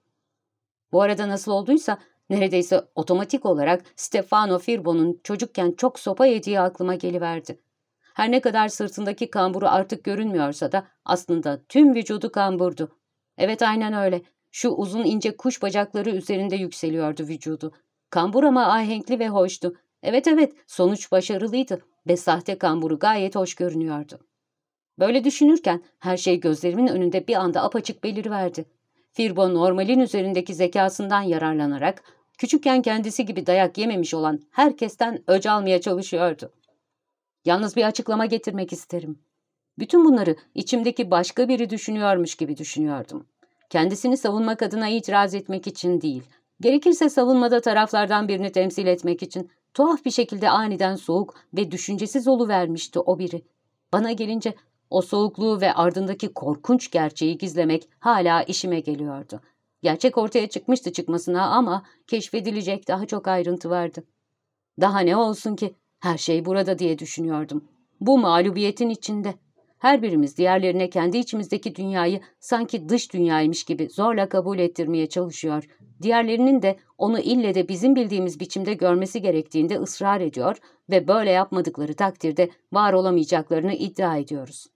Bu arada nasıl olduysa neredeyse otomatik olarak Stefano Firbo'nun çocukken çok sopa yediği aklıma geliverdi. Her ne kadar sırtındaki kamburu artık görünmüyorsa da aslında tüm vücudu kamburdu. Evet aynen öyle. Şu uzun ince kuş bacakları üzerinde yükseliyordu vücudu. Kambur ama ahenkli ve hoştu. Evet evet sonuç başarılıydı ve sahte kamburu gayet hoş görünüyordu. Böyle düşünürken her şey gözlerimin önünde bir anda apaçık beliriverdi. Firbo normalin üzerindeki zekasından yararlanarak küçükken kendisi gibi dayak yememiş olan herkesten öc almaya çalışıyordu. Yalnız bir açıklama getirmek isterim. Bütün bunları içimdeki başka biri düşünüyormuş gibi düşünüyordum. Kendisini savunmak adına itiraz etmek için değil, gerekirse savunmada taraflardan birini temsil etmek için tuhaf bir şekilde aniden soğuk ve düşüncesiz oluvermişti o biri. Bana gelince o soğukluğu ve ardındaki korkunç gerçeği gizlemek hala işime geliyordu. Gerçek ortaya çıkmıştı çıkmasına ama keşfedilecek daha çok ayrıntı vardı. Daha ne olsun ki her şey burada diye düşünüyordum. Bu mağlubiyetin içinde. Her birimiz diğerlerine kendi içimizdeki dünyayı sanki dış dünyaymış gibi zorla kabul ettirmeye çalışıyor. Diğerlerinin de onu ille de bizim bildiğimiz biçimde görmesi gerektiğinde ısrar ediyor ve böyle yapmadıkları takdirde var olamayacaklarını iddia ediyoruz.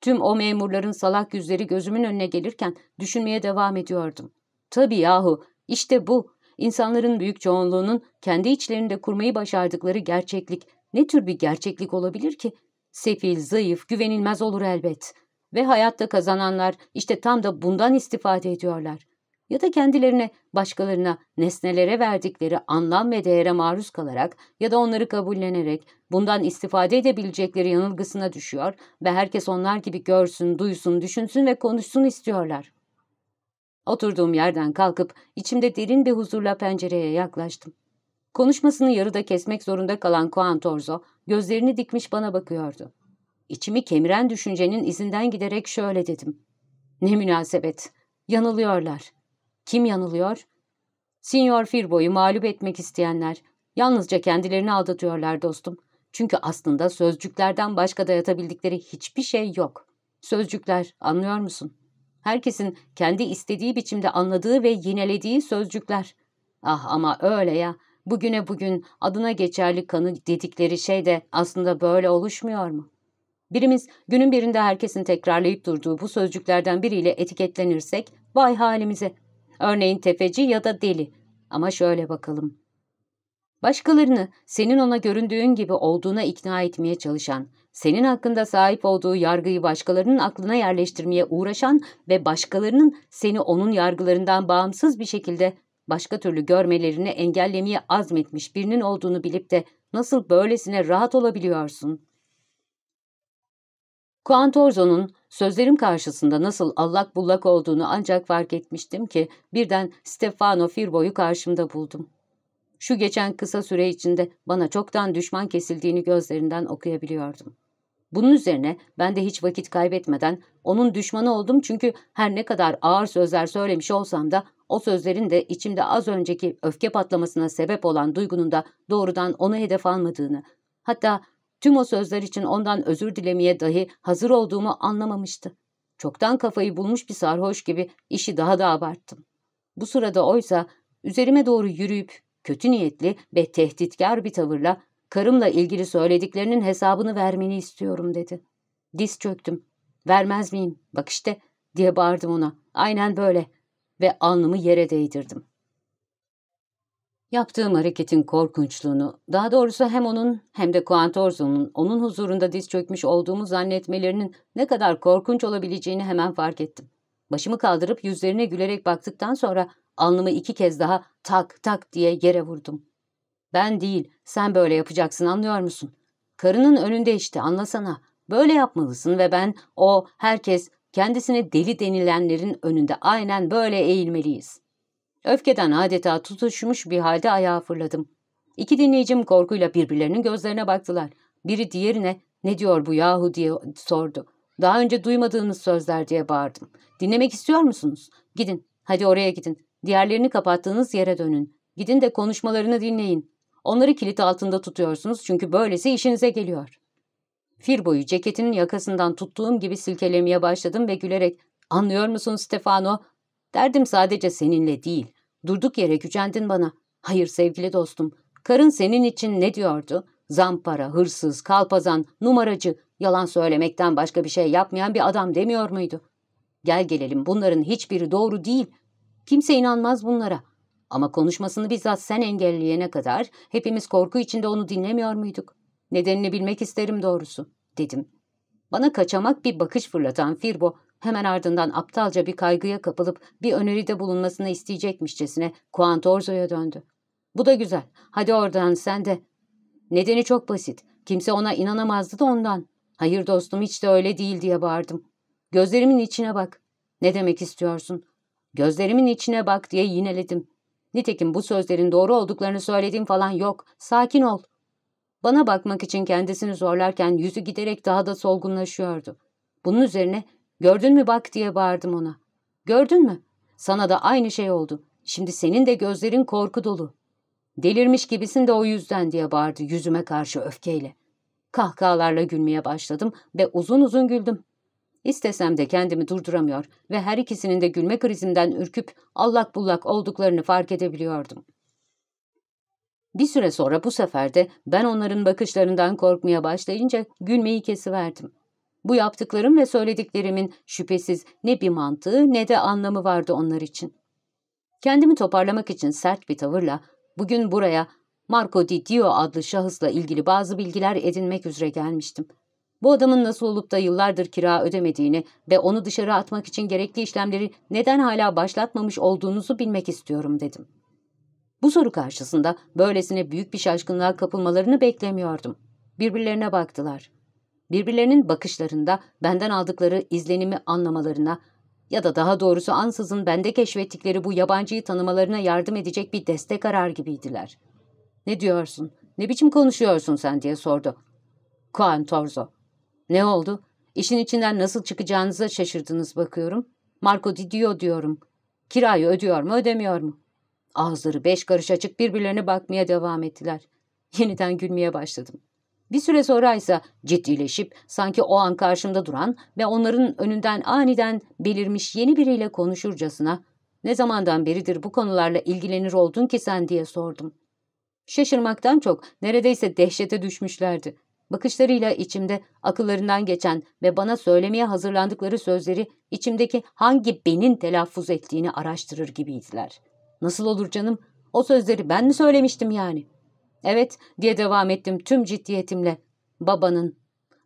Tüm o memurların salak yüzleri gözümün önüne gelirken düşünmeye devam ediyordum. Tabii yahu, işte bu. İnsanların büyük çoğunluğunun kendi içlerinde kurmayı başardıkları gerçeklik ne tür bir gerçeklik olabilir ki? Sefil, zayıf, güvenilmez olur elbet. Ve hayatta kazananlar işte tam da bundan istifade ediyorlar. Ya da kendilerine, başkalarına, nesnelere verdikleri anlam ve değere maruz kalarak ya da onları kabullenerek bundan istifade edebilecekleri yanılgısına düşüyor ve herkes onlar gibi görsün, duysun, düşünsün ve konuşsun istiyorlar. Oturduğum yerden kalkıp içimde derin bir huzurla pencereye yaklaştım. Konuşmasını yarıda kesmek zorunda kalan Kuantorzo gözlerini dikmiş bana bakıyordu. İçimi kemiren düşüncenin izinden giderek şöyle dedim. Ne münasebet. Yanılıyorlar. Kim yanılıyor? Signor Firbo'yu mağlup etmek isteyenler. Yalnızca kendilerini aldatıyorlar dostum. Çünkü aslında sözcüklerden başka dayatabildikleri hiçbir şey yok. Sözcükler, anlıyor musun? Herkesin kendi istediği biçimde anladığı ve yinelediği sözcükler. Ah ama öyle ya. Bugüne bugün adına geçerli kanı dedikleri şey de aslında böyle oluşmuyor mu? Birimiz günün birinde herkesin tekrarlayıp durduğu bu sözcüklerden biriyle etiketlenirsek vay halimize. Örneğin tefeci ya da deli. Ama şöyle bakalım. Başkalarını senin ona göründüğün gibi olduğuna ikna etmeye çalışan, senin hakkında sahip olduğu yargıyı başkalarının aklına yerleştirmeye uğraşan ve başkalarının seni onun yargılarından bağımsız bir şekilde başka türlü görmelerini engellemeye azmetmiş birinin olduğunu bilip de nasıl böylesine rahat olabiliyorsun? Kuantorzo'nun sözlerim karşısında nasıl allak bullak olduğunu ancak fark etmiştim ki birden Stefano Firbo'yu karşımda buldum. Şu geçen kısa süre içinde bana çoktan düşman kesildiğini gözlerinden okuyabiliyordum. Bunun üzerine ben de hiç vakit kaybetmeden onun düşmanı oldum çünkü her ne kadar ağır sözler söylemiş olsam da o sözlerin de içimde az önceki öfke patlamasına sebep olan duygunun da doğrudan onu hedef almadığını, hatta tüm o sözler için ondan özür dilemeye dahi hazır olduğumu anlamamıştı. Çoktan kafayı bulmuş bir sarhoş gibi işi daha da abarttım. Bu sırada oysa üzerime doğru yürüyüp kötü niyetli ve tehditkar bir tavırla karımla ilgili söylediklerinin hesabını vermeni istiyorum dedi. Diz çöktüm. Vermez miyim? Bak işte diye bağırdım ona. Aynen böyle. Ve alnımı yere değdirdim. Yaptığım hareketin korkunçluğunu, daha doğrusu hem onun hem de Kuantorzo'nun onun huzurunda diz çökmüş olduğumu zannetmelerinin ne kadar korkunç olabileceğini hemen fark ettim. Başımı kaldırıp yüzlerine gülerek baktıktan sonra alnımı iki kez daha tak tak diye yere vurdum. Ben değil, sen böyle yapacaksın anlıyor musun? Karının önünde işte anlasana. Böyle yapmalısın ve ben, o, herkes kendisine deli denilenlerin önünde aynen böyle eğilmeliyiz. Öfkeden adeta tutuşmuş bir halde ayağa fırladım. İki dinleyicim korkuyla birbirlerinin gözlerine baktılar. Biri diğerine ne diyor bu yahu diye sordu. Daha önce duymadığınız sözler diye bağırdım. Dinlemek istiyor musunuz? Gidin, hadi oraya gidin. Diğerlerini kapattığınız yere dönün. Gidin de konuşmalarını dinleyin. Onları kilit altında tutuyorsunuz çünkü böylesi işinize geliyor. Firbo'yu ceketinin yakasından tuttuğum gibi silkelemeye başladım ve gülerek ''Anlıyor musun Stefano? Derdim sadece seninle değil. Durduk yere gücendin bana. Hayır sevgili dostum. Karın senin için ne diyordu? Zampara, hırsız, kalpazan, numaracı, yalan söylemekten başka bir şey yapmayan bir adam demiyor muydu? Gel gelelim bunların hiçbiri doğru değil. Kimse inanmaz bunlara. Ama konuşmasını bizzat sen engelleyene kadar hepimiz korku içinde onu dinlemiyor muyduk? Nedenini bilmek isterim doğrusu, dedim. Bana kaçamak bir bakış fırlatan Firbo, hemen ardından aptalca bir kaygıya kapılıp bir öneride bulunmasını isteyecekmişçesine Kuantorzo'ya döndü. Bu da güzel. Hadi oradan sen de. Nedeni çok basit. Kimse ona inanamazdı da ondan. Hayır dostum hiç de öyle değil diye bağırdım. Gözlerimin içine bak. Ne demek istiyorsun? Gözlerimin içine bak diye yineledim. Nitekim bu sözlerin doğru olduklarını söylediğim falan yok. Sakin ol. Bana bakmak için kendisini zorlarken yüzü giderek daha da solgunlaşıyordu. Bunun üzerine gördün mü bak diye bağırdım ona. Gördün mü? Sana da aynı şey oldu. Şimdi senin de gözlerin korku dolu. Delirmiş gibisin de o yüzden diye bağırdı yüzüme karşı öfkeyle. Kahkahalarla gülmeye başladım ve uzun uzun güldüm. İstesem de kendimi durduramıyor ve her ikisinin de gülme krizinden ürküp allak bullak olduklarını fark edebiliyordum. Bir süre sonra bu sefer de ben onların bakışlarından korkmaya başlayınca gülmeyi kesiverdim. Bu yaptıklarım ve söylediklerimin şüphesiz ne bir mantığı ne de anlamı vardı onlar için. Kendimi toparlamak için sert bir tavırla bugün buraya Marco Di Dio adlı şahısla ilgili bazı bilgiler edinmek üzere gelmiştim. Bu adamın nasıl olup da yıllardır kira ödemediğini ve onu dışarı atmak için gerekli işlemleri neden hala başlatmamış olduğunuzu bilmek istiyorum dedim. Bu soru karşısında böylesine büyük bir şaşkınlığa kapılmalarını beklemiyordum. Birbirlerine baktılar. Birbirlerinin bakışlarında benden aldıkları izlenimi anlamalarına ya da daha doğrusu ansızın bende keşfettikleri bu yabancıyı tanımalarına yardım edecek bir destek arar gibiydiler. ''Ne diyorsun? Ne biçim konuşuyorsun sen?'' diye sordu. Kuan Torzo. ''Ne oldu? İşin içinden nasıl çıkacağınıza şaşırdınız bakıyorum. Marco Didio diyorum. Kirayı ödüyor mu ödemiyor mu?'' Ağızları beş karış açık birbirlerine bakmaya devam ettiler. Yeniden gülmeye başladım. Bir süre sonra ise ciddileşip sanki o an karşımda duran ve onların önünden aniden belirmiş yeni biriyle konuşurcasına ''Ne zamandan beridir bu konularla ilgilenir oldun ki sen?'' diye sordum. Şaşırmaktan çok neredeyse dehşete düşmüşlerdi. Bakışlarıyla içimde akıllarından geçen ve bana söylemeye hazırlandıkları sözleri içimdeki hangi benin telaffuz ettiğini araştırır gibiydiler. Nasıl olur canım? O sözleri ben mi söylemiştim yani? Evet diye devam ettim tüm ciddiyetimle. Babanın,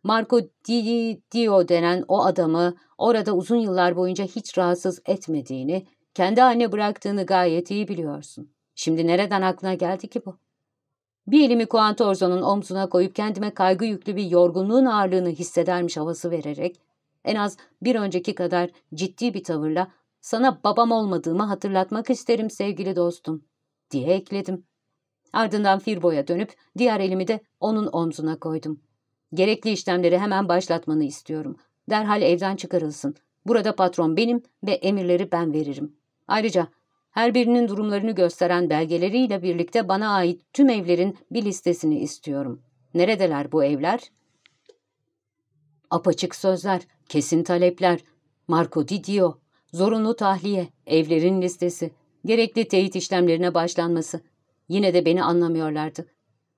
Marco Di Dio denen o adamı orada uzun yıllar boyunca hiç rahatsız etmediğini, kendi haline bıraktığını gayet iyi biliyorsun. Şimdi nereden aklına geldi ki bu? Bir elimi Kuantorzo'nun omzuna koyup kendime kaygı yüklü bir yorgunluğun ağırlığını hissedermiş havası vererek, en az bir önceki kadar ciddi bir tavırla sana babam olmadığımı hatırlatmak isterim sevgili dostum, diye ekledim. Ardından Firbo'ya dönüp diğer elimi de onun omzuna koydum. Gerekli işlemleri hemen başlatmanı istiyorum. Derhal evden çıkarılsın. Burada patron benim ve emirleri ben veririm. Ayrıca her birinin durumlarını gösteren belgeleriyle birlikte bana ait tüm evlerin bir listesini istiyorum. Neredeler bu evler? Apaçık sözler, kesin talepler, Marco Didio, zorunlu tahliye, evlerin listesi, gerekli teyit işlemlerine başlanması. Yine de beni anlamıyorlardı.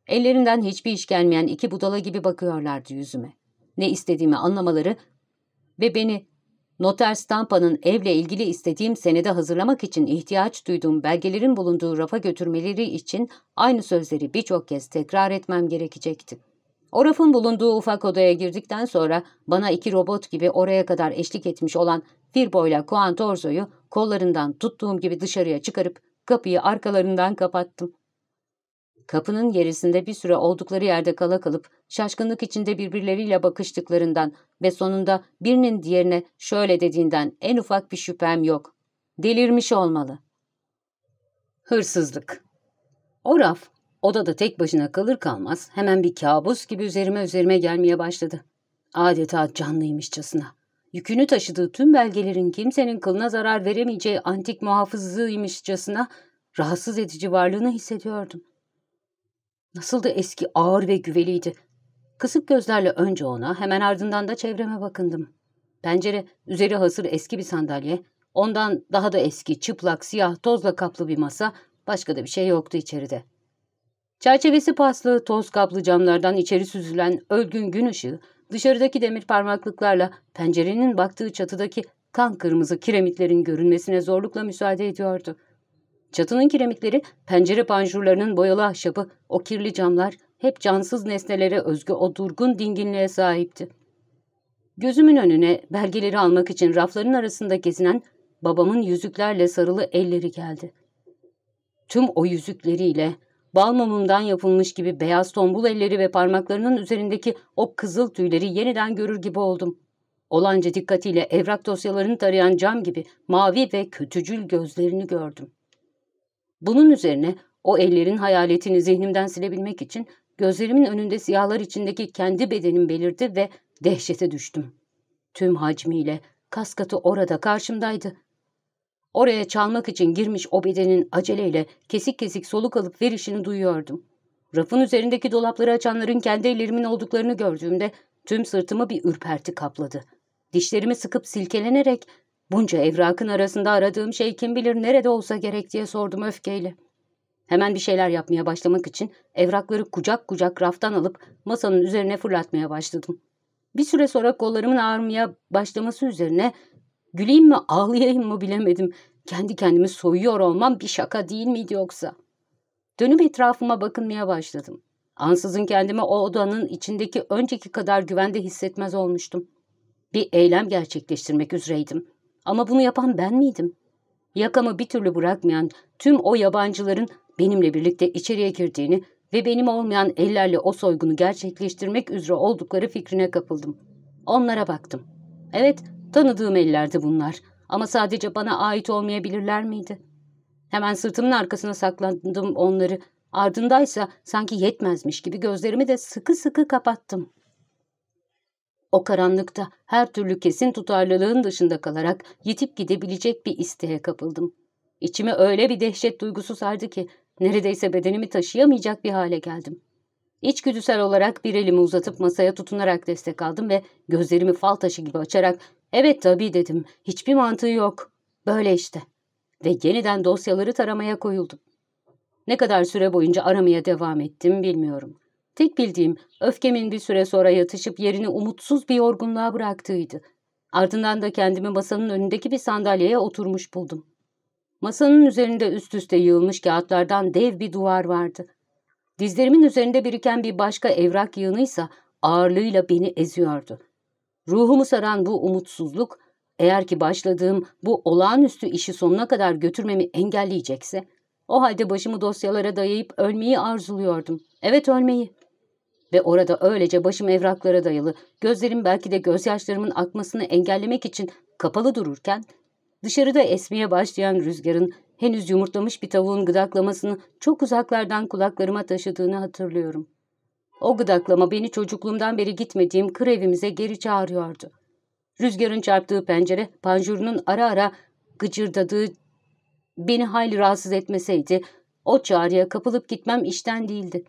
Ellerinden hiçbir iş gelmeyen iki budala gibi bakıyorlardı yüzüme. Ne istediğimi anlamaları ve beni Noter Stampa'nın evle ilgili istediğim senede hazırlamak için ihtiyaç duyduğum belgelerin bulunduğu rafa götürmeleri için aynı sözleri birçok kez tekrar etmem gerekecekti. O rafın bulunduğu ufak odaya girdikten sonra bana iki robot gibi oraya kadar eşlik etmiş olan Firbo ile Kuantorzo'yu kollarından tuttuğum gibi dışarıya çıkarıp kapıyı arkalarından kapattım. Kapının gerisinde bir süre oldukları yerde kala kalıp şaşkınlık içinde birbirleriyle bakıştıklarından ve sonunda birinin diğerine şöyle dediğinden en ufak bir şüphem yok. Delirmiş olmalı. Hırsızlık. O raf odada tek başına kalır kalmaz hemen bir kabus gibi üzerime üzerime gelmeye başladı. Adeta canlıymışçasına. Yükünü taşıdığı tüm belgelerin kimsenin kılına zarar veremeyeceği antik muhafızlığıymışçasına rahatsız edici varlığını hissediyordum. Nasıl da eski, ağır ve güveliydi. Kısık gözlerle önce ona, hemen ardından da çevreme bakındım. Pencere, üzeri hasır eski bir sandalye, ondan daha da eski, çıplak, siyah, tozla kaplı bir masa, başka da bir şey yoktu içeride. Çerçevesi paslı, toz kaplı camlardan içeri süzülen ölgün gün ışığı, dışarıdaki demir parmaklıklarla pencerenin baktığı çatıdaki kan kırmızı kiremitlerin görünmesine zorlukla müsaade ediyordu. Çatının kiremitleri, pencere panjurlarının boyalı ahşabı, o kirli camlar hep cansız nesnelere özgü o durgun dinginliğe sahipti. Gözümün önüne belgeleri almak için rafların arasında gezinen babamın yüzüklerle sarılı elleri geldi. Tüm o yüzükleriyle bal mumundan yapılmış gibi beyaz tombul elleri ve parmaklarının üzerindeki o kızıl tüyleri yeniden görür gibi oldum. Olanca dikkatiyle evrak dosyalarını tarayan cam gibi mavi ve kötücül gözlerini gördüm. Bunun üzerine o ellerin hayaletini zihnimden silebilmek için gözlerimin önünde siyahlar içindeki kendi bedenim belirdi ve dehşete düştüm. Tüm hacmiyle kaskatı orada karşımdaydı. Oraya çalmak için girmiş o bedenin aceleyle kesik kesik soluk alıp verişini duyuyordum. Rafın üzerindeki dolapları açanların kendi ellerimin olduklarını gördüğümde tüm sırtımı bir ürperti kapladı. Dişlerimi sıkıp silkelenerek Bunca evrakın arasında aradığım şey kim bilir nerede olsa gerek diye sordum öfkeyle. Hemen bir şeyler yapmaya başlamak için evrakları kucak kucak raftan alıp masanın üzerine fırlatmaya başladım. Bir süre sonra kollarımın ağrımaya başlaması üzerine güleyim mi ağlayayım mı bilemedim. Kendi kendimi soyuyor olmam bir şaka değil miydi yoksa? Dönüp etrafıma bakınmaya başladım. Ansızın kendimi o odanın içindeki önceki kadar güvende hissetmez olmuştum. Bir eylem gerçekleştirmek üzereydim. Ama bunu yapan ben miydim? Yakamı bir türlü bırakmayan tüm o yabancıların benimle birlikte içeriye girdiğini ve benim olmayan ellerle o soygunu gerçekleştirmek üzere oldukları fikrine kapıldım. Onlara baktım. Evet, tanıdığım ellerdi bunlar ama sadece bana ait olmayabilirler miydi? Hemen sırtımın arkasına saklandım onları. Ardındaysa sanki yetmezmiş gibi gözlerimi de sıkı sıkı kapattım. O karanlıkta her türlü kesin tutarlılığın dışında kalarak yitip gidebilecek bir isteğe kapıldım. İçime öyle bir dehşet duygusu sardı ki neredeyse bedenimi taşıyamayacak bir hale geldim. İçgüdüsel olarak bir elimi uzatıp masaya tutunarak destek aldım ve gözlerimi fal taşı gibi açarak ''Evet tabii'' dedim. ''Hiçbir mantığı yok. Böyle işte.'' Ve yeniden dosyaları taramaya koyuldum. Ne kadar süre boyunca aramaya devam ettim bilmiyorum. Tek bildiğim öfkemin bir süre sonra yatışıp yerini umutsuz bir yorgunluğa bıraktığıydı. Ardından da kendimi masanın önündeki bir sandalyeye oturmuş buldum. Masanın üzerinde üst üste yığılmış kağıtlardan dev bir duvar vardı. Dizlerimin üzerinde biriken bir başka evrak yığınıysa ağırlığıyla beni eziyordu. Ruhumu saran bu umutsuzluk, eğer ki başladığım bu olağanüstü işi sonuna kadar götürmemi engelleyecekse, o halde başımı dosyalara dayayıp ölmeyi arzuluyordum. Evet ölmeyi. Ve orada öylece başım evraklara dayalı, gözlerim belki de gözyaşlarımın akmasını engellemek için kapalı dururken, dışarıda esmeye başlayan rüzgarın henüz yumurtlamış bir tavuğun gıdaklamasını çok uzaklardan kulaklarıma taşıdığını hatırlıyorum. O gıdaklama beni çocukluğumdan beri gitmediğim kır evimize geri çağırıyordu. Rüzgarın çarptığı pencere, panjurunun ara ara gıcırdadığı beni hayli rahatsız etmeseydi, o çağrıya kapılıp gitmem işten değildi.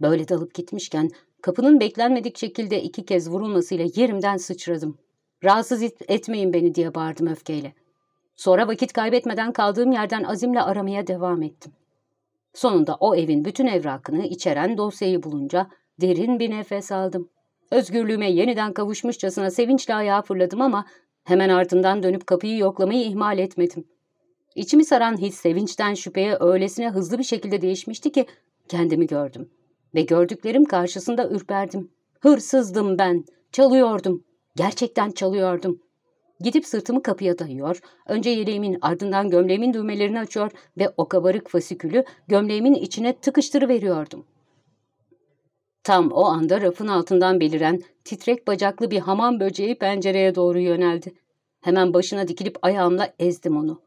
Böyle dalıp gitmişken, kapının beklenmedik şekilde iki kez vurulmasıyla yerimden sıçradım. Rahatsız etmeyin beni diye bağırdım öfkeyle. Sonra vakit kaybetmeden kaldığım yerden azimle aramaya devam ettim. Sonunda o evin bütün evrakını içeren dosyayı bulunca derin bir nefes aldım. Özgürlüğüme yeniden kavuşmuşçasına sevinçle ayağa fırladım ama hemen ardından dönüp kapıyı yoklamayı ihmal etmedim. İçimi saran his sevinçten şüpheye öylesine hızlı bir şekilde değişmişti ki kendimi gördüm. Ve gördüklerim karşısında ürperdim. Hırsızdım ben, çalıyordum. Gerçekten çalıyordum. Gidip sırtımı kapıya dayıyor, önce yeleğimin ardından gömleğimin düğmelerini açıyor ve o kabarık fasikülü gömleğimin içine tıkıştırıveriyordum. Tam o anda rafın altından beliren titrek bacaklı bir hamam böceği pencereye doğru yöneldi. Hemen başına dikilip ayağımla ezdim onu.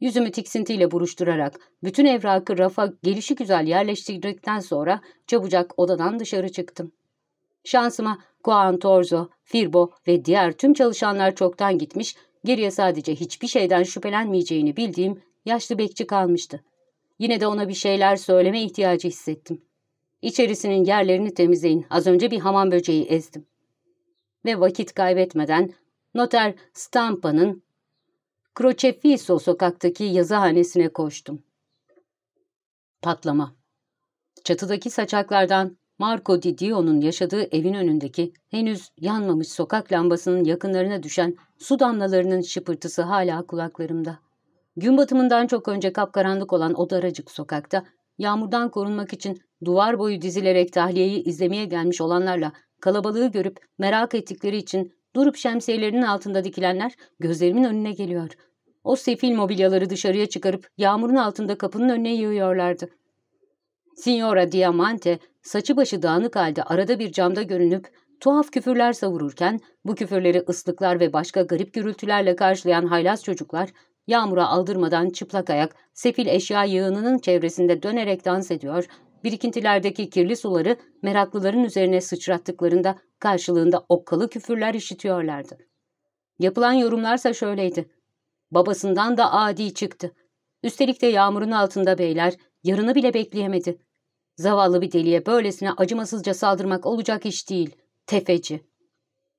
Yüzümü tiksintiyle buruşturarak bütün evrakı rafa gelişi güzel yerleştirdikten sonra çabucak odadan dışarı çıktım. Şansıma Kuan Torzo, Firbo ve diğer tüm çalışanlar çoktan gitmiş, geriye sadece hiçbir şeyden şüphelenmeyeceğini bildiğim yaşlı bekçi kalmıştı. Yine de ona bir şeyler söyleme ihtiyacı hissettim. İçerisinin yerlerini temizleyin, az önce bir hamam böceği ezdim. Ve vakit kaybetmeden Noter Stampa'nın Crocefisso sokaktaki yazıhanesine koştum. Patlama Çatıdaki saçaklardan Marco Di Dio'nun yaşadığı evin önündeki henüz yanmamış sokak lambasının yakınlarına düşen su damlalarının şıpırtısı hala kulaklarımda. Gün batımından çok önce kapkaranlık olan o daracık sokakta yağmurdan korunmak için duvar boyu dizilerek tahliyeyi izlemeye gelmiş olanlarla kalabalığı görüp merak ettikleri için durup şemsiyelerinin altında dikilenler gözlerimin önüne geliyor. O sefil mobilyaları dışarıya çıkarıp yağmurun altında kapının önüne yığıyorlardı. Signora Diamante saçı başı dağınık halde arada bir camda görünüp tuhaf küfürler savururken bu küfürleri ıslıklar ve başka garip gürültülerle karşılayan haylaz çocuklar yağmura aldırmadan çıplak ayak sefil eşya yığınının çevresinde dönerek dans ediyor, birikintilerdeki kirli suları meraklıların üzerine sıçrattıklarında karşılığında okkalı küfürler işitiyorlardı. Yapılan yorumlarsa şöyleydi. Babasından da adi çıktı. Üstelik de yağmurun altında beyler yarını bile bekleyemedi. Zavallı bir deliye böylesine acımasızca saldırmak olacak iş değil. Tefeci.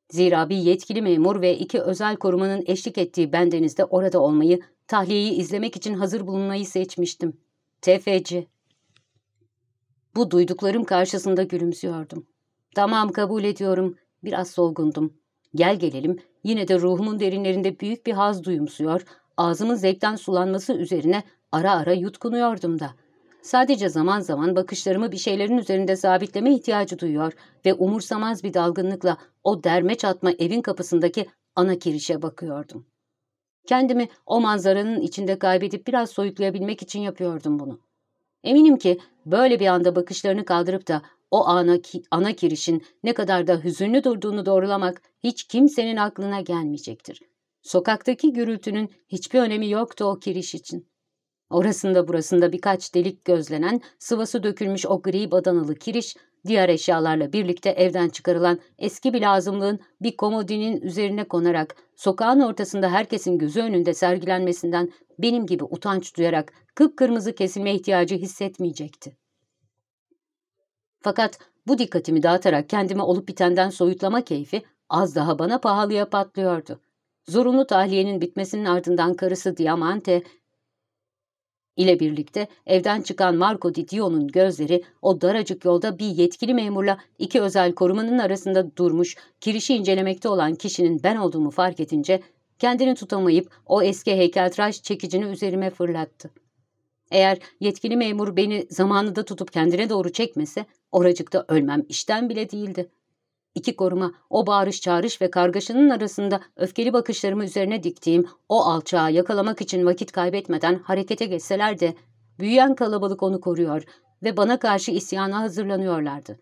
Zira bir yetkili memur ve iki özel korumanın eşlik ettiği bendenizde orada olmayı, tahliyeyi izlemek için hazır bulunmayı seçmiştim. Tefeci. Bu duyduklarım karşısında gülümsüyordum. Tamam kabul ediyorum. Biraz solgundum. Gel gelelim yine de ruhumun derinlerinde büyük bir haz duyumsuyor, ağzımın zevkten sulanması üzerine ara ara yutkunuyordum da. Sadece zaman zaman bakışlarımı bir şeylerin üzerinde sabitleme ihtiyacı duyuyor ve umursamaz bir dalgınlıkla o derme çatma evin kapısındaki ana kirişe bakıyordum. Kendimi o manzaranın içinde kaybedip biraz soyutlayabilmek için yapıyordum bunu. Eminim ki böyle bir anda bakışlarını kaldırıp da o ana, ana kirişin ne kadar da hüzünlü durduğunu doğrulamak hiç kimsenin aklına gelmeyecektir. Sokaktaki gürültünün hiçbir önemi yoktu o kiriş için. Orasında burasında birkaç delik gözlenen, sıvası dökülmüş o gri badanalı kiriş, diğer eşyalarla birlikte evden çıkarılan eski bir lazımlığın bir komodinin üzerine konarak sokağın ortasında herkesin gözü önünde sergilenmesinden benim gibi utanç duyarak kıpkırmızı kesilme ihtiyacı hissetmeyecekti. Fakat bu dikkatimi dağıtarak kendime olup bitenden soyutlama keyfi az daha bana pahalıya patlıyordu. Zorunlu tahliyenin bitmesinin ardından karısı Diamante ile birlikte evden çıkan Marco Di Dio'nun gözleri o daracık yolda bir yetkili memurla iki özel korumanın arasında durmuş, kirişi incelemekte olan kişinin ben olduğumu fark edince kendini tutamayıp o eski heykeltıraş çekicini üzerime fırlattı. Eğer yetkili memur beni zamanında tutup kendine doğru çekmese oracıkta ölmem işten bile değildi. İki koruma, o bağırış çağırış ve kargaşanın arasında öfkeli bakışlarımı üzerine diktiğim o alçağı yakalamak için vakit kaybetmeden harekete geçseler de büyüyen kalabalık onu koruyor ve bana karşı isyana hazırlanıyorlardı.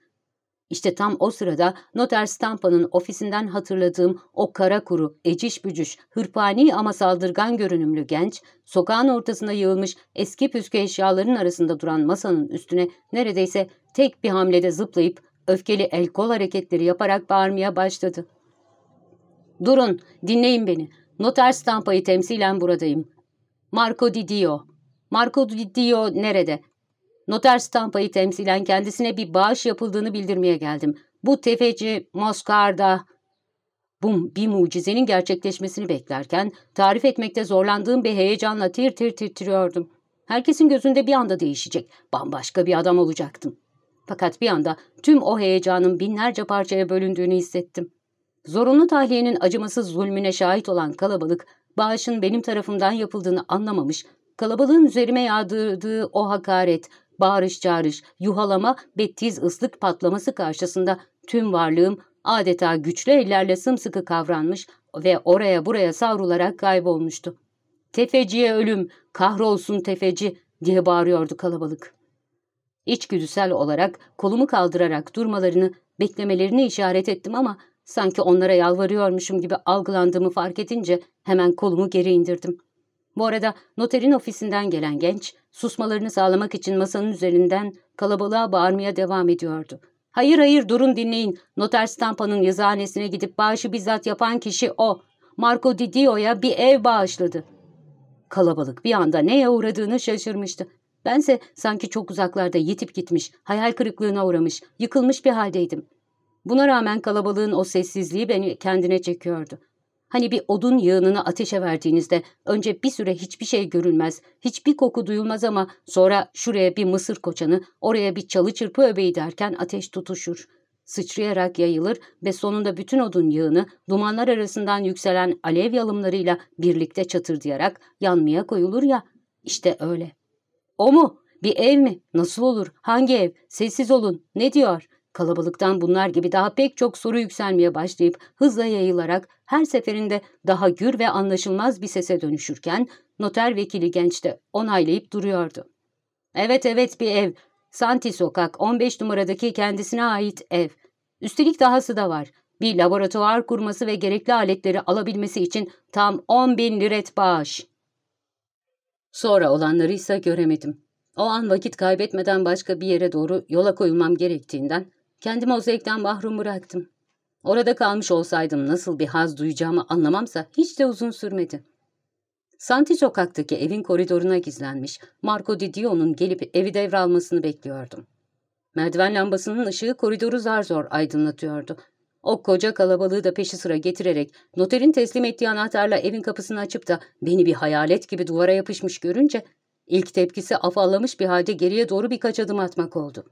İşte tam o sırada Noter Stampa'nın ofisinden hatırladığım o kara kuru, eciş bücüş, hırpani ama saldırgan görünümlü genç, sokağın ortasında yığılmış eski püskü eşyaların arasında duran masanın üstüne neredeyse tek bir hamlede zıplayıp öfkeli el kol hareketleri yaparak bağırmaya başladı. Durun, dinleyin beni. Noter Stampa'yı temsilen buradayım. Marco Di Dio. Marco Di Dio nerede? Noter Stampa'yı temsilen kendisine bir bağış yapıldığını bildirmeye geldim. Bu tefeci Moscar'da... Bu bir mucizenin gerçekleşmesini beklerken tarif etmekte zorlandığım bir heyecanla tir tir titriyordum. Herkesin gözünde bir anda değişecek, bambaşka bir adam olacaktım. Fakat bir anda tüm o heyecanın binlerce parçaya bölündüğünü hissettim. Zorunlu tahliyenin acımasız zulmüne şahit olan kalabalık, bağışın benim tarafımdan yapıldığını anlamamış, kalabalığın üzerime yağdırdığı o hakaret, bağırış çağırış, yuhalama ve tiz ıslık patlaması karşısında tüm varlığım adeta güçlü ellerle sımsıkı kavranmış ve oraya buraya savrularak kaybolmuştu. Tefeciye ölüm, kahrolsun tefeci diye bağırıyordu kalabalık. İçgüdüsel olarak kolumu kaldırarak durmalarını, beklemelerini işaret ettim ama sanki onlara yalvarıyormuşum gibi algılandığımı fark edince hemen kolumu geri indirdim. Bu arada noterin ofisinden gelen genç, susmalarını sağlamak için masanın üzerinden kalabalığa bağırmaya devam ediyordu. Hayır hayır durun dinleyin. Noter Stampa'nın yazıhanesine gidip bağışı bizzat yapan kişi o. Marco Di Dio'ya bir ev bağışladı. Kalabalık bir anda neye uğradığını şaşırmıştı. Bense sanki çok uzaklarda yitip gitmiş, hayal kırıklığına uğramış, yıkılmış bir haldeydim. Buna rağmen kalabalığın o sessizliği beni kendine çekiyordu. Hani bir odun yığınını ateşe verdiğinizde önce bir süre hiçbir şey görülmez, hiçbir koku duyulmaz ama sonra şuraya bir mısır koçanı, oraya bir çalı çırpı öbeği derken ateş tutuşur. Sıçrayarak yayılır ve sonunda bütün odun yığını dumanlar arasından yükselen alev yalımlarıyla birlikte çatırdayarak yanmaya koyulur ya, işte öyle. O mu? Bir ev mi? Nasıl olur? Hangi ev? Sessiz olun. Ne diyor? Kalabalıktan bunlar gibi daha pek çok soru yükselmeye başlayıp hızla yayılarak her seferinde daha gür ve anlaşılmaz bir sese dönüşürken noter vekili genç de onaylayıp duruyordu. Evet evet bir ev. Santi Sokak 15 numaradaki kendisine ait ev. Üstelik dahası da var. Bir laboratuvar kurması ve gerekli aletleri alabilmesi için tam 10 bin liret bağış. Sonra olanları ise göremedim. O an vakit kaybetmeden başka bir yere doğru yola koyulmam gerektiğinden kendimi o zevkten mahrum bıraktım. Orada kalmış olsaydım nasıl bir haz duyacağımı anlamamsa hiç de uzun sürmedi. Santi sokaktaki evin koridoruna gizlenmiş Marco Di Dio'nun gelip evi devralmasını bekliyordum. Merdiven lambasının ışığı koridoru zar zor aydınlatıyordu. O koca kalabalığı da peşi sıra getirerek noterin teslim ettiği anahtarla evin kapısını açıp da beni bir hayalet gibi duvara yapışmış görünce ilk tepkisi afallamış bir halde geriye doğru birkaç adım atmak oldu.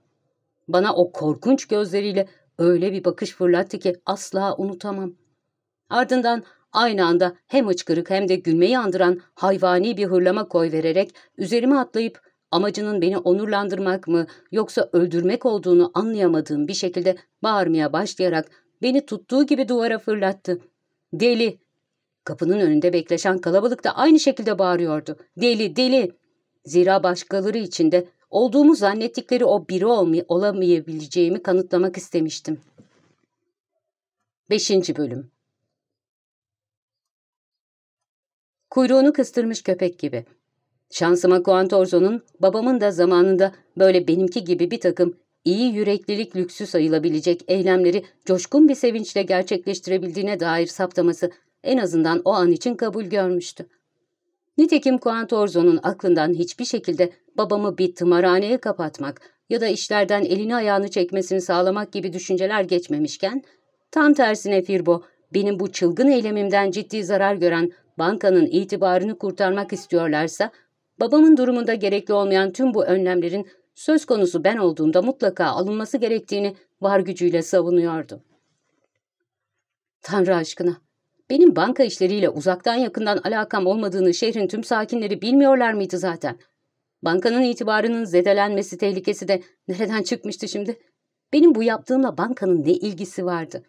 Bana o korkunç gözleriyle öyle bir bakış fırlattı ki asla unutamam. Ardından aynı anda hem hıçkırık hem de gülmeyi andıran hayvani bir hırlama koy vererek üzerime atlayıp amacının beni onurlandırmak mı yoksa öldürmek olduğunu anlayamadığım bir şekilde bağırmaya başlayarak beni tuttuğu gibi duvara fırlattı. Deli! Kapının önünde bekleşen kalabalık da aynı şekilde bağırıyordu. Deli, deli! Zira başkaları içinde olduğumu zannettikleri o biri olmay olamayabileceğimi kanıtlamak istemiştim. 5. Bölüm Kuyruğunu kıstırmış köpek gibi. Şansıma Kuantorzo'nun babamın da zamanında böyle benimki gibi bir takım iyi yüreklilik lüksü sayılabilecek eylemleri coşkun bir sevinçle gerçekleştirebildiğine dair saptaması en azından o an için kabul görmüştü. Nitekim Kuantorzo'nun aklından hiçbir şekilde babamı bir tımarhaneye kapatmak ya da işlerden elini ayağını çekmesini sağlamak gibi düşünceler geçmemişken, tam tersine Firbo, benim bu çılgın eylemimden ciddi zarar gören bankanın itibarını kurtarmak istiyorlarsa, babamın durumunda gerekli olmayan tüm bu önlemlerin söz konusu ben olduğumda mutlaka alınması gerektiğini var gücüyle savunuyordu. Tanrı aşkına, benim banka işleriyle uzaktan yakından alakam olmadığını şehrin tüm sakinleri bilmiyorlar mıydı zaten? Bankanın itibarının zedelenmesi tehlikesi de nereden çıkmıştı şimdi? Benim bu yaptığımla bankanın ne ilgisi vardı?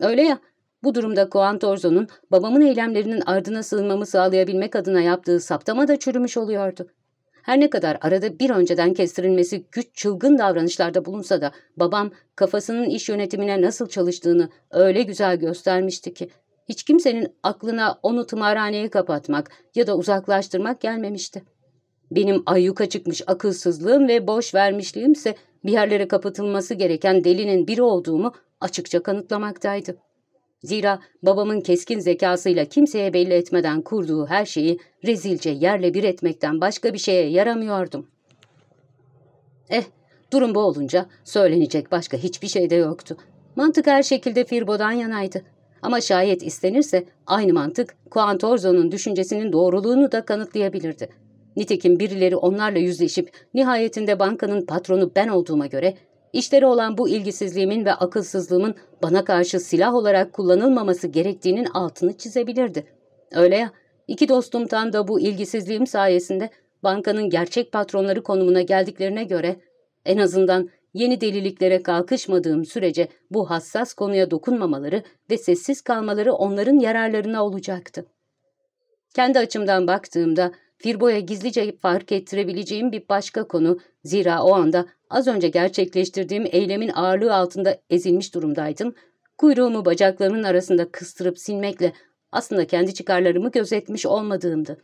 Öyle ya, bu durumda Kuantorzo'nun babamın eylemlerinin ardına sığınmamı sağlayabilmek adına yaptığı saptama da çürümüş oluyordu. Her ne kadar arada bir önceden kestirilmesi güç çılgın davranışlarda bulunsa da babam kafasının iş yönetimine nasıl çalıştığını öyle güzel göstermişti ki hiç kimsenin aklına onu tımarhaneye kapatmak ya da uzaklaştırmak gelmemişti. Benim ayyuka çıkmış akılsızlığım ve boş vermişliğim ise bir yerlere kapatılması gereken delinin biri olduğumu açıkça kanıtlamaktaydı. Zira babamın keskin zekasıyla kimseye belli etmeden kurduğu her şeyi rezilce yerle bir etmekten başka bir şeye yaramıyordum. Eh, durum bu olunca söylenecek başka hiçbir şey de yoktu. Mantık her şekilde Firbo'dan yanaydı. Ama şayet istenirse aynı mantık Kuantorzo'nun düşüncesinin doğruluğunu da kanıtlayabilirdi. Nitekim birileri onlarla yüzleşip nihayetinde bankanın patronu ben olduğuma göre işleri olan bu ilgisizliğimin ve akılsızlığımın bana karşı silah olarak kullanılmaması gerektiğinin altını çizebilirdi. Öyle ya, iki dostumdan da bu ilgisizliğim sayesinde bankanın gerçek patronları konumuna geldiklerine göre en azından yeni deliliklere kalkışmadığım sürece bu hassas konuya dokunmamaları ve sessiz kalmaları onların yararlarına olacaktı. Kendi açımdan baktığımda Firbo'ya gizlice fark ettirebileceğim bir başka konu, zira o anda az önce gerçekleştirdiğim eylemin ağırlığı altında ezilmiş durumdaydım, kuyruğumu bacaklarımın arasında kıstırıp silmekle aslında kendi çıkarlarımı gözetmiş olmadığımdı.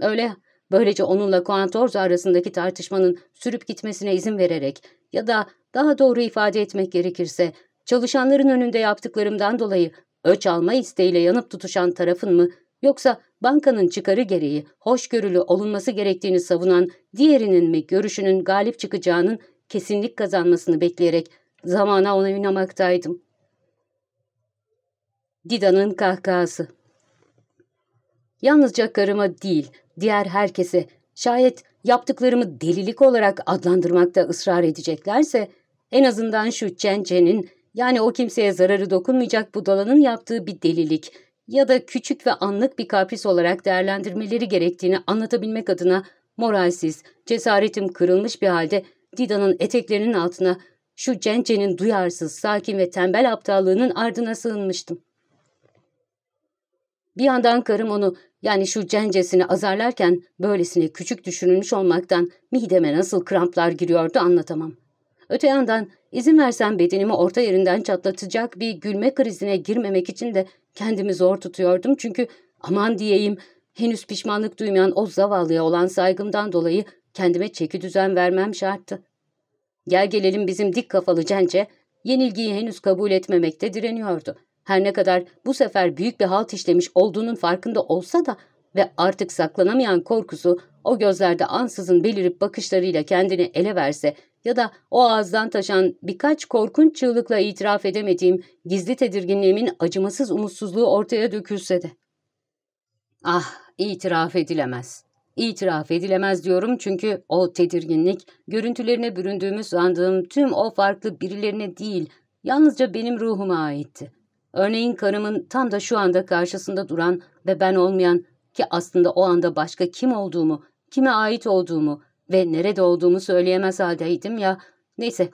Öyle Böylece onunla Kuantorzo arasındaki tartışmanın sürüp gitmesine izin vererek ya da daha doğru ifade etmek gerekirse çalışanların önünde yaptıklarımdan dolayı öç alma isteğiyle yanıp tutuşan tarafın mı yoksa bankanın çıkarı gereği hoşgörülü olunması gerektiğini savunan diğerinin mi görüşünün galip çıkacağının kesinlik kazanmasını bekleyerek zamana ona oynamaktaydım. Dida'nın kahkahası Yalnızca karıma değil, diğer herkese şayet yaptıklarımı delilik olarak adlandırmakta ısrar edeceklerse en azından şu Cence'nin yani o kimseye zararı dokunmayacak budalanın yaptığı bir delilik ya da küçük ve anlık bir kapris olarak değerlendirmeleri gerektiğini anlatabilmek adına moralsiz, cesaretim kırılmış bir halde Dida'nın eteklerinin altına şu Cence'nin duyarsız, sakin ve tembel aptallığının ardına sığınmıştım. Bir yandan karım onu yani şu cencesini azarlarken böylesine küçük düşünülmüş olmaktan mideme nasıl kramplar giriyordu anlatamam. Öte yandan izin versem bedenimi orta yerinden çatlatacak bir gülme krizine girmemek için de kendimi zor tutuyordum çünkü aman diyeyim henüz pişmanlık duymayan o zavallıya olan saygımdan dolayı kendime çeki düzen vermem şarttı. Gel gelelim bizim dik kafalı cence yenilgiyi henüz kabul etmemekte direniyordu. Her ne kadar bu sefer büyük bir halt işlemiş olduğunun farkında olsa da ve artık saklanamayan korkusu o gözlerde ansızın belirip bakışlarıyla kendini ele verse ya da o ağızdan taşan birkaç korkunç çığlıkla itiraf edemediğim gizli tedirginliğimin acımasız umutsuzluğu ortaya dökülse de. Ah, itiraf edilemez. İtiraf edilemez diyorum çünkü o tedirginlik, görüntülerine büründüğümü sandığım tüm o farklı birilerine değil, yalnızca benim ruhuma aitti. Örneğin karımın tam da şu anda karşısında duran ve ben olmayan ki aslında o anda başka kim olduğumu, kime ait olduğumu ve nerede olduğumu söyleyemez haldeydim ya. Neyse,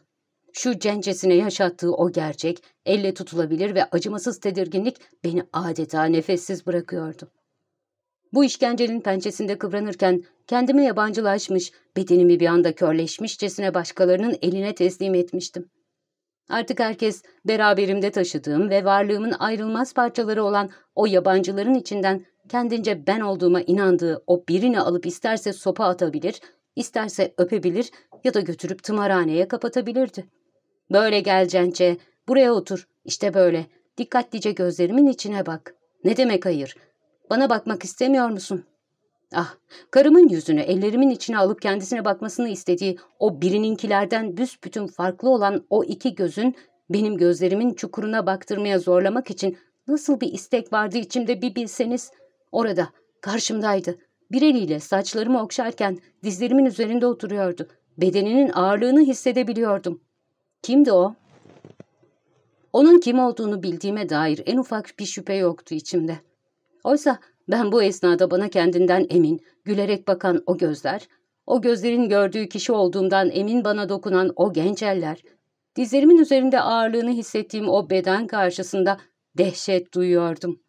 şu cencesine yaşattığı o gerçek, elle tutulabilir ve acımasız tedirginlik beni adeta nefessiz bırakıyordu. Bu işkencenin pençesinde kıvranırken kendime yabancılaşmış, bedenimi bir anda körleşmişçesine başkalarının eline teslim etmiştim. Artık herkes beraberimde taşıdığım ve varlığımın ayrılmaz parçaları olan o yabancıların içinden kendince ben olduğuma inandığı o birini alıp isterse sopa atabilir, isterse öpebilir ya da götürüp tımarhaneye kapatabilirdi. Böyle gel Cence, buraya otur, işte böyle. Dikkatlice gözlerimin içine bak. Ne demek hayır? Bana bakmak istemiyor musun? Ah, karımın yüzünü ellerimin içine alıp kendisine bakmasını istediği o birininkilerden büsbütün farklı olan o iki gözün benim gözlerimin çukuruna baktırmaya zorlamak için nasıl bir istek vardı içimde bir bilseniz. Orada, karşımdaydı. Bir eliyle saçlarımı okşarken dizlerimin üzerinde oturuyordu. Bedeninin ağırlığını hissedebiliyordum. Kimdi o? Onun kim olduğunu bildiğime dair en ufak bir şüphe yoktu içimde. Oysa ben bu esnada bana kendinden emin, gülerek bakan o gözler, o gözlerin gördüğü kişi olduğumdan emin bana dokunan o genç eller, dizlerimin üzerinde ağırlığını hissettiğim o beden karşısında dehşet duyuyordum.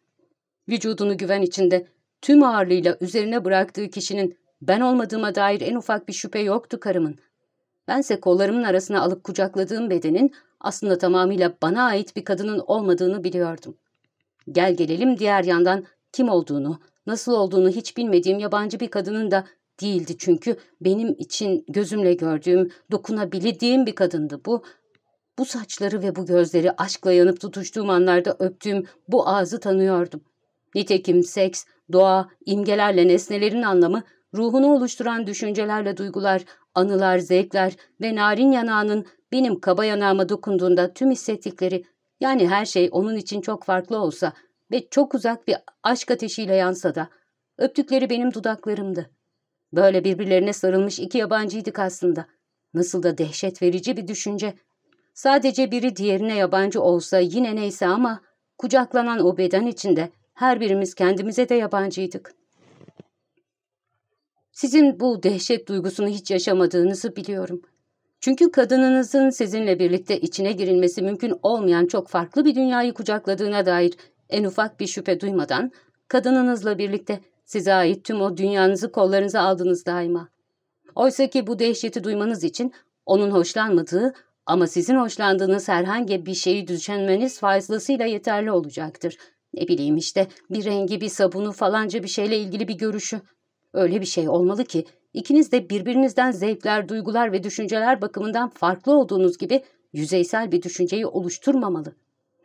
Vücudunu güven içinde tüm ağırlığıyla üzerine bıraktığı kişinin ben olmadığıma dair en ufak bir şüphe yoktu karımın. Bense kollarımın arasına alıp kucakladığım bedenin aslında tamamıyla bana ait bir kadının olmadığını biliyordum. Gel gelelim diğer yandan kim olduğunu, nasıl olduğunu hiç bilmediğim yabancı bir kadının da değildi çünkü benim için gözümle gördüğüm, dokunabildiğim bir kadındı bu. Bu saçları ve bu gözleri aşkla yanıp tutuştuğum anlarda öptüğüm bu ağzı tanıyordum. Nitekim seks, doğa, imgelerle nesnelerin anlamı, ruhunu oluşturan düşüncelerle duygular, anılar, zevkler ve narin yanağının benim kaba yanağıma dokunduğunda tüm hissettikleri, yani her şey onun için çok farklı olsa ve çok uzak bir aşk ateşiyle yansa da, öptükleri benim dudaklarımdı. Böyle birbirlerine sarılmış iki yabancıydık aslında. Nasıl da dehşet verici bir düşünce. Sadece biri diğerine yabancı olsa yine neyse ama kucaklanan o beden içinde her birimiz kendimize de yabancıydık. Sizin bu dehşet duygusunu hiç yaşamadığınızı biliyorum. Çünkü kadınınızın sizinle birlikte içine girilmesi mümkün olmayan çok farklı bir dünyayı kucakladığına dair en ufak bir şüphe duymadan kadınınızla birlikte size ait tüm o dünyanızı kollarınıza aldınız daima. Oysa ki bu dehşeti duymanız için onun hoşlanmadığı ama sizin hoşlandığınız herhangi bir şeyi düşünmeniz fazlasıyla yeterli olacaktır. Ne bileyim işte bir rengi, bir sabunu falanca bir şeyle ilgili bir görüşü. Öyle bir şey olmalı ki ikiniz de birbirinizden zevkler, duygular ve düşünceler bakımından farklı olduğunuz gibi yüzeysel bir düşünceyi oluşturmamalı.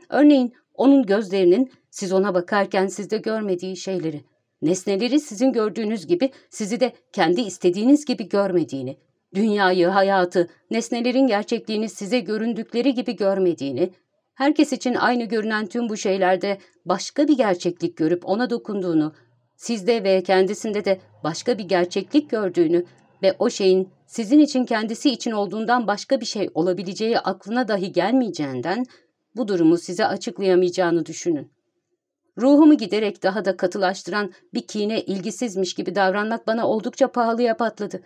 Örneğin onun gözlerinin siz ona bakarken sizde görmediği şeyleri, nesneleri sizin gördüğünüz gibi sizi de kendi istediğiniz gibi görmediğini, dünyayı, hayatı, nesnelerin gerçekliğini size göründükleri gibi görmediğini, herkes için aynı görünen tüm bu şeylerde başka bir gerçeklik görüp ona dokunduğunu, sizde ve kendisinde de başka bir gerçeklik gördüğünü ve o şeyin sizin için kendisi için olduğundan başka bir şey olabileceği aklına dahi gelmeyeceğinden bu durumu size açıklayamayacağını düşünün. Ruhumu giderek daha da katılaştıran bir kine ilgisizmiş gibi davranmak bana oldukça pahalıya patladı.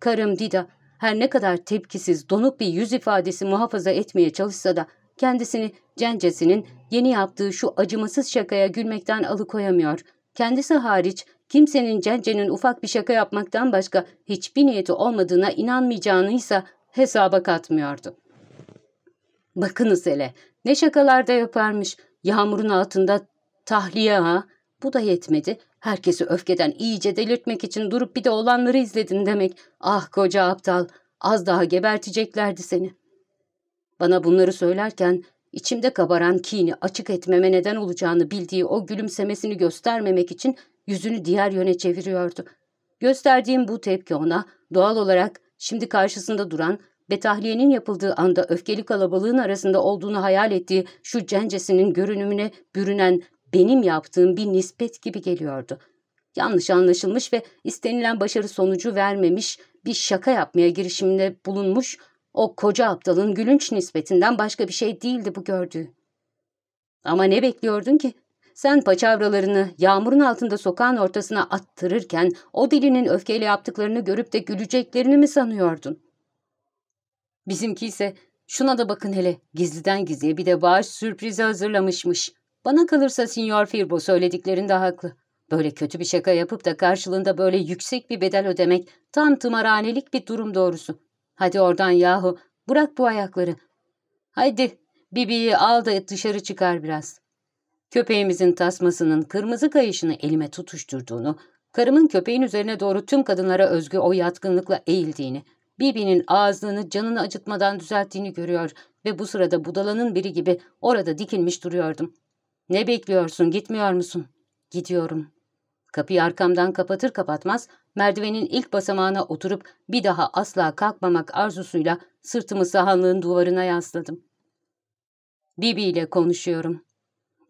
Karım Dida her ne kadar tepkisiz, donuk bir yüz ifadesi muhafaza etmeye çalışsa da kendisini Cencesinin yeni yaptığı şu acımasız şakaya gülmekten alıkoyamıyor. Kendisi hariç kimsenin Cence'nin ufak bir şaka yapmaktan başka hiçbir niyeti olmadığına inanmayacağını ise hesaba katmıyordu. Bakınız hele ne şakalar da yaparmış. Yağmurun altında tahliye ha. Bu da yetmedi. Herkesi öfkeden iyice delirtmek için durup bir de olanları izledin demek. Ah koca aptal. Az daha geberteceklerdi seni. Bana bunları söylerken içimde kabaran kini açık etmeme neden olacağını bildiği o gülümsemesini göstermemek için yüzünü diğer yöne çeviriyordu. Gösterdiğim bu tepki ona doğal olarak şimdi karşısında duran ve tahliyenin yapıldığı anda öfkeli kalabalığın arasında olduğunu hayal ettiği şu cencesinin görünümüne bürünen benim yaptığım bir nispet gibi geliyordu. Yanlış anlaşılmış ve istenilen başarı sonucu vermemiş bir şaka yapmaya girişiminde bulunmuş o koca aptalın gülünç nispetinden başka bir şey değildi bu gördüğü. Ama ne bekliyordun ki? Sen paçavralarını yağmurun altında sokağın ortasına attırırken o dilinin öfkeyle yaptıklarını görüp de güleceklerini mi sanıyordun? Bizimki ise şuna da bakın hele gizliden gizliye bir de bağış sürprizi hazırlamışmış. Bana kalırsa Signor Firbo söylediklerinde haklı. Böyle kötü bir şaka yapıp da karşılığında böyle yüksek bir bedel ödemek tam tımarhanelik bir durum doğrusu. Hadi oradan yahu bırak bu ayakları. Haydi Bibi'yi al da dışarı çıkar biraz. Köpeğimizin tasmasının kırmızı kayışını elime tutuşturduğunu, karımın köpeğin üzerine doğru tüm kadınlara özgü o yatkınlıkla eğildiğini, Bibi'nin ağzını canını acıtmadan düzelttiğini görüyor ve bu sırada budalanın biri gibi orada dikilmiş duruyordum. Ne bekliyorsun, gitmiyor musun? Gidiyorum. Kapıyı arkamdan kapatır kapatmaz merdivenin ilk basamağına oturup bir daha asla kalkmamak arzusuyla sırtımı sahanlığın duvarına yasladım. Bibi ile konuşuyorum.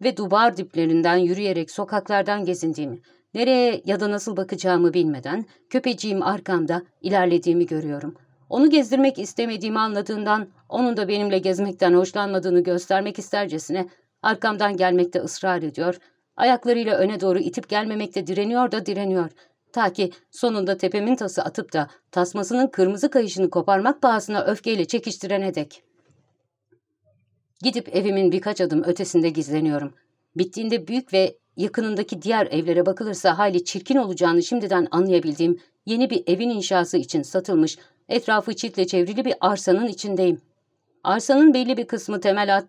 Ve duvar diplerinden yürüyerek sokaklardan gezindiğimi, nereye ya da nasıl bakacağımı bilmeden köpeciğim arkamda ilerlediğimi görüyorum. Onu gezdirmek istemediğimi anladığından onun da benimle gezmekten hoşlanmadığını göstermek istercesine arkamdan gelmekte ısrar ediyor Ayaklarıyla öne doğru itip gelmemekte direniyor da direniyor. Ta ki sonunda tepemin tası atıp da tasmasının kırmızı kayışını koparmak pahasına öfkeyle çekiştirene dek. Gidip evimin birkaç adım ötesinde gizleniyorum. Bittiğinde büyük ve yakınındaki diğer evlere bakılırsa hali çirkin olacağını şimdiden anlayabildiğim yeni bir evin inşası için satılmış, etrafı çitle çevrili bir arsanın içindeyim. Arsanın belli bir kısmı temel at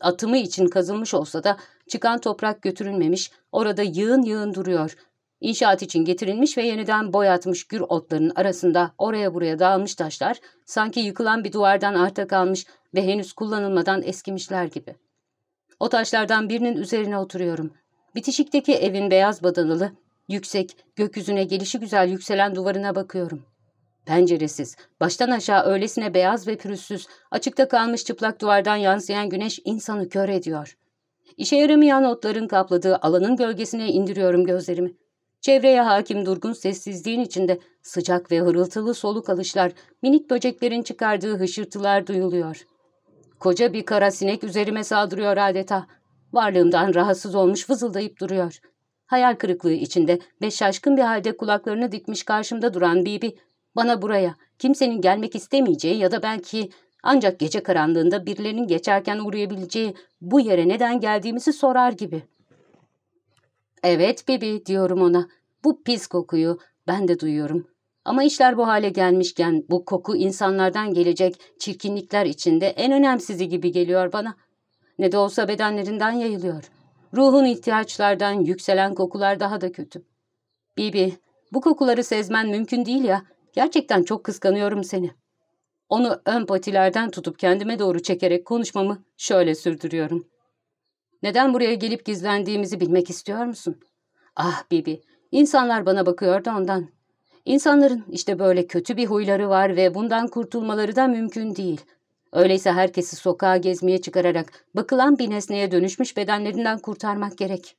atımı için kazılmış olsa da çıkan toprak götürülmemiş, orada yığın yığın duruyor. İnşaat için getirilmiş ve yeniden boyatmış gür otların arasında oraya buraya dağılmış taşlar, sanki yıkılan bir duvardan arta kalmış ve henüz kullanılmadan eskimişler gibi. O taşlardan birinin üzerine oturuyorum. Bitişikteki evin beyaz badanalı, yüksek, gökyüzüne gelişi güzel yükselen duvarına bakıyorum. Penceresiz, baştan aşağı öylesine beyaz ve pürüzsüz, açıkta kalmış çıplak duvardan yansıyan güneş insanı kör ediyor. İşe yaramayan otların kapladığı alanın gölgesine indiriyorum gözlerimi. Çevreye hakim durgun sessizliğin içinde sıcak ve hırıltılı soluk alışlar, minik böceklerin çıkardığı hışırtılar duyuluyor. Koca bir kara sinek üzerime saldırıyor adeta. Varlığımdan rahatsız olmuş vızıldayıp duruyor. Hayal kırıklığı içinde ve şaşkın bir halde kulaklarını dikmiş karşımda duran Bibi, bana buraya, kimsenin gelmek istemeyeceği ya da belki ancak gece karanlığında birilerinin geçerken uğrayabileceği bu yere neden geldiğimizi sorar gibi. Evet Bibi diyorum ona. Bu pis kokuyu ben de duyuyorum. Ama işler bu hale gelmişken bu koku insanlardan gelecek çirkinlikler içinde en önemsizi gibi geliyor bana. Ne de olsa bedenlerinden yayılıyor. Ruhun ihtiyaçlardan yükselen kokular daha da kötü. Bibi, bu kokuları sezmen mümkün değil ya. Gerçekten çok kıskanıyorum seni. Onu ön patilerden tutup kendime doğru çekerek konuşmamı şöyle sürdürüyorum. Neden buraya gelip gizlendiğimizi bilmek istiyor musun? Ah Bibi, insanlar bana bakıyor da ondan. İnsanların işte böyle kötü bir huyları var ve bundan kurtulmaları da mümkün değil. Öyleyse herkesi sokağa gezmeye çıkararak bakılan bir nesneye dönüşmüş bedenlerinden kurtarmak gerek.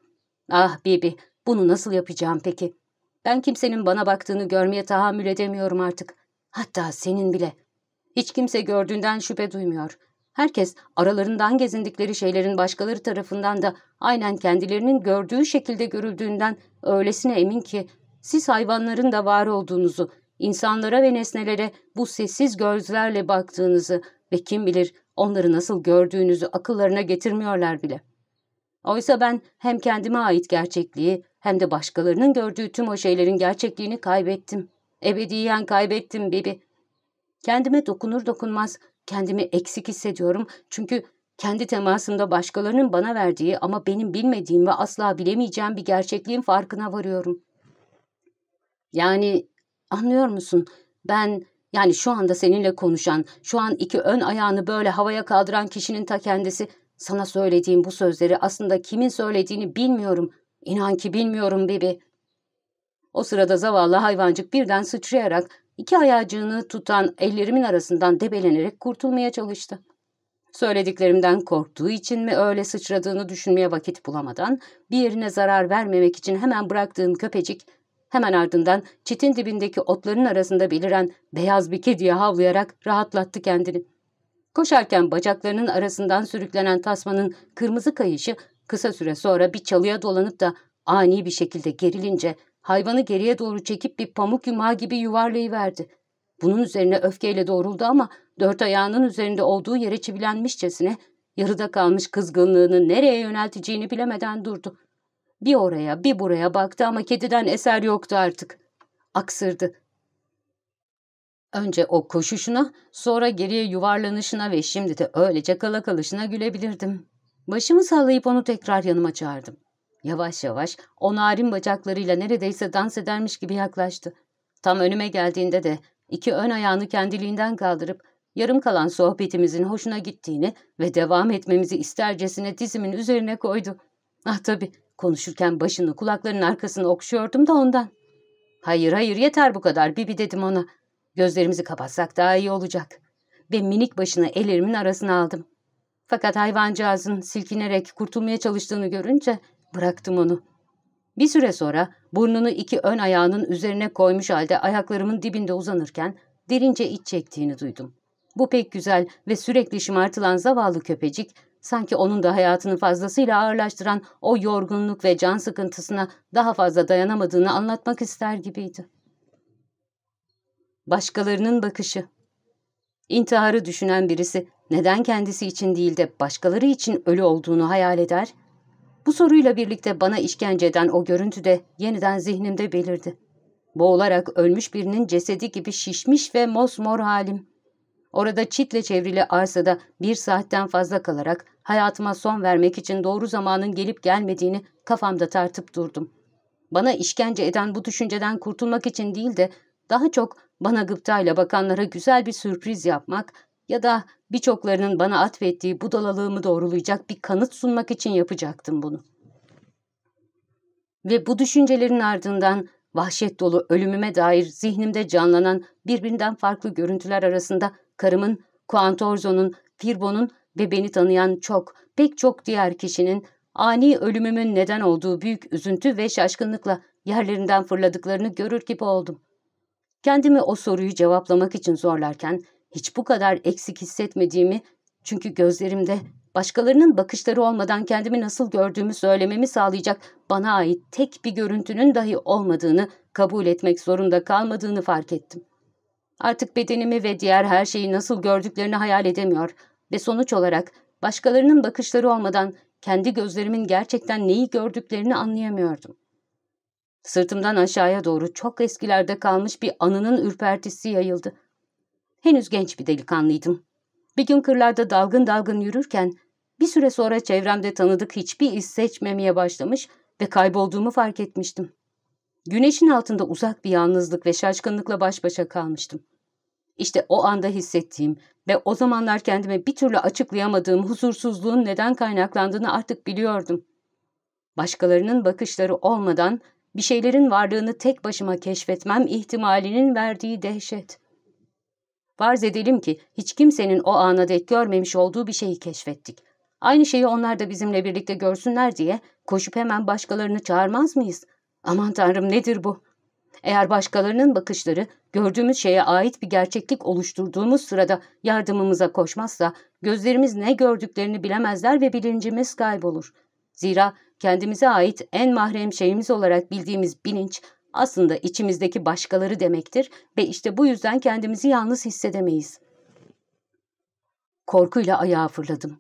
Ah Bibi, bunu nasıl yapacağım peki? Ben kimsenin bana baktığını görmeye tahammül edemiyorum artık. Hatta senin bile. Hiç kimse gördüğünden şüphe duymuyor. Herkes aralarından gezindikleri şeylerin başkaları tarafından da aynen kendilerinin gördüğü şekilde görüldüğünden öylesine emin ki siz hayvanların da var olduğunuzu, insanlara ve nesnelere bu sessiz gözlerle baktığınızı ve kim bilir onları nasıl gördüğünüzü akıllarına getirmiyorlar bile. Oysa ben hem kendime ait gerçekliği hem de başkalarının gördüğü tüm o şeylerin gerçekliğini kaybettim. Ebediyen kaybettim Bibi. Kendime dokunur dokunmaz kendimi eksik hissediyorum çünkü kendi temasımda başkalarının bana verdiği ama benim bilmediğim ve asla bilemeyeceğim bir gerçekliğin farkına varıyorum. Yani anlıyor musun? Ben yani şu anda seninle konuşan, şu an iki ön ayağını böyle havaya kaldıran kişinin ta kendisi. Sana söylediğim bu sözleri aslında kimin söylediğini bilmiyorum. İnan ki bilmiyorum Bibi. O sırada zavallı hayvancık birden sıçrayarak iki ayağcığını tutan ellerimin arasından debelenerek kurtulmaya çalıştı. Söylediklerimden korktuğu için mi öyle sıçradığını düşünmeye vakit bulamadan bir yerine zarar vermemek için hemen bıraktığım köpecik hemen ardından çitin dibindeki otların arasında beliren beyaz bir kediye havlayarak rahatlattı kendini. Koşarken bacaklarının arasından sürüklenen tasmanın kırmızı kayışı kısa süre sonra bir çalıya dolanıp da ani bir şekilde gerilince hayvanı geriye doğru çekip bir pamuk yumağı gibi yuvarlayıverdi. Bunun üzerine öfkeyle doğruldu ama dört ayağının üzerinde olduğu yere çivilenmişçesine yarıda kalmış kızgınlığını nereye yönelteceğini bilemeden durdu. Bir oraya bir buraya baktı ama kediden eser yoktu artık. Aksırdı. Önce o koşuşuna, sonra geriye yuvarlanışına ve şimdi de öylece kala kalışına gülebilirdim. Başımı sallayıp onu tekrar yanıma çağırdım. Yavaş yavaş o narin bacaklarıyla neredeyse dans edermiş gibi yaklaştı. Tam önüme geldiğinde de iki ön ayağını kendiliğinden kaldırıp yarım kalan sohbetimizin hoşuna gittiğini ve devam etmemizi istercesine dizimin üzerine koydu. Ah tabii konuşurken başını kulaklarının arkasını okşuyordum da ondan. Hayır hayır yeter bu kadar Bibi dedim ona. Gözlerimizi kapatsak daha iyi olacak. Ve minik başını ellerimin arasına aldım. Fakat hayvancağızın silkinerek kurtulmaya çalıştığını görünce bıraktım onu. Bir süre sonra burnunu iki ön ayağının üzerine koymuş halde ayaklarımın dibinde uzanırken derince iç çektiğini duydum. Bu pek güzel ve sürekli şımartılan zavallı köpecik sanki onun da hayatını fazlasıyla ağırlaştıran o yorgunluk ve can sıkıntısına daha fazla dayanamadığını anlatmak ister gibiydi. Başkalarının bakışı İntiharı düşünen birisi neden kendisi için değil de başkaları için ölü olduğunu hayal eder? Bu soruyla birlikte bana işkence eden o görüntü de yeniden zihnimde belirdi. Boğularak ölmüş birinin cesedi gibi şişmiş ve mosmor halim. Orada çitle çevrili arsada bir saatten fazla kalarak hayatıma son vermek için doğru zamanın gelip gelmediğini kafamda tartıp durdum. Bana işkence eden bu düşünceden kurtulmak için değil de daha çok bana gıptayla bakanlara güzel bir sürpriz yapmak ya da birçoklarının bana atfettiği budalalığımı doğrulayacak bir kanıt sunmak için yapacaktım bunu. Ve bu düşüncelerin ardından vahşet dolu ölümüme dair zihnimde canlanan birbirinden farklı görüntüler arasında karımın, Kuantorzo'nun, Firbo'nun ve beni tanıyan çok, pek çok diğer kişinin ani ölümümün neden olduğu büyük üzüntü ve şaşkınlıkla yerlerinden fırladıklarını görür gibi oldum. Kendimi o soruyu cevaplamak için zorlarken hiç bu kadar eksik hissetmediğimi çünkü gözlerimde başkalarının bakışları olmadan kendimi nasıl gördüğümü söylememi sağlayacak bana ait tek bir görüntünün dahi olmadığını kabul etmek zorunda kalmadığını fark ettim. Artık bedenimi ve diğer her şeyi nasıl gördüklerini hayal edemiyor ve sonuç olarak başkalarının bakışları olmadan kendi gözlerimin gerçekten neyi gördüklerini anlayamıyordum. Sırtımdan aşağıya doğru çok eskilerde kalmış bir anının ürpertisi yayıldı. Henüz genç bir delikanlıydım. Bir gün kırlarda dalgın dalgın yürürken bir süre sonra çevremde tanıdık hiçbir iz seçmemeye başlamış ve kaybolduğumu fark etmiştim. Güneşin altında uzak bir yalnızlık ve şaşkınlıkla baş başa kalmıştım. İşte o anda hissettiğim ve o zamanlar kendime bir türlü açıklayamadığım huzursuzluğun neden kaynaklandığını artık biliyordum. Başkalarının bakışları olmadan bir şeylerin varlığını tek başıma keşfetmem ihtimalinin verdiği dehşet. Farz edelim ki hiç kimsenin o ana dek görmemiş olduğu bir şeyi keşfettik. Aynı şeyi onlar da bizimle birlikte görsünler diye koşup hemen başkalarını çağırmaz mıyız? Aman tanrım nedir bu? Eğer başkalarının bakışları gördüğümüz şeye ait bir gerçeklik oluşturduğumuz sırada yardımımıza koşmazsa gözlerimiz ne gördüklerini bilemezler ve bilincimiz kaybolur. Zira kendimize ait en mahrem şeyimiz olarak bildiğimiz bilinç aslında içimizdeki başkaları demektir ve işte bu yüzden kendimizi yalnız hissedemeyiz. Korkuyla ayağa fırladım.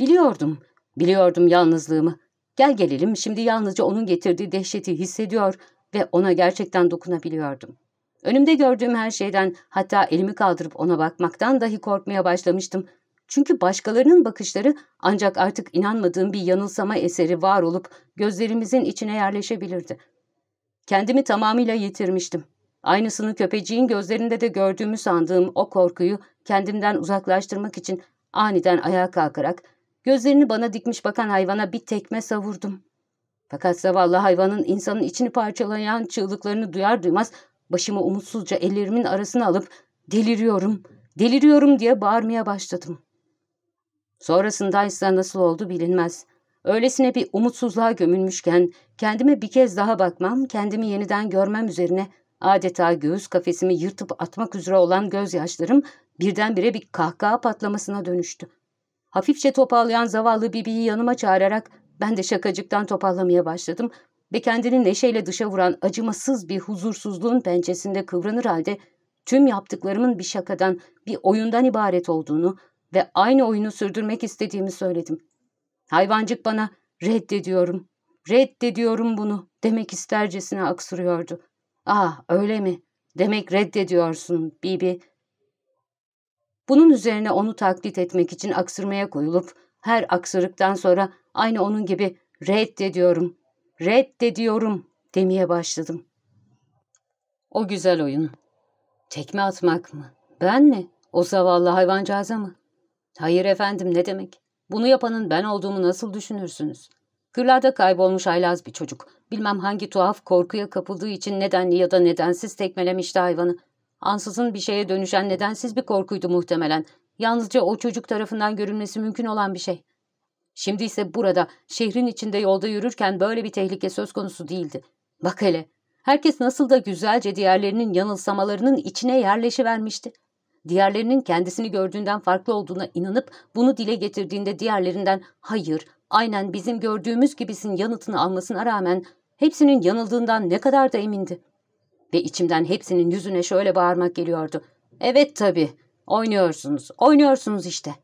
Biliyordum, biliyordum yalnızlığımı. Gel gelelim şimdi yalnızca onun getirdiği dehşeti hissediyor ve ona gerçekten dokunabiliyordum. Önümde gördüğüm her şeyden hatta elimi kaldırıp ona bakmaktan dahi korkmaya başlamıştım. Çünkü başkalarının bakışları ancak artık inanmadığım bir yanılsama eseri var olup gözlerimizin içine yerleşebilirdi. Kendimi tamamıyla yitirmiştim. Aynısını köpeciğin gözlerinde de gördüğümü sandığım o korkuyu kendimden uzaklaştırmak için aniden ayağa kalkarak gözlerini bana dikmiş bakan hayvana bir tekme savurdum. Fakat zavallı hayvanın insanın içini parçalayan çığlıklarını duyar duymaz başımı umutsuzca ellerimin arasına alıp deliriyorum, deliriyorum diye bağırmaya başladım. Sonrasında ise nasıl oldu bilinmez. Öylesine bir umutsuzluğa gömülmüşken kendime bir kez daha bakmam, kendimi yeniden görmem üzerine adeta göğüs kafesimi yırtıp atmak üzere olan gözyaşlarım birdenbire bir kahkaha patlamasına dönüştü. Hafifçe topallayan zavallı Bibi'yi yanıma çağırarak ben de şakacıktan topallamaya başladım ve kendini neşeyle dışa vuran acımasız bir huzursuzluğun pençesinde kıvranır halde tüm yaptıklarımın bir şakadan, bir oyundan ibaret olduğunu ve aynı oyunu sürdürmek istediğimi söyledim. Hayvancık bana reddediyorum, reddediyorum bunu demek istercesine aksırıyordu. Ah öyle mi? Demek reddediyorsun Bibi. Bunun üzerine onu taklit etmek için aksırmaya koyulup her aksırıktan sonra aynı onun gibi reddediyorum, reddediyorum demeye başladım. O güzel oyun. Tekme atmak mı? Ben mi? O zavallı hayvancağıza mı? Hayır efendim ne demek? Bunu yapanın ben olduğumu nasıl düşünürsünüz? Kırlarda kaybolmuş haylaz bir çocuk. Bilmem hangi tuhaf korkuya kapıldığı için nedenli ya da nedensiz tekmelemişti hayvanı. Ansızın bir şeye dönüşen nedensiz bir korkuydu muhtemelen. Yalnızca o çocuk tarafından görülmesi mümkün olan bir şey. Şimdi ise burada, şehrin içinde yolda yürürken böyle bir tehlike söz konusu değildi. Bak hele, herkes nasıl da güzelce diğerlerinin yanılsamalarının içine yerleşivermişti. Diğerlerinin kendisini gördüğünden farklı olduğuna inanıp bunu dile getirdiğinde diğerlerinden hayır, aynen bizim gördüğümüz gibisin yanıtını almasına rağmen hepsinin yanıldığından ne kadar da emindi. Ve içimden hepsinin yüzüne şöyle bağırmak geliyordu. Evet tabii, oynuyorsunuz, oynuyorsunuz işte.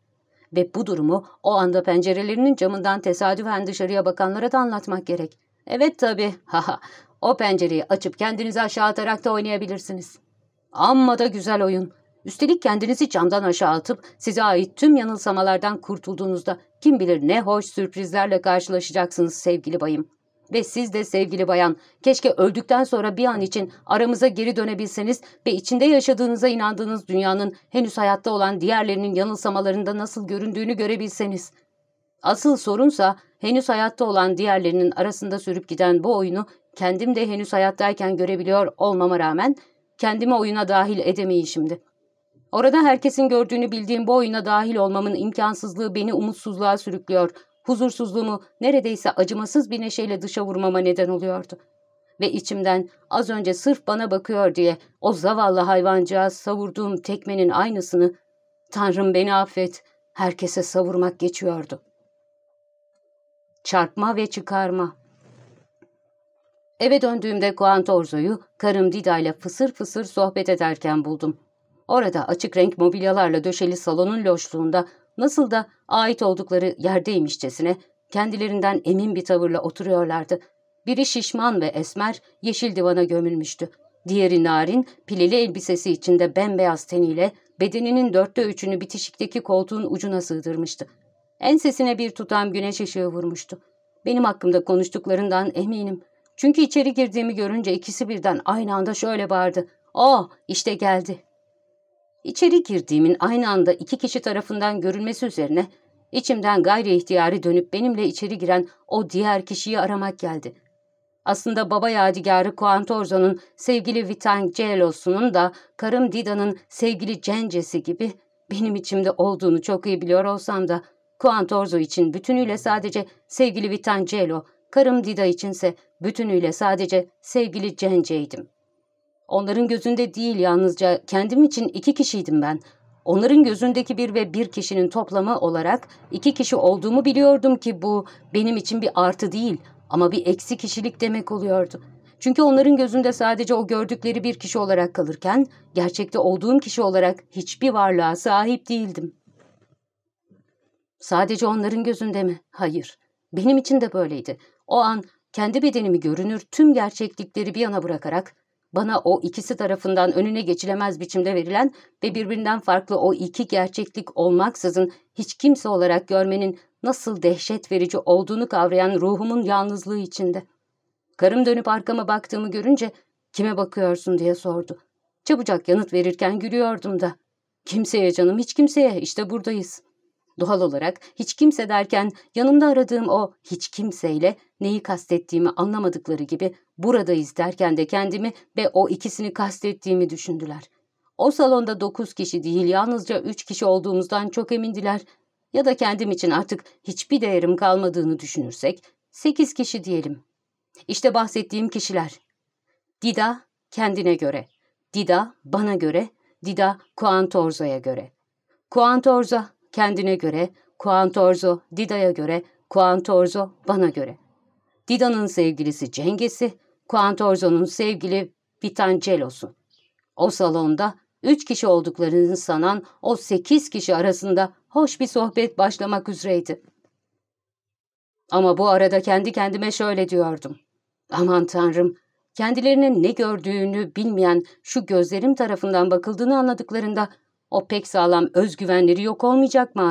Ve bu durumu o anda pencerelerinin camından tesadüfen dışarıya bakanlara da anlatmak gerek. Evet tabii, haha, o pencereyi açıp kendinizi aşağı atarak da oynayabilirsiniz. Amma da güzel oyun. Üstelik kendinizi camdan aşağı atıp size ait tüm yanılsamalardan kurtulduğunuzda kim bilir ne hoş sürprizlerle karşılaşacaksınız sevgili bayım. Ve siz de sevgili bayan, keşke öldükten sonra bir an için aramıza geri dönebilseniz ve içinde yaşadığınıza inandığınız dünyanın henüz hayatta olan diğerlerinin yanılsamalarında nasıl göründüğünü görebilseniz. Asıl sorunsa henüz hayatta olan diğerlerinin arasında sürüp giden bu oyunu kendim de henüz hayattayken görebiliyor olmama rağmen kendimi oyuna dahil edemeyişimdi. Orada herkesin gördüğünü bildiğim bu oyuna dahil olmamın imkansızlığı beni umutsuzluğa sürüklüyor, huzursuzluğumu neredeyse acımasız bir neşeyle dışa vurmama neden oluyordu. Ve içimden az önce sırf bana bakıyor diye o zavallı hayvancağız savurduğum tekmenin aynısını ''Tanrım beni affet'' herkese savurmak geçiyordu. Çarpma ve çıkarma Eve döndüğümde Kuantorzo'yu karım Dida ile fısır fısır sohbet ederken buldum. Orada açık renk mobilyalarla döşeli salonun loşluğunda nasıl da ait oldukları yerdeymişçesine kendilerinden emin bir tavırla oturuyorlardı. Biri şişman ve esmer yeşil divana gömülmüştü. Diğeri narin, pileli elbisesi içinde bembeyaz teniyle bedeninin dörtte üçünü bitişikteki koltuğun ucuna sığdırmıştı. Ensesine bir tutam güneş ışığı vurmuştu. Benim hakkımda konuştuklarından eminim. Çünkü içeri girdiğimi görünce ikisi birden aynı anda şöyle bağırdı. ''Oh, işte geldi.'' İçeri girdiğimin aynı anda iki kişi tarafından görülmesi üzerine içimden gayri ihtiyari dönüp benimle içeri giren o diğer kişiyi aramak geldi. Aslında baba yadigarı Kuantorzo'nun sevgili Vitangelos'unun da karım Dida'nın sevgili Cencesi gibi benim içimde olduğunu çok iyi biliyor olsam da Kuantorzo için bütünüyle sadece sevgili Vitangelo, karım Dida içinse bütünüyle sadece sevgili Cence'ydim. Onların gözünde değil yalnızca kendim için iki kişiydim ben. Onların gözündeki bir ve bir kişinin toplamı olarak iki kişi olduğumu biliyordum ki bu benim için bir artı değil ama bir eksi kişilik demek oluyordu. Çünkü onların gözünde sadece o gördükleri bir kişi olarak kalırken gerçekte olduğum kişi olarak hiçbir varlığa sahip değildim. Sadece onların gözünde mi? Hayır. Benim için de böyleydi. O an kendi bedenimi görünür tüm gerçeklikleri bir yana bırakarak bana o ikisi tarafından önüne geçilemez biçimde verilen ve birbirinden farklı o iki gerçeklik olmaksızın hiç kimse olarak görmenin nasıl dehşet verici olduğunu kavrayan ruhumun yalnızlığı içinde. Karım dönüp arkama baktığımı görünce kime bakıyorsun diye sordu. Çabucak yanıt verirken gülüyordum da. Kimseye canım hiç kimseye işte buradayız. Doğal olarak hiç kimse derken yanımda aradığım o hiç kimseyle neyi kastettiğimi anlamadıkları gibi buradayız derken de kendimi ve o ikisini kastettiğimi düşündüler. O salonda dokuz kişi değil yalnızca üç kişi olduğumuzdan çok emindiler ya da kendim için artık hiçbir değerim kalmadığını düşünürsek sekiz kişi diyelim. İşte bahsettiğim kişiler. Dida kendine göre, Dida bana göre, Dida Kuantorza'ya göre. Kuantorza kendine göre, Kuantorzo Dida'ya göre, Kuantorzo bana göre. Dida'nın sevgilisi Cengesi, Kuantorzo'nun sevgili Vitangelos'u. O salonda üç kişi olduklarını sanan o sekiz kişi arasında hoş bir sohbet başlamak üzereydi. Ama bu arada kendi kendime şöyle diyordum. Aman tanrım, kendilerinin ne gördüğünü bilmeyen şu gözlerim tarafından bakıldığını anladıklarında o pek sağlam özgüvenleri yok olmayacak mı?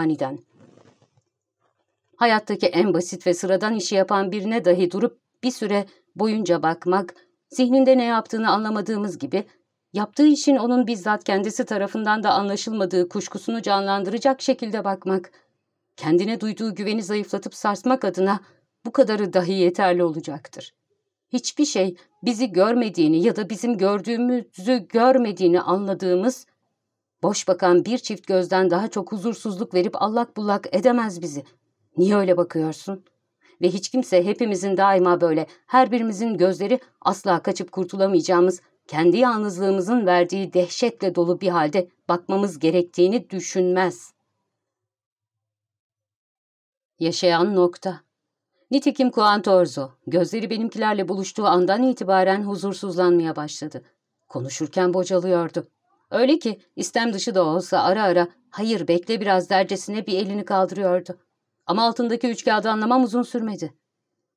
Hayattaki en basit ve sıradan işi yapan birine dahi durup bir süre boyunca bakmak, zihninde ne yaptığını anlamadığımız gibi, yaptığı işin onun bizzat kendisi tarafından da anlaşılmadığı kuşkusunu canlandıracak şekilde bakmak, kendine duyduğu güveni zayıflatıp sarsmak adına bu kadarı dahi yeterli olacaktır. Hiçbir şey bizi görmediğini ya da bizim gördüğümüzü görmediğini anladığımız Boş bakan bir çift gözden daha çok huzursuzluk verip allak bullak edemez bizi. Niye öyle bakıyorsun? Ve hiç kimse hepimizin daima böyle, her birimizin gözleri asla kaçıp kurtulamayacağımız, kendi yalnızlığımızın verdiği dehşetle dolu bir halde bakmamız gerektiğini düşünmez. Yaşayan nokta Nitekim Kuantorzo, gözleri benimkilerle buluştuğu andan itibaren huzursuzlanmaya başladı. Konuşurken bocalıyordu. Öyle ki istem dışı da olsa ara ara hayır bekle biraz dercesine bir elini kaldırıyordu. Ama altındaki üç kağıdı anlamam uzun sürmedi.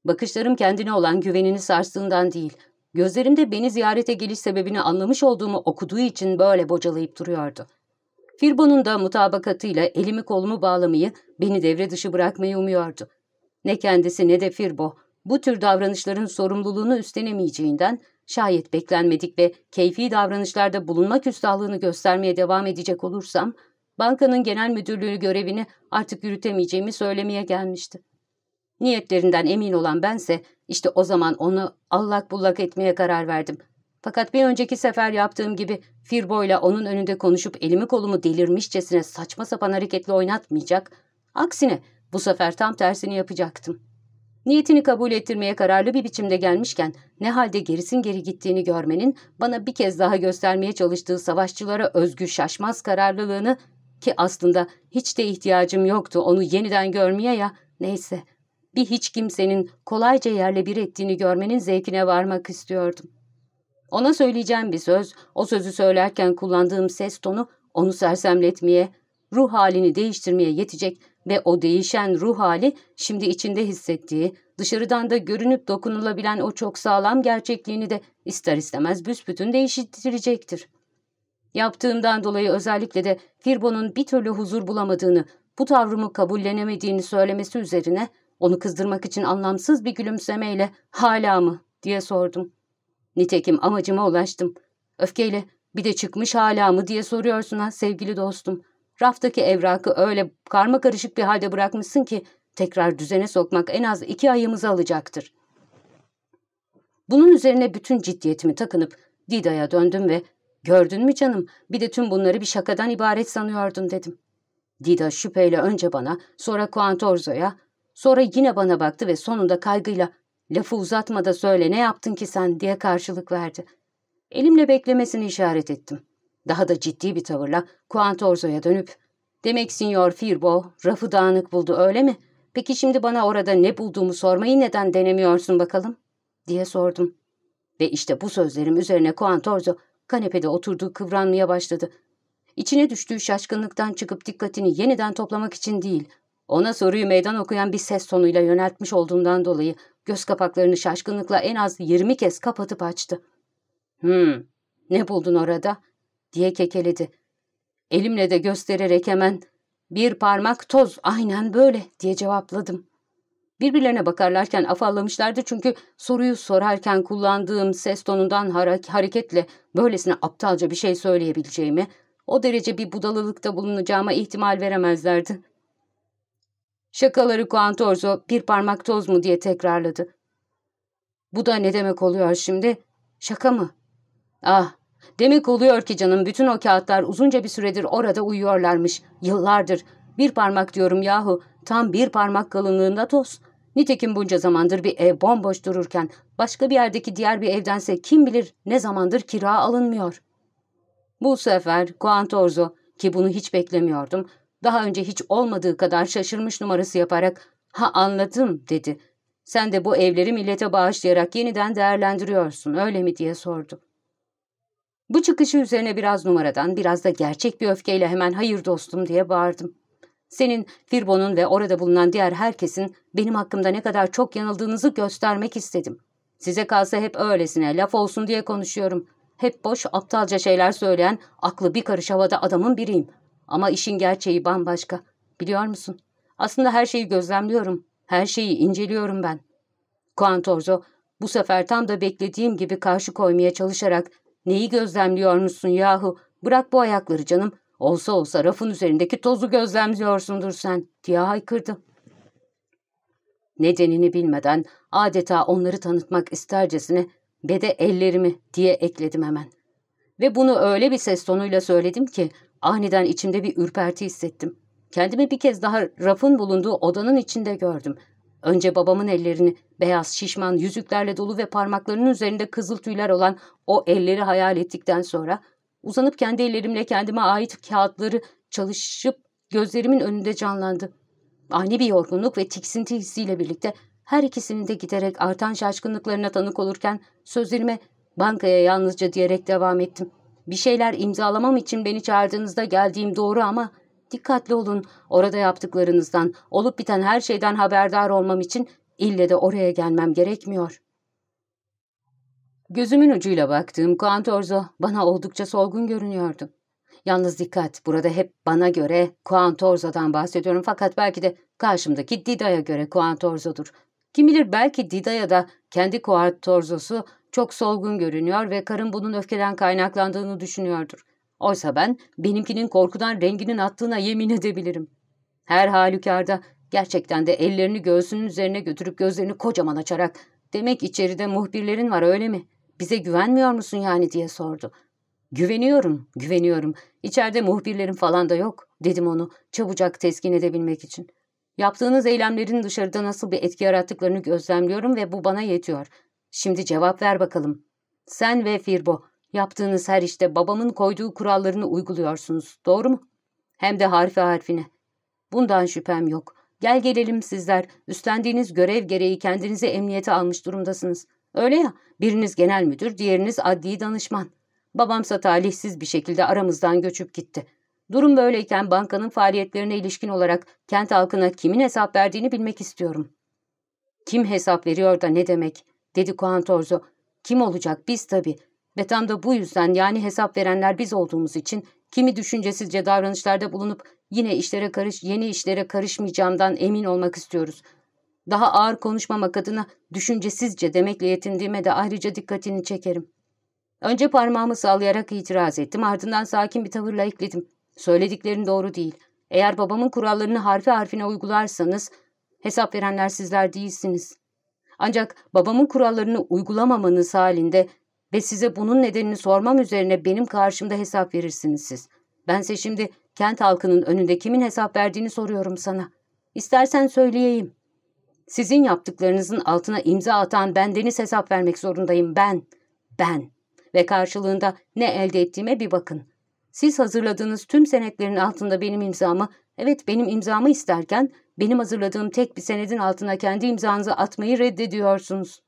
Bakışlarım kendine olan güvenini sarstığından değil, gözlerimde beni ziyarete geliş sebebini anlamış olduğumu okuduğu için böyle bocalayıp duruyordu. Firbo'nun da mutabakatıyla elimi kolumu bağlamayı, beni devre dışı bırakmayı umuyordu. Ne kendisi ne de Firbo, bu tür davranışların sorumluluğunu üstlenemeyeceğinden şayet beklenmedik ve keyfi davranışlarda bulunmak üstahlığını göstermeye devam edecek olursam, bankanın genel müdürlüğü görevini artık yürütemeyeceğimi söylemeye gelmişti. Niyetlerinden emin olan bense işte o zaman onu allak bullak etmeye karar verdim. Fakat bir önceki sefer yaptığım gibi Firbo'yla onun önünde konuşup elimi kolumu delirmişçesine saçma sapan hareketle oynatmayacak, aksine bu sefer tam tersini yapacaktım. Niyetini kabul ettirmeye kararlı bir biçimde gelmişken ne halde gerisin geri gittiğini görmenin bana bir kez daha göstermeye çalıştığı savaşçılara özgü şaşmaz kararlılığını ki aslında hiç de ihtiyacım yoktu onu yeniden görmeye ya neyse bir hiç kimsenin kolayca yerle bir ettiğini görmenin zevkine varmak istiyordum. Ona söyleyeceğim bir söz, o sözü söylerken kullandığım ses tonu onu sersemletmeye, ruh halini değiştirmeye yetecek ve o değişen ruh hali şimdi içinde hissettiği, dışarıdan da görünüp dokunulabilen o çok sağlam gerçekliğini de ister istemez büsbütün değiştirecektir. Yaptığımdan dolayı özellikle de Firbo'nun bir türlü huzur bulamadığını, bu tavrımı kabullenemediğini söylemesi üzerine onu kızdırmak için anlamsız bir gülümsemeyle ''Hala mı?'' diye sordum. Nitekim amacıma ulaştım. Öfkeyle bir de çıkmış hala mı diye soruyorsun ha sevgili dostum. Raftaki evrakı öyle karma karışık bir halde bırakmışsın ki tekrar düzene sokmak en az iki ayımızı alacaktır. Bunun üzerine bütün ciddiyetimi takınıp Dida'ya döndüm ve ''Gördün mü canım, bir de tüm bunları bir şakadan ibaret sanıyordun.'' dedim. Dida şüpheyle önce bana, sonra Kuantorzo'ya, sonra yine bana baktı ve sonunda kaygıyla ''Lafı uzatma da söyle, ne yaptın ki sen?'' diye karşılık verdi. Elimle beklemesini işaret ettim. Daha da ciddi bir tavırla Kuantorzo'ya dönüp ''Demek Sinyor Firbo rafı dağınık buldu öyle mi? Peki şimdi bana orada ne bulduğumu sormayı neden denemiyorsun bakalım?'' diye sordum. Ve işte bu sözlerim üzerine Kuantorzo kanepede oturduğu kıvranmaya başladı. İçine düştüğü şaşkınlıktan çıkıp dikkatini yeniden toplamak için değil, ona soruyu meydan okuyan bir ses tonuyla yöneltmiş olduğundan dolayı göz kapaklarını şaşkınlıkla en az yirmi kez kapatıp açtı. ''Hmm, ne buldun orada?'' Diye kekeledi. Elimle de göstererek hemen ''Bir parmak toz, aynen böyle'' diye cevapladım. Birbirlerine bakarlarken afallamışlardı çünkü soruyu sorarken kullandığım ses tonundan hareketle böylesine aptalca bir şey söyleyebileceğimi, o derece bir budalılıkta bulunacağıma ihtimal veremezlerdi. Şakaları Kuantorzo bir parmak toz mu diye tekrarladı. Bu da ne demek oluyor şimdi? Şaka mı? Ah, demek oluyor ki canım bütün o kağıtlar uzunca bir süredir orada uyuyorlarmış. Yıllardır. Bir parmak diyorum yahu. Tam bir parmak kalınlığında toz. Nitekim bunca zamandır bir ev bomboş dururken başka bir yerdeki diğer bir evdense kim bilir ne zamandır kira alınmıyor. Bu sefer Kuantorzo ki bunu hiç beklemiyordum daha önce hiç olmadığı kadar şaşırmış numarası yaparak ''Ha anladım'' dedi. ''Sen de bu evleri millete bağışlayarak yeniden değerlendiriyorsun öyle mi?'' diye sordu. Bu çıkışı üzerine biraz numaradan, biraz da gerçek bir öfkeyle hemen hayır dostum diye bağırdım. Senin, Firbo'nun ve orada bulunan diğer herkesin benim hakkımda ne kadar çok yanıldığınızı göstermek istedim. Size kalsa hep öylesine, laf olsun diye konuşuyorum. Hep boş, aptalca şeyler söyleyen, aklı bir karış havada adamın biriyim. Ama işin gerçeği bambaşka. Biliyor musun? Aslında her şeyi gözlemliyorum. Her şeyi inceliyorum ben. Kuantorzo bu sefer tam da beklediğim gibi karşı koymaya çalışarak neyi gözlemliyor musun yahu? Bırak bu ayakları canım. Olsa olsa rafın üzerindeki tozu gözlemliyorsundur sen diye haykırdı. Nedenini bilmeden adeta onları tanıtmak istercesine ve de ellerimi diye ekledim hemen. Ve bunu öyle bir ses tonuyla söyledim ki Aniden içimde bir ürperti hissettim. Kendimi bir kez daha rafın bulunduğu odanın içinde gördüm. Önce babamın ellerini, beyaz şişman yüzüklerle dolu ve parmaklarının üzerinde kızıl tüyler olan o elleri hayal ettikten sonra uzanıp kendi ellerimle kendime ait kağıtları çalışıp gözlerimin önünde canlandı. Ani bir yorgunluk ve tiksinti hissiyle birlikte her ikisinin de giderek artan şaşkınlıklarına tanık olurken sözlerime bankaya yalnızca diyerek devam ettim. Bir şeyler imzalamam için beni çağırdığınızda geldiğim doğru ama dikkatli olun. Orada yaptıklarınızdan, olup biten her şeyden haberdar olmam için ille de oraya gelmem gerekmiyor. Gözümün ucuyla baktığım Kuantorzo bana oldukça solgun görünüyordu. Yalnız dikkat, burada hep bana göre Kuantorzo'dan bahsediyorum fakat belki de karşımdaki Dida'ya göre Kuantorzo'dur. Kim bilir belki Dida'ya da kendi kuartorzosu çok solgun görünüyor ve karın bunun öfkeden kaynaklandığını düşünüyordur. Oysa ben benimkinin korkudan renginin attığına yemin edebilirim. Her halükarda gerçekten de ellerini göğsünün üzerine götürüp gözlerini kocaman açarak demek içeride muhbirlerin var öyle mi? Bize güvenmiyor musun yani diye sordu. Güveniyorum, güveniyorum. İçeride muhbirlerim falan da yok, dedim onu çabucak teskin edebilmek için. Yaptığınız eylemlerin dışarıda nasıl bir etki yarattıklarını gözlemliyorum ve bu bana yetiyor. Şimdi cevap ver bakalım. Sen ve Firbo, yaptığınız her işte babamın koyduğu kurallarını uyguluyorsunuz, doğru mu? Hem de harfi harfine. Bundan şüphem yok. Gel gelelim sizler, üstlendiğiniz görev gereği kendinizi emniyete almış durumdasınız. Öyle ya, biriniz genel müdür, diğeriniz adli danışman. Babamsa talihsiz bir şekilde aramızdan göçüp gitti. Durum böyleyken bankanın faaliyetlerine ilişkin olarak kent halkına kimin hesap verdiğini bilmek istiyorum. Kim hesap veriyor da ne demek? dedi Kuantorzo. Kim olacak? Biz tabii. Ve tam da bu yüzden yani hesap verenler biz olduğumuz için kimi düşüncesizce davranışlarda bulunup yine işlere karış, yeni işlere karışmayacağımdan emin olmak istiyoruz. Daha ağır konuşmamak adına düşüncesizce demekle yetindiğime de ayrıca dikkatini çekerim. Önce parmağımı sallayarak itiraz ettim, ardından sakin bir tavırla ekledim. Söylediklerin doğru değil. Eğer babamın kurallarını harfi harfine uygularsanız, hesap verenler sizler değilsiniz. Ancak babamın kurallarını uygulamamanız halinde ve size bunun nedenini sormam üzerine benim karşımda hesap verirsiniz siz. Bense şimdi kent halkının önünde kimin hesap verdiğini soruyorum sana. İstersen söyleyeyim. Sizin yaptıklarınızın altına imza atan bendeniz hesap vermek zorundayım ben. Ben. Ve karşılığında ne elde ettiğime bir bakın. Siz hazırladığınız tüm senetlerin altında benim imzamı, evet benim imzamı isterken benim hazırladığım tek bir senedin altına kendi imzanızı atmayı reddediyorsunuz.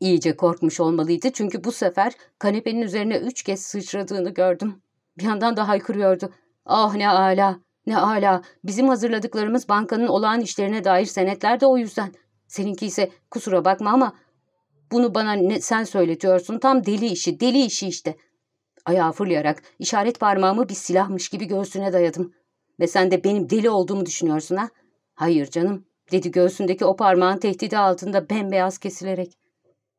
İyice korkmuş olmalıydı çünkü bu sefer kanepenin üzerine üç kez sıçradığını gördüm. Bir yandan da haykırıyordu. Ah ne ala, ne ala. Bizim hazırladıklarımız bankanın olağan işlerine dair senetler de o yüzden. Seninki ise kusura bakma ama bunu bana ne, sen söyletiyorsun. Tam deli işi, deli işi işte. Ayağı fırlayarak işaret parmağımı bir silahmış gibi göğsüne dayadım. Ve sen de benim deli olduğumu düşünüyorsun ha? Hayır canım, dedi göğsündeki o parmağın tehdidi altında bembeyaz kesilerek.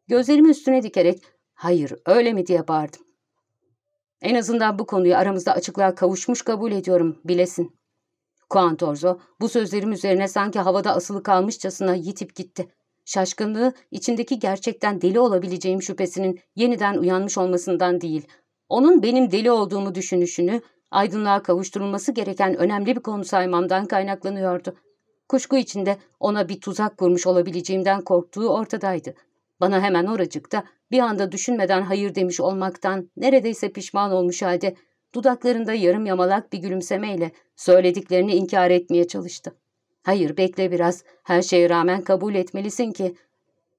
Gözlerimi üstüne dikerek, hayır öyle mi diye bağırdım. En azından bu konuyu aramızda açıklığa kavuşmuş kabul ediyorum, bilesin. Kuantorzo bu sözlerim üzerine sanki havada asılı kalmışçasına yitip gitti. Şaşkınlığı içindeki gerçekten deli olabileceğim şüphesinin yeniden uyanmış olmasından değil, onun benim deli olduğumu düşünüşünü, aydınlığa kavuşturulması gereken önemli bir konu saymamdan kaynaklanıyordu. Kuşku içinde ona bir tuzak kurmuş olabileceğimden korktuğu ortadaydı. Bana hemen oracıkta bir anda düşünmeden hayır demiş olmaktan neredeyse pişman olmuş halde dudaklarında yarım yamalak bir gülümsemeyle söylediklerini inkar etmeye çalıştı. Hayır bekle biraz, her şeye rağmen kabul etmelisin ki.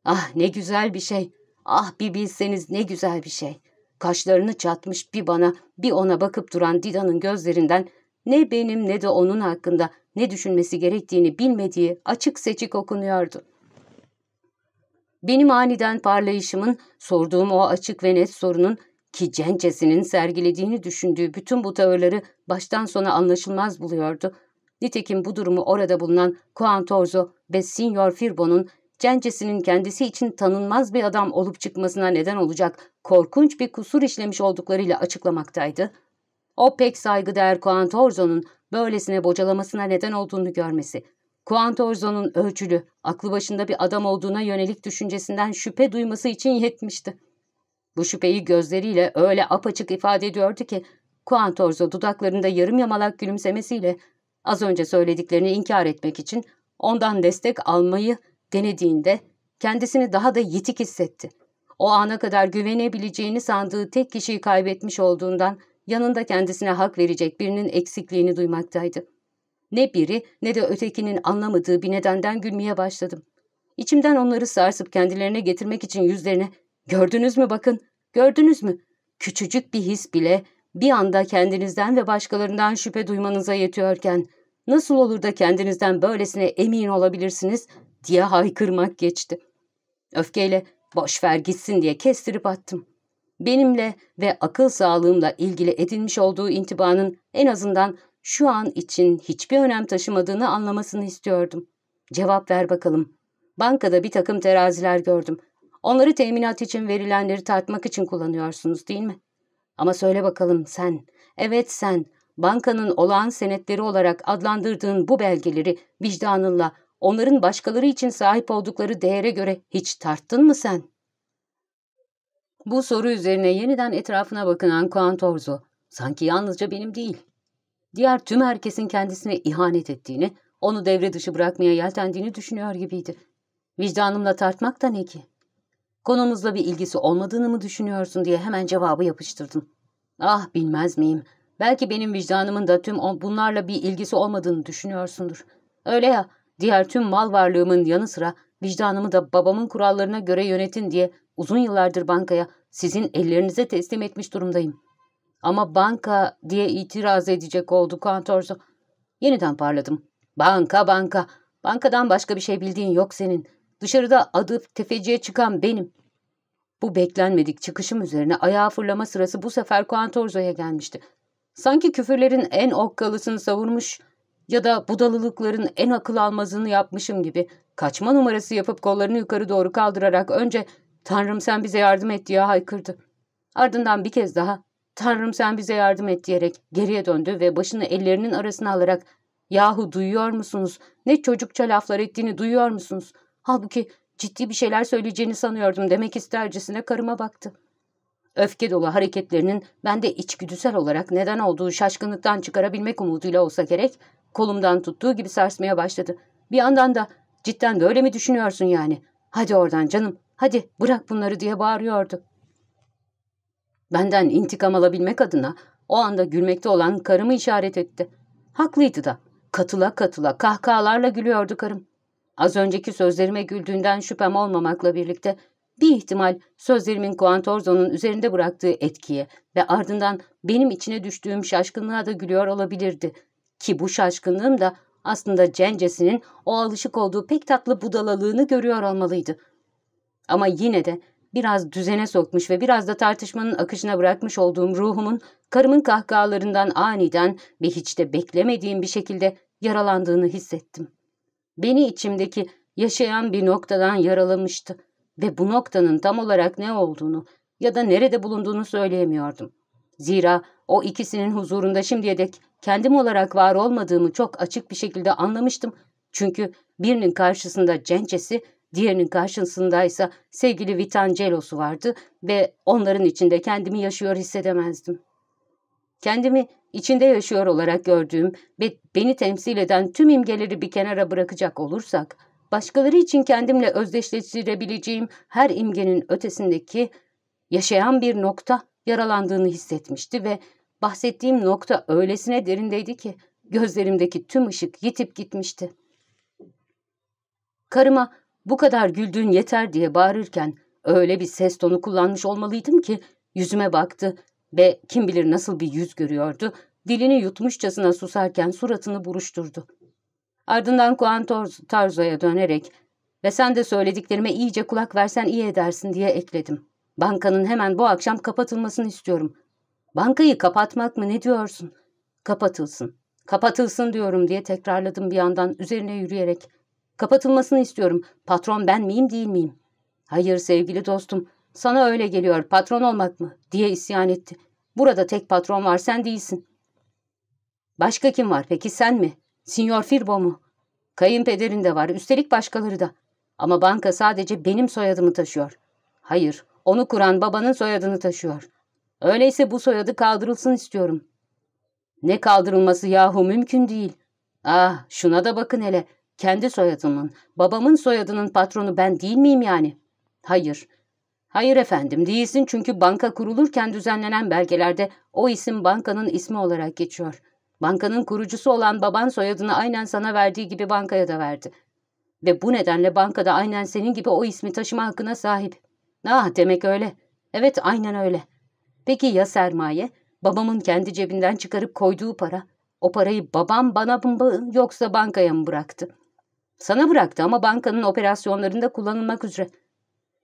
Ah ne güzel bir şey, ah bir bilseniz ne güzel bir şey. Kaşlarını çatmış bir bana bir ona bakıp duran Dida'nın gözlerinden ne benim ne de onun hakkında ne düşünmesi gerektiğini bilmediği açık seçik okunuyordu. Benim aniden parlayışımın, sorduğum o açık ve net sorunun ki Cencesinin sergilediğini düşündüğü bütün bu tavırları baştan sona anlaşılmaz buluyordu. Nitekim bu durumu orada bulunan Kuantorzo ve Signor Firbo'nun Cencesinin kendisi için tanınmaz bir adam olup çıkmasına neden olacak korkunç bir kusur işlemiş olduklarıyla açıklamaktaydı. O pek saygıdeğer Kuantorzo'nun böylesine bocalamasına neden olduğunu görmesi, Kuantorzo'nun ölçülü, aklı başında bir adam olduğuna yönelik düşüncesinden şüphe duyması için yetmişti. Bu şüpheyi gözleriyle öyle apaçık ifade ediyordu ki, Kuantorzo dudaklarında yarım yamalak gülümsemesiyle az önce söylediklerini inkar etmek için ondan destek almayı denediğinde kendisini daha da yitik hissetti. O ana kadar güvenebileceğini sandığı tek kişiyi kaybetmiş olduğundan yanında kendisine hak verecek birinin eksikliğini duymaktaydı. Ne biri ne de ötekinin anlamadığı bir nedenden gülmeye başladım. İçimden onları sarsıp kendilerine getirmek için yüzlerine ''Gördünüz mü bakın, gördünüz mü? Küçücük bir his bile bir anda kendinizden ve başkalarından şüphe duymanıza yetiyorken nasıl olur da kendinizden böylesine emin olabilirsiniz?'' diye haykırmak geçti. Öfkeyle boş ver gitsin diye kestirip attım. Benimle ve akıl sağlığımla ilgili edinmiş olduğu intibanın en azından şu an için hiçbir önem taşımadığını anlamasını istiyordum. Cevap ver bakalım. Bankada bir takım teraziler gördüm. Onları teminat için verilenleri tartmak için kullanıyorsunuz değil mi? Ama söyle bakalım sen, evet sen, bankanın olağan senetleri olarak adlandırdığın bu belgeleri vicdanınla, onların başkaları için sahip oldukları değere göre hiç tarttın mı sen? Bu soru üzerine yeniden etrafına bakınan Kuantorzo, sanki yalnızca benim değil, diğer tüm herkesin kendisine ihanet ettiğini, onu devre dışı bırakmaya yeltendiğini düşünüyor gibiydi. Vicdanımla tartmak da ne ki? Konumuzla bir ilgisi olmadığını mı düşünüyorsun diye hemen cevabı yapıştırdım. Ah bilmez miyim? Belki benim vicdanımın da tüm bunlarla bir ilgisi olmadığını düşünüyorsundur. Öyle ya, diğer tüm mal varlığımın yanı sıra vicdanımı da babamın kurallarına göre yönetin diye uzun yıllardır bankaya sizin ellerinize teslim etmiş durumdayım. Ama banka diye itiraz edecek oldu Kantorzo. Yeniden parladım. Banka banka. Bankadan başka bir şey bildiğin yok senin. Dışarıda adı tefeciye çıkan benim. Bu beklenmedik çıkışım üzerine ayağa fırlama sırası bu sefer Kuantorzo'ya gelmişti. Sanki küfürlerin en okkalısını savurmuş ya da budalılıkların en akıl almazını yapmışım gibi kaçma numarası yapıp kollarını yukarı doğru kaldırarak önce ''Tanrım sen bize yardım et'' diye haykırdı. Ardından bir kez daha ''Tanrım sen bize yardım et'' diyerek geriye döndü ve başını ellerinin arasına alarak ''Yahu duyuyor musunuz? Ne çocukça laflar ettiğini duyuyor musunuz? Halbuki ciddi bir şeyler söyleyeceğini sanıyordum demek istercesine karıma baktı. Öfke dolu hareketlerinin bende içgüdüsel olarak neden olduğu şaşkınlıktan çıkarabilmek umuduyla olsa gerek, kolumdan tuttuğu gibi sarsmaya başladı. Bir yandan da cidden böyle mi düşünüyorsun yani? Hadi oradan canım, hadi bırak bunları diye bağırıyordu. Benden intikam alabilmek adına o anda gülmekte olan karımı işaret etti. Haklıydı da. Katıla katıla kahkahalarla gülüyordu karım. Az önceki sözlerime güldüğünden şüphem olmamakla birlikte bir ihtimal sözlerimin Kuantorzo'nun üzerinde bıraktığı etkiye ve ardından benim içine düştüğüm şaşkınlığa da gülüyor olabilirdi. Ki bu şaşkınlığım da aslında Cencesinin o alışık olduğu pek tatlı budalalığını görüyor olmalıydı. Ama yine de biraz düzene sokmuş ve biraz da tartışmanın akışına bırakmış olduğum ruhumun karımın kahkahalarından aniden ve hiç de beklemediğim bir şekilde yaralandığını hissettim. Beni içimdeki yaşayan bir noktadan yaralamıştı ve bu noktanın tam olarak ne olduğunu ya da nerede bulunduğunu söyleyemiyordum. Zira o ikisinin huzurunda şimdiye dek kendim olarak var olmadığımı çok açık bir şekilde anlamıştım. Çünkü birinin karşısında Cencesi, diğerinin karşısındaysa sevgili Vitangelos'u vardı ve onların içinde kendimi yaşıyor hissedemezdim. Kendimi içinde yaşıyor olarak gördüğüm ve beni temsil eden tüm imgeleri bir kenara bırakacak olursak, başkaları için kendimle özdeşleştirebileceğim her imgenin ötesindeki yaşayan bir nokta yaralandığını hissetmişti ve bahsettiğim nokta öylesine derindeydi ki gözlerimdeki tüm ışık yitip gitmişti. Karıma bu kadar güldüğün yeter diye bağırırken öyle bir ses tonu kullanmış olmalıydım ki yüzüme baktı ve kim bilir nasıl bir yüz görüyordu, dilini yutmuşçasına susarken suratını buruşturdu. Ardından Kuan Tarzo'ya dönerek ve sen de söylediklerime iyice kulak versen iyi edersin diye ekledim. Bankanın hemen bu akşam kapatılmasını istiyorum. Bankayı kapatmak mı ne diyorsun? Kapatılsın. Kapatılsın diyorum diye tekrarladım bir yandan üzerine yürüyerek. Kapatılmasını istiyorum. Patron ben miyim değil miyim? Hayır sevgili dostum. Sana öyle geliyor patron olmak mı? diye isyan etti. Burada tek patron var sen değilsin. Başka kim var peki sen mi? Signor Firbo mu? Kayınpederin de var üstelik başkaları da. Ama banka sadece benim soyadımı taşıyor. Hayır onu kuran babanın soyadını taşıyor. Öyleyse bu soyadı kaldırılsın istiyorum. Ne kaldırılması yahu mümkün değil. Ah şuna da bakın hele. Kendi soyadımın, babamın soyadının patronu ben değil miyim yani? Hayır, Hayır efendim değilsin çünkü banka kurulurken düzenlenen belgelerde o isim bankanın ismi olarak geçiyor. Bankanın kurucusu olan baban soyadını aynen sana verdiği gibi bankaya da verdi. Ve bu nedenle bankada aynen senin gibi o ismi taşıma hakkına sahip. Ah demek öyle. Evet aynen öyle. Peki ya sermaye? Babamın kendi cebinden çıkarıp koyduğu para. O parayı babam bana mı yoksa bankaya mı bıraktı? Sana bıraktı ama bankanın operasyonlarında kullanılmak üzere.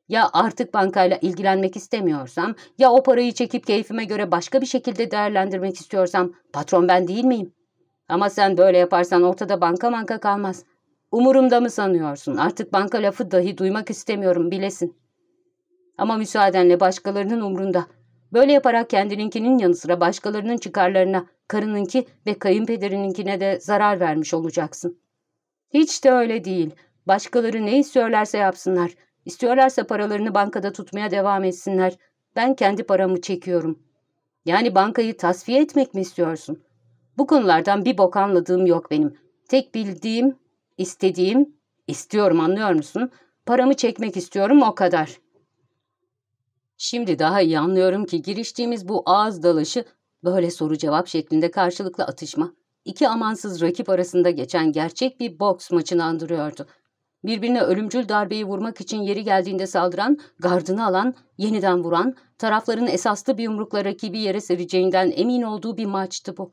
Ya artık bankayla ilgilenmek istemiyorsam, ya o parayı çekip keyfime göre başka bir şekilde değerlendirmek istiyorsam patron ben değil miyim? Ama sen böyle yaparsan ortada banka banka kalmaz. Umurumda mı sanıyorsun? Artık banka lafı dahi duymak istemiyorum bilesin. Ama müsaadenle başkalarının umrunda. Böyle yaparak kendininkinin yanı sıra başkalarının çıkarlarına, karınınki ve kayınpederininkine de zarar vermiş olacaksın. Hiç de öyle değil. Başkaları ne istiyorlarsa yapsınlar. İstiyorlarsa paralarını bankada tutmaya devam etsinler. Ben kendi paramı çekiyorum. Yani bankayı tasfiye etmek mi istiyorsun? Bu konulardan bir bok anladığım yok benim. Tek bildiğim, istediğim, istiyorum anlıyor musun? Paramı çekmek istiyorum o kadar. Şimdi daha iyi anlıyorum ki giriştiğimiz bu ağız dalaşı böyle soru cevap şeklinde karşılıklı atışma, iki amansız rakip arasında geçen gerçek bir boks maçını andırıyordu. Birbirine ölümcül darbeyi vurmak için yeri geldiğinde saldıran, gardını alan, yeniden vuran, tarafların esaslı bir yumrukla rakibi yere sereceğinden emin olduğu bir maçtı bu.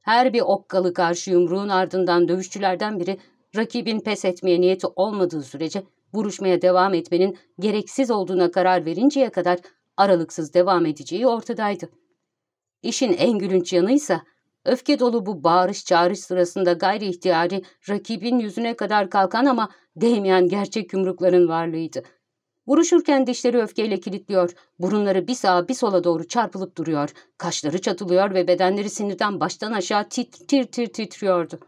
Her bir okkalı karşı yumruğun ardından dövüşçülerden biri rakibin pes etmeye niyeti olmadığı sürece vuruşmaya devam etmenin gereksiz olduğuna karar verinceye kadar aralıksız devam edeceği ortadaydı. İşin en gülünç yanıysa öfke dolu bu bağırış çağırış sırasında gayri ihtiyari rakibin yüzüne kadar kalkan ama değmeyen gerçek yumrukların varlığıydı. Vuruşurken dişleri öfkeyle kilitliyor, burunları bir sağa bir sola doğru çarpılıp duruyor, kaşları çatılıyor ve bedenleri sinirden baştan aşağı tit tir titriyordu.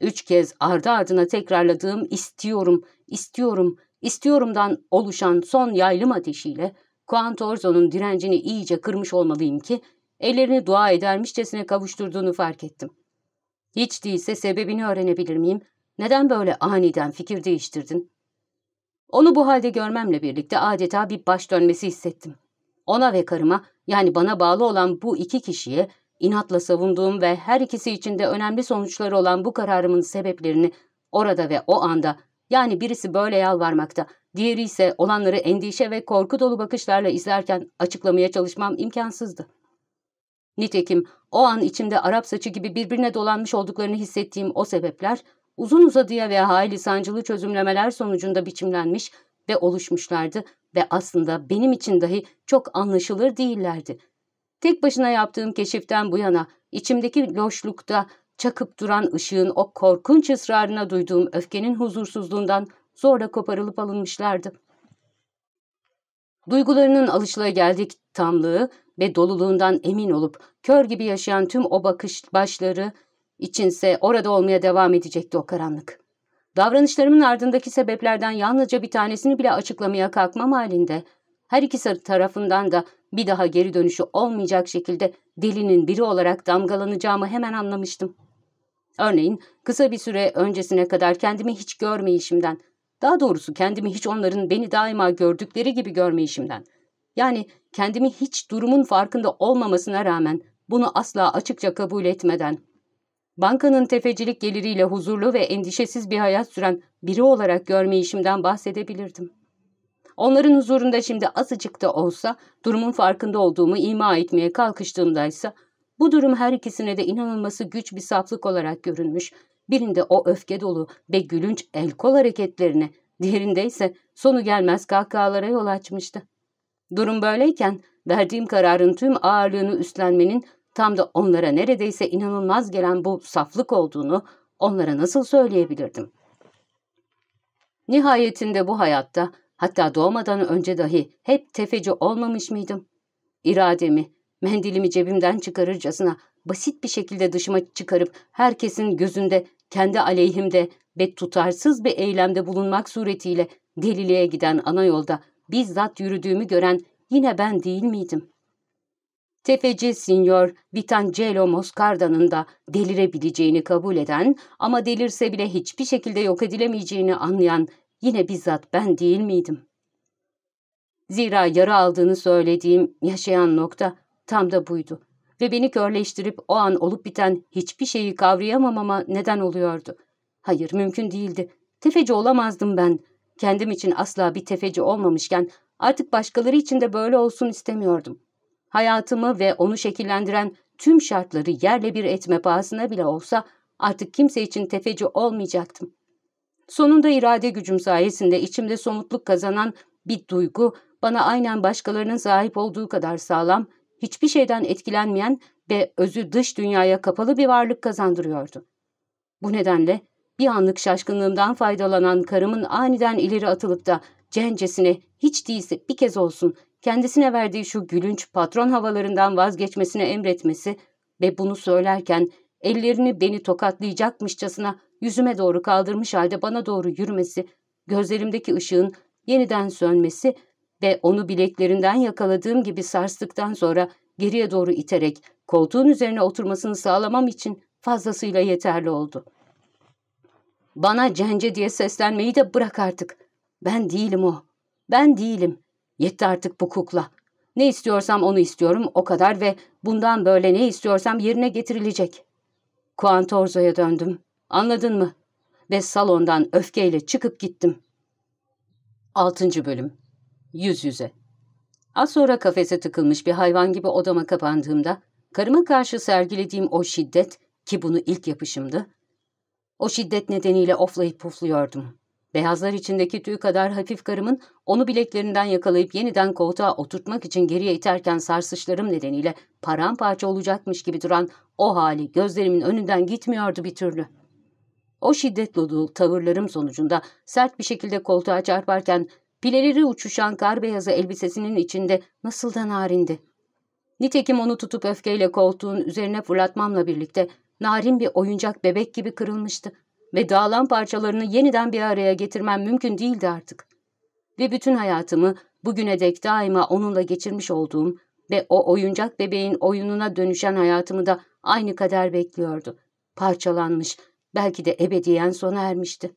Üç kez ardı ardına tekrarladığım istiyorum, istiyorum, istiyorumdan oluşan son yaylım ateşiyle Kuantorzo'nun direncini iyice kırmış olmalıyım ki ellerini dua edermişçesine kavuşturduğunu fark ettim. Hiç değilse sebebini öğrenebilir miyim? Neden böyle aniden fikir değiştirdin? Onu bu halde görmemle birlikte adeta bir baş dönmesi hissettim. Ona ve karıma yani bana bağlı olan bu iki kişiye inatla savunduğum ve her ikisi için de önemli sonuçları olan bu kararımın sebeplerini orada ve o anda yani birisi böyle yalvarmakta, diğeri ise olanları endişe ve korku dolu bakışlarla izlerken açıklamaya çalışmam imkansızdı. Nitekim o an içimde Arap saçı gibi birbirine dolanmış olduklarını hissettiğim o sebepler uzun uzadıya ve hayli sancılı çözümlemeler sonucunda biçimlenmiş ve oluşmuşlardı ve aslında benim için dahi çok anlaşılır değillerdi. Tek başına yaptığım keşiften bu yana içimdeki loşlukta çakıp duran ışığın o korkunç ısrarına duyduğum öfkenin huzursuzluğundan zorla koparılıp alınmışlardı. Duygularının alışılageldik tamlığı ve doluluğundan emin olup kör gibi yaşayan tüm o bakış başları içinse orada olmaya devam edecekti o karanlık. Davranışlarımın ardındaki sebeplerden yalnızca bir tanesini bile açıklamaya kalkmam halinde her ikisi tarafından da bir daha geri dönüşü olmayacak şekilde delinin biri olarak damgalanacağımı hemen anlamıştım. Örneğin kısa bir süre öncesine kadar kendimi hiç görmeyişimden, daha doğrusu kendimi hiç onların beni daima gördükleri gibi görmeyişimden, yani kendimi hiç durumun farkında olmamasına rağmen bunu asla açıkça kabul etmeden, bankanın tefecilik geliriyle huzurlu ve endişesiz bir hayat süren biri olarak görmeyişimden bahsedebilirdim. Onların huzurunda şimdi azıcık da olsa durumun farkında olduğumu ima etmeye kalkıştığımdaysa bu durum her ikisine de inanılması güç bir saflık olarak görünmüş. Birinde o öfke dolu ve gülünç el kol hareketlerine, diğerinde ise sonu gelmez kahkahalara yol açmıştı. Durum böyleyken verdiğim kararın tüm ağırlığını üstlenmenin tam da onlara neredeyse inanılmaz gelen bu saflık olduğunu onlara nasıl söyleyebilirdim? Nihayetinde bu hayatta hatta doğmadan önce dahi hep tefeci olmamış mıydım? İrademi, mendilimi cebimden çıkarırcasına basit bir şekilde dışıma çıkarıp herkesin gözünde kendi aleyhimde ve tutarsız bir eylemde bulunmak suretiyle deliliğe giden ana yolda bizzat yürüdüğümü gören yine ben değil miydim? Tefeci Signor Vitangelo Moscarda'nın da delirebileceğini kabul eden ama delirse bile hiçbir şekilde yok edilemeyeceğini anlayan yine bizzat ben değil miydim? Zira yara aldığını söylediğim yaşayan nokta tam da buydu ve beni körleştirip o an olup biten hiçbir şeyi kavrayamamama neden oluyordu. Hayır, mümkün değildi. Tefeci olamazdım ben. Kendim için asla bir tefeci olmamışken artık başkaları için de böyle olsun istemiyordum. Hayatımı ve onu şekillendiren tüm şartları yerle bir etme pahasına bile olsa artık kimse için tefeci olmayacaktım. Sonunda irade gücüm sayesinde içimde somutluk kazanan bir duygu bana aynen başkalarının sahip olduğu kadar sağlam, hiçbir şeyden etkilenmeyen ve özü dış dünyaya kapalı bir varlık kazandırıyordu. Bu nedenle Bir anlık şaşkınlığımdan faydalanan karımın aniden ileri atılıp da cencesine hiç değilse bir kez olsun kendisine verdiği şu gülünç patron havalarından vazgeçmesine emretmesi ve bunu söylerken ellerini beni tokatlayacakmışçasına yüzüme doğru kaldırmış halde bana doğru yürümesi, gözlerimdeki ışığın yeniden sönmesi ve onu bileklerinden yakaladığım gibi sarstıktan sonra geriye doğru iterek koltuğun üzerine oturmasını sağlamam için fazlasıyla yeterli oldu. Bana cence diye seslenmeyi de bırak artık. Ben değilim o. Ben değilim. Yetti artık bu kukla. Ne istiyorsam onu istiyorum o kadar ve bundan böyle ne istiyorsam yerine getirilecek. Kuantorzo'ya döndüm. Anladın mı? Ve salondan öfkeyle çıkıp gittim. 6. Bölüm Yüz yüze Az sonra kafese tıkılmış bir hayvan gibi odama kapandığımda, karıma karşı sergilediğim o şiddet, ki bunu ilk yapışımdı, o şiddet nedeniyle oflayıp pufluyordum. Beyazlar içindeki tüy kadar hafif karımın onu bileklerinden yakalayıp yeniden koltuğa oturtmak için geriye iterken sarsışlarım nedeniyle paramparça olacakmış gibi duran o hali gözlerimin önünden gitmiyordu bir türlü. O şiddet dolu tavırlarım sonucunda sert bir şekilde koltuğa çarparken pileleri uçuşan kar beyazı elbisesinin içinde nasıl da. Nitekim onu tutup öfkeyle koltuğun üzerine fırlatmamla birlikte narin bir oyuncak bebek gibi kırılmıştı ve dağılan parçalarını yeniden bir araya getirmem mümkün değildi artık. Ve bütün hayatımı bugüne dek daima onunla geçirmiş olduğum ve o oyuncak bebeğin oyununa dönüşen hayatımı da aynı kader bekliyordu. Parçalanmış, belki de ebediyen sona ermişti.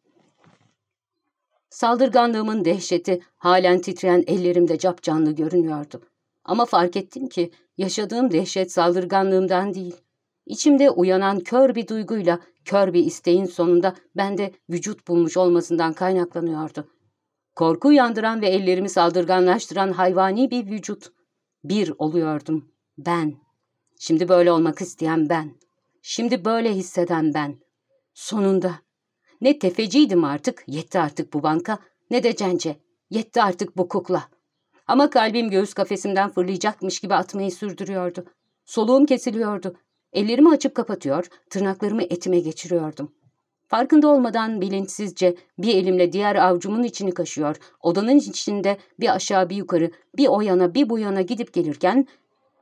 Saldırganlığımın dehşeti halen titreyen ellerimde capcanlı görünüyordu. Ama fark ettim ki yaşadığım dehşet saldırganlığımdan değil, İçimde uyanan kör bir duyguyla, kör bir isteğin sonunda bende vücut bulmuş olmasından kaynaklanıyordu. Korku uyandıran ve ellerimi saldırganlaştıran hayvani bir vücut. Bir oluyordum. Ben. Şimdi böyle olmak isteyen ben. Şimdi böyle hisseden ben. Sonunda. Ne tefeciydim artık, yetti artık bu banka, ne de cence, yetti artık bu kukla. Ama kalbim göğüs kafesimden fırlayacakmış gibi atmayı sürdürüyordu. Soluğum kesiliyordu. Ellerimi açıp kapatıyor, tırnaklarımı etime geçiriyordum. Farkında olmadan bilinçsizce bir elimle diğer avcumun içini kaşıyor, odanın içinde bir aşağı bir yukarı, bir o yana bir bu yana gidip gelirken,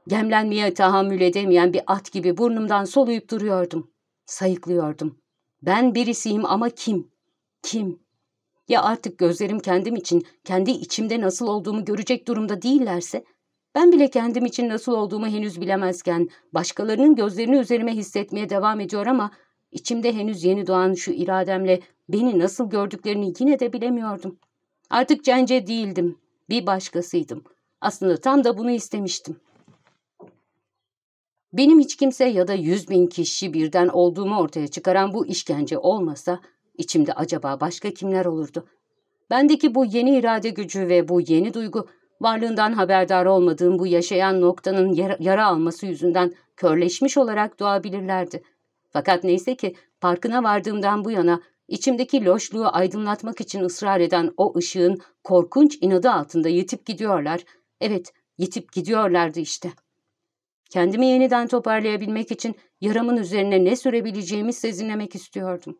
gemlenmeye tahammül edemeyen bir at gibi burnumdan soluyup duruyordum. Sayıklıyordum. Ben birisiyim ama kim? Kim? Ya artık gözlerim kendim için, kendi içimde nasıl olduğumu görecek durumda değillerse, ben bile kendim için nasıl olduğumu henüz bilemezken başkalarının gözlerini üzerime hissetmeye devam ediyor ama içimde henüz yeni doğan şu irademle beni nasıl gördüklerini yine de bilemiyordum. Artık cence değildim, bir başkasıydım. Aslında tam da bunu istemiştim. Benim hiç kimse ya da yüz bin kişi birden olduğumu ortaya çıkaran bu işkence olmasa içimde acaba başka kimler olurdu? Bendeki bu yeni irade gücü ve bu yeni duygu varlığından haberdar olmadığım bu yaşayan noktanın yara, alması yüzünden körleşmiş olarak doğabilirlerdi. Fakat neyse ki farkına vardığımdan bu yana içimdeki loşluğu aydınlatmak için ısrar eden o ışığın korkunç inadı altında yitip gidiyorlar. Evet, yitip gidiyorlardı işte. Kendimi yeniden toparlayabilmek için yaramın üzerine ne sürebileceğimi sezinlemek istiyordum.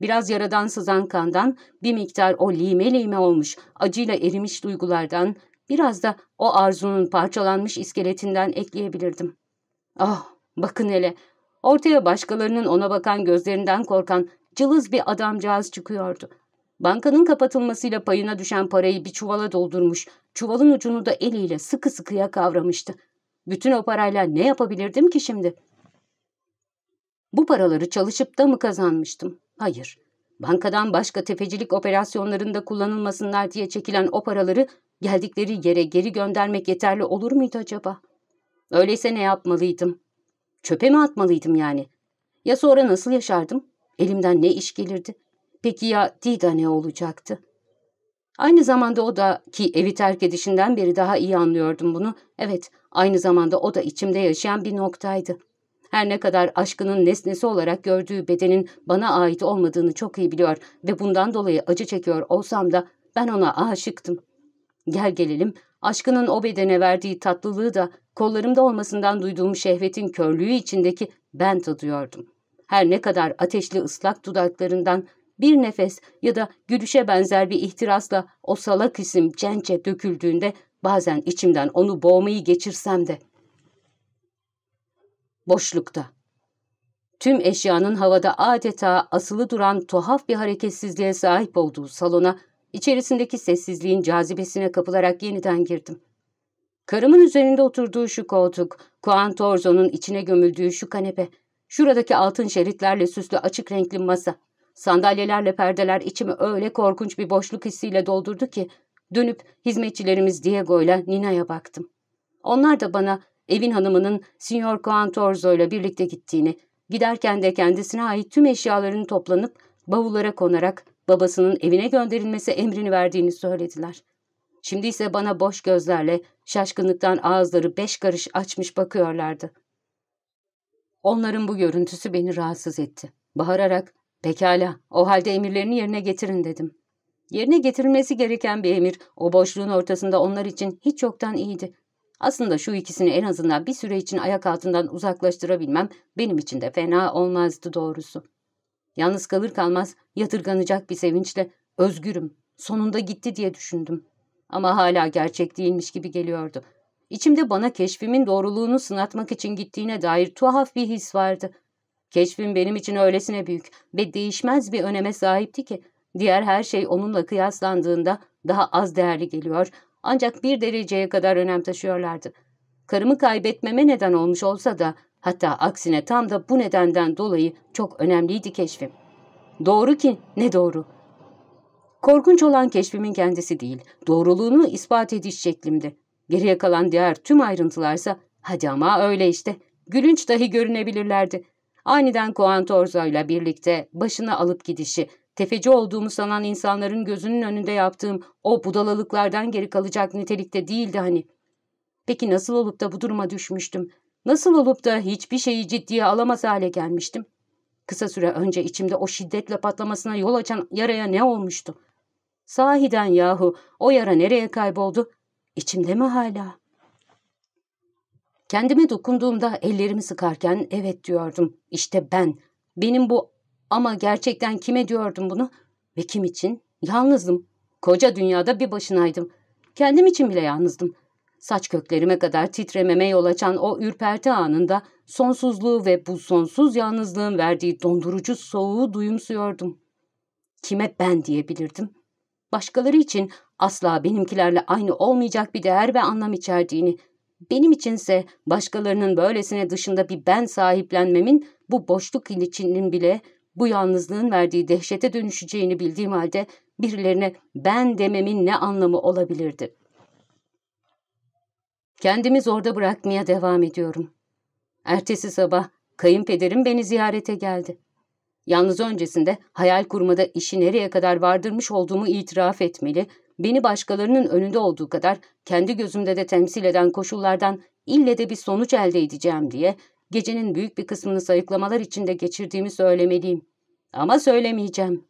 Biraz yaradan sızan kandan, bir miktar o lime lime olmuş, acıyla erimiş duygulardan, Biraz da o arzunun parçalanmış iskeletinden ekleyebilirdim. Ah, bakın hele. Ortaya başkalarının ona bakan gözlerinden korkan cılız bir adamcağız çıkıyordu. Bankanın kapatılmasıyla payına düşen parayı bir çuvala doldurmuş, çuvalın ucunu da eliyle sıkı sıkıya kavramıştı. Bütün o parayla ne yapabilirdim ki şimdi? Bu paraları çalışıp da mı kazanmıştım? Hayır. Bankadan başka tefecilik operasyonlarında kullanılmasınlar diye çekilen o paraları geldikleri yere geri göndermek yeterli olur muydu acaba? Öyleyse ne yapmalıydım? Çöpe mi atmalıydım yani? Ya sonra nasıl yaşardım? Elimden ne iş gelirdi? Peki ya Dida ne olacaktı? Aynı zamanda o da ki evi terk edişinden beri daha iyi anlıyordum bunu. Evet, aynı zamanda o da içimde yaşayan bir noktaydı. Her ne kadar aşkının nesnesi olarak gördüğü bedenin bana ait olmadığını çok iyi biliyor ve bundan dolayı acı çekiyor olsam da ben ona aşıktım. Gel gelelim, aşkının o bedene verdiği tatlılığı da kollarımda olmasından duyduğum şehvetin körlüğü içindeki ben tadıyordum. her ne kadar ateşli ıslak dudaklarından bir nefes ya da gülüşe benzer bir ihtirasla o salak isim cence döküldüğünde bazen içimden onu boğmayı geçirsem de. Boşlukta. Tüm eşyanın havada adeta asılı duran tuhaf bir hareketsizliğe sahip olduğu salona, içerisindeki sessizliğin cazibesine kapılarak yeniden girdim. Karımın üzerinde oturduğu şu koltuk, Kuan Torzo'nun içine gömüldüğü şu kanepe, şuradaki altın şeritlerle süslü açık renkli masa, sandalyelerle perdeler içimi öyle korkunç bir boşluk hissiyle doldurdu ki, dönüp hizmetçilerimiz Diego ile Nina'ya baktım. Onlar da bana evin hanımının Signor Kuan Torzo ile birlikte gittiğini, giderken de kendisine ait tüm eşyaların toplanıp bavullara konarak babasının evine gönderilmesi emrini verdiğini söylediler. Şimdi ise bana boş gözlerle şaşkınlıktan ağızları beş karış açmış bakıyorlardı. Onların bu görüntüsü beni rahatsız etti. Bağırarak, pekala o halde emirlerini yerine getirin dedim. Yerine getirilmesi gereken bir emir o boşluğun ortasında onlar için hiç yoktan iyiydi. Aslında şu ikisini en azından bir süre için ayak altından uzaklaştırabilmem benim için de fena olmazdı doğrusu. Yalnız kalır kalmaz yatırganacak bir sevinçle özgürüm, sonunda gitti diye düşündüm. Ama hala gerçek değilmiş gibi geliyordu. İçimde bana keşfimin doğruluğunu sınatmak için gittiğine dair tuhaf bir his vardı. Keşfim benim için öylesine büyük ve değişmez bir öneme sahipti ki, diğer her şey onunla kıyaslandığında daha az değerli geliyor, ancak bir dereceye kadar önem taşıyorlardı. Karımı kaybetmeme neden olmuş olsa da, hatta aksine tam da bu nedenden dolayı çok önemliydi keşfim. Doğru ki ne doğru. Korkunç olan keşfimin kendisi değil, doğruluğunu ispat ediş şeklimdi. Geriye kalan diğer tüm ayrıntılarsa, hadi ama öyle işte, gülünç dahi görünebilirlerdi. Aniden Kuantorzo ile birlikte başını alıp gidişi, tefeci olduğumu sanan insanların gözünün önünde yaptığım o budalalıklardan geri kalacak nitelikte değildi hani. Peki nasıl olup da bu duruma düşmüştüm? Nasıl olup da hiçbir şeyi ciddiye alamaz hale gelmiştim? Kısa süre önce içimde o şiddetle patlamasına yol açan yaraya ne olmuştu? Sahiden yahu o yara nereye kayboldu? İçimde mi hala? Kendime dokunduğumda ellerimi sıkarken evet diyordum. İşte ben. Benim bu ama gerçekten kime diyordum bunu? Ve kim için? Yalnızdım. Koca dünyada bir başınaydım. Kendim için bile yalnızdım. Saç köklerime kadar titrememe yol açan o ürperti anında sonsuzluğu ve bu sonsuz yalnızlığın verdiği dondurucu soğuğu duyumsuyordum. Kime ben diyebilirdim? Başkaları için asla benimkilerle aynı olmayacak bir değer ve anlam içerdiğini, benim içinse başkalarının böylesine dışında bir ben sahiplenmemin bu boşluk içinin bile bu yalnızlığın verdiği dehşete dönüşeceğini bildiğim halde birilerine ben dememin ne anlamı olabilirdi? Kendimi zorda bırakmaya devam ediyorum. Ertesi sabah kayınpederim beni ziyarete geldi. Yalnız öncesinde hayal kurmada işi nereye kadar vardırmış olduğumu itiraf etmeli, beni başkalarının önünde olduğu kadar kendi gözümde de temsil eden koşullardan ille de bir sonuç elde edeceğim diye gecenin büyük bir kısmını sayıklamalar içinde geçirdiğimi söylemeliyim. Ama söylemeyeceğim.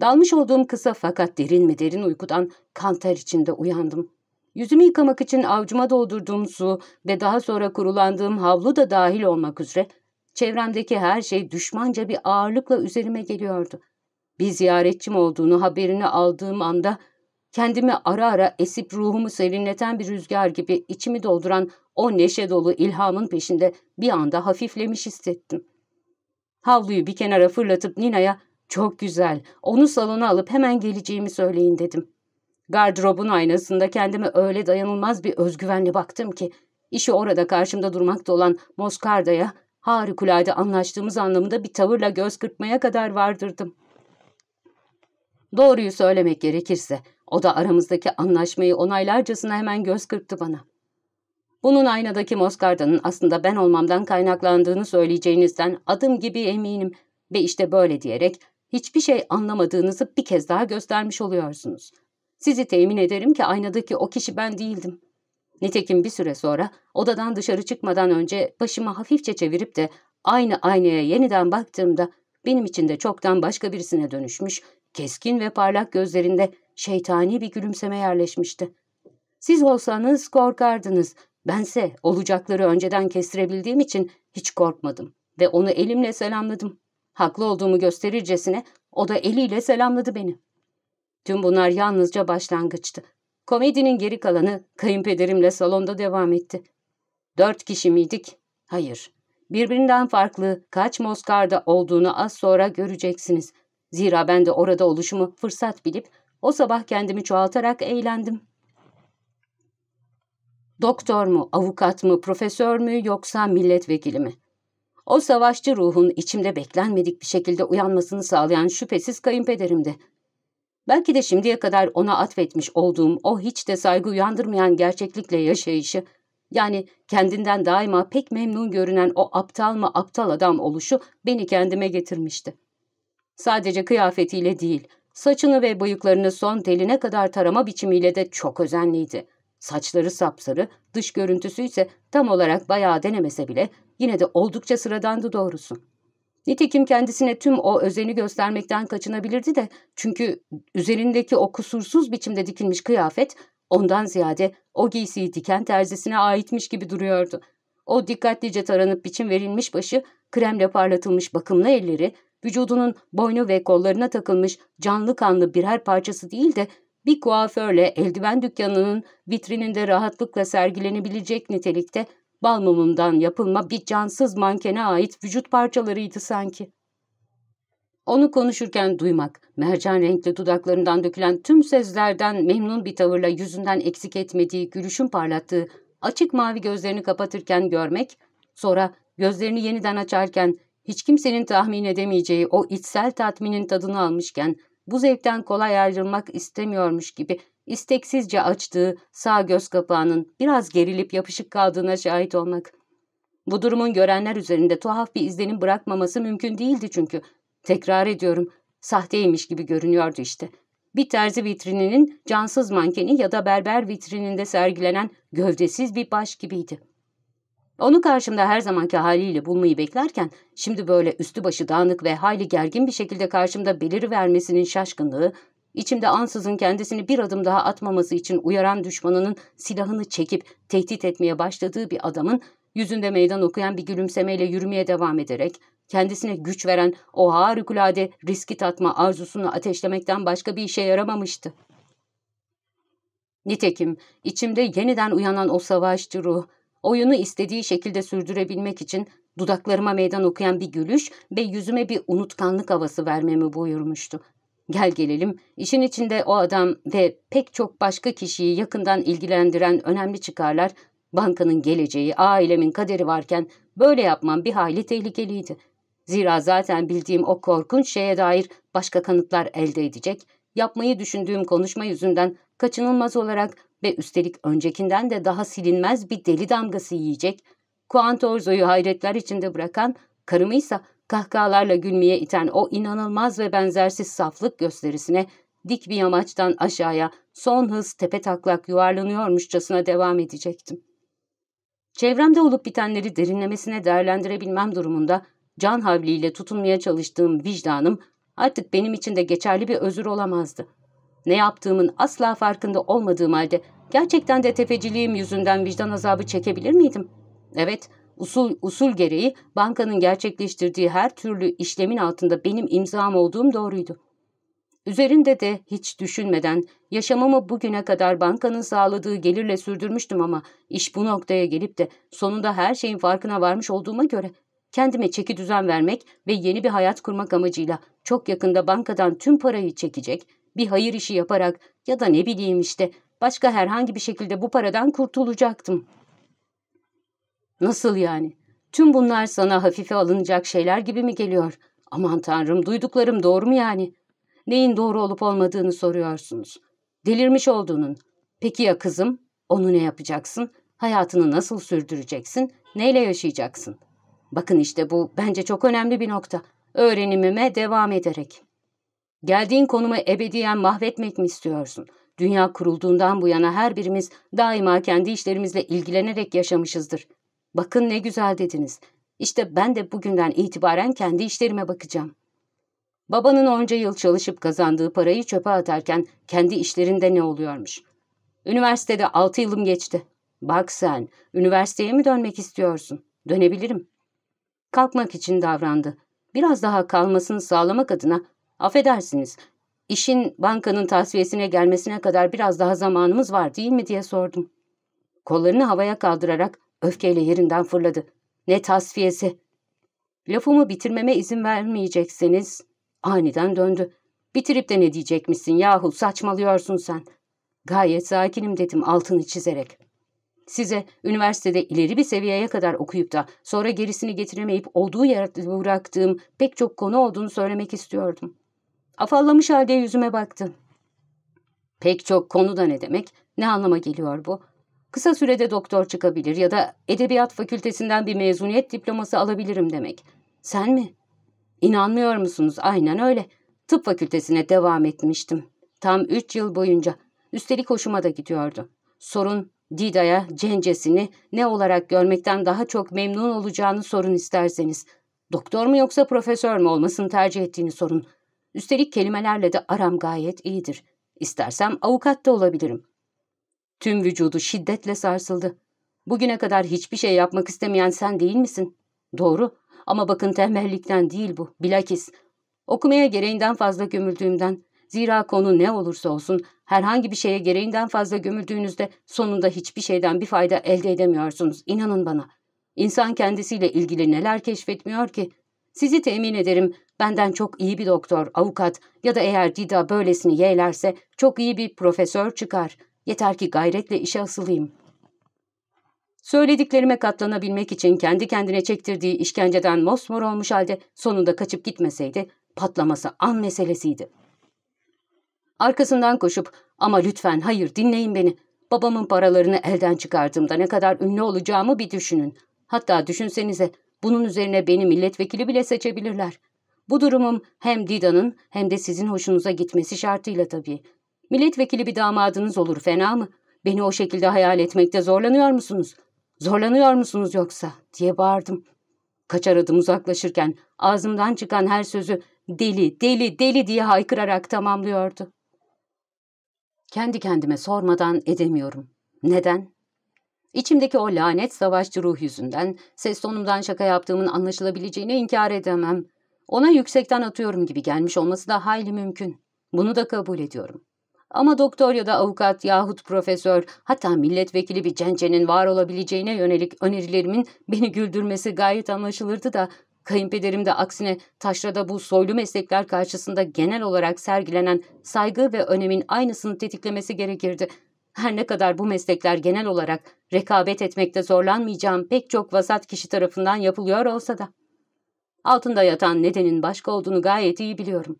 Dalmış olduğum kısa fakat derin mi derin uykudan kanter içinde uyandım. Yüzümü yıkamak için avcuma doldurduğum su ve daha sonra kurulandığım havlu da dahil olmak üzere çevremdeki her şey düşmanca bir ağırlıkla üzerime geliyordu. Bir ziyaretçim olduğunu haberini aldığım anda kendimi ara ara esip ruhumu serinleten bir rüzgar gibi içimi dolduran o neşe dolu ilhamın peşinde bir anda hafiflemiş hissettim. Havluyu bir kenara fırlatıp Nina'ya çok güzel onu salona alıp hemen geleceğimi söyleyin dedim. Gardırobun aynasında kendime öyle dayanılmaz bir özgüvenle baktım ki işi orada karşımda durmakta olan Moscarda'ya harikulade anlaştığımız anlamında bir tavırla göz kırpmaya kadar vardırdım. Doğruyu söylemek gerekirse o da aramızdaki anlaşmayı onaylarcasına hemen göz kırptı bana. Bunun aynadaki Moscarda'nın aslında ben olmamdan kaynaklandığını söyleyeceğinizden adım gibi eminim ve işte böyle diyerek hiçbir şey anlamadığınızı bir kez daha göstermiş oluyorsunuz. Sizi temin ederim ki aynadaki o kişi ben değildim. Nitekim bir süre sonra odadan dışarı çıkmadan önce başımı hafifçe çevirip de aynı aynaya yeniden baktığımda benim için de çoktan başka birisine dönüşmüş, keskin ve parlak gözlerinde şeytani bir gülümseme yerleşmişti. Siz olsanız korkardınız, bense olacakları önceden kestirebildiğim için hiç korkmadım. ve onu elimle selamladım. Haklı olduğumu gösterircesine o da eliyle selamladı beni. Tüm bunlar yalnızca başlangıçtı. Komedinin geri kalanı kayınpederimle salonda devam etti. Dört kişi miydik? Hayır. Birbirinden farklı kaç Moskar'da olduğunu az sonra göreceksiniz. Zira ben de orada oluşumu fırsat bilip o sabah kendimi çoğaltarak eğlendim. Doktor mu, avukat mı, profesör mü yoksa milletvekili mi? O savaşçı ruhun içimde beklenmedik bir şekilde uyanmasını sağlayan şüphesiz kayınpederimdi. Belki de şimdiye kadar ona atfetmiş olduğum o hiç de saygı uyandırmayan gerçeklikle yaşayışı, yani kendinden daima pek memnun görünen o aptal mı aptal adam oluşu beni kendime getirmişti. Sadece kıyafetiyle değil, saçını ve bıyıklarını son teline kadar tarama biçimiyle de çok özenliydi. Saçları sapsarı, dış görüntüsü ise tam olarak bayağı denemese bile yine de oldukça sıradandı doğrusu. Nitekim kendisine tüm o özeni göstermekten kaçınabilirdi de çünkü üzerindeki o kusursuz biçimde dikilmiş kıyafet ondan ziyade o giysiyi diken terzisine aitmiş gibi duruyordu. O dikkatlice taranıp biçim verilmiş başı, kremle parlatılmış bakımlı elleri, vücudunun boynu ve kollarına takılmış canlı kanlı birer parçası değil de bir kuaförle eldiven dükkanının vitrininde rahatlıkla sergilenebilecek nitelikte bal mumundan yapılma bir cansız mankene ait vücut parçalarıydı sanki. Onu konuşurken duymak, mercan renkli dudaklarından dökülen tüm sözlerden memnun bir tavırla yüzünden eksik etmediği, gülüşün parlattığı, açık mavi gözlerini kapatırken görmek, sonra gözlerini yeniden açarken hiç kimsenin tahmin edemeyeceği o içsel tatminin tadını almışken, bu zevkten kolay ayrılmak istemiyormuş gibi isteksizce açtığı sağ göz kapağının biraz gerilip yapışık kaldığına şahit olmak. Bu durumun görenler üzerinde tuhaf bir izlenim bırakmaması mümkün değildi çünkü. Tekrar ediyorum, sahteymiş gibi görünüyordu işte. Bir terzi vitrininin cansız mankeni ya da berber vitrininde sergilenen gövdesiz bir baş gibiydi. Onu karşımda her zamanki haliyle bulmayı beklerken, şimdi böyle üstü başı dağınık ve hayli gergin bir şekilde karşımda belirivermesinin şaşkınlığı, içimde ansızın kendisini bir adım daha atmaması için uyaran düşmanının silahını çekip tehdit etmeye başladığı bir adamın, yüzünde meydan okuyan bir gülümsemeyle yürümeye devam ederek, kendisine güç veren o harikulade riski tatma arzusunu ateşlemekten başka bir işe yaramamıştı. Nitekim içimde yeniden uyanan o savaşçı ruh, oyunu istediği şekilde sürdürebilmek için dudaklarıma meydan okuyan bir gülüş ve yüzüme bir unutkanlık havası vermemi buyurmuştu. Gel gelelim, işin içinde o adam ve pek çok başka kişiyi yakından ilgilendiren önemli çıkarlar, bankanın geleceği, ailemin kaderi varken böyle yapmam bir hayli tehlikeliydi. Zira zaten bildiğim o korkunç şeye dair başka kanıtlar elde edecek, yapmayı düşündüğüm konuşma yüzünden kaçınılmaz olarak ve üstelik öncekinden de daha silinmez bir deli damgası yiyecek, Kuantorzo'yu hayretler içinde bırakan, karımıysa kahkahalarla gülmeye iten o inanılmaz ve benzersiz saflık gösterisine dik bir yamaçtan aşağıya son hız tepe taklak yuvarlanıyormuşçasına devam edecektim. Çevremde olup bitenleri derinlemesine değerlendirebilmem durumunda can havliyle tutunmaya çalıştığım vicdanım artık benim için de geçerli bir özür olamazdı. Ne yaptığımın asla farkında olmadığım halde gerçekten de tefeciliğim yüzünden vicdan azabı çekebilir miydim? Evet, usul, usul gereği bankanın gerçekleştirdiği her türlü işlemin altında benim imzam olduğum doğruydu. Üzerinde de hiç düşünmeden yaşamımı bugüne kadar bankanın sağladığı gelirle sürdürmüştüm ama iş bu noktaya gelip de sonunda her şeyin farkına varmış olduğuma göre kendime çeki düzen vermek ve yeni bir hayat kurmak amacıyla çok yakında bankadan tüm parayı çekecek, bir hayır işi yaparak ya da ne bileyim işte başka herhangi bir şekilde bu paradan kurtulacaktım. Nasıl yani? Tüm bunlar sana hafife alınacak şeyler gibi mi geliyor? Aman tanrım duyduklarım doğru mu yani? Neyin doğru olup olmadığını soruyorsunuz. Delirmiş olduğunun. Peki ya kızım? Onu ne yapacaksın? Hayatını nasıl sürdüreceksin? Neyle yaşayacaksın? Bakın işte bu bence çok önemli bir nokta. Öğrenimime devam ederek. Geldiğin konumu ebediyen mahvetmek mi istiyorsun? Dünya kurulduğundan bu yana her birimiz daima kendi işlerimizle ilgilenerek yaşamışızdır. Bakın ne güzel dediniz. İşte ben de bugünden itibaren kendi işlerime bakacağım. Babanın onca yıl çalışıp kazandığı parayı çöpe atarken kendi işlerinde ne oluyormuş? Üniversitede altı yılım geçti. Bak sen, üniversiteye mi dönmek istiyorsun? Dönebilirim. kalkmak için davrandı. Biraz daha kalmasını sağlamak adına, affedersiniz, işin bankanın tasfiyesine gelmesine kadar biraz daha zamanımız var değil mi diye sordum. Kollarını havaya kaldırarak öfkeyle yerinden fırladı. Ne tasfiyesi? Lafımı bitirmeme izin vermeyecekseniz aniden döndü. Bitirip de ne diyecekmişsin yahu saçmalıyorsun sen. Gayet sakinim dedim altını çizerek. Size üniversitede ileri bir seviyeye kadar okuyup da sonra gerisini getiremeyip olduğu yerde bıraktığım pek çok konu olduğunu söylemek istiyordum. Afallamış halde yüzüme baktı. Pek çok konu da ne demek? Ne anlama geliyor bu? Kısa sürede doktor çıkabilir ya da edebiyat fakültesinden bir mezuniyet diploması alabilirim demek. Sen mi? İnanmıyor musunuz? Aynen öyle. Tıp fakültesine devam etmiştim. Tam üç yıl boyunca. Üstelik hoşuma da gidiyordu. Sorun Dida'ya cencesini ne olarak görmekten daha çok memnun olacağını sorun isterseniz. Doktor mu yoksa profesör mü olmasını tercih ettiğini sorun. Üstelik kelimelerle de aram gayet iyidir. İstersem avukat da olabilirim. Tüm vücudu şiddetle sarsıldı. Bugüne kadar hiçbir şey yapmak istemeyen sen değil misin? Doğru ama bakın tembellikten değil bu, bilakis. Okumaya gereğinden fazla gömüldüğümden, zira konu ne olursa olsun herhangi bir şeye gereğinden fazla gömüldüğünüzde sonunda hiçbir şeyden bir fayda elde edemiyorsunuz, inanın bana. İnsan kendisiyle ilgili neler keşfetmiyor ki? Sizi temin ederim benden çok iyi bir doktor, avukat ya da eğer Dida böylesini yeğlerse çok iyi bir profesör çıkar. Yeter ki gayretle işe asılayım. Söylediklerime katlanabilmek için kendi kendine çektirdiği işkenceden mosmor olmuş halde sonunda kaçıp gitmeseydi patlaması an meselesiydi. Arkasından koşup ama lütfen hayır dinleyin beni. Babamın paralarını elden çıkardığımda ne kadar ünlü olacağımı bir düşünün. Hatta düşünsenize bunun üzerine beni milletvekili bile seçebilirler. Bu durumum hem Dida'nın hem de sizin hoşunuza gitmesi şartıyla tabii. Milletvekili bir damadınız olur fena mı? Beni o şekilde hayal etmekte zorlanıyor musunuz? Zorlanıyor musunuz yoksa? diye bağırdım. Kaçar adım uzaklaşırken ağzımdan çıkan her sözü deli, deli, deli diye haykırarak tamamlıyordu. Kendi kendime sormadan edemiyorum. Neden? İçimdeki o lanet savaşçı ruh yüzünden ses tonumdan şaka yaptığımın anlaşılabileceğini inkar edemem. Ona yüksekten atıyorum gibi gelmiş olması da hayli mümkün. Bunu da kabul ediyorum. Ama doktor ya da avukat yahut profesör hatta milletvekili bir cencenin var olabileceğine yönelik önerilerimin beni güldürmesi gayet anlaşılırdı da kayınpederim de aksine taşrada bu soylu meslekler karşısında genel olarak sergilenen saygı ve önemin aynısını tetiklemesi gerekirdi. Her ne kadar bu meslekler genel olarak rekabet etmekte zorlanmayacağım pek çok vasat kişi tarafından yapılıyor olsa da. Altında yatan nedenin başka olduğunu gayet iyi biliyorum.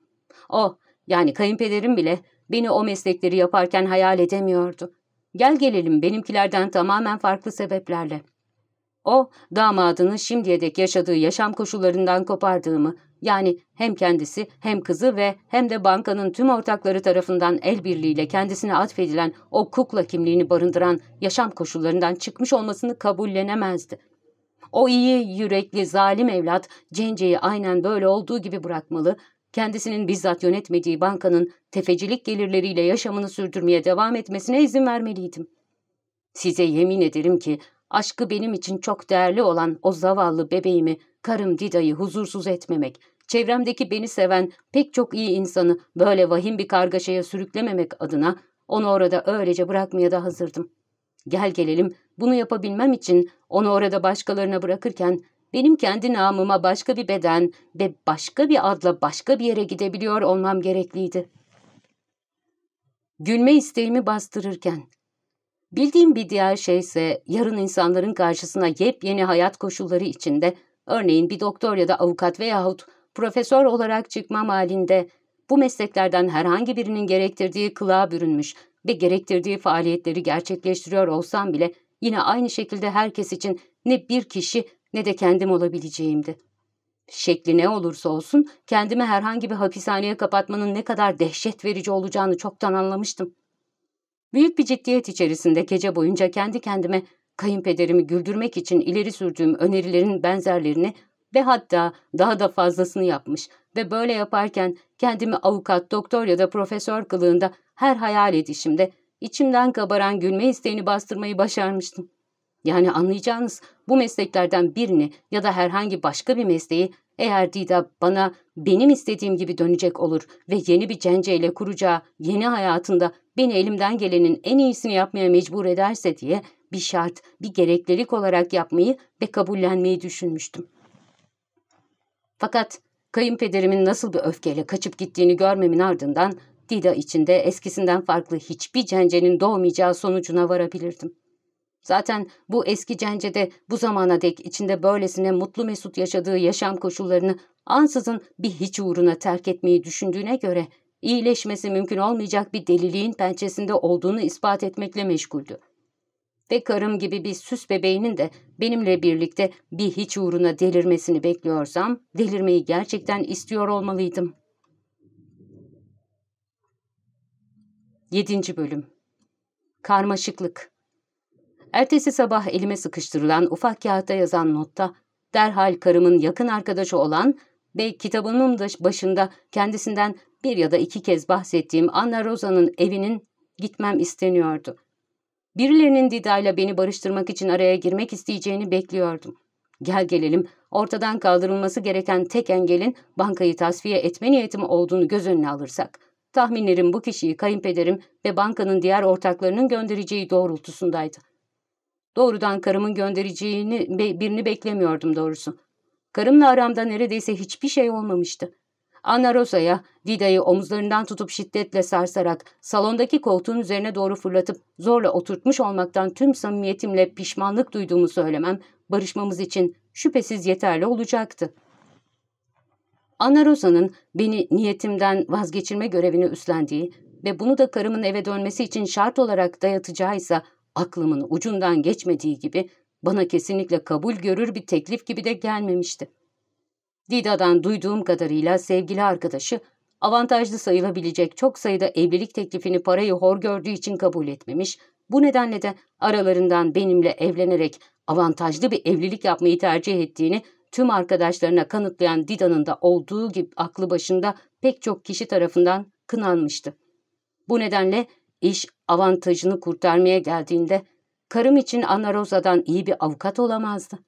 O, yani kayınpederim bile beni o meslekleri yaparken hayal edemiyordu. Gel gelelim benimkilerden tamamen farklı sebeplerle. O, damadını şimdiye dek yaşadığı yaşam koşullarından kopardığımı, yani hem kendisi hem kızı ve hem de bankanın tüm ortakları tarafından el birliğiyle kendisine atfedilen o kukla kimliğini barındıran yaşam koşullarından çıkmış olmasını kabullenemezdi. O iyi, yürekli, zalim evlat Cence'yi aynen böyle olduğu gibi bırakmalı, kendisinin bizzat yönetmediği bankanın tefecilik gelirleriyle yaşamını sürdürmeye devam etmesine izin vermeliydim. Size yemin ederim ki aşkı benim için çok değerli olan o zavallı bebeğimi, karım Dida'yı huzursuz etmemek, çevremdeki beni seven pek çok iyi insanı böyle vahim bir kargaşaya sürüklememek adına onu orada öylece bırakmaya da hazırdım. Gel gelelim bunu yapabilmem için onu orada başkalarına bırakırken benim kendi namıma başka bir beden ve başka bir adla başka bir yere gidebiliyor olmam gerekliydi. Gülme isteğimi bastırırken. Bildiğim bir diğer şey ise yarın insanların karşısına yepyeni hayat koşulları içinde, örneğin bir doktor ya da avukat veyahut profesör olarak çıkmam halinde bu mesleklerden herhangi birinin gerektirdiği kılığa bürünmüş ve gerektirdiği faaliyetleri gerçekleştiriyor olsam bile yine aynı şekilde herkes için ne bir kişi ne de kendim olabileceğimdi. Şekli ne olursa olsun kendimi herhangi bir hapishaneye kapatmanın ne kadar dehşet verici olacağını çoktan anlamıştım. Büyük bir ciddiyet içerisinde gece boyunca kendi kendime kayınpederimi güldürmek için ileri sürdüğüm önerilerin benzerlerini ve hatta daha da fazlasını yapmış ve böyle yaparken kendimi avukat, doktor ya da profesör kılığında her hayal edişimde içimden kabaran gülme isteğini bastırmayı başarmıştım. Yani anlayacağınız bu mesleklerden birini ya da herhangi başka bir mesleği eğer Dida bana benim istediğim gibi dönecek olur ve yeni bir cenceyle kuracağı yeni hayatında beni elimden gelenin en iyisini yapmaya mecbur ederse diye bir şart, bir gereklilik olarak yapmayı ve kabullenmeyi düşünmüştüm. Fakat kayınpederimin nasıl bir öfkeyle kaçıp gittiğini görmemin ardından Dida içinde eskisinden farklı hiçbir cencenin doğmayacağı sonucuna varabilirdim. Zaten bu eski cencede bu zamana dek içinde böylesine mutlu mesut yaşadığı yaşam koşullarını ansızın bir hiç uğruna terk etmeyi düşündüğüne göre iyileşmesi mümkün olmayacak bir deliliğin pençesinde olduğunu ispat etmekle meşguldü. Ve karım gibi bir süs bebeğinin de benimle birlikte bir hiç uğruna delirmesini bekliyorsam, delirmeyi gerçekten istiyor olmalıydım. 7. Bölüm Karmaşıklık Ertesi sabah elime sıkıştırılan ufak kağıtta yazan notta, derhal karımın yakın arkadaşı olan ve kitabımın başında kendisinden bir ya da iki kez bahsettiğim Anna Rosa'nın evinin gitmem isteniyordu. Birilerinin Dida'yla beni barıştırmak için araya girmek isteyeceğini bekliyordum. Gel gelelim, ortadan kaldırılması gereken tek engelin bankayı tasfiye etme niyetim olduğunu göz önüne alırsak, tahminlerim bu kişiyi kayınpederim ve bankanın diğer ortaklarının göndereceği doğrultusundaydı. Doğrudan karımın göndereceğini birini beklemiyordum doğrusu. Karımla aramda neredeyse hiçbir şey olmamıştı. Anna Rosa'ya Dida'yı omuzlarından tutup şiddetle sarsarak salondaki koltuğun üzerine doğru fırlatıp zorla oturtmuş olmaktan tüm samimiyetimle pişmanlık duyduğumu söylemem barışmamız için şüphesiz yeterli olacaktı. Anna Rosa'nın beni niyetimden vazgeçirme görevini üstlendiği ve bunu da karımın eve dönmesi için şart olarak dayatacağıysa aklımın ucundan geçmediği gibi bana kesinlikle kabul görür bir teklif gibi de gelmemişti. Dida'dan duyduğum kadarıyla sevgili arkadaşı avantajlı sayılabilecek çok sayıda evlilik teklifini parayı hor gördüğü için kabul etmemiş, bu nedenle de aralarından benimle evlenerek avantajlı bir evlilik yapmayı tercih ettiğini tüm arkadaşlarına kanıtlayan Dida'nın da olduğu gibi aklı başında pek çok kişi tarafından kınanmıştı. Bu nedenle İş avantajını kurtarmaya geldiğinde karım için Anna Rosa'dan iyi bir avukat olamazdı.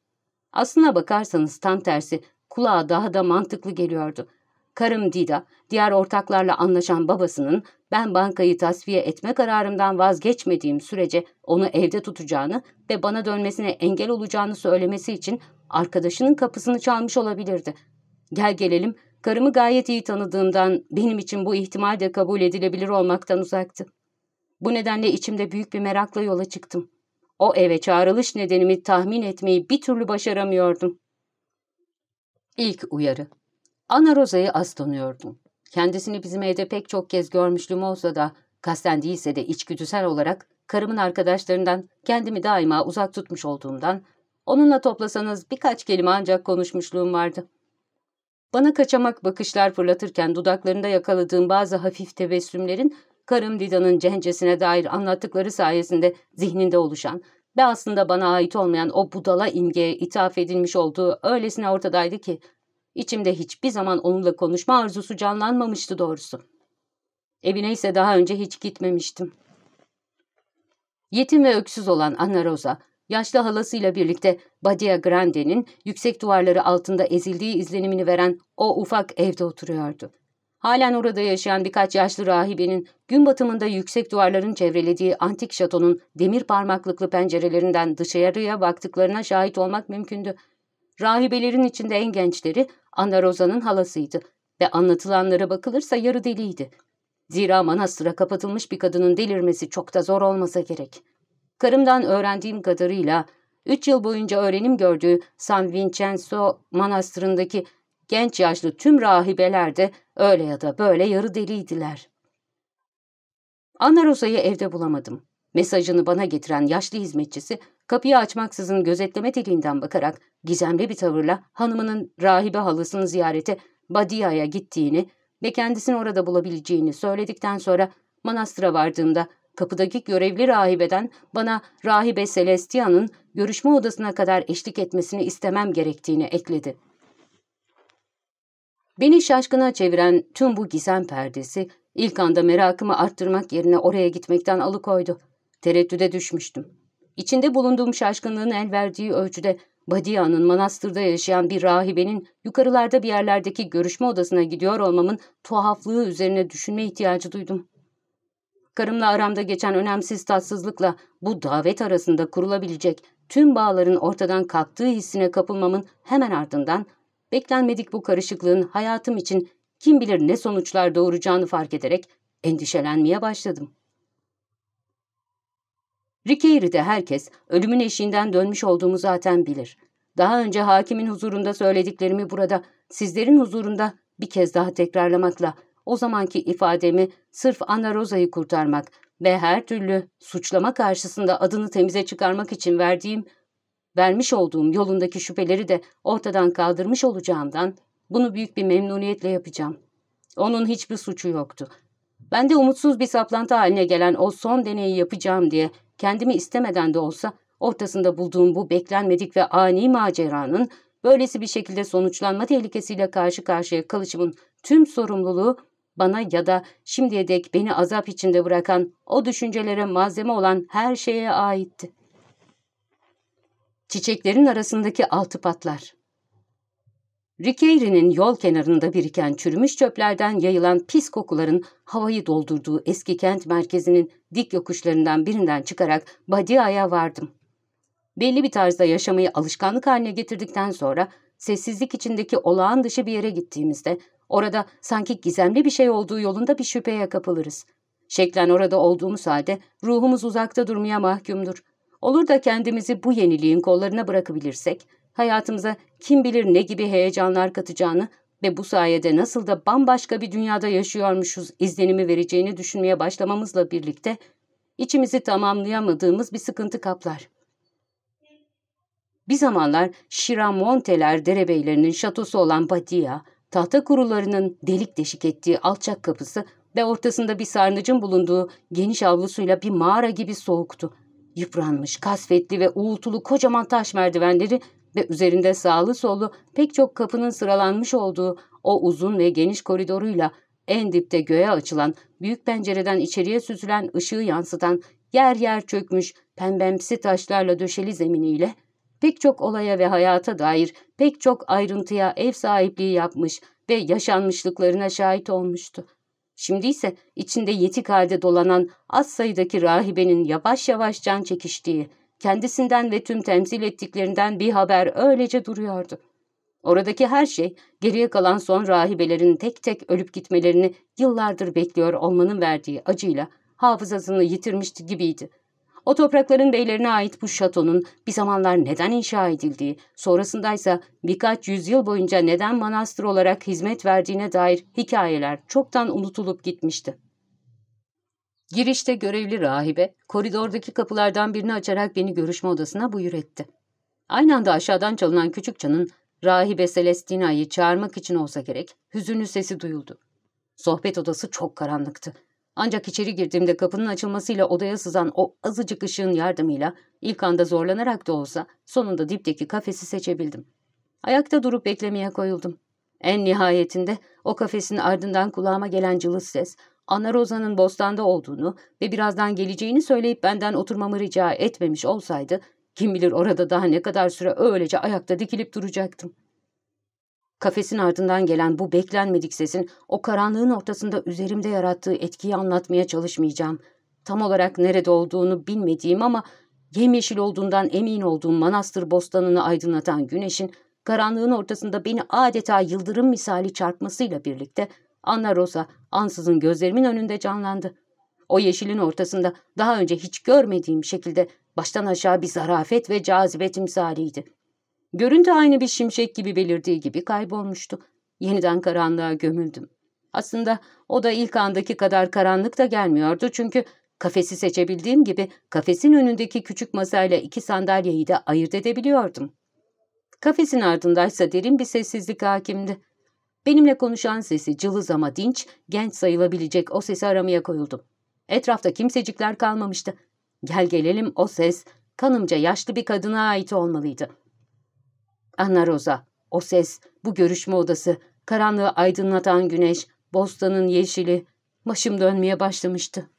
Aslına bakarsanız tam tersi kulağa daha da mantıklı geliyordu. Karım Dida, diğer ortaklarla anlaşan babasının ben bankayı tasfiye etme kararımdan vazgeçmediğim sürece onu evde tutacağını ve bana dönmesine engel olacağını söylemesi için arkadaşının kapısını çalmış olabilirdi. Gel gelelim, karımı gayet iyi tanıdığımdan benim için bu ihtimal de kabul edilebilir olmaktan uzaktı. Bu nedenle içimde büyük bir merakla yola çıktım. O eve çağrılış nedenimi tahmin etmeyi bir türlü başaramıyordum. İlk uyarı. Ana Rosa'yı az tanıyordum. Kendisini bizim evde pek çok kez görmüşlüğüm olsa da, kasten değilse de içgüdüsel olarak karımın arkadaşlarından kendimi daima uzak tutmuş olduğumdan, onunla toplasanız birkaç kelime ancak konuşmuşluğum vardı. Bana kaçamak bakışlar fırlatırken dudaklarında yakaladığım bazı hafif tebessümlerin karım Dida'nın cencesine dair anlattıkları sayesinde zihninde oluşan ve aslında bana ait olmayan o budala imgeye ithaf edilmiş olduğu öylesine ortadaydı ki, içimde hiçbir zaman onunla konuşma arzusu canlanmamıştı doğrusu. Evine ise daha önce hiç gitmemiştim. Yetim ve öksüz olan Anna Rosa, yaşlı halasıyla birlikte Badia Grande'nin yüksek duvarları altında ezildiği izlenimini veren o ufak evde oturuyordu. Halen orada yaşayan birkaç yaşlı rahibenin gün batımında yüksek duvarların çevrelediği antik şatonun demir parmaklıklı pencerelerinden dışarıya baktıklarına şahit olmak mümkündü. Rahibelerin içinde en gençleri Anna Rosa'nın halasıydı ve anlatılanlara bakılırsa yarı deliydi. Zira manastıra kapatılmış bir kadının delirmesi çok da zor olmasa gerek. Karımdan öğrendiğim kadarıyla üç yıl boyunca öğrenim gördüğü San Vincenzo manastırındaki Genç yaşlı tüm rahibeler de öyle ya da böyle yarı deliydiler. Anna Rosa'yı evde bulamadım. Mesajını bana getiren yaşlı hizmetçisi kapıyı açmaksızın gözetleme dilinden bakarak gizemli bir tavırla hanımının rahibe halısını ziyarete Badia'ya gittiğini ve kendisini orada bulabileceğini söyledikten sonra manastıra vardığımda kapıdaki görevli rahibeden bana rahibe Celestia'nın görüşme odasına kadar eşlik etmesini istemem gerektiğini ekledi. Beni şaşkına çeviren tüm bu gizem perdesi ilk anda merakımı arttırmak yerine oraya gitmekten alıkoydu. Tereddüde düşmüştüm. İçinde bulunduğum şaşkınlığın el verdiği ölçüde Badia'nın manastırda yaşayan bir rahibenin yukarılarda bir yerlerdeki görüşme odasına gidiyor olmamın tuhaflığı üzerine düşünme ihtiyacı duydum. Karımla aramda geçen önemsiz tatsızlıkla bu davet arasında kurulabilecek tüm bağların ortadan kalktığı hissine kapılmamın hemen ardından beklenmedik bu karışıklığın hayatım için kim bilir ne sonuçlar doğuracağını fark ederek endişelenmeye başladım. Rickery'de herkes ölümün eşiğinden dönmüş olduğumu zaten bilir. Daha önce hakimin huzurunda söylediklerimi burada, sizlerin huzurunda bir kez daha tekrarlamakla o zamanki ifademi sırf Anna Rosa'yı kurtarmak ve her türlü suçlama karşısında adını temize çıkarmak için verdiğim, vermiş olduğum yolundaki şüpheleri de ortadan kaldırmış olacağımdan bunu büyük bir memnuniyetle yapacağım. Onun hiçbir suçu yoktu. Ben de umutsuz bir saplantı haline gelen o son deneyi yapacağım diye kendimi istemeden de olsa ortasında bulduğum bu beklenmedik ve ani maceranın böylesi bir şekilde sonuçlanma tehlikesiyle karşı karşıya kalışımın tüm sorumluluğu bana ya da şimdiye dek beni azap içinde bırakan o düşüncelere malzeme olan her şeye aitti. Çiçeklerin arasındaki altı patlar. Rickery'nin yol kenarında biriken çürümüş çöplerden yayılan pis kokuların havayı doldurduğu eski kent merkezinin dik yokuşlarından birinden çıkarak Badia'ya vardım. Belli bir tarzda yaşamayı alışkanlık haline getirdikten sonra sessizlik içindeki olağan dışı bir yere gittiğimizde orada sanki gizemli bir şey olduğu yolunda bir şüpheye kapılırız. Şeklen orada olduğumuz halde ruhumuz uzakta durmaya mahkumdur. Olur da kendimizi bu yeniliğin kollarına bırakabilirsek, hayatımıza kim bilir ne gibi heyecanlar katacağını ve bu sayede nasıl da bambaşka bir dünyada yaşıyormuşuz izlenimi vereceğini düşünmeye başlamamızla birlikte içimizi tamamlayamadığımız bir sıkıntı kaplar. Bir zamanlar Şiramonteler derebeylerinin şatosu olan Badia, tahta kurularının delik deşik ettiği alçak kapısı ve ortasında bir sarnıcın bulunduğu geniş avlusuyla bir mağara gibi soğuktu. Yıpranmış, kasvetli ve uğultulu kocaman taş merdivenleri ve üzerinde sağlı sollu pek çok kapının sıralanmış olduğu o uzun ve geniş koridoruyla en dipte göğe açılan, büyük pencereden içeriye süzülen ışığı yansıtan, yer yer çökmüş, pembemsi taşlarla döşeli zeminiyle, pek çok olaya ve hayata dair pek çok ayrıntıya ev sahipliği yapmış ve yaşanmışlıklarına şahit olmuştu. Şimdi ise içinde yetik halde dolanan az sayıdaki rahibenin yavaş yavaş can çekiştiği, kendisinden ve tüm temsil ettiklerinden bir haber öylece duruyordu. Oradaki her şey geriye kalan son rahibelerin tek tek ölüp gitmelerini yıllardır bekliyor olmanın verdiği acıyla hafızasını yitirmişti gibiydi. O toprakların beylerine ait bu şatonun bir zamanlar neden inşa edildiği, sonrasındaysa birkaç yüzyıl boyunca neden manastır olarak hizmet verdiğine dair hikayeler çoktan unutulup gitmişti. Girişte görevli rahibe, koridordaki kapılardan birini açarak beni görüşme odasına buyur etti. Aynı anda aşağıdan çalınan küçük çanın rahibe Celestina'yı çağırmak için olsa gerek, hüzünlü sesi duyuldu. Sohbet odası çok karanlıktı. Ancak içeri girdiğimde kapının açılmasıyla odaya sızan o azıcık ışığın yardımıyla ilk anda zorlanarak da olsa sonunda dipteki kafesi seçebildim. Ayakta durup beklemeye koyuldum. En nihayetinde o kafesin ardından kulağıma gelen cılız ses Anna Rosa'nın bostanda olduğunu ve birazdan geleceğini söyleyip benden oturmamı rica etmemiş olsaydı, kim bilir orada daha ne kadar süre öylece ayakta dikilip duracaktım. Kafesin ardından gelen bu beklenmedik sesin o karanlığın ortasında üzerimde yarattığı etkiyi anlatmaya çalışmayacağım. Tam olarak nerede olduğunu bilmediğim ama yemyeşil olduğundan emin olduğum manastır bostanını aydınlatan güneşin karanlığın ortasında beni adeta yıldırım misali çarpmasıyla birlikte Anna Rosa ansızın gözlerimin önünde canlandı. O yeşilin ortasında daha önce hiç görmediğim şekilde baştan aşağı bir zarafet ve cazibe timsaliydi. Görüntü aynı bir şimşek gibi belirdiği gibi kaybolmuştu. Yeniden karanlığa gömüldüm. Aslında o da ilk andaki kadar karanlık da gelmiyordu çünkü kafesi seçebildiğim gibi kafesin önündeki küçük masayla iki sandalyeyi de ayırt edebiliyordum. Kafesin ardındaysa derin bir sessizlik hakimdi. Benimle konuşan sesi cılız ama dinç, genç sayılabilecek o sesi aramaya koyuldum. Etrafta kimsecikler kalmamıştı. Gel gelelim o ses, kanımca yaşlı bir kadına ait olmalıydı. Anna Rosa, o ses, bu görüşme odası, karanlığı aydınlatan güneş, bostanın yeşili, başım dönmeye başlamıştı.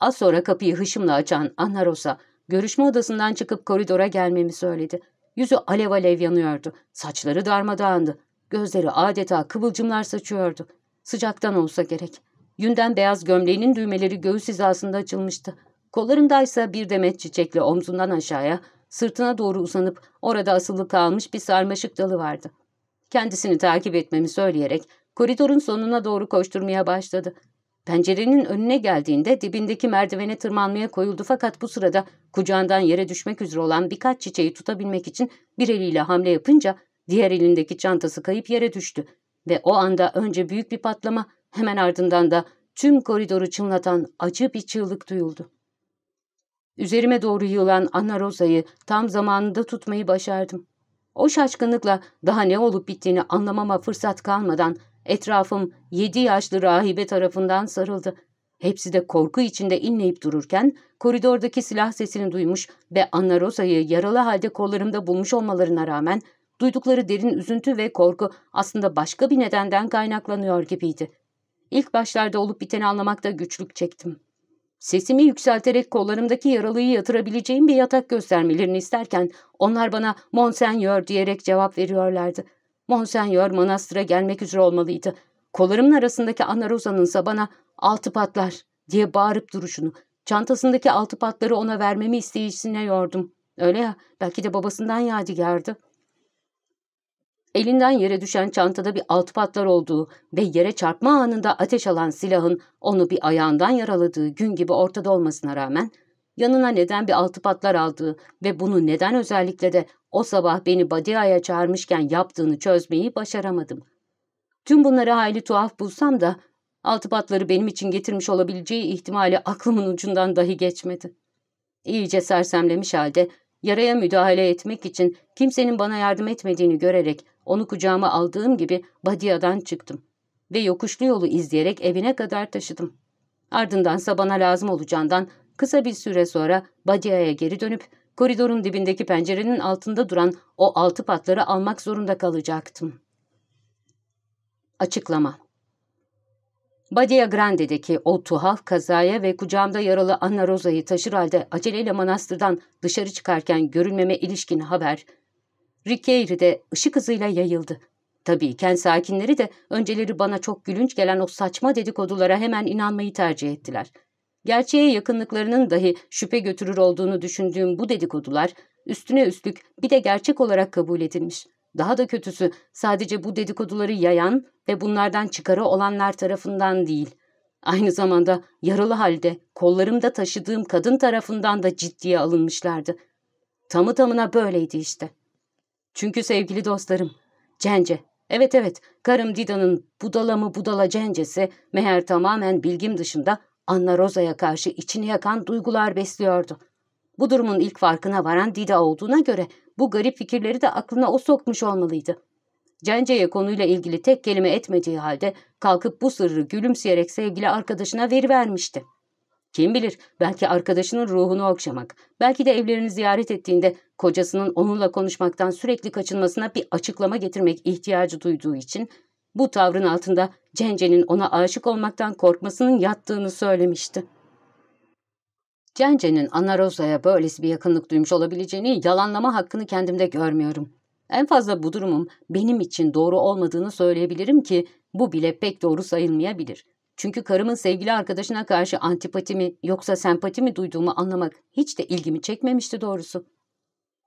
Az sonra kapıyı hışımla açan Anna Rosa, Görüşme odasından çıkıp koridora gelmemi söyledi. Yüzü alev alev yanıyordu. Saçları darmadağındı. Gözleri adeta kıvılcımlar saçıyordu. Sıcaktan olsa gerek. Yünden beyaz gömleğinin düğmeleri göğüs hizasında açılmıştı. Kollarındaysa bir demet çiçekle omzundan aşağıya, sırtına doğru uzanıp orada asılı kalmış bir sarmaşık dalı vardı. Kendisini takip etmemi söyleyerek koridorun sonuna doğru koşturmaya başladı. Pencerenin önüne geldiğinde dibindeki merdivene tırmanmaya koyuldu fakat bu sırada kucağından yere düşmek üzere olan birkaç çiçeği tutabilmek için bir eliyle hamle yapınca diğer elindeki çantası kayıp yere düştü ve o anda önce büyük bir patlama hemen ardından da tüm koridoru çınlatan acı bir çığlık duyuldu. Üzerime doğru yığılan Anna Rosa'yı tam zamanında tutmayı başardım. O şaşkınlıkla daha ne olup bittiğini anlamama fırsat kalmadan etrafım yedi yaşlı rahibe tarafından sarıldı. Hepsi de korku içinde inleyip dururken koridordaki silah sesini duymuş ve Anna Rosa'yı yaralı halde kollarımda bulmuş olmalarına rağmen duydukları derin üzüntü ve korku aslında başka bir nedenden kaynaklanıyor gibiydi. İlk başlarda olup biteni anlamakta güçlük çektim. Sesimi yükselterek kollarımdaki yaralıyı yatırabileceğim bir yatak göstermelerini isterken onlar bana Monseigneur diyerek cevap veriyorlardı. Monseigneur manastıra gelmek üzere olmalıydı. Kollarımın arasındaki Anna Rosa'nınsa bana altı patlar diye bağırıp duruşunu, çantasındaki altı patları ona vermemi isteyişine yordum. Öyle ya, belki de babasından yadigardı. Elinden yere düşen çantada bir altı patlar olduğu ve yere çarpma anında ateş alan silahın onu bir ayağından yaraladığı gün gibi ortada olmasına rağmen yanına neden bir altı patlar aldığı ve bunu neden özellikle de o sabah beni Badia'ya çağırmışken yaptığını çözmeyi başaramadım. Tüm bunları hayli tuhaf bulsam da altı patları benim için getirmiş olabileceği ihtimali aklımın ucundan dahi geçmedi. İyice sersemlemiş halde yaraya müdahale etmek için kimsenin bana yardım etmediğini görerek onu kucağıma aldığım gibi Badia'dan çıktım ve yokuşlu yolu izleyerek evine kadar taşıdım. Ardındansa bana lazım olacağından kısa bir süre sonra Badia'ya geri dönüp koridorun dibindeki pencerenin altında duran o altı patları almak zorunda kalacaktım. Açıklama Badia Grande'deki o tuhaf kazaya ve kucağımda yaralı Anna Rosa'yı taşır halde aceleyle manastırdan dışarı çıkarken görülmeme ilişkin haber Rickeyri'de ışık hızıyla yayıldı. Tabii kent sakinleri de önceleri bana çok gülünç gelen o saçma dedikodulara hemen inanmayı tercih ettiler. Gerçeğe yakınlıklarının dahi şüphe götürür olduğunu düşündüğüm bu dedikodular üstüne üstlük bir de gerçek olarak kabul edilmiş. Daha da kötüsü sadece bu dedikoduları yayan ve bunlardan çıkarı olanlar tarafından değil. Aynı zamanda yaralı halde kollarımda taşıdığım kadın tarafından da ciddiye alınmışlardı. Tamı tamına böyleydi işte. Çünkü sevgili dostlarım, Cence, evet evet, karım Dida'nın budala mı budala Cencesi meğer tamamen bilgim dışında Anna Rosa'ya karşı içini yakan duygular besliyordu. Bu durumun ilk farkına varan Dida olduğuna göre bu garip fikirleri de aklına o sokmuş olmalıydı. Cence'ye konuyla ilgili tek kelime etmediği halde kalkıp bu sırrı gülümseyerek sevgili arkadaşına verivermişti. Kim bilir belki arkadaşının ruhunu okşamak, belki de evlerini ziyaret ettiğinde kocasının onunla konuşmaktan sürekli kaçınmasına bir açıklama getirmek ihtiyacı duyduğu için bu tavrın altında Cence'nin ona aşık olmaktan korkmasının yattığını söylemişti. Cence'nin Anna Rosa'ya böylesi bir yakınlık duymuş olabileceğini yalanlama hakkını kendimde görmüyorum. En fazla bu durumum benim için doğru olmadığını söyleyebilirim ki bu bile pek doğru sayılmayabilir. Çünkü karımın sevgili arkadaşına karşı antipati mi yoksa sempati mi duyduğumu anlamak hiç de ilgimi çekmemişti doğrusu.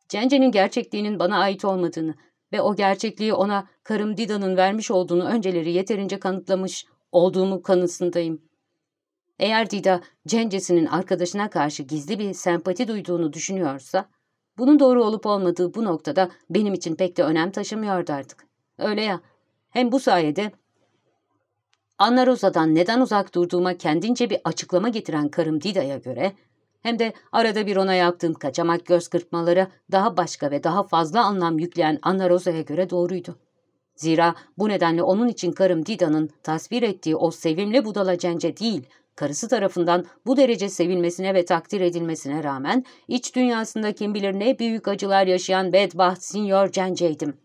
Cence'nin gerçekliğinin bana ait olmadığını ve o gerçekliği ona karım Dida'nın vermiş olduğunu önceleri yeterince kanıtlamış olduğumu kanısındayım. Eğer Dida, Cencesinin arkadaşına karşı gizli bir sempati duyduğunu düşünüyorsa, bunun doğru olup olmadığı bu noktada benim için pek de önem taşımıyordu artık. Öyle ya, hem bu sayede Anna Rosa'dan neden uzak durduğuma kendince bir açıklama getiren karım Dida'ya göre hem de arada bir ona yaptığım kaçamak göz kırpmaları daha başka ve daha fazla anlam yükleyen Anna Rosa'ya göre doğruydu. Zira bu nedenle onun için karım Dida'nın tasvir ettiği o sevimli budala cence değil, karısı tarafından bu derece sevilmesine ve takdir edilmesine rağmen iç dünyasında kim bilir ne büyük acılar yaşayan bedbaht Sinyor Cence'ydim.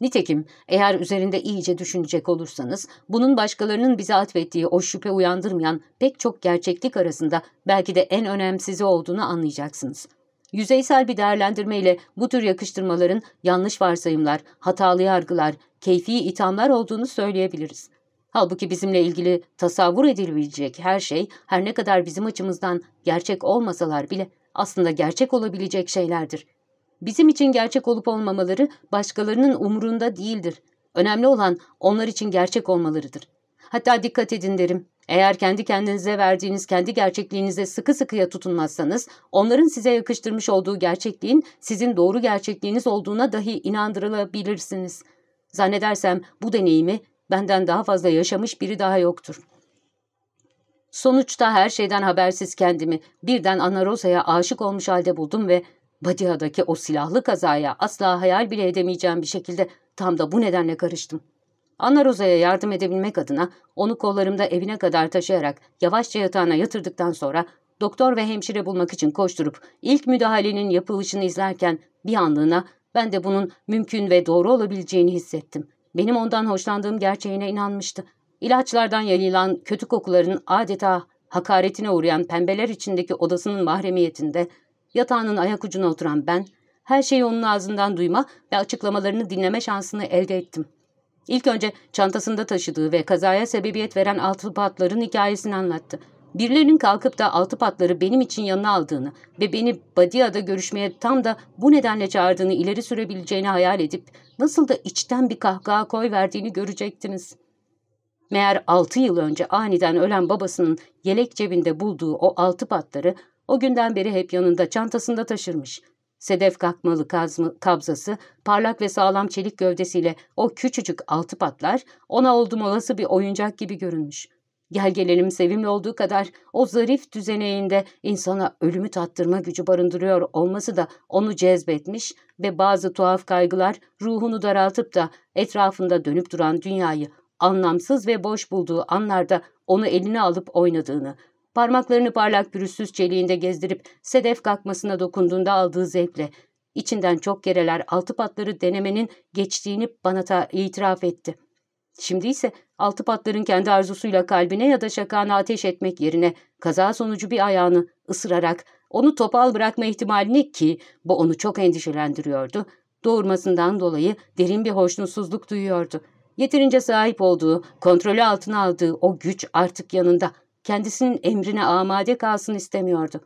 Nitekim eğer üzerinde iyice düşünecek olursanız bunun başkalarının bize atfettiği o şüphe uyandırmayan pek çok gerçeklik arasında belki de en önemsizi olduğunu anlayacaksınız. Yüzeysel bir değerlendirmeyle bu tür yakıştırmaların yanlış varsayımlar, hatalı yargılar, keyfi ithamlar olduğunu söyleyebiliriz. Halbuki bizimle ilgili tasavvur edilebilecek her şey her ne kadar bizim açımızdan gerçek olmasalar bile aslında gerçek olabilecek şeylerdir. Bizim için gerçek olup olmamaları başkalarının umurunda değildir. Önemli olan onlar için gerçek olmalarıdır. Hatta dikkat edin derim. Eğer kendi kendinize verdiğiniz kendi gerçekliğinize sıkı sıkıya tutunmazsanız, onların size yakıştırmış olduğu gerçekliğin sizin doğru gerçekliğiniz olduğuna dahi inandırılabilirsiniz. Zannedersem bu deneyimi benden daha fazla yaşamış biri daha yoktur. Sonuçta her şeyden habersiz kendimi birden Anna Rosa'ya aşık olmuş halde buldum ve Badia'daki o silahlı kazaya asla hayal bile edemeyeceğim bir şekilde tam da bu nedenle karıştım. Anna Rosa'ya yardım edebilmek adına onu kollarımda evine kadar taşıyarak yavaşça yatağına yatırdıktan sonra doktor ve hemşire bulmak için koşturup ilk müdahalenin yapılışını izlerken bir anlığına ben de bunun mümkün ve doğru olabileceğini hissettim. Benim ondan hoşlandığım gerçeğine inanmıştı. İlaçlardan yayılan kötü kokuların adeta hakaretine uğrayan pembeler içindeki odasının mahremiyetinde yatağının ayak ucuna oturan ben, her şeyi onun ağzından duyma ve açıklamalarını dinleme şansını elde ettim. İlk önce çantasında taşıdığı ve kazaya sebebiyet veren altı patların hikayesini anlattı. Birilerinin kalkıp da altı patları benim için yanına aldığını ve beni Badia'da görüşmeye tam da bu nedenle çağırdığını ileri sürebileceğini hayal edip nasıl da içten bir kahkaha koy verdiğini görecektiniz. Meğer altı yıl önce aniden ölen babasının yelek cebinde bulduğu o altı patları o günden beri hep yanında çantasında taşırmış. Sedef kakmalı kabzası, parlak ve sağlam çelik gövdesiyle o küçücük altı patlar ona oldum olası bir oyuncak gibi görünmüş. Gel gelelim sevimli olduğu kadar o zarif düzeneğinde insana ölümü tattırma gücü barındırıyor olması da onu cezbetmiş ve bazı tuhaf kaygılar ruhunu daraltıp da etrafında dönüp duran dünyayı anlamsız ve boş bulduğu anlarda onu eline alıp oynadığını, Parmaklarını parlak pürüzsüz çeliğinde gezdirip sedef kalkmasına dokunduğunda aldığı zevkle, içinden çok kereler altı patları denemenin geçtiğini bana ta itiraf etti. Şimdi ise altı patların kendi arzusuyla kalbine ya da şakağına ateş etmek yerine kaza sonucu bir ayağını ısırarak onu topal bırakma ihtimalini ki bu onu çok endişelendiriyordu. Doğurmasından dolayı derin bir hoşnutsuzluk duyuyordu. Yeterince sahip olduğu, kontrolü altına aldığı o güç artık yanında kendisinin emrine amade kalsın istemiyordu.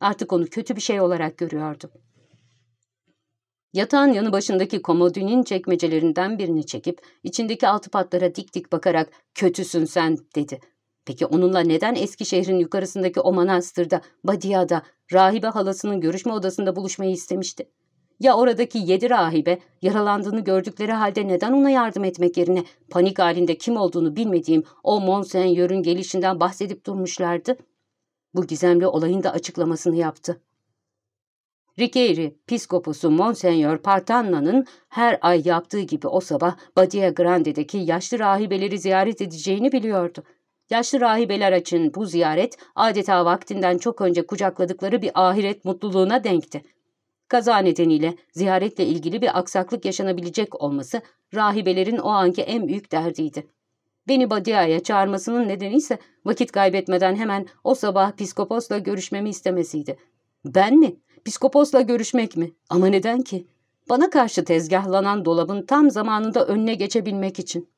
Artık onu kötü bir şey olarak görüyordu. Yatağın yanı başındaki komodinin çekmecelerinden birini çekip içindeki altı patlara dik dik bakarak kötüsün sen dedi. Peki onunla neden Eskişehir'in yukarısındaki o manastırda, Badia'da, rahibe halasının görüşme odasında buluşmayı istemişti? Ya oradaki yedi rahibe yaralandığını gördükleri halde neden ona yardım etmek yerine panik halinde kim olduğunu bilmediğim o Monsenyör'ün gelişinden bahsedip durmuşlardı? Bu gizemli olayın da açıklamasını yaptı. Riqueiri, piskoposu Monsenyor Partanna'nın her ay yaptığı gibi o sabah Badia Grande'deki yaşlı rahibeleri ziyaret edeceğini biliyordu. Yaşlı rahibeler için bu ziyaret adeta vaktinden çok önce kucakladıkları bir ahiret mutluluğuna denkti. Kaza nedeniyle ziyaretle ilgili bir aksaklık yaşanabilecek olması rahibelerin o anki en büyük derdiydi. Beni Badia'ya çağırmasının nedeni ise vakit kaybetmeden hemen o sabah psikoposla görüşmemi istemesiydi. Ben mi? Psikoposla görüşmek mi? Ama neden ki? Bana karşı tezgahlanan dolabın tam zamanında önüne geçebilmek için.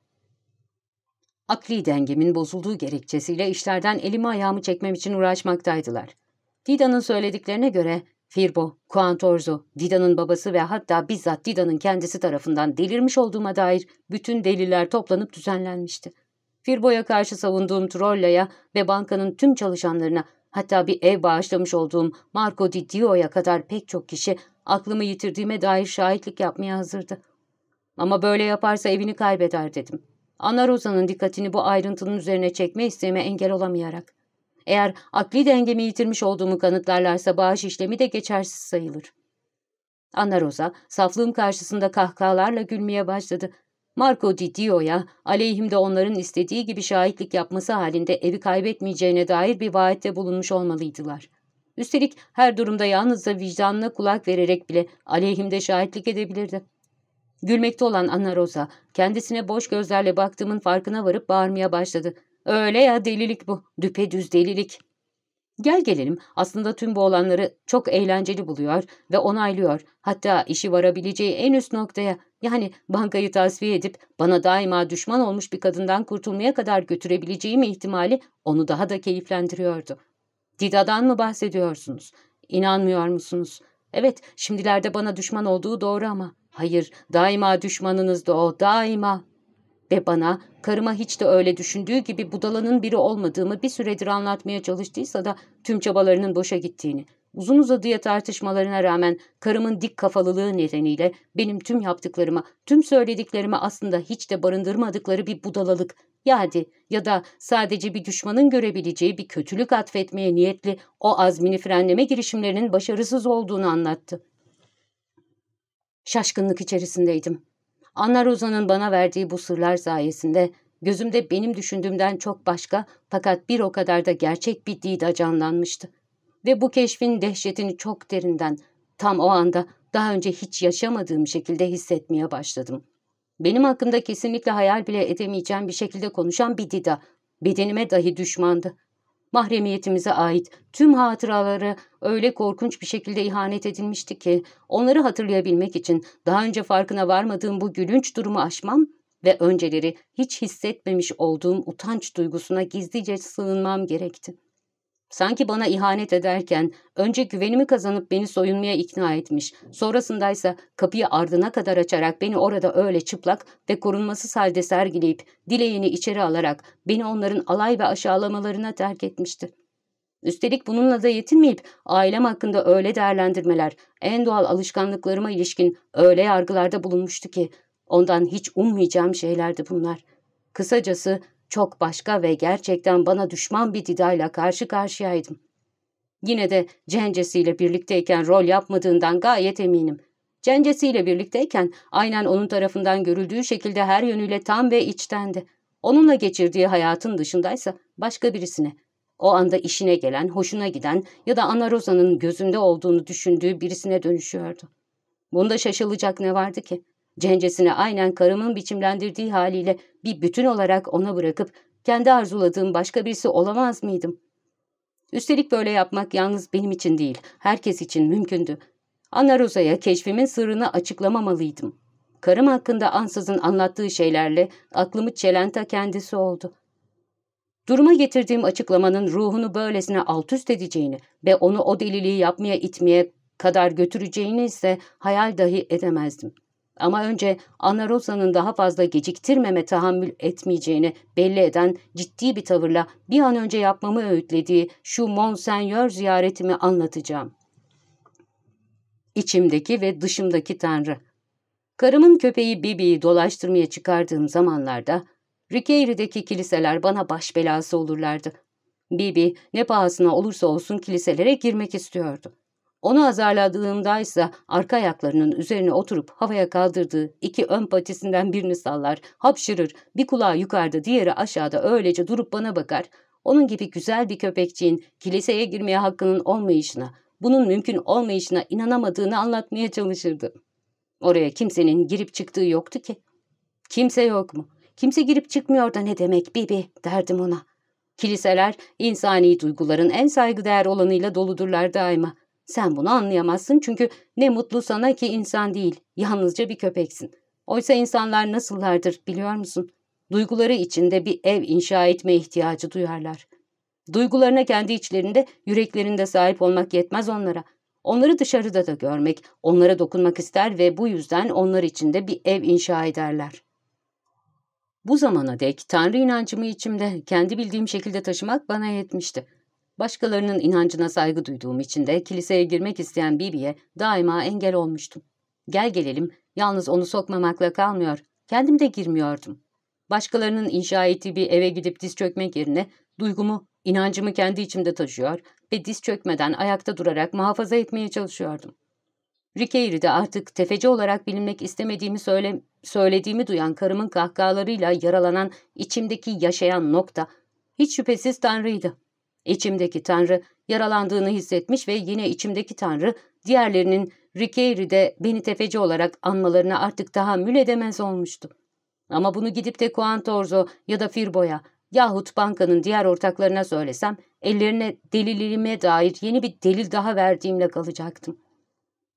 Akli dengemin bozulduğu gerekçesiyle işlerden elimi ayağımı çekmem için uğraşmaktaydılar. Dida'nın söylediklerine göre Firbo, Kuantorzo, Dida'nın babası ve hatta bizzat Dida'nın kendisi tarafından delirmiş olduğuma dair bütün deliller toplanıp düzenlenmişti. Firbo'ya karşı savunduğum Trolla'ya ve bankanın tüm çalışanlarına hatta bir ev bağışlamış olduğum Marco Di Dio'ya kadar pek çok kişi aklımı yitirdiğime dair şahitlik yapmaya hazırdı. Ama böyle yaparsa evini kaybeder dedim. Ana Rosa'nın dikkatini bu ayrıntının üzerine çekme isteğime engel olamayarak. Eğer akli dengemi yitirmiş olduğumu kanıtlarlarsa bağış işlemi de geçersiz sayılır. Anna Rosa, saflığım karşısında kahkahalarla gülmeye başladı. Marco Di Dio'ya aleyhimde onların istediği gibi şahitlik yapması halinde evi kaybetmeyeceğine dair bir vaatte bulunmuş olmalıydılar. Üstelik her durumda yalnızca vicdanına kulak vererek bile aleyhimde şahitlik edebilirdi. Gülmekte olan Anna Rosa, kendisine boş gözlerle baktığımın farkına varıp bağırmaya başladı. Öyle ya delilik bu, düpedüz delilik. Gel gelelim aslında tüm bu olanları çok eğlenceli buluyor ve onaylıyor. Hatta işi varabileceği en üst noktaya yani bankayı tasfiye edip bana daima düşman olmuş bir kadından kurtulmaya kadar götürebileceğim ihtimali onu daha da keyiflendiriyordu. Dida'dan mı bahsediyorsunuz? İnanmıyor musunuz? Evet, şimdilerde bana düşman olduğu doğru ama. Hayır, daima düşmanınızdı o, daima. Ve bana, karıma hiç de öyle düşündüğü gibi budalanın biri olmadığımı bir süredir anlatmaya çalıştıysa da tüm çabalarının boşa gittiğini, uzun uzadıya tartışmalarına rağmen karımın dik kafalılığı nedeniyle benim tüm yaptıklarıma, tüm söylediklerime aslında hiç de barındırmadıkları bir budalalık, yani ya da sadece bir düşmanın görebileceği bir kötülük atfetmeye niyetli o azmini frenleme girişimlerinin başarısız olduğunu anlattı. Şaşkınlık içerisindeydim. Anna Rosa'nın bana verdiği bu sırlar sayesinde gözümde benim düşündüğümden çok başka fakat bir o kadar da gerçek bir Dida canlanmıştı. Ve bu keşfin dehşetini çok derinden, tam o anda daha önce hiç yaşamadığım şekilde hissetmeye başladım. Benim hakkımda kesinlikle hayal bile edemeyeceğim bir şekilde konuşan bir Dida, bedenime dahi düşmandı. Mahremiyetimize ait tüm hatıraları öyle korkunç bir şekilde ihanet edilmişti ki onları hatırlayabilmek için daha önce farkına varmadığım bu gülünç durumu aşmam ve önceleri hiç hissetmemiş olduğum utanç duygusuna gizlice sığınmam gerekti. Sanki bana ihanet ederken önce güvenimi kazanıp beni soyunmaya ikna etmiş, sonrasındaysa kapıyı ardına kadar açarak beni orada öyle çıplak ve korunmasız halde sergileyip dileğini içeri alarak beni onların alay ve aşağılamalarına terk etmişti. Üstelik bununla da yetinmeyip ailem hakkında öyle değerlendirmeler, en doğal alışkanlıklarıma ilişkin öyle yargılarda bulunmuştu ki ondan hiç ummayacağım şeylerdi bunlar. Kısacası çok başka ve gerçekten bana düşman bir Dida'yla karşı karşıyaydım. Yine de Cencesi'yle birlikteyken rol yapmadığından gayet eminim. Cencesi'yle birlikteyken aynen onun tarafından görüldüğü şekilde her yönüyle tam ve içtendi. Onunla geçirdiği hayatın dışındaysa başka birisine, o anda işine gelen, hoşuna giden ya da Ana Rosa'nın gözünde olduğunu düşündüğü birisine dönüşüyordu. Bunda şaşılacak ne vardı ki? Cencesini aynen karımın biçimlendirdiği haliyle bir bütün olarak ona bırakıp kendi arzuladığım başka birisi olamaz mıydım? Üstelik böyle yapmak yalnız benim için değil, herkes için mümkündü. Anna Rosa'ya keşfimin sırrını açıklamamalıydım. Karım hakkında ansızın anlattığı şeylerle aklımı çelenta kendisi oldu. Duruma getirdiğim açıklamanın ruhunu böylesine alt üst edeceğini ve onu o deliliği yapmaya itmeye kadar götüreceğini ise hayal dahi edemezdim. Ama önce Anna Rosa'nın daha fazla geciktirmeme tahammül etmeyeceğini belli eden ciddi bir tavırla bir an önce yapmamı öğütlediği şu Monseigneur ziyaretimi anlatacağım. İçimdeki ve dışımdaki Tanrı. Karımın köpeği Bibi'yi dolaştırmaya çıkardığım zamanlarda Rikeyri'deki kiliseler bana baş belası olurlardı. Bibi ne pahasına olursa olsun kiliselere girmek istiyordu. Onu azarladığımda ise arka ayaklarının üzerine oturup havaya kaldırdığı iki ön patisinden birini sallar, hapşırır, bir kulağı yukarıda diğeri aşağıda öylece durup bana bakar. Onun gibi güzel bir köpekçiğin kiliseye girmeye hakkının olmayışına, bunun mümkün olmayışına inanamadığını anlatmaya çalışırdı. Oraya kimsenin girip çıktığı yoktu ki. Kimse yok mu? Kimse girip çıkmıyor da ne demek Bibi derdim ona. Kiliseler insani duyguların en saygıdeğer olanıyla doludurlar daima. Sen bunu anlayamazsın çünkü ne mutlu sana ki insan değil, yalnızca bir köpeksin. Oysa insanlar nasıllardır biliyor musun? Duyguları içinde bir ev inşa etme ihtiyacı duyarlar. Duygularına kendi içlerinde, yüreklerinde sahip olmak yetmez onlara. Onları dışarıda da görmek, onlara dokunmak ister ve bu yüzden onlar içinde bir ev inşa ederler. Bu zamana dek Tanrı inancımı içimde kendi bildiğim şekilde taşımak bana yetmişti. Başkalarının inancına saygı duyduğum için de kiliseye girmek isteyen Bibi'ye daima engel olmuştum. Gel gelelim, yalnız onu sokmamakla kalmıyor, kendim de girmiyordum. Başkalarının inşa ettiği bir eve gidip diz çökmek yerine duygumu, inancımı kendi içimde taşıyor ve diz çökmeden ayakta durarak muhafaza etmeye çalışıyordum. Rikeiri'de artık tefeci olarak bilinmek istemediğimi söyle, söylediğimi duyan karımın kahkahalarıyla yaralanan içimdeki yaşayan nokta hiç şüphesiz Tanrı'ydı. İçimdeki Tanrı yaralandığını hissetmiş ve yine içimdeki Tanrı diğerlerinin Riqueri de beni tefeci olarak anmalarına artık tahammül edemez olmuştu. Ama bunu gidip de Kuantorzo ya da Firbo'ya yahut bankanın diğer ortaklarına söylesem ellerine delilime dair yeni bir delil daha verdiğimle kalacaktım.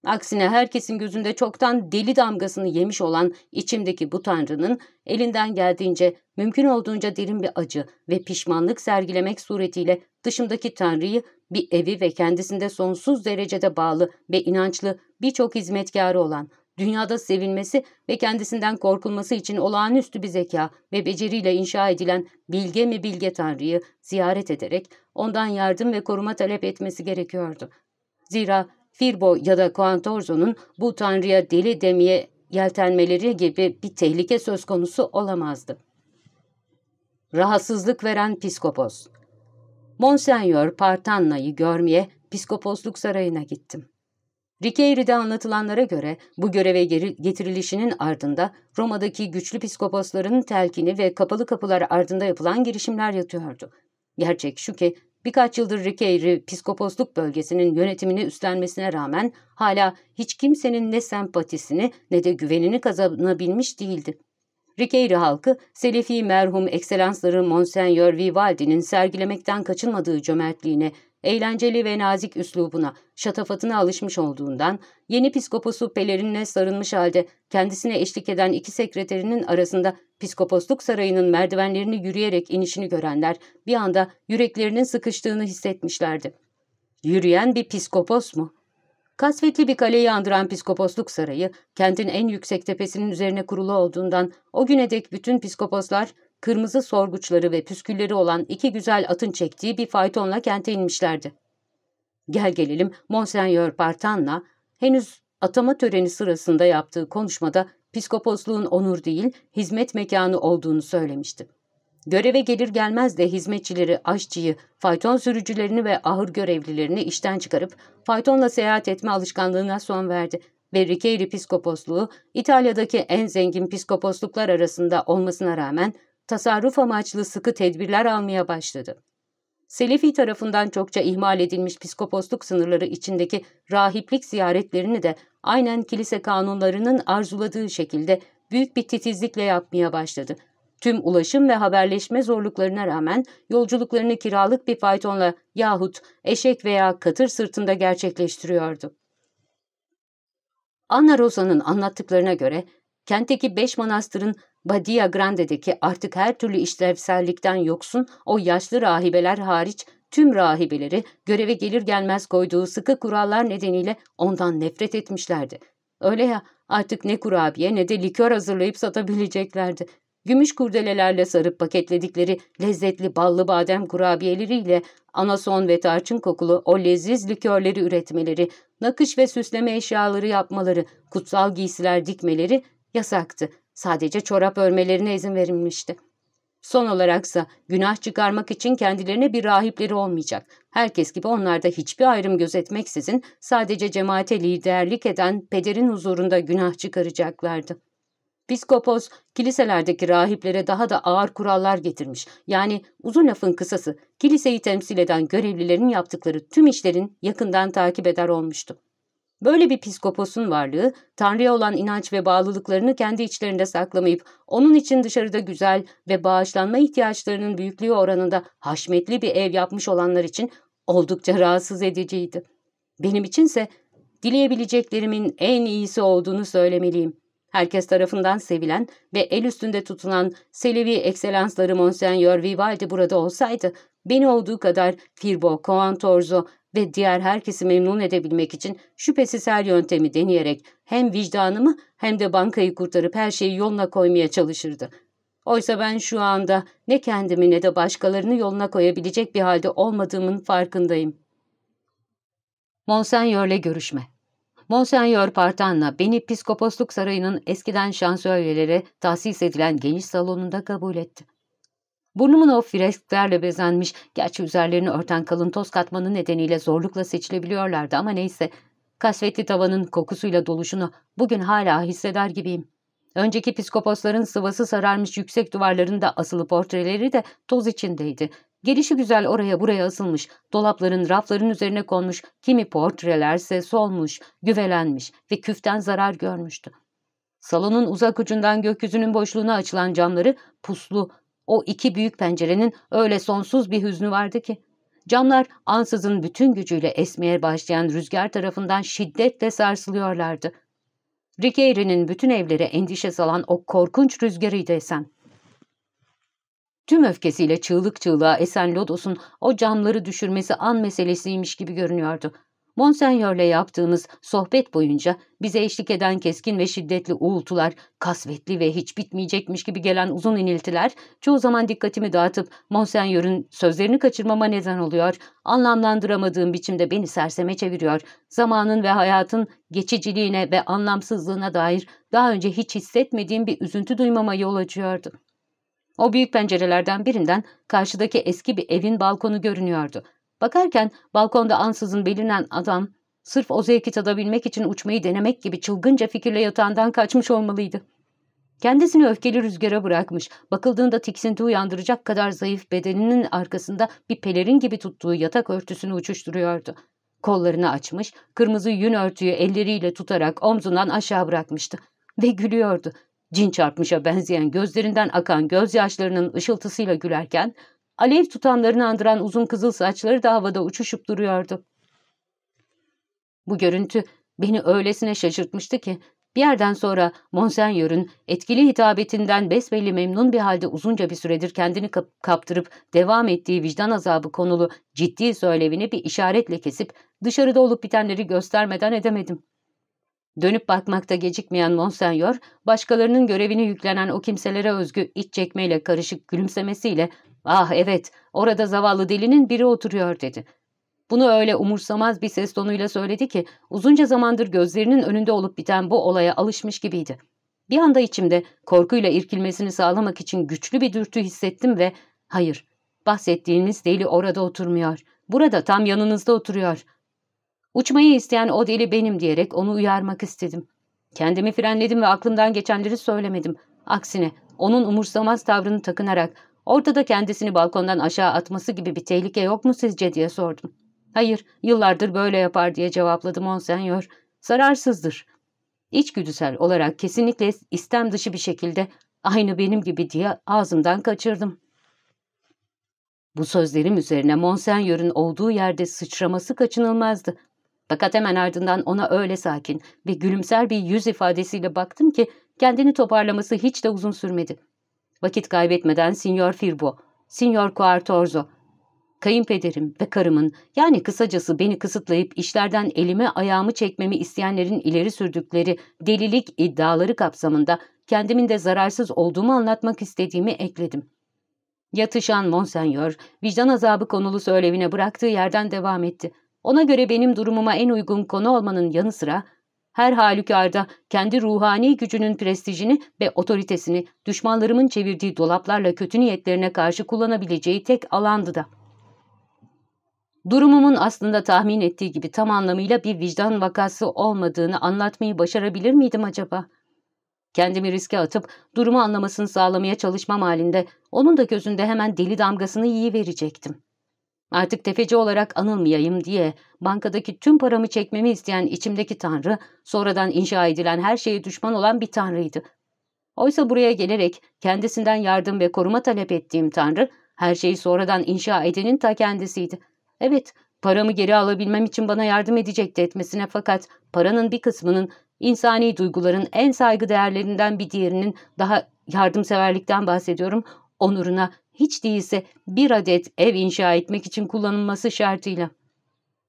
Aksine herkesin gözünde çoktan deli damgasını yemiş olan içimdeki bu tanrının elinden geldiğince mümkün olduğunca derin bir acı ve pişmanlık sergilemek suretiyle dışımdaki tanrıyı bir evi ve kendisinde sonsuz derecede bağlı ve inançlı birçok hizmetkarı olan, dünyada sevilmesi ve kendisinden korkulması için olağanüstü bir zeka ve beceriyle inşa edilen bilge mi bilge tanrıyı ziyaret ederek ondan yardım ve koruma talep etmesi gerekiyordu. Zira Firbo ya da Quantorzo'nun bu tanrıya deli demeye yeltenmeleri gibi bir tehlike söz konusu olamazdı. Rahatsızlık veren Piskopos Monsenyor Partanna'yı görmeye Piskoposluk Sarayı'na gittim. Riqueri'de anlatılanlara göre bu göreve getirilişinin ardında Roma'daki güçlü piskoposların telkini ve kapalı kapılar ardında yapılan girişimler yatıyordu. Gerçek şu ki Birkaç yıldır Riqueiri piskoposluk bölgesinin yönetimini üstlenmesine rağmen hala hiç kimsenin ne sempatisini ne de güvenini kazanabilmiş değildi. Riqueiri halkı, Selefi merhum ekselansları Monseigneur Vivaldi'nin sergilemekten kaçınmadığı cömertliğine eğlenceli ve nazik üslubuna, şatafatına alışmış olduğundan, yeni piskoposu pelerinle sarılmış halde kendisine eşlik eden iki sekreterinin arasında piskoposluk sarayının merdivenlerini yürüyerek inişini görenler bir anda yüreklerinin sıkıştığını hissetmişlerdi. Yürüyen bir piskopos mu? Kasvetli bir kaleyi andıran piskoposluk sarayı, kentin en yüksek tepesinin üzerine kurulu olduğundan o güne dek bütün piskoposlar kırmızı sorguçları ve püskülleri olan iki güzel atın çektiği bir faytonla kente inmişlerdi. Gel gelelim Monseigneur Partan'la henüz atama töreni sırasında yaptığı konuşmada piskoposluğun onur değil, hizmet mekanı olduğunu söylemişti. Göreve gelir gelmez de hizmetçileri, aşçıyı, fayton sürücülerini ve ahır görevlilerini işten çıkarıp faytonla seyahat etme alışkanlığına son verdi ve Riqueri piskoposluğu İtalya'daki en zengin piskoposluklar arasında olmasına rağmen tasarruf amaçlı sıkı tedbirler almaya başladı. Selefi tarafından çokça ihmal edilmiş piskoposluk sınırları içindeki rahiplik ziyaretlerini de aynen kilise kanunlarının arzuladığı şekilde büyük bir titizlikle yapmaya başladı. Tüm ulaşım ve haberleşme zorluklarına rağmen yolculuklarını kiralık bir faytonla yahut eşek veya katır sırtında gerçekleştiriyordu. Anna Rosa'nın anlattıklarına göre kentteki beş manastırın Badia Grande'deki artık her türlü işlevsellikten yoksun o yaşlı rahibeler hariç tüm rahibeleri göreve gelir gelmez koyduğu sıkı kurallar nedeniyle ondan nefret etmişlerdi. Öyle ya artık ne kurabiye ne de likör hazırlayıp satabileceklerdi. Gümüş kurdelelerle sarıp paketledikleri lezzetli ballı badem kurabiyeleriyle anason ve tarçın kokulu o leziz likörleri üretmeleri, nakış ve süsleme eşyaları yapmaları, kutsal giysiler dikmeleri yasaktı. Sadece çorap örmelerine izin verilmişti. Son olaraksa günah çıkarmak için kendilerine bir rahipleri olmayacak. Herkes gibi onlar da hiçbir ayrım gözetmeksizin sadece cemaate liderlik eden pederin huzurunda günah çıkaracaklardı. Piskopos, kiliselerdeki rahiplere daha da ağır kurallar getirmiş. Yani uzun lafın kısası, kiliseyi temsil eden görevlilerin yaptıkları tüm işlerin yakından takip eder olmuştu. Böyle bir piskoposun varlığı, Tanrı'ya olan inanç ve bağlılıklarını kendi içlerinde saklamayıp, onun için dışarıda güzel ve bağışlanma ihtiyaçlarının büyüklüğü oranında haşmetli bir ev yapmış olanlar için oldukça rahatsız ediciydi. Benim içinse dileyebileceklerimin en iyisi olduğunu söylemeliyim. Herkes tarafından sevilen ve el üstünde tutulan Selevi ekselansları Monseigneur Vivaldi burada olsaydı, beni olduğu kadar Firbo, Coantorzo ve diğer herkesi memnun edebilmek için şüphesiz her yöntemi deneyerek hem vicdanımı hem de bankayı kurtarıp her şeyi yoluna koymaya çalışırdı. Oysa ben şu anda ne kendimi ne de başkalarını yoluna koyabilecek bir halde olmadığımın farkındayım. Monsenyörle görüşme Monsenyor Partanna beni Piskoposluk Sarayı'nın eskiden şansölyelere tahsis edilen geniş salonunda kabul etti. Burnumun o fresklerle bezenmiş, gerçi üzerlerini örten kalın toz katmanı nedeniyle zorlukla seçilebiliyorlardı ama neyse, kasvetli tavanın kokusuyla doluşunu bugün hala hisseder gibiyim. Önceki psikoposların sıvası sararmış yüksek duvarlarında asılı portreleri de toz içindeydi. Gelişi güzel oraya buraya asılmış, dolapların, rafların üzerine konmuş, kimi portrelerse solmuş, güvelenmiş ve küften zarar görmüştü. Salonun uzak ucundan gökyüzünün boşluğuna açılan camları puslu, o iki büyük pencerenin öyle sonsuz bir hüznü vardı ki. Camlar ansızın bütün gücüyle esmeye başlayan rüzgar tarafından şiddetle sarsılıyorlardı. Rickieri'nin bütün evlere endişe salan o korkunç rüzgarıydı esen. Tüm öfkesiyle çığlık çığlığa esen Lodos'un o camları düşürmesi an meselesiymiş gibi görünüyordu. Monsenyörle yaptığımız sohbet boyunca bize eşlik eden keskin ve şiddetli uğultular, kasvetli ve hiç bitmeyecekmiş gibi gelen uzun iniltiler çoğu zaman dikkatimi dağıtıp Monsenyör'ün sözlerini kaçırmama neden oluyor, anlamlandıramadığım biçimde beni serseme çeviriyor, zamanın ve hayatın geçiciliğine ve anlamsızlığına dair daha önce hiç hissetmediğim bir üzüntü duymama yol açıyordu. O büyük pencerelerden birinden karşıdaki eski bir evin balkonu görünüyordu. Bakarken balkonda ansızın belirlen adam sırf o zevki tadabilmek için uçmayı denemek gibi çılgınca fikirle yatağından kaçmış olmalıydı. Kendisini öfkeli rüzgara bırakmış, bakıldığında tiksinti uyandıracak kadar zayıf bedeninin arkasında bir pelerin gibi tuttuğu yatak örtüsünü uçuşturuyordu. Kollarını açmış, kırmızı yün örtüyü elleriyle tutarak omzundan aşağı bırakmıştı. Ve gülüyordu. Cin çarpmışa benzeyen gözlerinden akan gözyaşlarının ışıltısıyla gülerken, alev tutanlarını andıran uzun kızıl saçları da havada uçuşup duruyordu. Bu görüntü beni öylesine şaşırtmıştı ki, bir yerden sonra Monsenyör'ün etkili hitabetinden besbelli memnun bir halde uzunca bir süredir kendini kap kaptırıp devam ettiği vicdan azabı konulu ciddi söylevini bir işaretle kesip dışarıda olup bitenleri göstermeden edemedim. Dönüp bakmakta gecikmeyen Monsenyor, başkalarının görevini yüklenen o kimselere özgü iç çekmeyle karışık gülümsemesiyle ''Ah evet, orada zavallı delinin biri oturuyor.'' dedi. Bunu öyle umursamaz bir ses tonuyla söyledi ki uzunca zamandır gözlerinin önünde olup biten bu olaya alışmış gibiydi. Bir anda içimde korkuyla irkilmesini sağlamak için güçlü bir dürtü hissettim ve ''Hayır, bahsettiğiniz deli orada oturmuyor. Burada tam yanınızda oturuyor. Uçmayı isteyen o deli benim diyerek onu uyarmak istedim. Kendimi frenledim ve aklımdan geçenleri söylemedim. Aksine onun umursamaz tavrını takınarak ortada kendisini balkondan aşağı atması gibi bir tehlike yok mu sizce diye sordum. Hayır, yıllardır böyle yapar diye cevapladı Monsenyor. Zararsızdır. İçgüdüsel olarak kesinlikle istem dışı bir şekilde aynı benim gibi diye ağzımdan kaçırdım. Bu sözlerim üzerine Monsenyor'un olduğu yerde sıçraması kaçınılmazdı. Fakat hemen ardından ona öyle sakin ve gülümser bir yüz ifadesiyle baktım ki kendini toparlaması hiç de uzun sürmedi. Vakit kaybetmeden Signor Firbo, Signor Quartorzo, kayınpederim ve karımın yani kısacası beni kısıtlayıp işlerden elime ayağımı çekmemi isteyenlerin ileri sürdükleri delilik iddiaları kapsamında kendimin de zararsız olduğumu anlatmak istediğimi ekledim. Yatışan Monsenyor, vicdan azabı konulu söylevine bıraktığı yerden devam etti. Ona göre benim durumuma en uygun konu olmanın yanı sıra her halükarda kendi ruhani gücünün prestijini ve otoritesini düşmanlarımın çevirdiği dolaplarla kötü niyetlerine karşı kullanabileceği tek alandı da. Durumumun aslında tahmin ettiği gibi tam anlamıyla bir vicdan vakası olmadığını anlatmayı başarabilir miydim acaba? Kendimi riske atıp durumu anlamasını sağlamaya çalışmam halinde onun da gözünde hemen deli damgasını iyi verecektim. Artık tefeci olarak anılmayayım diye bankadaki tüm paramı çekmemi isteyen içimdeki tanrı, sonradan inşa edilen her şeye düşman olan bir tanrıydı. Oysa buraya gelerek kendisinden yardım ve koruma talep ettiğim tanrı, her şeyi sonradan inşa edenin ta kendisiydi. Evet, paramı geri alabilmem için bana yardım edecekti etmesine fakat paranın bir kısmının insani duyguların en saygı değerlerinden bir diğerinin daha yardımseverlikten bahsediyorum, onuruna hiç değilse bir adet ev inşa etmek için kullanılması şartıyla.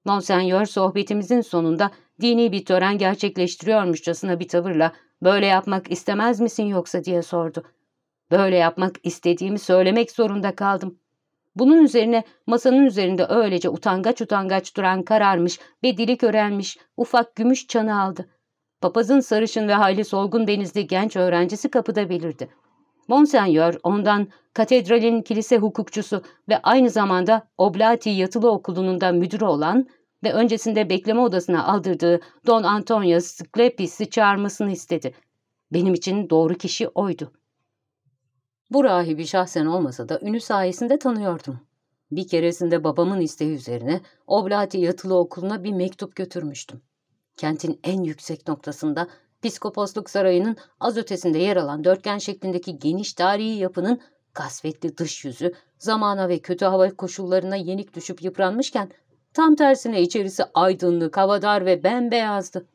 Monsenyor sohbetimizin sonunda dini bir tören gerçekleştiriyormuşçasına bir tavırla böyle yapmak istemez misin yoksa diye sordu. Böyle yapmak istediğimi söylemek zorunda kaldım. Bunun üzerine masanın üzerinde öylece utangaç utangaç duran kararmış ve dili körelmiş ufak gümüş çanı aldı. Papazın sarışın ve hayli solgun benizli genç öğrencisi kapıda belirdi. Monsenyor ondan katedralin kilise hukukçusu ve aynı zamanda Oblati Yatılı Okulu'nun da müdürü olan ve öncesinde bekleme odasına aldırdığı Don Antonio Sklepis'i çağırmasını istedi. Benim için doğru kişi oydu. Bu rahibi şahsen olmasa da ünü sayesinde tanıyordum. Bir keresinde babamın isteği üzerine Oblati yatılı okuluna bir mektup götürmüştüm. Kentin en yüksek noktasında Piskoposluk Sarayı'nın az ötesinde yer alan dörtgen şeklindeki geniş tarihi yapının kasvetli dış yüzü zamana ve kötü hava koşullarına yenik düşüp yıpranmışken tam tersine içerisi aydınlık, havadar ve bembeyazdı.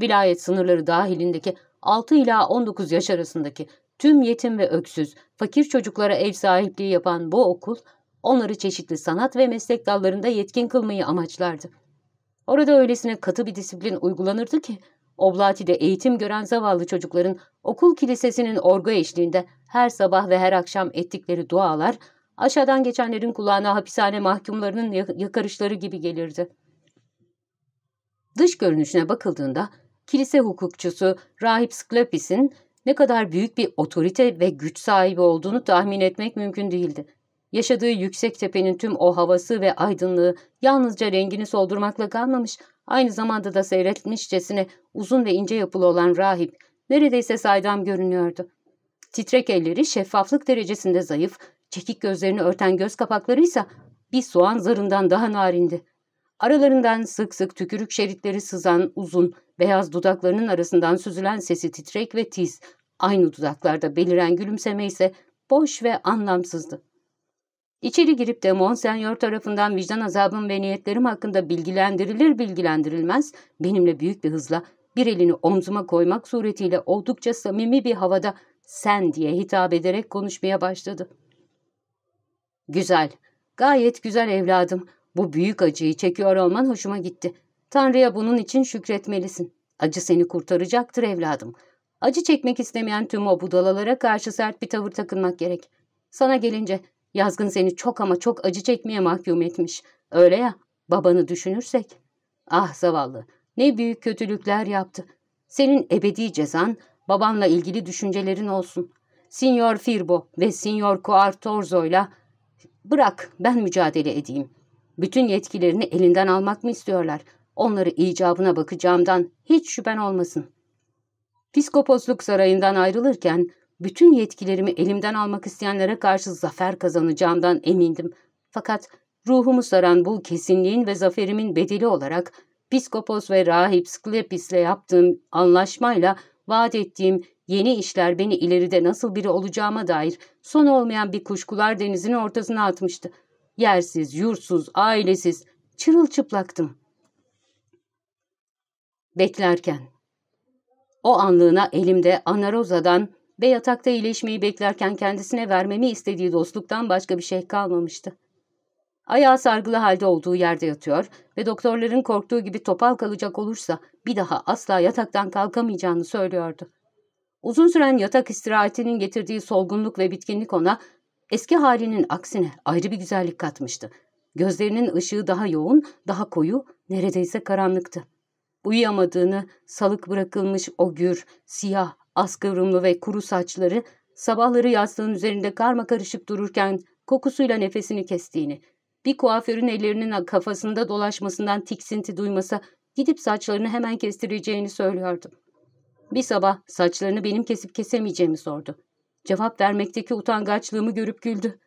Vilayet sınırları dahilindeki 6 ila 19 yaş arasındaki tüm yetim ve öksüz, fakir çocuklara ev sahipliği yapan bu okul, onları çeşitli sanat ve meslek dallarında yetkin kılmayı amaçlardı. Orada öylesine katı bir disiplin uygulanırdı ki, Oblati'de eğitim gören zavallı çocukların okul kilisesinin orgu eşliğinde her sabah ve her akşam ettikleri dualar, aşağıdan geçenlerin kulağına hapishane mahkumlarının yakarışları gibi gelirdi. Dış görünüşüne bakıldığında, kilise hukukçusu Rahip Sklepis'in ne kadar büyük bir otorite ve güç sahibi olduğunu tahmin etmek mümkün değildi. Yaşadığı yüksek tepenin tüm o havası ve aydınlığı yalnızca rengini soldurmakla kalmamış, aynı zamanda da seyretmişçesine uzun ve ince yapılı olan rahip neredeyse saydam görünüyordu. Titrek elleri şeffaflık derecesinde zayıf, çekik gözlerini örten göz kapakları ise bir soğan zarından daha narindi. Aralarından sık sık tükürük şeritleri sızan uzun, beyaz dudaklarının arasından süzülen sesi titrek ve tiz, aynı dudaklarda beliren gülümseme ise boş ve anlamsızdı. İçeri girip de Monsenyor tarafından vicdan azabım ve niyetlerim hakkında bilgilendirilir bilgilendirilmez, benimle büyük bir hızla bir elini omzuma koymak suretiyle oldukça samimi bir havada sen diye hitap ederek konuşmaya başladı. Güzel, gayet güzel evladım. Bu büyük acıyı çekiyor olman hoşuma gitti. Tanrı'ya bunun için şükretmelisin. Acı seni kurtaracaktır evladım. Acı çekmek istemeyen tüm o budalalara karşı sert bir tavır takınmak gerek. Sana gelince yazgın seni çok ama çok acı çekmeye mahkum etmiş. Öyle ya, babanı düşünürsek. Ah zavallı, ne büyük kötülükler yaptı. Senin ebedi cezan, babanla ilgili düşüncelerin olsun. Signor Firbo ve Signor Coartorzo'yla bırak ben mücadele edeyim. Bütün yetkilerini elinden almak mı istiyorlar? Onları icabına bakacağımdan hiç şüphen olmasın. Piskoposluk sarayından ayrılırken bütün yetkilerimi elimden almak isteyenlere karşı zafer kazanacağımdan emindim. Fakat ruhumu saran bu kesinliğin ve zaferimin bedeli olarak Piskopos ve Rahip Sklepis'le yaptığım anlaşmayla vaat ettiğim yeni işler beni ileride nasıl biri olacağıma dair son olmayan bir kuşkular denizinin ortasına atmıştı. Yersiz, yursuz, ailesiz, çırılçıplaktım. Beklerken. O anlığına elimde Anaroza'dan ve yatakta iyileşmeyi beklerken kendisine vermemi istediği dostluktan başka bir şey kalmamıştı. Ayağı sargılı halde olduğu yerde yatıyor ve doktorların korktuğu gibi topal kalacak olursa bir daha asla yataktan kalkamayacağını söylüyordu. Uzun süren yatak istirahatinin getirdiği solgunluk ve bitkinlik ona eski halinin aksine ayrı bir güzellik katmıştı. Gözlerinin ışığı daha yoğun, daha koyu, neredeyse karanlıktı. Uyuyamadığını, salık bırakılmış o gür, siyah, askıvrımlı ve kuru saçları, sabahları yastığın üzerinde karma karışık dururken kokusuyla nefesini kestiğini, bir kuaförün ellerinin kafasında dolaşmasından tiksinti duymasa gidip saçlarını hemen kestireceğini söylüyordu. Bir sabah saçlarını benim kesip kesemeyeceğimi sordu. Cevap vermekteki utangaçlığımı görüp güldü.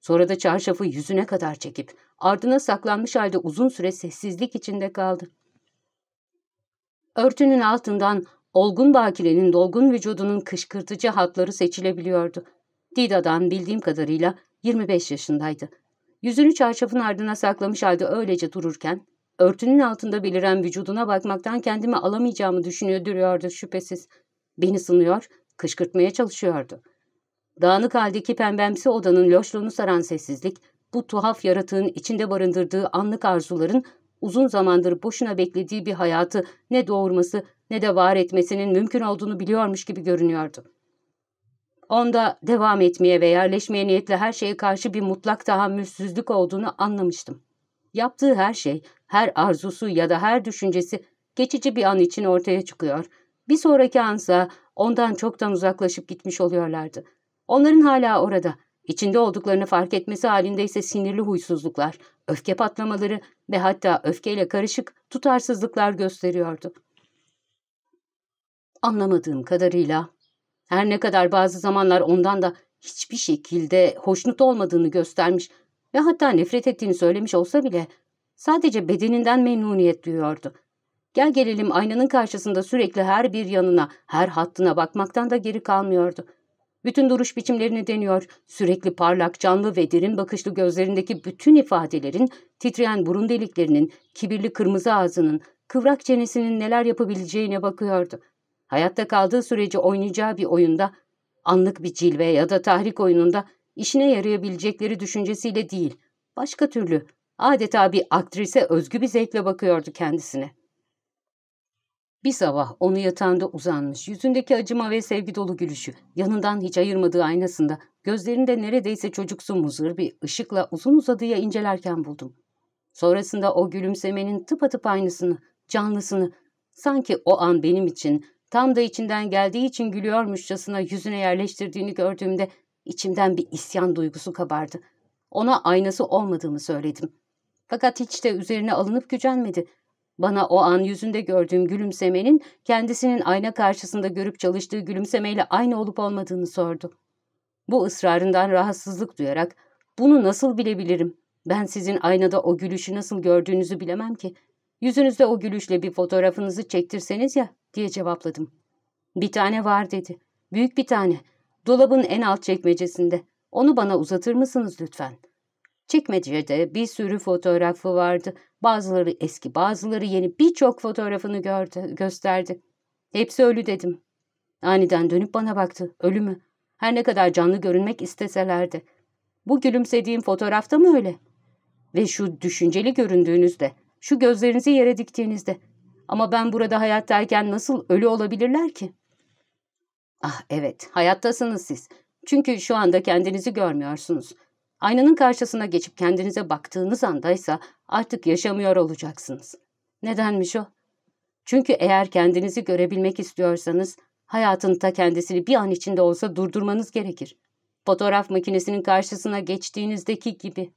Sonra da çarşafı yüzüne kadar çekip ardına saklanmış halde uzun süre sessizlik içinde kaldı. Örtünün altından olgun bakirenin dolgun vücudunun kışkırtıcı hatları seçilebiliyordu. Dida'dan bildiğim kadarıyla 25 yaşındaydı. Yüzünü çarşafın ardına saklamış halde öylece dururken, örtünün altında beliren vücuduna bakmaktan kendimi alamayacağımı düşünüyor duruyordu şüphesiz. Beni sınıyor, kışkırtmaya çalışıyordu. Dağınık haldeki pembemsi odanın loşluğunu saran sessizlik, bu tuhaf yaratığın içinde barındırdığı anlık arzuların uzun zamandır boşuna beklediği bir hayatı ne doğurması ne de var etmesinin mümkün olduğunu biliyormuş gibi görünüyordu. Onda devam etmeye ve yerleşmeye niyetli her şeye karşı bir mutlak tahammülsüzlük olduğunu anlamıştım. Yaptığı her şey, her arzusu ya da her düşüncesi geçici bir an için ortaya çıkıyor. Bir sonraki ansa ondan çoktan uzaklaşıp gitmiş oluyorlardı. Onların hala orada, içinde olduklarını fark etmesi halinde ise sinirli huysuzluklar, öfke patlamaları ve hatta öfkeyle karışık tutarsızlıklar gösteriyordu. Anlamadığım kadarıyla her ne kadar bazı zamanlar ondan da hiçbir şekilde hoşnut olmadığını göstermiş ve hatta nefret ettiğini söylemiş olsa bile sadece bedeninden memnuniyet duyuyordu. Gel gelelim aynanın karşısında sürekli her bir yanına, her hattına bakmaktan da geri kalmıyordu. Bütün duruş biçimlerini deniyor, sürekli parlak, canlı ve derin bakışlı gözlerindeki bütün ifadelerin, titreyen burun deliklerinin, kibirli kırmızı ağzının, kıvrak çenesinin neler yapabileceğine bakıyordu. Hayatta kaldığı sürece oynayacağı bir oyunda, anlık bir cilve ya da tahrik oyununda işine yarayabilecekleri düşüncesiyle değil, başka türlü, adeta bir aktrise özgü bir zevkle bakıyordu kendisine. Bir sabah onu yatağında uzanmış, yüzündeki acıma ve sevgi dolu gülüşü, yanından hiç ayırmadığı aynasında, gözlerinde neredeyse çocuksu muzır bir ışıkla uzun uzadıya incelerken buldum. Sonrasında o gülümsemenin tıpatıp aynısını, canlısını, sanki o an benim için, tam da içinden geldiği için gülüyormuşçasına yüzüne yerleştirdiğini gördüğümde içimden bir isyan duygusu kabardı. Ona aynası olmadığımı söyledim. Fakat hiç de üzerine alınıp gücenmedi. Bana o an yüzünde gördüğüm gülümsemenin kendisinin ayna karşısında görüp çalıştığı gülümsemeyle aynı olup olmadığını sordu. Bu ısrarından rahatsızlık duyarak bunu nasıl bilebilirim? Ben sizin aynada o gülüşü nasıl gördüğünüzü bilemem ki. Yüzünüzde o gülüşle bir fotoğrafınızı çektirseniz ya diye cevapladım. Bir tane var dedi. Büyük bir tane. Dolabın en alt çekmecesinde. Onu bana uzatır mısınız lütfen? Çekmecede bir sürü fotoğrafı vardı. Bazıları eski, bazıları yeni birçok fotoğrafını gördü, gösterdi. Hepsi ölü dedim. Aniden dönüp bana baktı. Ölü mü? Her ne kadar canlı görünmek isteselerdi. Bu gülümsediğim fotoğrafta mı öyle? Ve şu düşünceli göründüğünüzde, şu gözlerinizi yere diktiğinizde. Ama ben burada hayattayken nasıl ölü olabilirler ki? Ah evet, hayattasınız siz. Çünkü şu anda kendinizi görmüyorsunuz. Aynanın karşısına geçip kendinize baktığınız andaysa artık yaşamıyor olacaksınız. Nedenmiş o? Çünkü eğer kendinizi görebilmek istiyorsanız hayatın ta kendisini bir an içinde olsa durdurmanız gerekir. Fotoğraf makinesinin karşısına geçtiğinizdeki gibi.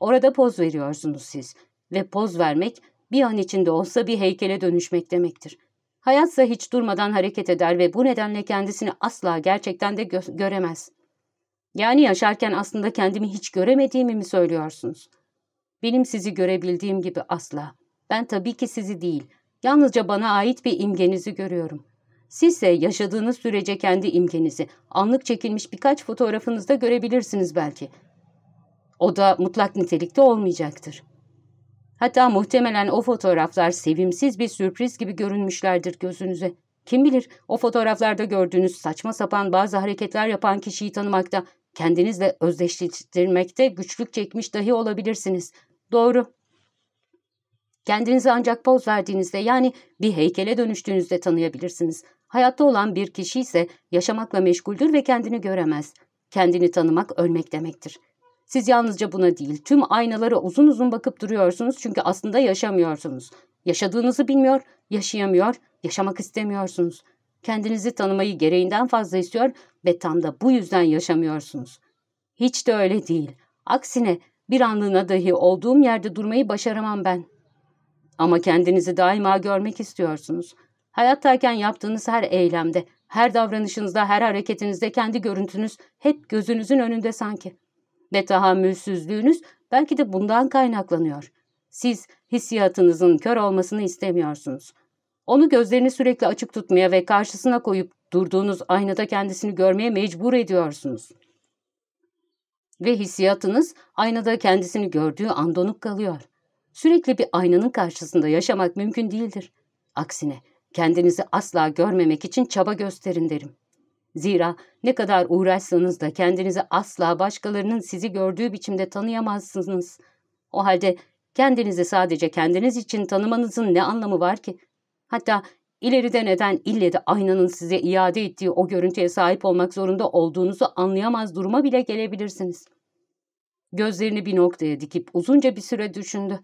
Orada poz veriyorsunuz siz ve poz vermek bir an içinde olsa bir heykele dönüşmek demektir. Hayatsa hiç durmadan hareket eder ve bu nedenle kendisini asla gerçekten de gö göremez. Yani yaşarken aslında kendimi hiç göremediğimi mi söylüyorsunuz? Benim sizi görebildiğim gibi asla. Ben tabii ki sizi değil, yalnızca bana ait bir imgenizi görüyorum. Sizse yaşadığınız sürece kendi imgenizi, anlık çekilmiş birkaç fotoğrafınızda görebilirsiniz belki. O da mutlak nitelikte olmayacaktır. Hatta muhtemelen o fotoğraflar sevimsiz bir sürpriz gibi görünmüşlerdir gözünüze. Kim bilir o fotoğraflarda gördüğünüz saçma sapan bazı hareketler yapan kişiyi tanımakta kendinizle özdeşleştirmekte güçlük çekmiş dahi olabilirsiniz. Doğru. Kendinizi ancak poz verdiğinizde yani bir heykele dönüştüğünüzde tanıyabilirsiniz. Hayatta olan bir kişi ise yaşamakla meşguldür ve kendini göremez. Kendini tanımak ölmek demektir. Siz yalnızca buna değil, tüm aynalara uzun uzun bakıp duruyorsunuz çünkü aslında yaşamıyorsunuz. Yaşadığınızı bilmiyor, yaşayamıyor, yaşamak istemiyorsunuz. Kendinizi tanımayı gereğinden fazla istiyor ve tam da bu yüzden yaşamıyorsunuz. Hiç de öyle değil. Aksine bir anlığına dahi olduğum yerde durmayı başaramam ben. Ama kendinizi daima görmek istiyorsunuz. Hayattayken yaptığınız her eylemde, her davranışınızda, her hareketinizde kendi görüntünüz hep gözünüzün önünde sanki. Ve tahammülsüzlüğünüz belki de bundan kaynaklanıyor. Siz hissiyatınızın kör olmasını istemiyorsunuz. Onu gözlerini sürekli açık tutmaya ve karşısına koyup durduğunuz aynada kendisini görmeye mecbur ediyorsunuz. Ve hissiyatınız aynada kendisini gördüğü an donup kalıyor. Sürekli bir aynanın karşısında yaşamak mümkün değildir. Aksine kendinizi asla görmemek için çaba gösterin derim. Zira ne kadar uğraşsanız da kendinizi asla başkalarının sizi gördüğü biçimde tanıyamazsınız. O halde kendinizi sadece kendiniz için tanımanızın ne anlamı var ki? Hatta ileride neden ille de aynanın size iade ettiği o görüntüye sahip olmak zorunda olduğunuzu anlayamaz duruma bile gelebilirsiniz. Gözlerini bir noktaya dikip uzunca bir süre düşündü.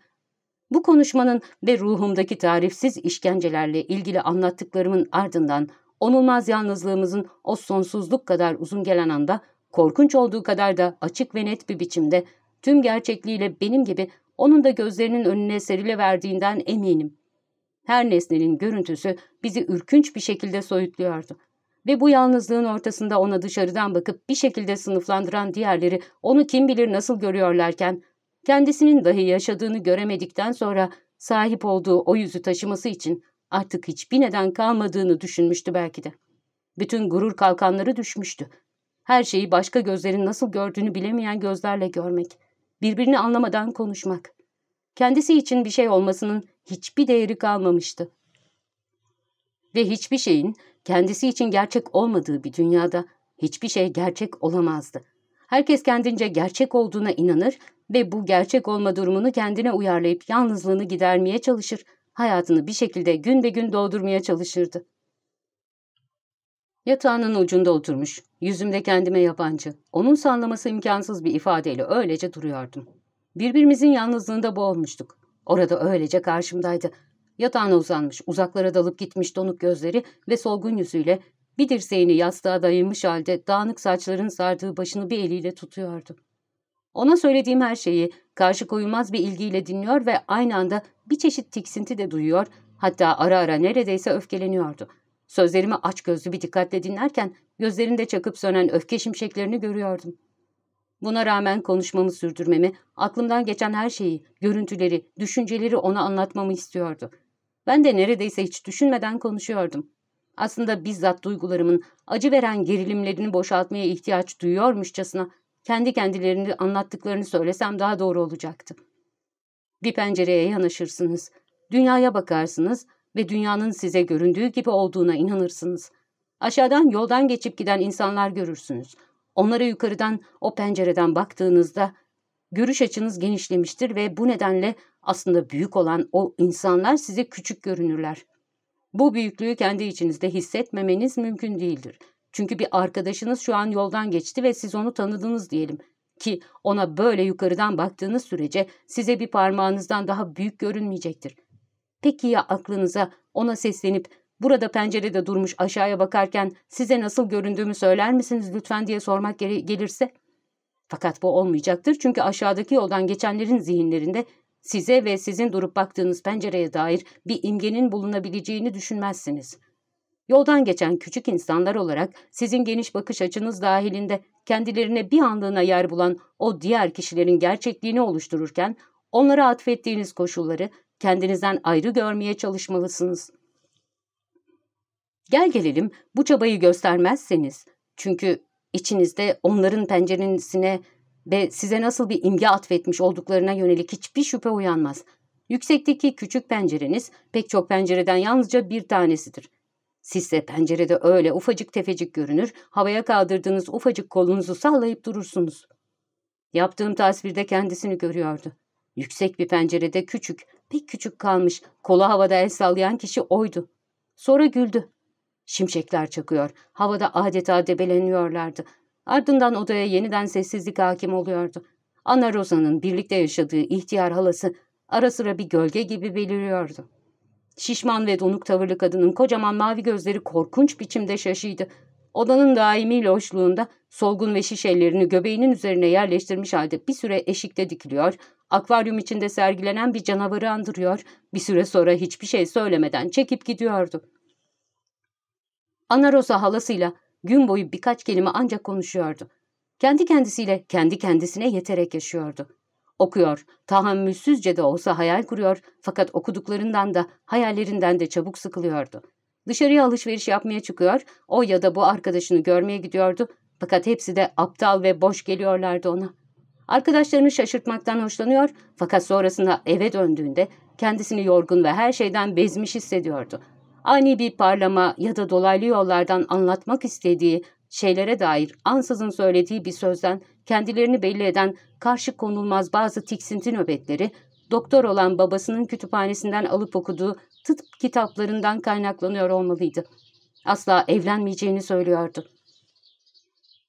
Bu konuşmanın ve ruhumdaki tarifsiz işkencelerle ilgili anlattıklarımın ardından onulmaz yalnızlığımızın o sonsuzluk kadar uzun gelen anda korkunç olduğu kadar da açık ve net bir biçimde tüm gerçekliğiyle benim gibi onun da gözlerinin önüne serile verdiğinden eminim. Her nesnenin görüntüsü bizi ürkünç bir şekilde soyutluyordu. Ve bu yalnızlığın ortasında ona dışarıdan bakıp bir şekilde sınıflandıran diğerleri onu kim bilir nasıl görüyorlarken, kendisinin dahi yaşadığını göremedikten sonra sahip olduğu o yüzü taşıması için artık hiçbir neden kalmadığını düşünmüştü belki de. Bütün gurur kalkanları düşmüştü. Her şeyi başka gözlerin nasıl gördüğünü bilemeyen gözlerle görmek, birbirini anlamadan konuşmak. Kendisi için bir şey olmasının hiçbir değeri kalmamıştı. Ve hiçbir şeyin kendisi için gerçek olmadığı bir dünyada hiçbir şey gerçek olamazdı. Herkes kendince gerçek olduğuna inanır ve bu gerçek olma durumunu kendine uyarlayıp yalnızlığını gidermeye çalışır, hayatını bir şekilde gün be gün doldurmaya çalışırdı. Yatağının ucunda oturmuş, yüzümde kendime yabancı, onun sanlaması imkansız bir ifadeyle öylece duruyordum. Birbirimizin yalnızlığında boğulmuştuk. Orada öylece karşımdaydı. Yatağına uzanmış, uzaklara dalıp gitmiş donuk gözleri ve solgun yüzüyle bir dirseğini yastığa dayanmış halde dağınık saçların sardığı başını bir eliyle tutuyordu. Ona söylediğim her şeyi karşı koyulmaz bir ilgiyle dinliyor ve aynı anda bir çeşit tiksinti de duyuyor, hatta ara ara neredeyse öfkeleniyordu. Sözlerimi aç gözlü bir dikkatle dinlerken gözlerinde çakıp sönen öfke şimşeklerini görüyordum. Buna rağmen konuşmamı sürdürmemi, aklımdan geçen her şeyi, görüntüleri, düşünceleri ona anlatmamı istiyordu. Ben de neredeyse hiç düşünmeden konuşuyordum. Aslında bizzat duygularımın acı veren gerilimlerini boşaltmaya ihtiyaç duyuyormuşçasına kendi kendilerini anlattıklarını söylesem daha doğru olacaktı. Bir pencereye yanaşırsınız, dünyaya bakarsınız ve dünyanın size göründüğü gibi olduğuna inanırsınız. Aşağıdan yoldan geçip giden insanlar görürsünüz. Onlara yukarıdan o pencereden baktığınızda görüş açınız genişlemiştir ve bu nedenle aslında büyük olan o insanlar size küçük görünürler. Bu büyüklüğü kendi içinizde hissetmemeniz mümkün değildir. Çünkü bir arkadaşınız şu an yoldan geçti ve siz onu tanıdınız diyelim. Ki ona böyle yukarıdan baktığınız sürece size bir parmağınızdan daha büyük görünmeyecektir. Peki ya aklınıza ona seslenip burada pencerede durmuş aşağıya bakarken size nasıl göründüğümü söyler misiniz lütfen diye sormak gelirse? Fakat bu olmayacaktır çünkü aşağıdaki yoldan geçenlerin zihinlerinde size ve sizin durup baktığınız pencereye dair bir imgenin bulunabileceğini düşünmezsiniz. Yoldan geçen küçük insanlar olarak sizin geniş bakış açınız dahilinde kendilerine bir anlığına yer bulan o diğer kişilerin gerçekliğini oluştururken onlara atfettiğiniz koşulları kendinizden ayrı görmeye çalışmalısınız. Gel gelelim bu çabayı göstermezseniz çünkü içinizde onların penceresine ve size nasıl bir imge atfetmiş olduklarına yönelik hiçbir şüphe uyanmaz. Yüksekteki küçük pencereniz pek çok pencereden yalnızca bir tanesidir. Sizse pencerede öyle ufacık tefecik görünür, havaya kaldırdığınız ufacık kolunuzu sallayıp durursunuz. Yaptığım tasvirde kendisini görüyordu. Yüksek bir pencerede küçük, pek küçük kalmış, kolu havada el sallayan kişi oydu. Sonra güldü. Şimşekler çakıyor, havada adeta debeleniyorlardı. Ardından odaya yeniden sessizlik hakim oluyordu. Ana Rosa'nın birlikte yaşadığı ihtiyar halası ara sıra bir gölge gibi beliriyordu. Şişman ve donuk tavırlı kadının kocaman mavi gözleri korkunç biçimde şaşıydı. Odanın daimi loşluğunda solgun ve şiş ellerini göbeğinin üzerine yerleştirmiş halde bir süre eşikte dikiliyor, akvaryum içinde sergilenen bir canavarı andırıyor, bir süre sonra hiçbir şey söylemeden çekip gidiyordu. Ana Rosa halasıyla gün boyu birkaç kelime ancak konuşuyordu. Kendi kendisiyle kendi kendisine yeterek yaşıyordu. Okuyor, tahammülsüzce de olsa hayal kuruyor fakat okuduklarından da hayallerinden de çabuk sıkılıyordu. Dışarıya alışveriş yapmaya çıkıyor, o ya da bu arkadaşını görmeye gidiyordu fakat hepsi de aptal ve boş geliyorlardı ona. Arkadaşlarını şaşırtmaktan hoşlanıyor fakat sonrasında eve döndüğünde kendisini yorgun ve her şeyden bezmiş hissediyordu. Ani bir parlama ya da dolaylı yollardan anlatmak istediği şeylere dair ansızın söylediği bir sözden kendilerini belli eden karşı konulmaz bazı tiksinti nöbetleri, doktor olan babasının kütüphanesinden alıp okuduğu tıp kitaplarından kaynaklanıyor olmalıydı. Asla evlenmeyeceğini söylüyordu.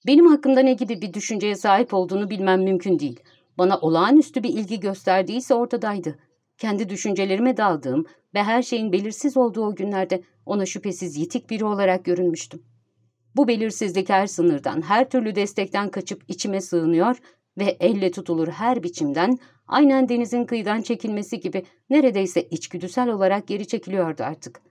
Benim hakkımda ne gibi bir düşünceye sahip olduğunu bilmem mümkün değil. Bana olağanüstü bir ilgi gösterdiyse ortadaydı. Kendi düşüncelerime daldığım ve her şeyin belirsiz olduğu o günlerde ona şüphesiz yitik biri olarak görünmüştüm. Bu belirsizlik her sınırdan, her türlü destekten kaçıp içime sığınıyor ve elle tutulur her biçimden, aynen denizin kıyıdan çekilmesi gibi neredeyse içgüdüsel olarak geri çekiliyordu artık.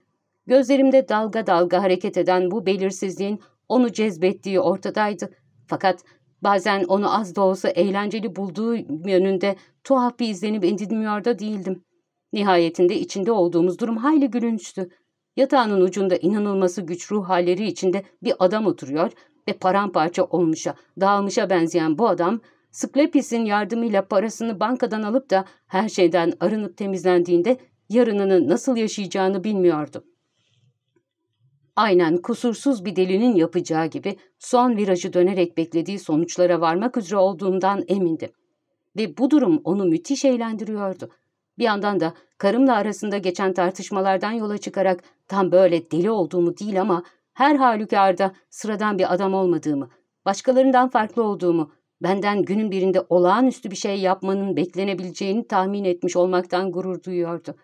Gözlerimde dalga dalga hareket eden bu belirsizliğin onu cezbettiği ortadaydı. Fakat bazen onu az da olsa eğlenceli bulduğu yönünde tuhaf bir izlenip edinmiyor da değildim. Nihayetinde içinde olduğumuz durum hayli gülünçtü. Yatağının ucunda inanılması güç ruh halleri içinde bir adam oturuyor ve paramparça olmuşa, dağılmışa benzeyen bu adam, Sklepis'in yardımıyla parasını bankadan alıp da her şeyden arınıp temizlendiğinde yarınını nasıl yaşayacağını bilmiyordu. Aynen kusursuz bir delinin yapacağı gibi son virajı dönerek beklediği sonuçlara varmak üzere olduğumdan emindi. Ve bu durum onu müthiş eğlendiriyordu. Bir yandan da karımla arasında geçen tartışmalardan yola çıkarak tam böyle deli olduğumu değil ama her halükarda sıradan bir adam olmadığımı, başkalarından farklı olduğumu, benden günün birinde olağanüstü bir şey yapmanın beklenebileceğini tahmin etmiş olmaktan gurur duyuyordu.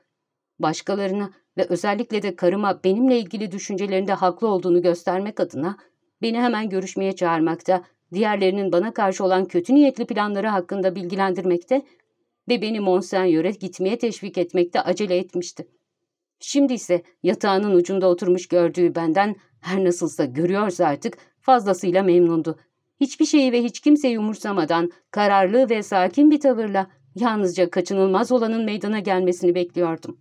Başkalarına ve özellikle de karıma benimle ilgili düşüncelerinde haklı olduğunu göstermek adına beni hemen görüşmeye çağırmakta, diğerlerinin bana karşı olan kötü niyetli planları hakkında bilgilendirmekte ve beni Monsenyör'e gitmeye teşvik etmekte acele etmişti. Şimdi ise yatağının ucunda oturmuş gördüğü benden her nasılsa görüyorsa artık fazlasıyla memnundu. Hiçbir şeyi ve hiç kimseyi umursamadan kararlı ve sakin bir tavırla yalnızca kaçınılmaz olanın meydana gelmesini bekliyordum.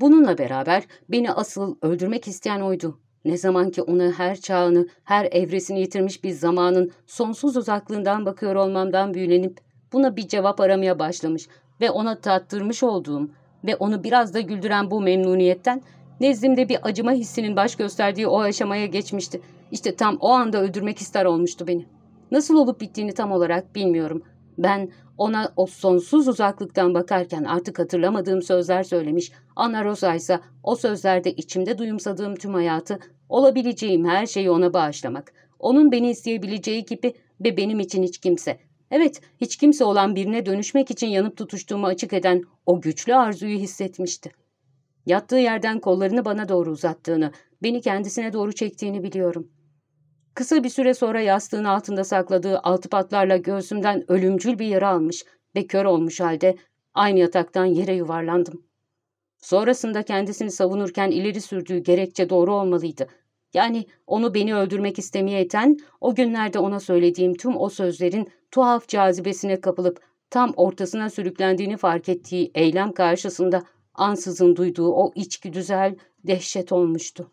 Bununla beraber beni asıl öldürmek isteyen oydu. Ne zaman ki ona her çağını, her evresini yitirmiş bir zamanın sonsuz uzaklığından bakıyor olmamdan büyülenip buna bir cevap aramaya başlamış ve ona tattırmış olduğum ve onu biraz da güldüren bu memnuniyetten nezdimde bir acıma hissinin baş gösterdiği o aşamaya geçmişti. İşte tam o anda öldürmek ister olmuştu beni. Nasıl olup bittiğini tam olarak bilmiyorum. Ben ona o sonsuz uzaklıktan bakarken artık hatırlamadığım sözler söylemiş. Ana Rosa ise o sözlerde içimde duyumsadığım tüm hayatı, olabileceğim her şeyi ona bağışlamak. Onun beni isteyebileceği gibi ve benim için hiç kimse. Evet, hiç kimse olan birine dönüşmek için yanıp tutuştuğumu açık eden o güçlü arzuyu hissetmişti. Yattığı yerden kollarını bana doğru uzattığını, beni kendisine doğru çektiğini biliyorum. Kısa bir süre sonra yastığın altında sakladığı altı patlarla göğsümden ölümcül bir yara almış ve kör olmuş halde aynı yataktan yere yuvarlandım. Sonrasında kendisini savunurken ileri sürdüğü gerekçe doğru olmalıydı. Yani onu beni öldürmek istemeye iten, o günlerde ona söylediğim tüm o sözlerin tuhaf cazibesine kapılıp tam ortasına sürüklendiğini fark ettiği eylem karşısında ansızın duyduğu o içgüdüsel dehşet olmuştu.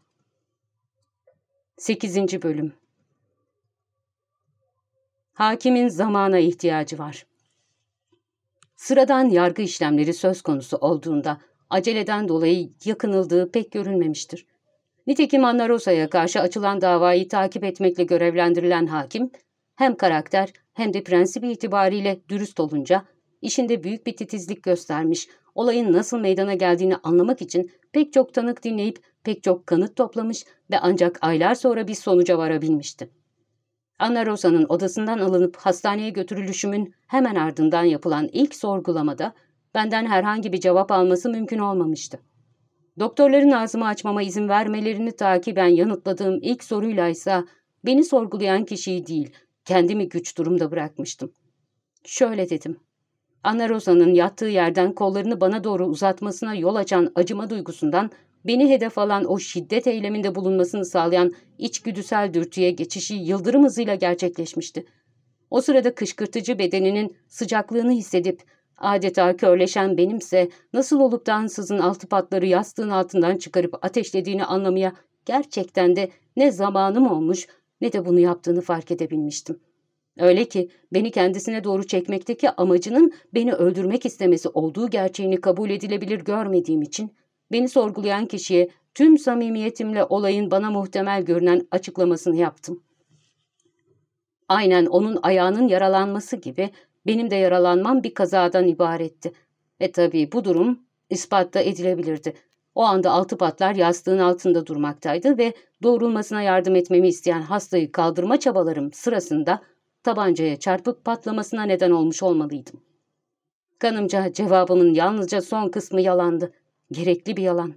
8. Bölüm Hakimin zamana ihtiyacı var. Sıradan yargı işlemleri söz konusu olduğunda aceleden dolayı yakınıldığı pek görünmemiştir. Nitekim Anna Rosa'ya karşı açılan davayı takip etmekle görevlendirilen hakim, hem karakter hem de prensip itibariyle dürüst olunca işinde büyük bir titizlik göstermiş, olayın nasıl meydana geldiğini anlamak için pek çok tanık dinleyip pek çok kanıt toplamış ve ancak aylar sonra bir sonuca varabilmişti. Anna Rosa'nın odasından alınıp hastaneye götürülüşümün hemen ardından yapılan ilk sorgulamada benden herhangi bir cevap alması mümkün olmamıştı. Doktorların ağzımı açmama izin vermelerini takiben yanıtladığım ilk soruyla ise beni sorgulayan kişiyi değil, kendimi güç durumda bırakmıştım. Şöyle dedim. Anna Rosa'nın yattığı yerden kollarını bana doğru uzatmasına yol açan acıma duygusundan beni hedef alan o şiddet eyleminde bulunmasını sağlayan içgüdüsel dürtüye geçişi yıldırım hızıyla gerçekleşmişti. O sırada kışkırtıcı bedeninin sıcaklığını hissedip adeta körleşen benimse nasıl olup ansızın altı patları yastığın altından çıkarıp ateşlediğini anlamaya gerçekten de ne zamanım olmuş ne de bunu yaptığını fark edebilmiştim. Öyle ki beni kendisine doğru çekmekteki amacının beni öldürmek istemesi olduğu gerçeğini kabul edilebilir görmediğim için Beni sorgulayan kişiye tüm samimiyetimle olayın bana muhtemel görünen açıklamasını yaptım. Aynen onun ayağının yaralanması gibi benim de yaralanmam bir kazadan ibaretti. Ve tabii bu durum ispat da edilebilirdi. O anda altı patlar yastığın altında durmaktaydı ve doğrulmasına yardım etmemi isteyen hastayı kaldırma çabalarım sırasında tabancaya çarpıp patlamasına neden olmuş olmalıydım. Kanımca cevabımın yalnızca son kısmı yalandı. Gerekli bir yalan.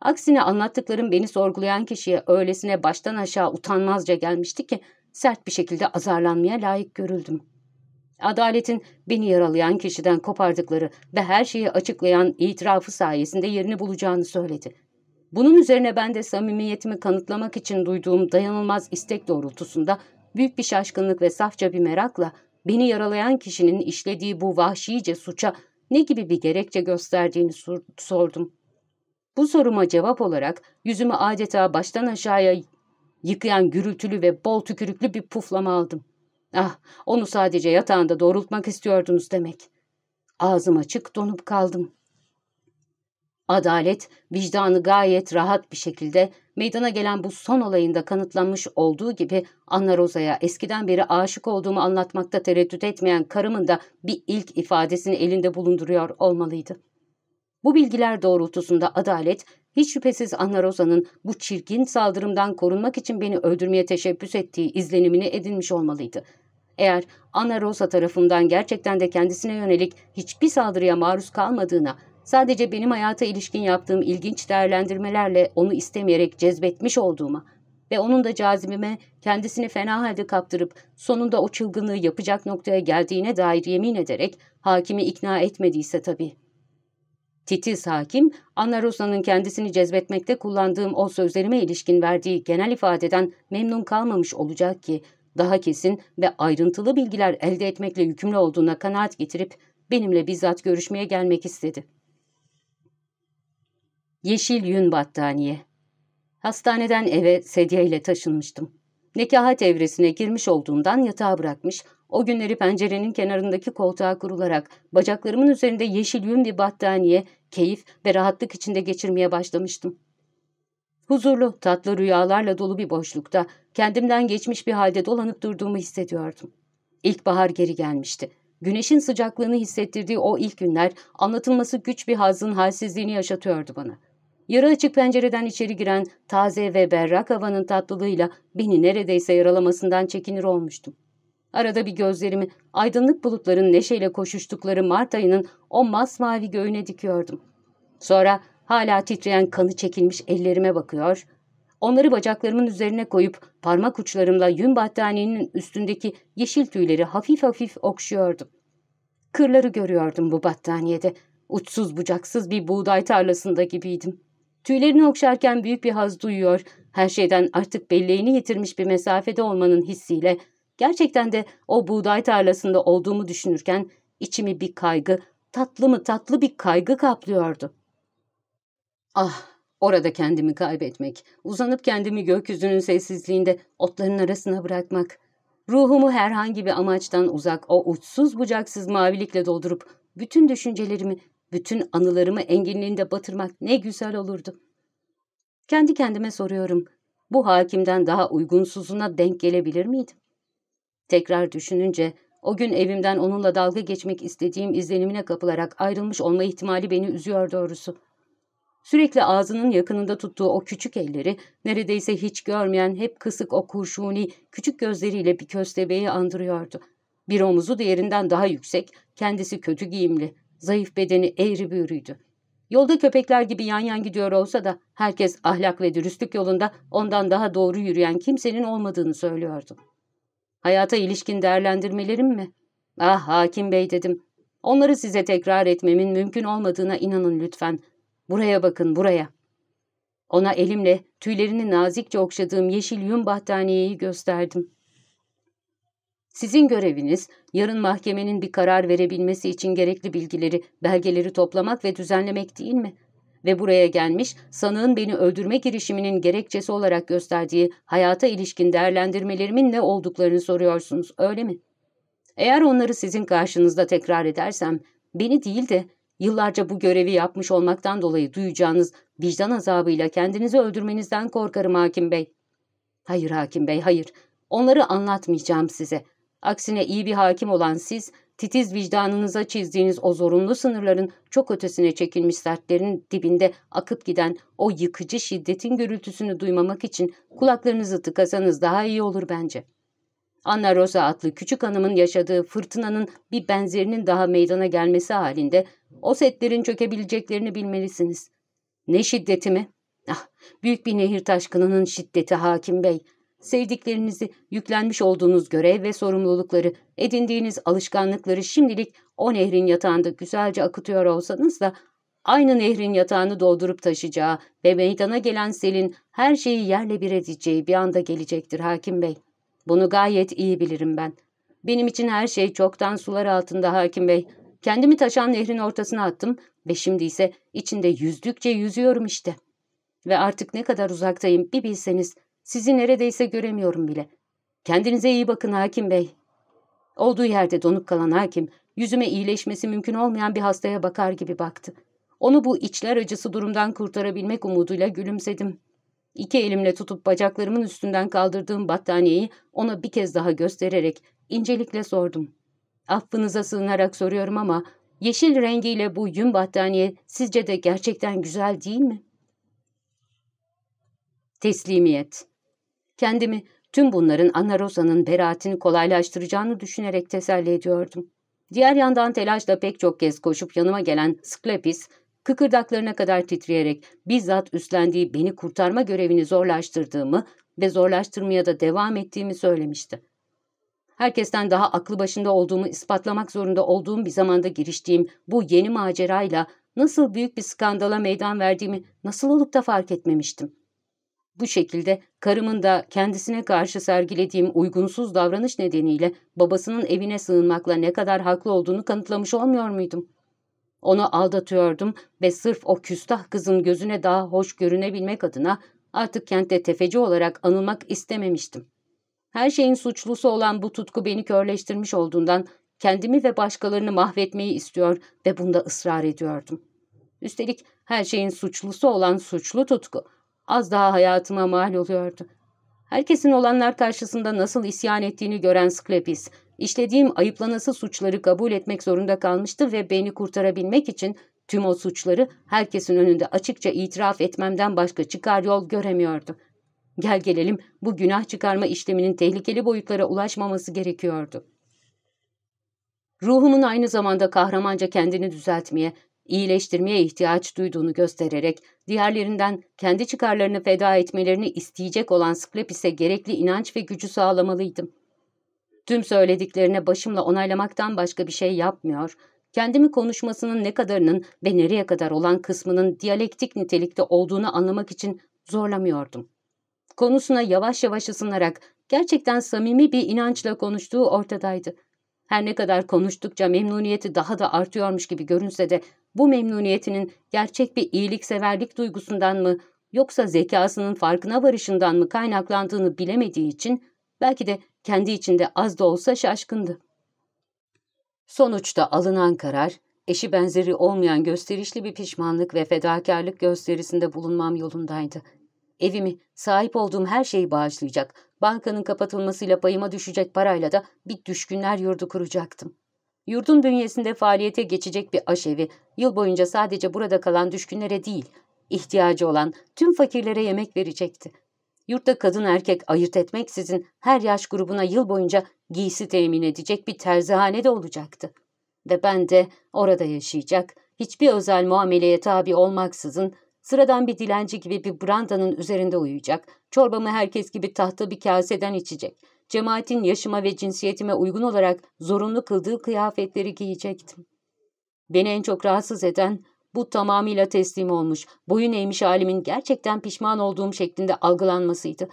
Aksine anlattıklarım beni sorgulayan kişiye öylesine baştan aşağı utanmazca gelmişti ki sert bir şekilde azarlanmaya layık görüldüm. Adaletin beni yaralayan kişiden kopardıkları ve her şeyi açıklayan itirafı sayesinde yerini bulacağını söyledi. Bunun üzerine ben de samimiyetimi kanıtlamak için duyduğum dayanılmaz istek doğrultusunda büyük bir şaşkınlık ve safça bir merakla beni yaralayan kişinin işlediği bu vahşice suça ne gibi bir gerekçe gösterdiğini sordum. Bu soruma cevap olarak yüzümü adeta baştan aşağıya yıkayan gürültülü ve bol tükürüklü bir puflama aldım. Ah, onu sadece yatağında doğrultmak istiyordunuz demek. Ağzım açık donup kaldım. Adalet, vicdanı gayet rahat bir şekilde meydana gelen bu son olayında kanıtlanmış olduğu gibi Anna Rosa'ya eskiden beri aşık olduğumu anlatmakta tereddüt etmeyen karımın da bir ilk ifadesini elinde bulunduruyor olmalıydı. Bu bilgiler doğrultusunda adalet, hiç şüphesiz Anna Rosa'nın bu çirkin saldırımdan korunmak için beni öldürmeye teşebbüs ettiği izlenimini edinmiş olmalıydı. Eğer Anna Rosa tarafından gerçekten de kendisine yönelik hiçbir saldırıya maruz kalmadığına, sadece benim hayata ilişkin yaptığım ilginç değerlendirmelerle onu istemeyerek cezbetmiş olduğuma ve onun da cazibime kendisini fena halde kaptırıp sonunda o çılgınlığı yapacak noktaya geldiğine dair yemin ederek hakimi ikna etmediyse tabii. Titiz hakim, Anna Rosa'nın kendisini cezbetmekte kullandığım o sözlerime ilişkin verdiği genel ifadeden memnun kalmamış olacak ki, daha kesin ve ayrıntılı bilgiler elde etmekle yükümlü olduğuna kanaat getirip benimle bizzat görüşmeye gelmek istedi. Yeşil yün battaniye. Hastaneden eve sedyeyle taşınmıştım. Nekahat evresine girmiş olduğundan yatağa bırakmış, o günleri pencerenin kenarındaki koltuğa kurularak bacaklarımın üzerinde yeşil yün bir battaniye, keyif ve rahatlık içinde geçirmeye başlamıştım. Huzurlu, tatlı rüyalarla dolu bir boşlukta kendimden geçmiş bir halde dolanıp durduğumu hissediyordum. İlkbahar geri gelmişti. Güneşin sıcaklığını hissettirdiği o ilk günler anlatılması güç bir hazın halsizliğini yaşatıyordu bana. Yarı açık pencereden içeri giren taze ve berrak havanın tatlılığıyla beni neredeyse yaralamasından çekinir olmuştum. Arada bir gözlerimi aydınlık bulutların neşeyle koşuştukları Mart ayının o masmavi göğüne dikiyordum. Sonra hala titreyen kanı çekilmiş ellerime bakıyor, onları bacaklarımın üzerine koyup parmak uçlarımla yün battaniyenin üstündeki yeşil tüyleri hafif hafif okşuyordum. Kırları görüyordum bu battaniyede. Uçsuz bucaksız bir buğday tarlasında gibiydim. Tüylerini okşarken büyük bir haz duyuyor, her şeyden artık belleğini yitirmiş bir mesafede olmanın hissiyle Gerçekten de o buğday tarlasında olduğumu düşünürken içimi bir kaygı, tatlı mı tatlı bir kaygı kaplıyordu. Ah, orada kendimi kaybetmek, uzanıp kendimi gökyüzünün sessizliğinde otların arasına bırakmak, ruhumu herhangi bir amaçtan uzak o uçsuz bucaksız mavilikle doldurup bütün düşüncelerimi, bütün anılarımı enginliğinde batırmak ne güzel olurdu. Kendi kendime soruyorum, bu hakimden daha uygunsuzuna denk gelebilir miydim? Tekrar düşününce o gün evimden onunla dalga geçmek istediğim izlenimine kapılarak ayrılmış olma ihtimali beni üzüyor doğrusu. Sürekli ağzının yakınında tuttuğu o küçük elleri, neredeyse hiç görmeyen hep kısık o kurşuni, küçük gözleriyle bir köstebeği andırıyordu. Bir omuzu diğerinden daha yüksek, kendisi kötü giyimli, zayıf bedeni eğri büğrüydü. Yolda köpekler gibi yan yan gidiyor olsa da herkes ahlak ve dürüstlük yolunda ondan daha doğru yürüyen kimsenin olmadığını söylüyordu. Hayata ilişkin değerlendirmelerim mi? Ah hakim bey dedim. Onları size tekrar etmemin mümkün olmadığına inanın lütfen. Buraya bakın buraya. Ona elimle tüylerini nazikçe okşadığım yeşil yün battaniyeyi gösterdim. Sizin göreviniz yarın mahkemenin bir karar verebilmesi için gerekli bilgileri, belgeleri toplamak ve düzenlemek değil mi? ve buraya gelmiş sanığın beni öldürme girişiminin gerekçesi olarak gösterdiği hayata ilişkin değerlendirmelerimin ne olduklarını soruyorsunuz öyle mi? Eğer onları sizin karşınızda tekrar edersem beni değil de yıllarca bu görevi yapmış olmaktan dolayı duyacağınız vicdan azabıyla kendinizi öldürmenizden korkarım hakim bey. Hayır hakim bey hayır onları anlatmayacağım size. Aksine iyi bir hakim olan siz titiz vicdanınıza çizdiğiniz o zorunlu sınırların çok ötesine çekilmiş sertlerin dibinde akıp giden o yıkıcı şiddetin gürültüsünü duymamak için kulaklarınızı tıkasanız daha iyi olur bence. Anna Rosa adlı küçük hanımın yaşadığı fırtınanın bir benzerinin daha meydana gelmesi halinde o setlerin çökebileceklerini bilmelisiniz. Ne şiddeti mi? Ah, büyük bir nehir taşkınının şiddeti hakim bey sevdiklerinizi, yüklenmiş olduğunuz görev ve sorumlulukları, edindiğiniz alışkanlıkları şimdilik o nehrin yatağında güzelce akıtıyor olsanız da aynı nehrin yatağını doldurup taşıyacağı ve meydana gelen selin her şeyi yerle bir edeceği bir anda gelecektir hakim bey. Bunu gayet iyi bilirim ben. Benim için her şey çoktan sular altında hakim bey. Kendimi taşan nehrin ortasına attım ve şimdi ise içinde yüzdükçe yüzüyorum işte. Ve artık ne kadar uzaktayım bir bilseniz sizi neredeyse göremiyorum bile. Kendinize iyi bakın hakim bey. Olduğu yerde donup kalan hakim yüzüme iyileşmesi mümkün olmayan bir hastaya bakar gibi baktı. Onu bu içler acısı durumdan kurtarabilmek umuduyla gülümsedim. İki elimle tutup bacaklarımın üstünden kaldırdığım battaniyeyi ona bir kez daha göstererek incelikle sordum. Affınıza sığınarak soruyorum ama yeşil rengiyle bu yün battaniye sizce de gerçekten güzel değil mi? Teslimiyet Kendimi tüm bunların Anna Rosa'nın beraatini kolaylaştıracağını düşünerek teselli ediyordum. Diğer yandan telaşla pek çok kez koşup yanıma gelen Sklepis, kıkırdaklarına kadar titreyerek bizzat üstlendiği beni kurtarma görevini zorlaştırdığımı ve zorlaştırmaya da devam ettiğimi söylemişti. Herkesten daha aklı başında olduğumu ispatlamak zorunda olduğum bir zamanda giriştiğim bu yeni macerayla nasıl büyük bir skandala meydan verdiğimi nasıl olup da fark etmemiştim. Bu şekilde karımın da kendisine karşı sergilediğim uygunsuz davranış nedeniyle babasının evine sığınmakla ne kadar haklı olduğunu kanıtlamış olmuyor muydum? Onu aldatıyordum ve sırf o küstah kızın gözüne daha hoş görünebilmek adına artık kentte tefeci olarak anılmak istememiştim. Her şeyin suçlusu olan bu tutku beni körleştirmiş olduğundan kendimi ve başkalarını mahvetmeyi istiyor ve bunda ısrar ediyordum. Üstelik her şeyin suçlusu olan suçlu tutku az daha hayatıma mal oluyordu. Herkesin olanlar karşısında nasıl isyan ettiğini gören Sklepis, işlediğim ayıplanası suçları kabul etmek zorunda kalmıştı ve beni kurtarabilmek için tüm o suçları herkesin önünde açıkça itiraf etmemden başka çıkar yol göremiyordu. Gel gelelim bu günah çıkarma işleminin tehlikeli boyutlara ulaşmaması gerekiyordu. Ruhumun aynı zamanda kahramanca kendini düzeltmeye, iyileştirmeye ihtiyaç duyduğunu göstererek diğerlerinden kendi çıkarlarını feda etmelerini isteyecek olan Sklepis'e gerekli inanç ve gücü sağlamalıydım. Tüm söylediklerine başımla onaylamaktan başka bir şey yapmıyor, kendimi konuşmasının ne kadarının ve nereye kadar olan kısmının diyalektik nitelikte olduğunu anlamak için zorlamıyordum. Konusuna yavaş yavaş ısınarak gerçekten samimi bir inançla konuştuğu ortadaydı. Her ne kadar konuştukça memnuniyeti daha da artıyormuş gibi görünse de bu memnuniyetinin gerçek bir iyilikseverlik duygusundan mı yoksa zekasının farkına varışından mı kaynaklandığını bilemediği için belki de kendi içinde az da olsa şaşkındı. Sonuçta alınan karar, eşi benzeri olmayan gösterişli bir pişmanlık ve fedakarlık gösterisinde bulunmam yolundaydı. Evimi, sahip olduğum her şeyi bağışlayacak, bankanın kapatılmasıyla payıma düşecek parayla da bir düşkünler yurdu kuracaktım. Yurdun bünyesinde faaliyete geçecek bir aşevi, yıl boyunca sadece burada kalan düşkünlere değil, ihtiyacı olan tüm fakirlere yemek verecekti. Yurtta kadın erkek ayırt etmeksizin her yaş grubuna yıl boyunca giysi temin edecek bir terzihane de olacaktı. Ve ben de orada yaşayacak, hiçbir özel muameleye tabi olmaksızın sıradan bir dilenci gibi bir brandanın üzerinde uyuyacak, çorbamı herkes gibi tahta bir kaseden içecek, cemaatin yaşıma ve cinsiyetime uygun olarak zorunlu kıldığı kıyafetleri giyecektim. Beni en çok rahatsız eden bu tamamıyla teslim olmuş, boyun eğmiş halimin gerçekten pişman olduğum şeklinde algılanmasıydı.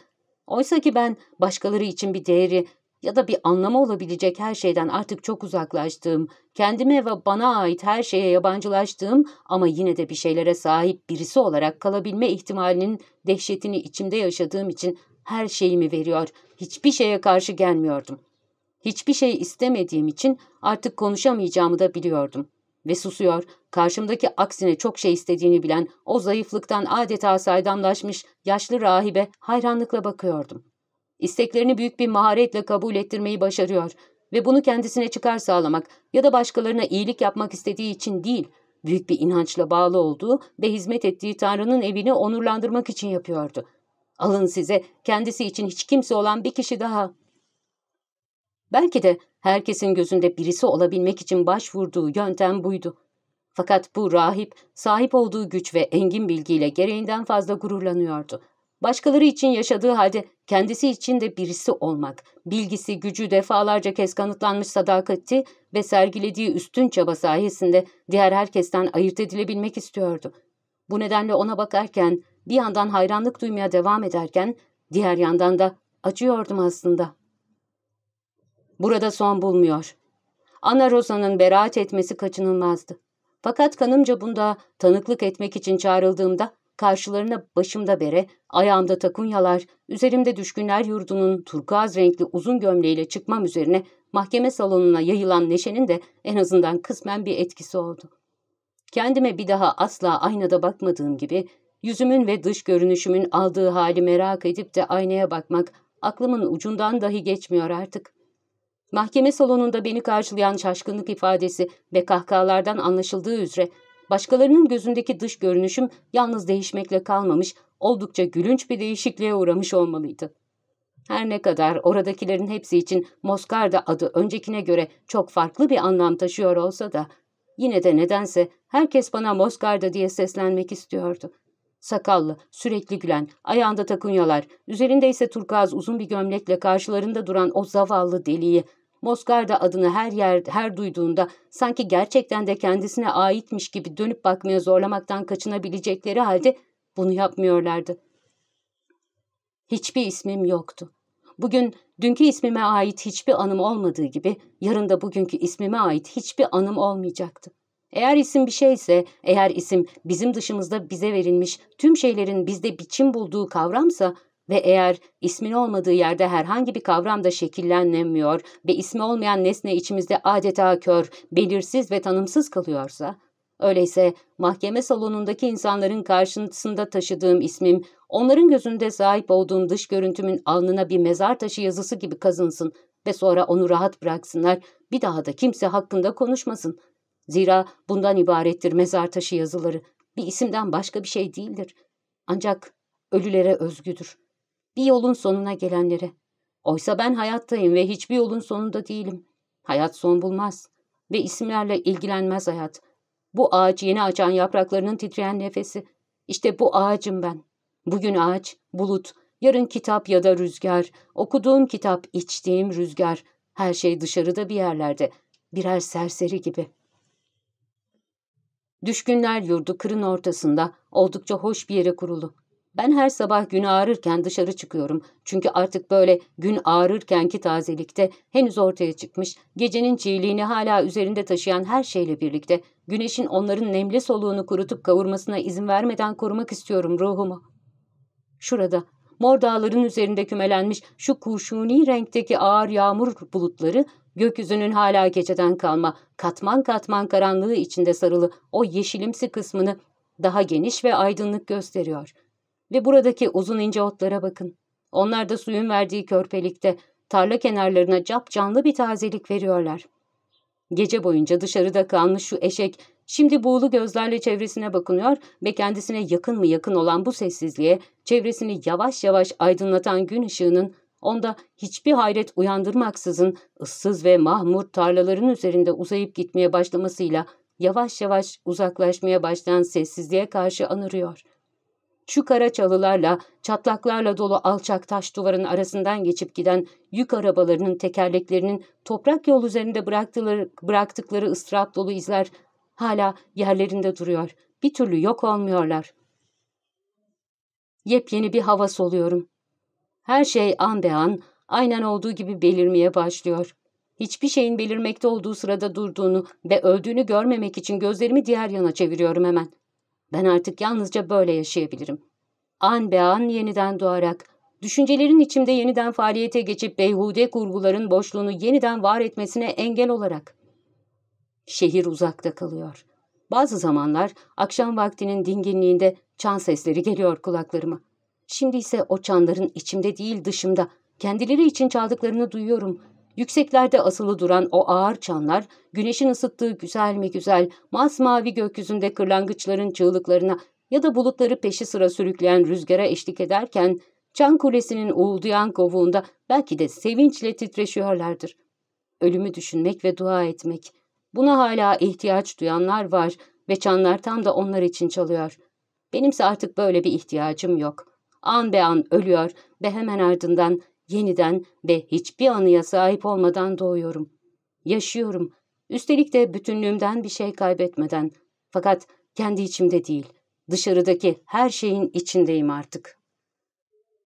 Oysa ki ben başkaları için bir değeri ya da bir anlamı olabilecek her şeyden artık çok uzaklaştığım, kendime ve bana ait her şeye yabancılaştığım ama yine de bir şeylere sahip birisi olarak kalabilme ihtimalinin dehşetini içimde yaşadığım için her şeyimi veriyor, hiçbir şeye karşı gelmiyordum. Hiçbir şey istemediğim için artık konuşamayacağımı da biliyordum. Ve susuyor, karşımdaki aksine çok şey istediğini bilen o zayıflıktan adeta saydamlaşmış yaşlı rahibe hayranlıkla bakıyordum. İsteklerini büyük bir maharetle kabul ettirmeyi başarıyor ve bunu kendisine çıkar sağlamak ya da başkalarına iyilik yapmak istediği için değil, büyük bir inançla bağlı olduğu ve hizmet ettiği Tanrı'nın evini onurlandırmak için yapıyordu. Alın size kendisi için hiç kimse olan bir kişi daha. Belki de herkesin gözünde birisi olabilmek için başvurduğu yöntem buydu. Fakat bu rahip sahip olduğu güç ve engin bilgiyle gereğinden fazla gururlanıyordu. Başkaları için yaşadığı halde kendisi için de birisi olmak, bilgisi, gücü defalarca kez kanıtlanmış sadakati ve sergilediği üstün çaba sayesinde diğer herkesten ayırt edilebilmek istiyordu. Bu nedenle ona bakarken, bir yandan hayranlık duymaya devam ederken, diğer yandan da acıyordum aslında. Burada son bulmuyor. Ana Rosa'nın beraat etmesi kaçınılmazdı. Fakat kanımca bunda tanıklık etmek için çağrıldığımda karşılarına başımda bere, ayağımda takunyalar, üzerimde düşkünler yurdunun turkuaz renkli uzun gömleğiyle çıkmam üzerine mahkeme salonuna yayılan neşenin de en azından kısmen bir etkisi oldu. Kendime bir daha asla aynada bakmadığım gibi yüzümün ve dış görünüşümün aldığı hali merak edip de aynaya bakmak aklımın ucundan dahi geçmiyor artık. Mahkeme salonunda beni karşılayan şaşkınlık ifadesi ve kahkahalardan anlaşıldığı üzere başkalarının gözündeki dış görünüşüm yalnız değişmekle kalmamış, oldukça gülünç bir değişikliğe uğramış olmalıydı. Her ne kadar oradakilerin hepsi için Moskarda adı öncekine göre çok farklı bir anlam taşıyor olsa da, yine de nedense herkes bana Moskarda diye seslenmek istiyordu. Sakallı, sürekli gülen, ayağında takunyalar, üzerinde ise turkuaz uzun bir gömlekle karşılarında duran o zavallı deliği, Moskarda adını her yer, her duyduğunda sanki gerçekten de kendisine aitmiş gibi dönüp bakmaya zorlamaktan kaçınabilecekleri halde bunu yapmıyorlardı. Hiçbir ismim yoktu. Bugün dünkü ismime ait hiçbir anım olmadığı gibi yarın da bugünkü ismime ait hiçbir anım olmayacaktı. Eğer isim bir şeyse, eğer isim bizim dışımızda bize verilmiş tüm şeylerin bizde biçim bulduğu kavramsa ve eğer ismin olmadığı yerde herhangi bir kavram da şekillenemiyor ve ismi olmayan nesne içimizde adeta kör, belirsiz ve tanımsız kalıyorsa, öyleyse mahkeme salonundaki insanların karşısında taşıdığım ismim, onların gözünde sahip olduğum dış görüntümün alnına bir mezar taşı yazısı gibi kazınsın ve sonra onu rahat bıraksınlar, bir daha da kimse hakkında konuşmasın. Zira bundan ibarettir mezar taşı yazıları, bir isimden başka bir şey değildir. Ancak ölülere özgüdür bir yolun sonuna gelenlere. Oysa ben hayattayım ve hiçbir yolun sonunda değilim. Hayat son bulmaz ve isimlerle ilgilenmez hayat. Bu ağaç yeni açan yapraklarının titreyen nefesi. İşte bu ağacım ben. Bugün ağaç, bulut, yarın kitap ya da rüzgar, okuduğum kitap, içtiğim rüzgar. Her şey dışarıda bir yerlerde, birer serseri gibi. Düşkünler yurdu kırın ortasında, oldukça hoş bir yere kurulu. Ben her sabah gün ağrırken dışarı çıkıyorum. Çünkü artık böyle gün ağrırkenki tazelikte henüz ortaya çıkmış, gecenin çiğliğini hala üzerinde taşıyan her şeyle birlikte güneşin onların nemli soluğunu kurutup kavurmasına izin vermeden korumak istiyorum ruhumu. Şurada, mor dağların üzerinde kümelenmiş şu kurşuni renkteki ağır yağmur bulutları, gökyüzünün hala geceden kalma, katman katman karanlığı içinde sarılı o yeşilimsi kısmını daha geniş ve aydınlık gösteriyor.'' Ve buradaki uzun ince otlara bakın. Onlar da suyun verdiği körpelikte tarla kenarlarına cap canlı bir tazelik veriyorlar. Gece boyunca dışarıda kalmış şu eşek şimdi buğulu gözlerle çevresine bakınıyor ve kendisine yakın mı yakın olan bu sessizliğe çevresini yavaş yavaş aydınlatan gün ışığının onda hiçbir hayret uyandırmaksızın ıssız ve mahmur tarlaların üzerinde uzayıp gitmeye başlamasıyla yavaş yavaş uzaklaşmaya başlayan sessizliğe karşı anırıyor.'' Şu kara çalılarla, çatlaklarla dolu alçak taş duvarın arasından geçip giden yük arabalarının tekerleklerinin toprak yol üzerinde bıraktıkları, bıraktıkları ıstırap dolu izler hala yerlerinde duruyor. Bir türlü yok olmuyorlar. Yepyeni bir hava soluyorum. Her şey an be an, aynen olduğu gibi belirmeye başlıyor. Hiçbir şeyin belirmekte olduğu sırada durduğunu ve öldüğünü görmemek için gözlerimi diğer yana çeviriyorum hemen. Ben artık yalnızca böyle yaşayabilirim. An be an yeniden doğarak, düşüncelerin içimde yeniden faaliyete geçip beyhude kurguların boşluğunu yeniden var etmesine engel olarak. Şehir uzakta kalıyor. Bazı zamanlar akşam vaktinin dinginliğinde çan sesleri geliyor kulaklarıma. Şimdi ise o çanların içimde değil dışımda, kendileri için çaldıklarını duyuyorum Yükseklerde asılı duran o ağır çanlar, güneşin ısıttığı güzel mi güzel, masmavi gökyüzünde kırlangıçların çığlıklarına ya da bulutları peşi sıra sürükleyen rüzgara eşlik ederken, çan kulesinin uğulduyan kovuğunda belki de sevinçle titreşiyorlardır. Ölümü düşünmek ve dua etmek. Buna hala ihtiyaç duyanlar var ve çanlar tam da onlar için çalıyor. Benimse artık böyle bir ihtiyacım yok. an be an ölüyor ve hemen ardından yeniden ve hiçbir anıya sahip olmadan doğuyorum. Yaşıyorum. Üstelik de bütünlüğümden bir şey kaybetmeden. Fakat kendi içimde değil, dışarıdaki her şeyin içindeyim artık.